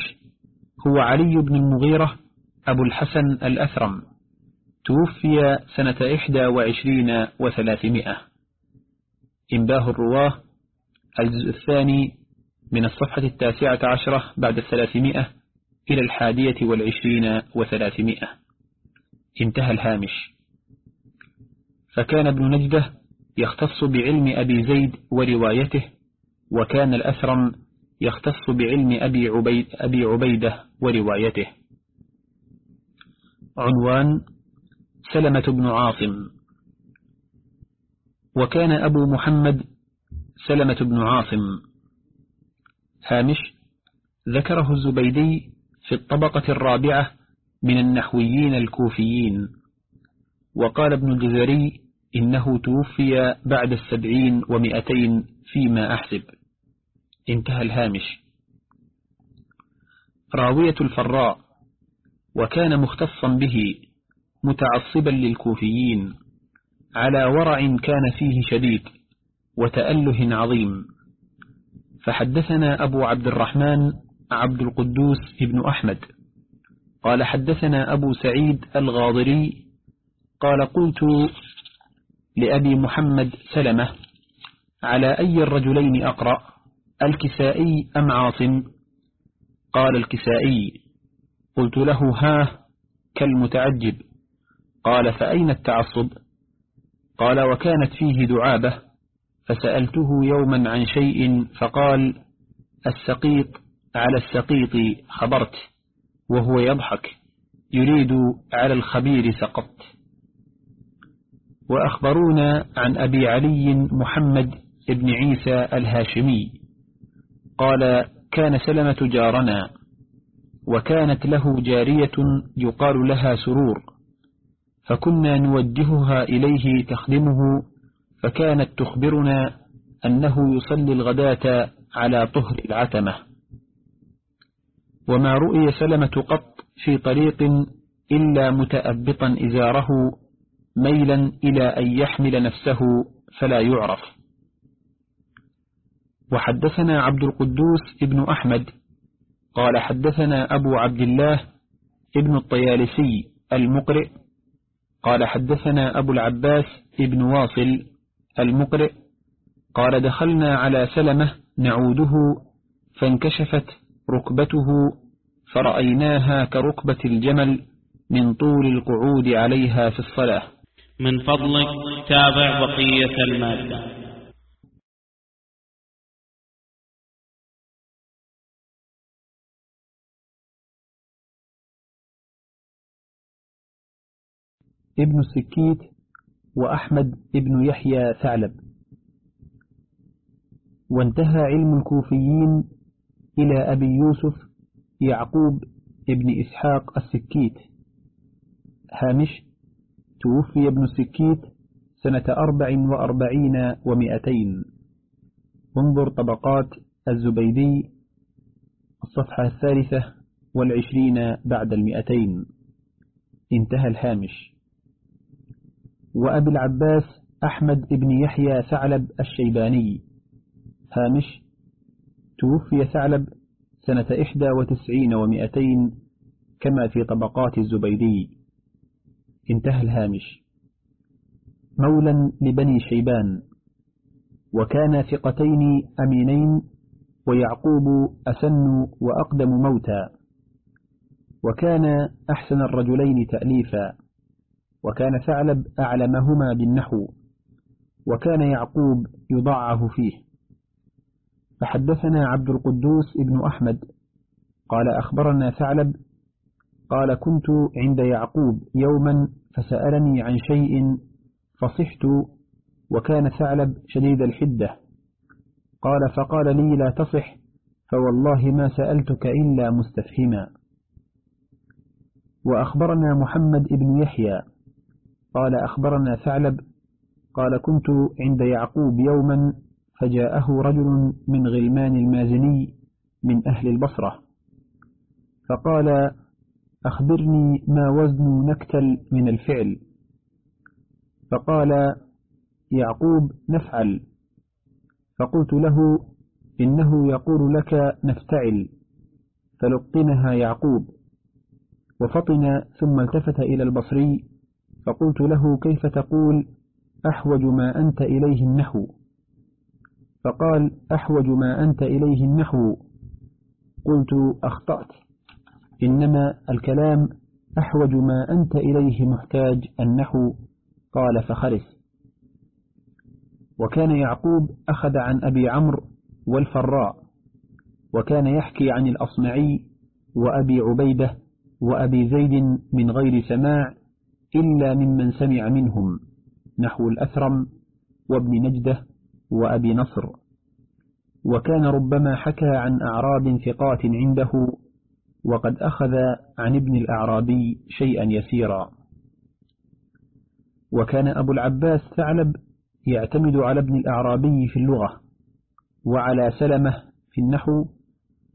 هو علي بن المغيرة أبو الحسن الأثرم. توفي سنة إحدى وعشرين وثلاثمائة. إنباه الرواه. الجزء الثاني من الصفحة التاسعة عشرة بعد الثلاثمائة إلى الحادية والعشرين وثلاثمائة. انتهى الهامش. فكان ابن نجدة يختص بعلم أبي زيد وروايته وكان الأثرم يختص بعلم أبي, عبيد أبي عبيدة وروايته. عنوان سلمة بن عاصم. وكان أبو محمد سلمة بن عاصم. هامش ذكره الزبيدي في الطبقة الرابعة من النحويين الكوفيين. وقال ابن الجزري إنه توفي بعد السبعين ومئتين فيما أحسب. انتهى الهامش. راوية الفراء وكان مختصا به متعصبا للكوفيين على ورع كان فيه شديد وتأله عظيم. فحدثنا أبو عبد الرحمن عبد القدوس ابن أحمد. قال حدثنا أبو سعيد الغاضري قال قلت لأبي محمد سلمة على أي الرجلين أقرأ؟ الكسائي أم عاصم؟ قال الكسائي. قلت له ها كالمتعجب. قال فأين التعصب؟ قال وكانت فيه دعابة فسألته يوما عن شيء فقال السقيط على السقيط خبرت وهو يضحك يريد على الخبير سقطت. وأخبرونا عن أبي علي محمد بن عيسى الهاشمي قال كان سلمة جارنا وكانت له جارية يقال لها سرور. فكنا نوجهها إليه تخدمه فكانت تخبرنا أنه يصلي الغداة على طهر العتمة. وما رؤي سلمة قط في طريق إلا متأبطا إزاره ميلا إلى أن يحمل نفسه فلا يعرف. وحدثنا عبد القدوس ابن أحمد قال حدثنا أبو عبد الله ابن الطيالسي المقرئ قال حدثنا أبو العباس ابن واصل المقرئ قال دخلنا على سلمة نعوده فانكشفت ركبته فرأيناها كركبة الجمل من طول القعود عليها في الصلاة. من فضلك تابع بقية المادة. ابن السكيت وأحمد ابن يحيى ثعلب. وانتهى علم الكوفيين إلى أبي يوسف يعقوب ابن إسحاق السكيت. هامش توفي ابن السكيت سنة أربع وأربعين ومئتين. انظر طبقات الزبيدي الصفحة الثالثة والعشرين بعد المئتين. انتهى الهامش. وأبي العباس أحمد بن يحيى ثعلب الشيباني. هامش توفي ثعلب سنة إحدى وتسعين ومئتين كما في طبقات الزبيدي. انتهى الهامش. مولا لبني شيبان. وكان ثقتين أمينين ويعقوب أسن وأقدم موتا وكان أحسن الرجلين تأليفا. وكان ثعلب أعلمهما بالنحو وكان يعقوب يضعه فيه. فحدثنا عبد القدوس ابن أحمد قال أخبرنا ثعلب قال كنت عند يعقوب يوما فسألني عن شيء فصحت وكان ثعلب شديد الحدة. قال فقال لي لا تصح فوالله ما سألتك إلا مستفهما. وأخبرنا محمد بن يحيى قال أخبرنا ثعلب قال كنت عند يعقوب يوما فجاءه رجل من غلمان المازني من أهل البصرة فقال أخبرني ما وزن نكتل من الفعل فقال يعقوب نفعل فقلت له إنه يقول لك نفتعل فلقنها يعقوب وفطن ثم التفت إلى البصري فقلت له كيف تقول؟ أحوج ما أنت إليه النحو. فقال أحوج ما أنت إليه النحو. قلت أخطأت. إنما الكلام أحوج ما أنت إليه محتاج النحو. قال فخرس وكان يعقوب أخذ عن أبي عمرو والفراء وكان يحكي عن الأصمعي وأبي عبيدة وأبي زيد من غير سماع إلا ممن سمع منهم نحو الأثرم وابن نجدة وأبي نصر. وكان ربما حكى عن أعراب ثقات عنده وقد أخذ عن ابن الأعرابي شيئا يسيرا. وكان أبو العباس ثعلب يعتمد على ابن الأعرابي في اللغة وعلى سلمة في النحو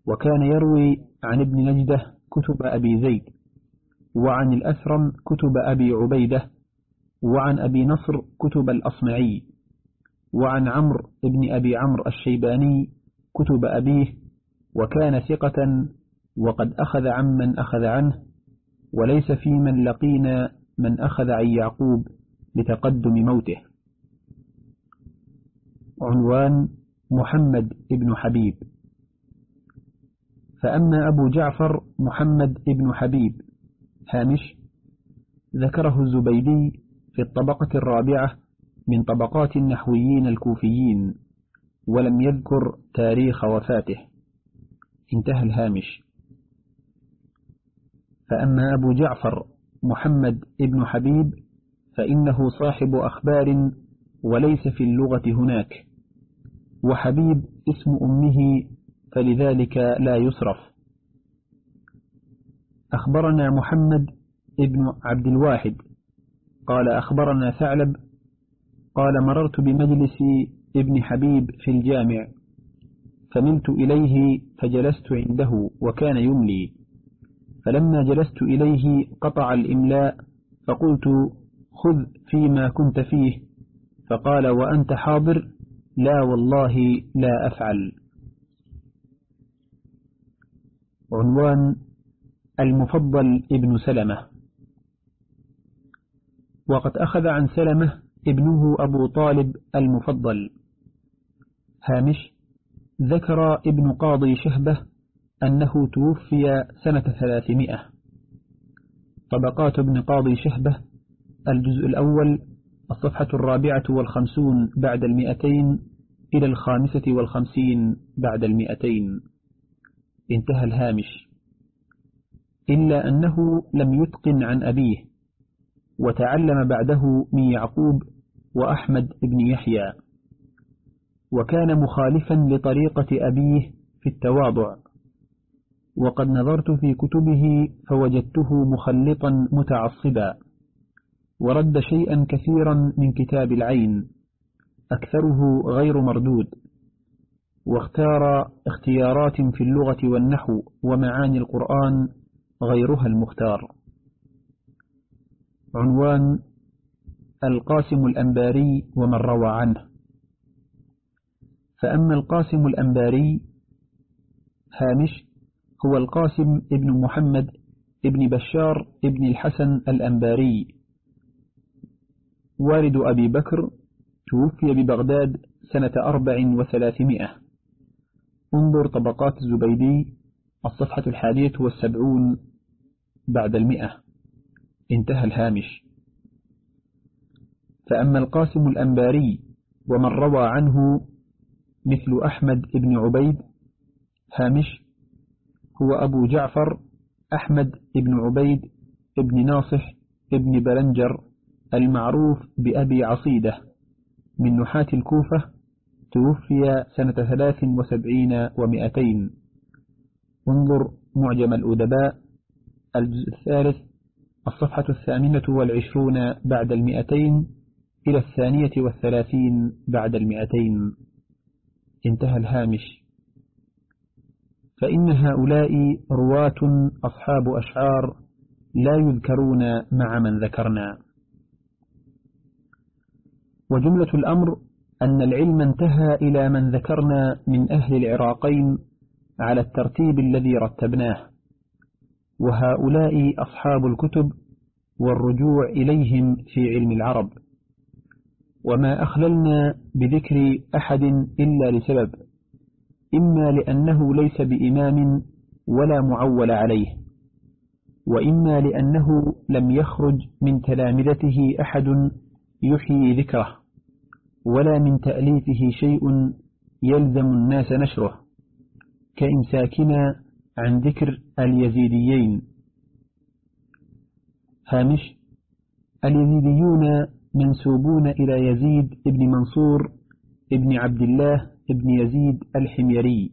وكان يروي عن ابن نجدة كتب أبي زيد. وعن الأثرم كتب أبي عبيدة وعن أبي نصر كتب الأصمعي وعن عمرو بن أبي عمرو الشيباني كتب أبيه وكان ثقة وقد أخذ عمن أخذ عنه وليس في من لقينا من أخذ عن يعقوب لتقدم موته. عنوان محمد ابن حبيب. فأما أبو جعفر محمد ابن حبيب هامش ذكره الزبيدي في الطبقة الرابعة من طبقات النحويين الكوفيين ولم يذكر تاريخ وفاته. انتهى الهامش. فأما أبو جعفر محمد ابن حبيب فإنه صاحب أخبار وليس في اللغة هناك وحبيب اسم أمه فلذلك لا يصرف. أخبرنا محمد ابن عبد الواحد. قال أخبرنا ثعلب قال مررت بمجلس ابن حبيب في الجامع فملت إليه فجلست عنده وكان يملي. فلما جلست إليه قطع الإملاء فقلت خذ فيما كنت فيه. فقال وأنت حاضر؟ لا والله لا أفعل. عنوان المفضل ابن سلمة. وقد أخذ عن سلمة ابنه أبو طالب المفضل. هامش ذكر ابن قاضي شهبة أنه توفي سنة ثلاثمائة. طبقات ابن قاضي شهبة الجزء الأول الصفحة الرابعة والخمسون بعد المئتين إلى الخامسة والخمسين بعد المئتين. انتهى الهامش. إلا أنه لم يتقن عن أبيه وتعلم بعده من يعقوب وأحمد بن يحيى وكان مخالفا لطريقة أبيه في التواضع وقد نظرت في كتبه فوجدته مخلطا متعصبا ورد شيئا كثيرا من كتاب العين أكثره غير مردود واختار اختيارات في اللغة والنحو ومعاني القرآن غيرها المختار. عنوان القاسم الأنباري ومن روى عنه. فأما القاسم الأنباري هامش هو القاسم ابن محمد ابن بشار ابن الحسن الأنباري. والد أبي بكر توفي ببغداد سنة أربع وثلاثمائة. انظر طبقات الزبيدي الصفحة الحادية والسبعون بعد المئة. انتهى الهامش. فأما القاسم الأنباري ومن روى عنه مثل أحمد بن عبيد هامش هو أبو جعفر أحمد بن عبيد بن ناصح بن بلنجر المعروف بأبي عصيدة. من نحاة الكوفة توفي سنة ثلاث وسبعين ومئتين. انظر معجم الأدباء الجزء الثالث الصفحة الثامنة والعشرون بعد المئتين إلى الثانية والثلاثين بعد المئتين. انتهى الهامش. فإن هؤلاء رواة أصحاب أشعار لا يذكرون مع من ذكرنا. وجملة الأمر أن العلم انتهى إلى من ذكرنا من أهل العراقين على الترتيب الذي رتبناه وهؤلاء أصحاب الكتب والرجوع إليهم في علم العرب. وما أخللنا بذكر أحد إلا لسبب إما لأنه ليس بإمام ولا معول عليه وإما لأنه لم يخرج من تلامذته أحد يحيي ذكره ولا من تأليفه شيء يلزم الناس نشره. كإمساكنا عن ذكر اليزيديين. هامش اليزيديون منسوبون إلى يزيد بن منصور ابن عبد الله ابن يزيد الحميري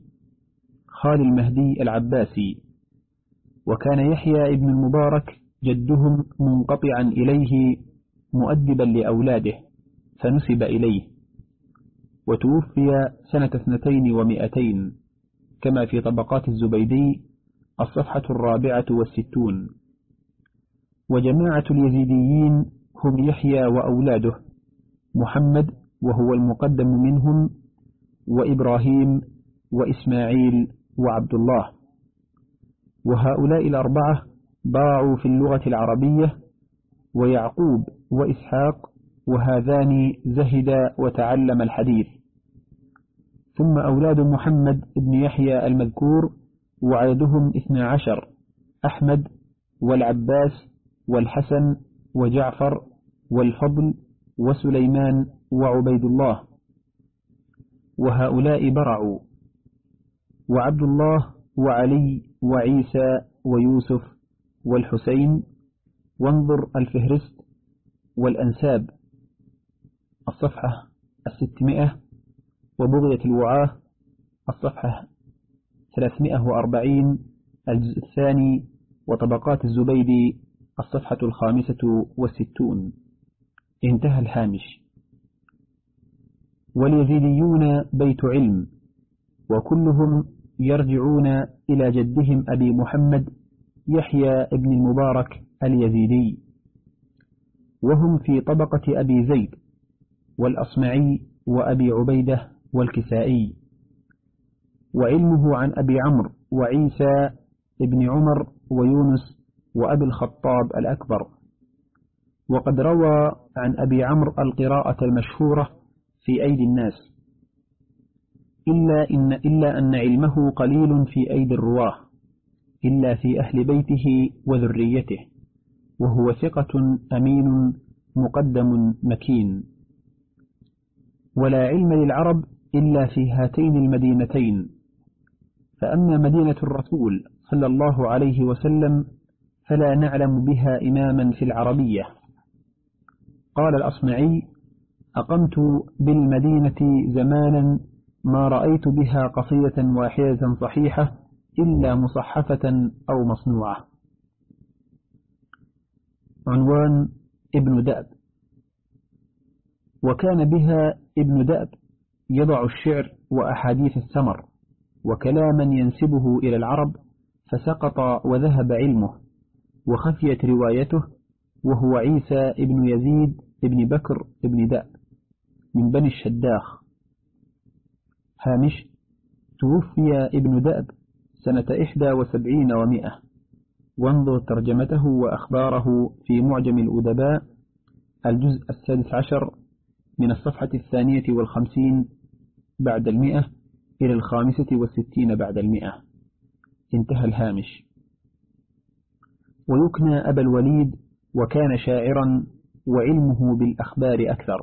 خال المهدي العباسي. وكان يحيى ابن المبارك جدهم منقطعا إليه مؤدبا لأولاده فنسب إليه. وتوفي سنة اثنتين ومئتين كما في طبقات الزبيدي الصفحة الرابعة والستون. وجماعة اليزيديين هم يحيى وأولاده محمد وهو المقدم منهم وإبراهيم وإسماعيل وعبد الله وهؤلاء الأربعة ضاعوا في اللغة العربية ويعقوب وإسحاق وهذان زهد وتعلم الحديث. ثم أولاد محمد بن يحيى المذكور وعددهم اثنا عشر أحمد والعباس والحسن وجعفر والفضل وسليمان وعبيد الله. وهؤلاء برعوا وعبد الله وعلي وعيسى ويوسف والحسين وانظر الفهرست والأنساب. الصفحة الستمائة. وبغية الوعاة الصفحة 340 الجزء الثاني وطبقات الزبيدي الصفحة الخامسة والستون انتهى الهامش. واليزيديون بيت علم وكلهم يرجعون إلى جدهم أبي محمد يحيى ابن المبارك اليزيدي. وهم في طبقة أبي زيد والأصمعي وأبي عبيدة والكسائي وعلمه عن أبي عمرو وعيسى ابن عمر ويونس وأبي الخطاب الأكبر. وقد روى عن أبي عمرو القراءة المشهورة في أيدي الناس. إلا, إن إلا أن علمه قليل في أيدي الرواة إلا في أهل بيته وذريته وهو ثقة أمين مقدم مكين. ولا علم للعرب إلا في هاتين المدينتين. فأما مدينة الرسول صلى الله عليه وسلم فلا نعلم بها إماما في العربية. قال الأصمعي أقمت بالمدينة زمانا ما رأيت بها قصيدة واحدة صحيحة إلا مصحفة أو مصنوعة. عنوان ابن دأب. وكان بها ابن دأب يضع الشعر وأحاديث السمر وكلاما ينسبه إلى العرب فسقط وذهب علمه وخفيت روايته وهو عيسى ابن يزيد ابن بكر ابن دأب من بني الشداخ. هامش توفي ابن دأب سنة إحدى وسبعين ومئة وانظر ترجمته وأخباره في معجم الأدباء الجزء السادس عشر من الصفحة الثانية والخمسين. بعد المئة إلى الخامسة والستين بعد المئة. انتهى الهامش. ويكنى أبا الوليد وكان شاعرا وعلمه بالأخبار أكثر.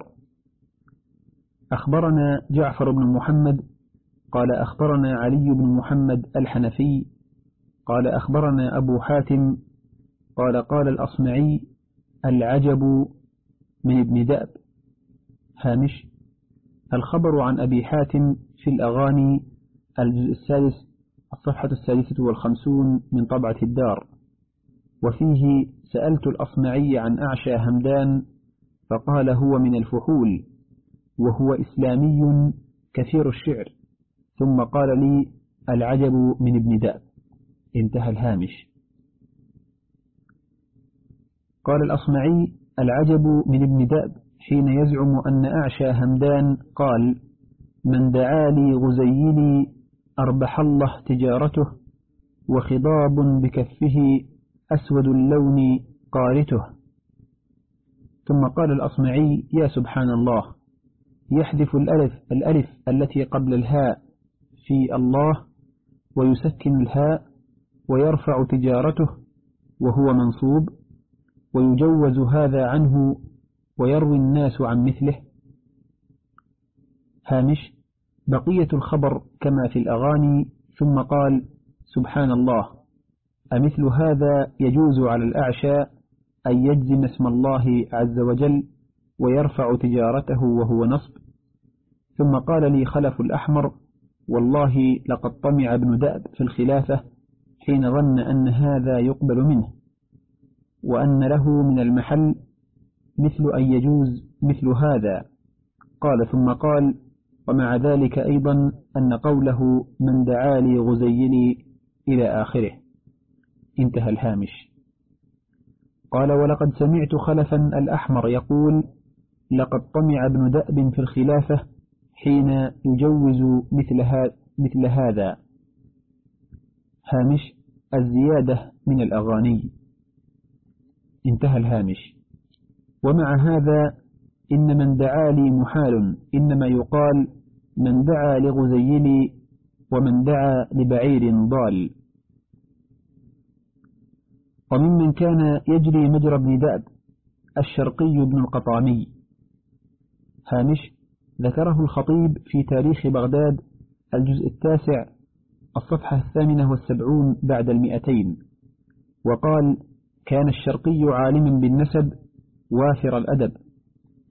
أخبرنا جعفر بن محمد قال أخبرنا علي بن محمد الحنفي قال أخبرنا أبو حاتم قال قال الأصمعي العجب من ابن دأب. هامش. الخبر عن أبي حاتم في الأغاني الجزء السادس الصفحة السادسة والخمسون من طبعة الدار. وفيه سألت الأصمعي عن أعشى همدان فقال هو من الفحول وهو إسلامي كثير الشعر. ثم قال لي العجب من ابن داب انتهى الهامش. قال الأصمعي العجب من ابن داب حين يزعم أن أعشى همدان قال من دعا لي غزيلي أربح الله تجارته وخضاب بكفه أسود اللون قارته. ثم قال الأصمعي يا سبحان الله يحذف الألف الألف التي قبل الهاء في الله ويسكن الهاء ويرفع تجارته وهو منصوب ويجوز هذا عنه ويروي الناس عن مثله. هامش بقية الخبر كما في الأغاني ثم قال سبحان الله. أمثل هذا يجوز على الأعشى أن يجزم اسم الله عز وجل ويرفع تجارته وهو نصب. ثم قال لي خلف الأحمر والله لقد طمع ابن دأب في الخلافة حين ظن أن هذا يقبل منه وأن له من المحل مثل أن يجوز مثل هذا. قال ثم قال ومع ذلك أيضا أن قوله من دعا لي غزيني إلى آخره. انتهى الهامش. قال ولقد سمعت خلفا الأحمر يقول لقد طمع ابن دأب في الخلافة حين يجوز مثل, مثل هذا. هامش الزيادة من الأغاني. انتهى الهامش. ومع هذا إن من دعا لي محال إنما يقال من دعا لغزيلي ومن دعا لبعير ضال. وممن كان يجري مجرى ابن دأب الشرقي بن القطامي. هامش ذكره الخطيب في تاريخ بغداد الجزء التاسع الصفحة الثامنة والسبعون بعد المئتين. وقال كان الشرقي عالما بالنسب وافر الأدب.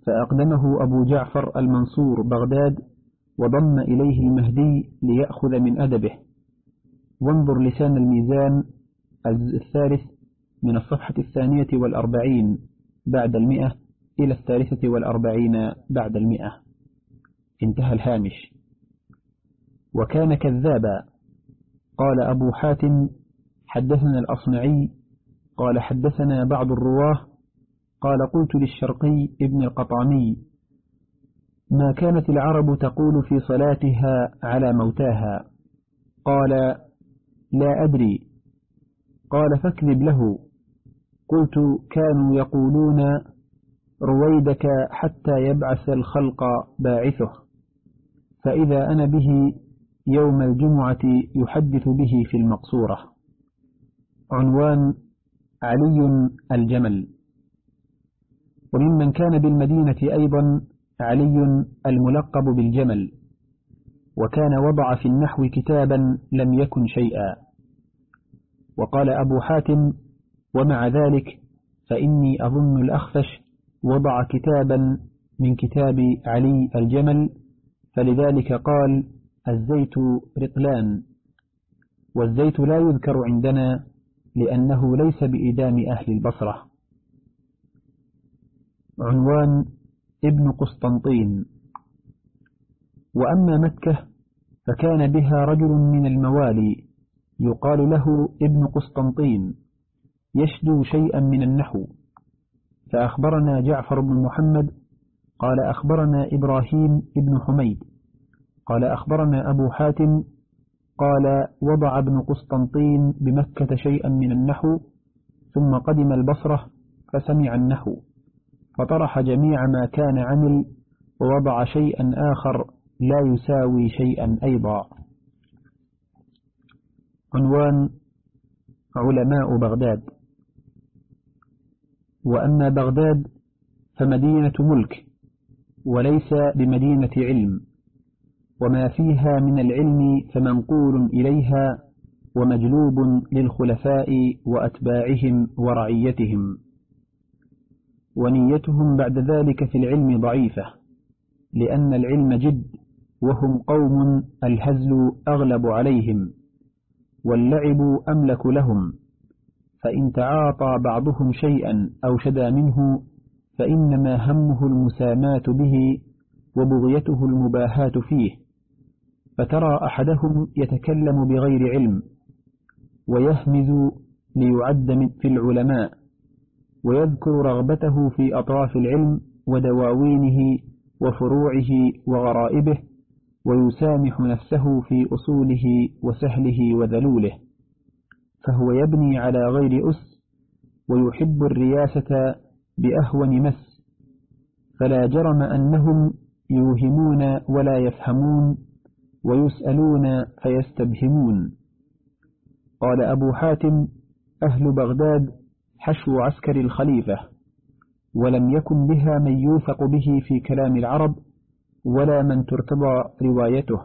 فأقدمه أبو جعفر المنصور بغداد وضم إليه المهدي ليأخذ من أدبه. وانظر لسان الميزان الجزء الثالث من الصفحة الثانية والأربعين بعد المئة إلى الثالثة والأربعين بعد المئة. انتهى الهامش. وكان كذابا. قال أبو حاتم حدثنا الأصمعي. قال حدثنا بعض الرواة. قال قلت للشرقي ابن القطامي ما كانت العرب تقول في صلاتها على موتاها؟ قال لا أدري. قال فاكذب له. قلت كانوا يقولون رويدك حتى يبعث الخلق باعثه. فإذا أنا به يوم الجمعة يحدث به في المقصورة. عنوان علي الجمل. وممن كان بالمدينة أيضا علي الملقب بالجمل وكان وضع في النحو كتابا لم يكن شيئا. وقال أبو حاتم ومع ذلك فإني أظن الأخفش وضع كتابا من كتاب علي الجمل فلذلك قال الزيت رقلان والزيت لا يذكر عندنا لأنه ليس بإدام أهل البصرة. عنوان ابن قسطنطين. وأما مكة فكان بها رجل من الموالي يقال له ابن قسطنطين يشدو شيئا من النحو. فأخبرنا جعفر بن محمد قال أخبرنا إبراهيم بن حميد قال أخبرنا أبو حاتم قال وضع ابن قسطنطين بمكة شيئا من النحو ثم قدم البصرة فسمع النحو. فطرح جميع ما كان عمل ووضع شيئا آخر لا يساوي شيئا أيضا. عنوان علماء بغداد. وأما بغداد فمدينة ملك وليس بمدينة علم وما فيها من العلم فمنقول إليها ومجلوب للخلفاء وأتباعهم ورعيتهم. ونيتهم بعد ذلك في العلم ضعيفة لأن العلم جد وهم قوم الهزل أغلب عليهم واللعب أملك لهم فإن تعاطى بعضهم شيئا أو شدى منه فإنما همه المساماة به وبغيته المباهاة فيه فترى أحدهم يتكلم بغير علم ويهمز ليعد في العلماء. ويذكر رغبته في أطراف العلم ودواوينه وفروعه وغرائبه ويسامح نفسه في أصوله وسهله وذلوله. فهو يبني على غير أس ويحب الرياسة بأهون مس. فلا جرم أنهم يوهمون ولا يفهمون ويسألون فيستبهمون. قال أبو حاتم أهل بغداد حشو عسكر الخليفة ولم يكن بها من يوثق به في كلام العرب ولا من ترتضى روايته.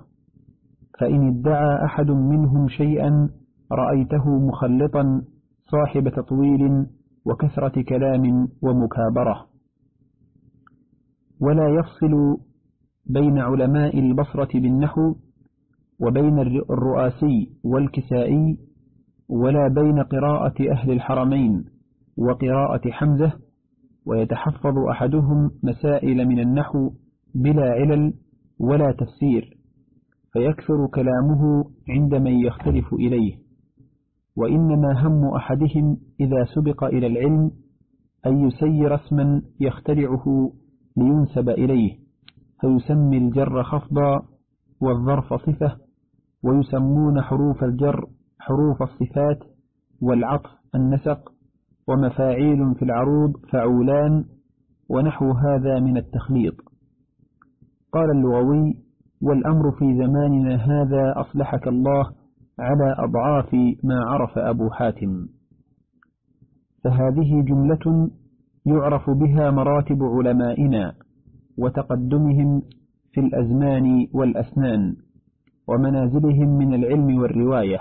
فإن ادعى أحد منهم شيئا رأيته مخلطا صاحب تطويل وكثرة كلام ومكابرة. ولا يفصل بين علماء البصرة بالنحو وبين الرؤاسي والكسائي ولا بين قراءة أهل الحرمين. وقراءة حمزة ويتحفظ أحدهم مسائل من النحو بلا علل ولا تفسير فيكثر كلامه عند من يختلف إليه. وإنما هم أحدهم إذا سبق إلى العلم أن يسير اسما يخترعه لينسب إليه فيسمي الجر خفضا والظرف صفة ويسمون حروف الجر حروف الصفات والعطف النسق ومفاعيل في العروض فعولان ونحو هذا من التخليط. قال اللغوي والأمر في زماننا هذا أصلحك الله على أضعاف ما عرف أبو حاتم. فهذه جملة يعرف بها مراتب علمائنا وتقدمهم في الأزمان والأسنان ومنازلهم من العلم والرواية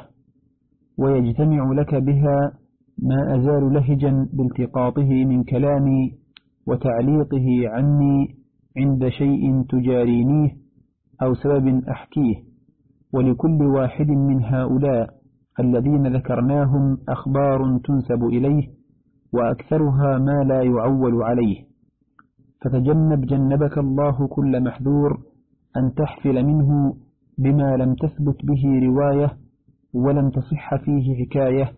ويجتمع لك بها ما أزال لهجا بالتقاطه من كلامي وتعليقه عني عند شيء تجارينيه أو سبب أحكيه ولكل واحد من هؤلاء الذين ذكرناهم أخبار تنسب إليه وأكثرها ما لا يعول عليه. فتجنب جنبك الله كل محذور أن تحفل منه بما لم تثبت به رواية ولم تصح فيه حكاية.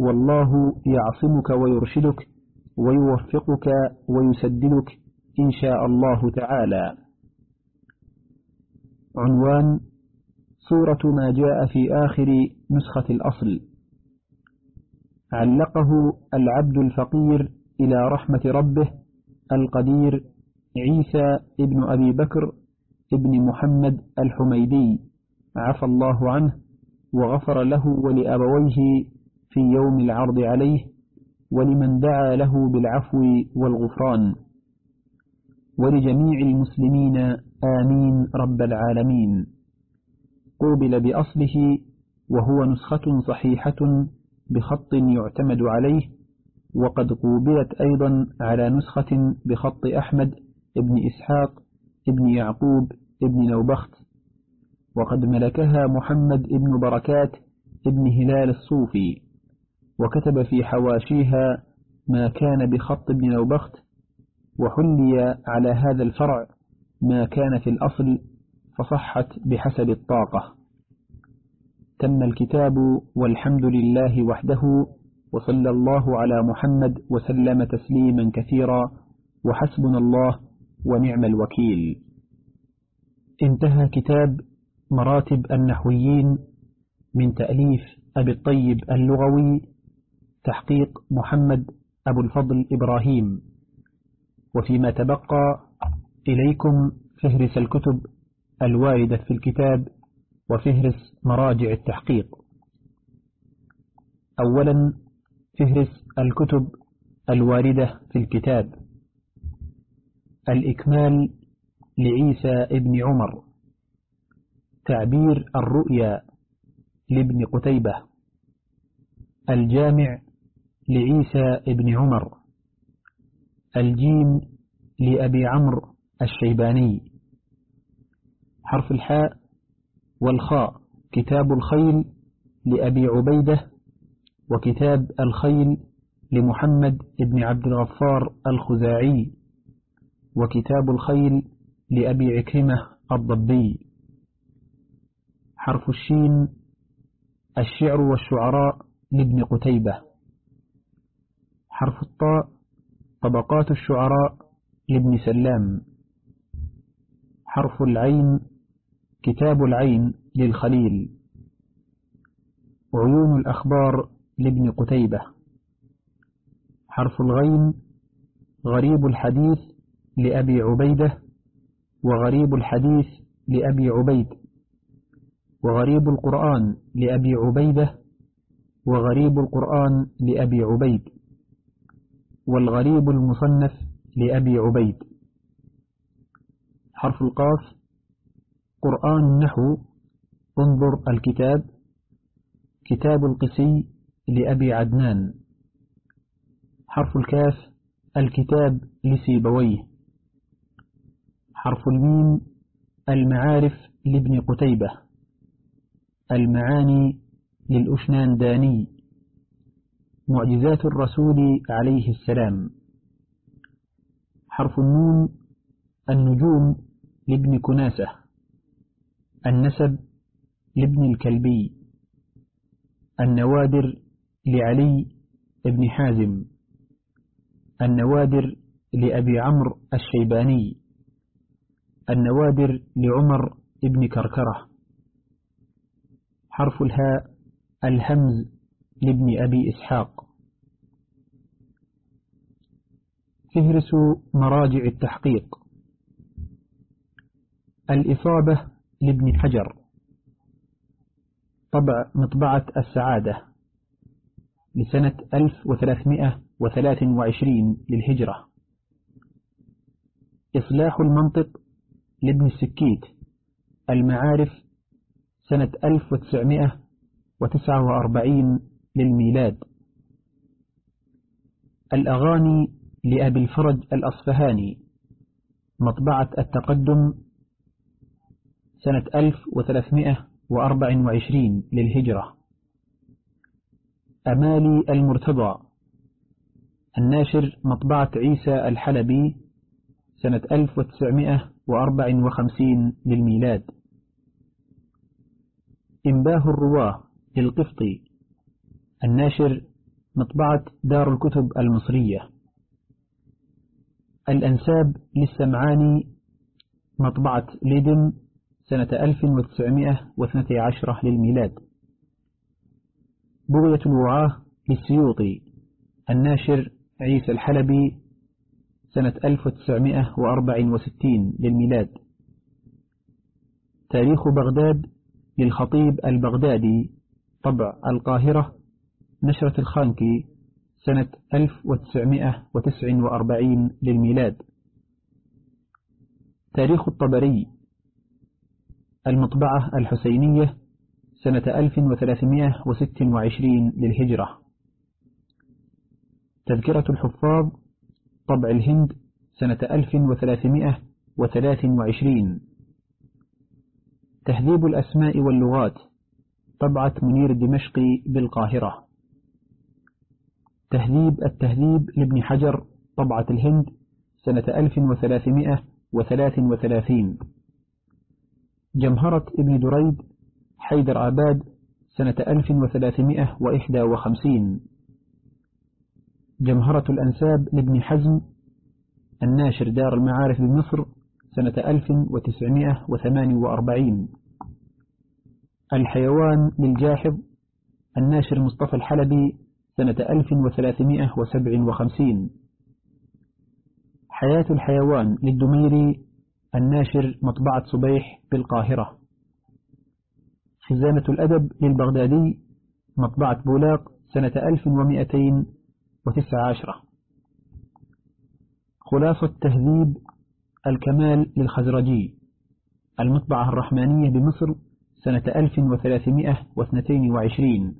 والله يعصمك ويرشدك ويوفقك ويسددك إن شاء الله تعالى. عنوان سورة ما جاء في آخر نسخة الأصل. علقه العبد الفقير إلى رحمة ربه القدير عيسى ابن أبي بكر ابن محمد الحميدي. عفى الله عنه وغفر له ولأبويه في يوم العرض عليه ولمن دعا له بالعفو والغفران. ولجميع المسلمين آمين رب العالمين. قوبل بأصله وهو نسخة صحيحة بخط يعتمد عليه وقد قوبلت أيضا على نسخة بخط أحمد ابن إسحاق ابن يعقوب ابن نوبخت وقد ملكها محمد ابن بركات ابن هلال الصوفي. وكتب في حواشيها ما كان بخط ابن نوبخت وحلي على هذا الفرع ما كان في الأصل فصحت بحسب الطاقة. تم الكتاب والحمد لله وحده وصلى الله على محمد وسلم تسليما كثيرا وحسبنا الله ونعم الوكيل. انتهى كتاب مراتب النحويين من تأليف أبي الطيب اللغوي تحقيق محمد أبو الفضل إبراهيم. وفيما تبقى إليكم فهرس الكتب الواردة في الكتاب وفهرس مراجع التحقيق. أولا فهرس الكتب الواردة في الكتاب. الإكمال لعيسى ابن عمر. تعبير الرؤيا لابن قتيبة. الجامع لعيسى ابن عمر. الجيم لأبي عمرو الشيباني. حرف الحاء والخاء. كتاب الخيل لأبي عبيدة وكتاب الخيل لمحمد بن عبد الغفار الخزاعي. وكتاب الخيل لأبي عكرمة الضبي. حرف الشين الشعر والشعراء لابن قتيبة. حرف الطاء طبقات الشعراء لابن سلام. حرف العين كتاب العين للخليل. عيون الأخبار لابن قتيبة. حرف الغين غريب الحديث لأبي عبيدة وغريب الحديث لأبي عبيد. وغريب القرآن لأبي عبيدة وغريب القرآن لأبي عبيد. والغريب المصنف لأبي عبيد. حرف القاف قرآن النحو انظر الكتاب كتاب القسي لأبي عدنان. حرف الكاف الكتاب لسيبويه. حرف الميم المعارف لابن قتيبة. المعاني للأشنان داني. معجزات الرسول عليه السلام. حرف النون النجوم لابن كناسة. النسب لابن الكلبي. النوادر لعلي بن حازم. النوادر لأبي عمرو الشيباني. النوادر لعمر بن كركرة. حرف الهاء الهمز لابن أبي إسحاق. فهرس مراجع التحقيق. الإصابة لابن حجر. طبع مطبعة السعادة. لسنة 1323 للهجرة. إصلاح المنطق لابن السكيت. المعارف سنة 1949 للميلاد. الأغاني لأبي الفرج الأصفهاني مطبعة التقدم سنة 1324 للهجرة. أمالي المرتضى الناشر مطبعة عيسى الحلبي سنة 1954 للميلاد. إنباه الرواه للقفطي الناشر مطبعة دار الكتب المصرية. الأنساب للسمعاني مطبعة ليدن سنة 1912 للميلاد. بغية الوعاة للسيوطي الناشر عيسى الحلبي سنة 1964 للميلاد. تاريخ بغداد للخطيب البغدادي طبع القاهرة نشرة الخانكي سنة 1949 للميلاد. تاريخ الطبري. المطبعة الحسينية سنة 1326 للهجرة. تذكرة الحفاظ. طبع الهند سنة 1323 تهذيب الأسماء واللغات. طبعة منير الدمشقي بالقاهرة. تهذيب التهذيب لابن حجر طبعة الهند سنة 1333 جمهرة ابن دريد حيدر آباد سنة 1351 جمهرة الأنساب لابن حزم الناشر دار المعارف بمصر سنة 1948 الحيوان للجاحظ الناشر مصطفى الحلبي سنة 1357 حياة الحيوان للدميري الناشر مطبعة صبيح بالقاهرة خزانة الأدب للبغدادي مطبعة بولاق سنة 1219 خلاصة تهذيب الكمال للخزرجي. المطبعة الرحمانية بمصر سنة 1322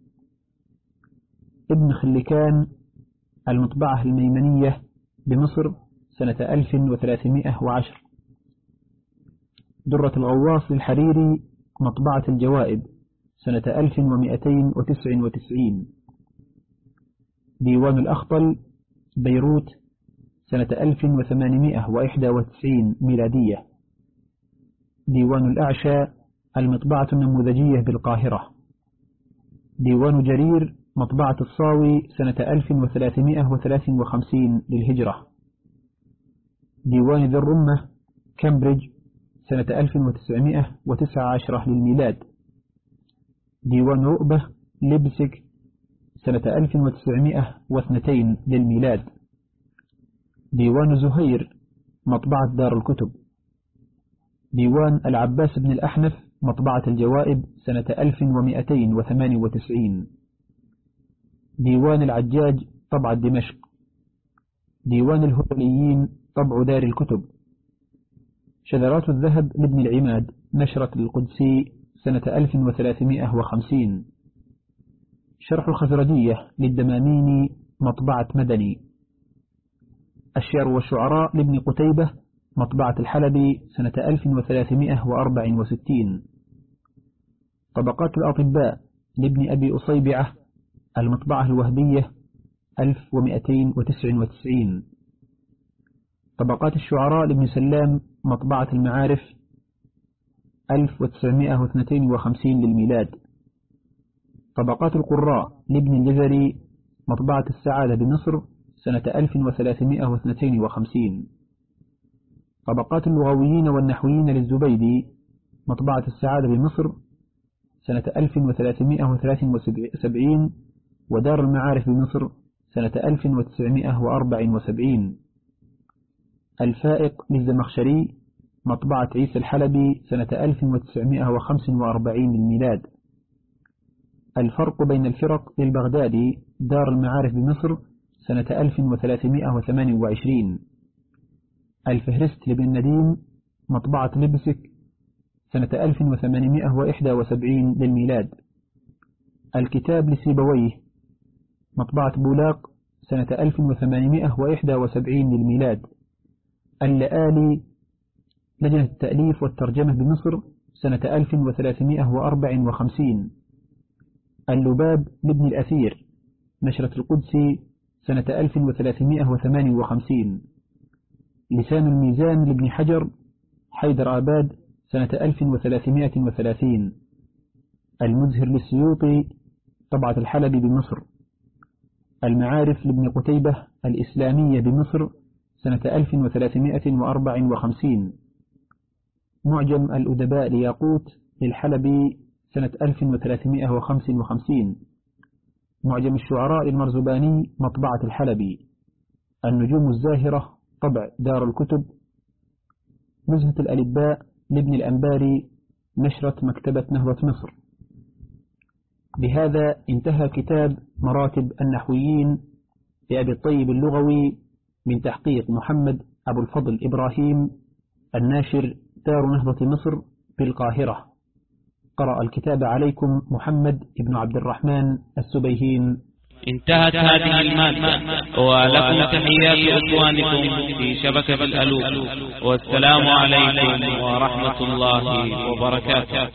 ابن خلكان المطبعة الميمنية بمصر سنة 1310 درة الغواص للحريري مطبعة الجوائب سنة 1299 ديوان الأخطل بيروت سنة 1891 ميلادية. ديوان الأعشى المطبعة النموذجية بالقاهرة. ديوان جرير مطبعة الصاوي سنة 1353 للهجرة. ديوان ذي الرمة كامبريدج سنة 1919 للميلاد. ديوان رؤبة ليبسك سنة 1902 للميلاد. ديوان زهير مطبعة دار الكتب. ديوان العباس بن الأحنف مطبعة الجوائب سنة 1298 ديوان العجاج طبع دمشق. ديوان الهوليين طبع دار الكتب. شذرات الذهب لابن العماد نشرة القدسي سنة 1350 شرح الخزرجية للدماميني مطبعة مدني. الشعر والشعراء لابن قتيبة مطبعة الحلبي سنة 1364 طبقات الأطباء لابن أبي أصيبعة المطبعة الوهبية 1299 طبقات الشعراء لابن سلام مطبعة المعارف 1952 للميلاد. طبقات القراء لابن الجزري مطبعة السعادة بمصر سنة 1352 طبقات اللغويين والنحويين للزبيدي مطبعة السعادة بمصر سنة 1373 ودار المعارف بمصر سنة 1974 الفائق للزمخشري مطبعة عيسى الحلبي سنة 1945 للميلاد. الفرق بين الفرق للبغدادي دار المعارف بمصر سنة 1328 الفهرست لابن نديم مطبعة لبسك سنة 1871 للميلاد. الكتاب لسيبويه مطبعة بولاق سنة 1871 للميلاد. اللآلي لجنة التأليف والترجمة بمصر سنة 1354 اللباب لابن الأثير نشرة القدسي سنة 1358 لسان الميزان لابن حجر حيدر آباد سنة 1330 المزهر للسيوطي طبعة الحلبي بمصر. المعارف لابن قتيبة الإسلامية بمصر سنة 1354 معجم الأدباء لياقوت للحلبي سنة 1355 معجم الشعراء للمرزباني مطبعة الحلبي. النجوم الزاهرة طبع دار الكتب. نزهة الألباء لابن الأنباري نشرة مكتبة نهضة مصر. بهذا انتهى كتاب مراتب النحويين لأبي الطيب اللغوي من تحقيق محمد أبو الفضل إبراهيم الناشر دار نهضة مصر بالقاهرة. قرأ الكتاب عليكم محمد بن عبد الرحمن السبيهين. انتهت هذه المادة ولكم تحيات إخوانكم في شبكة الألوف. والسلام عليكم ورحمة الله وبركاته.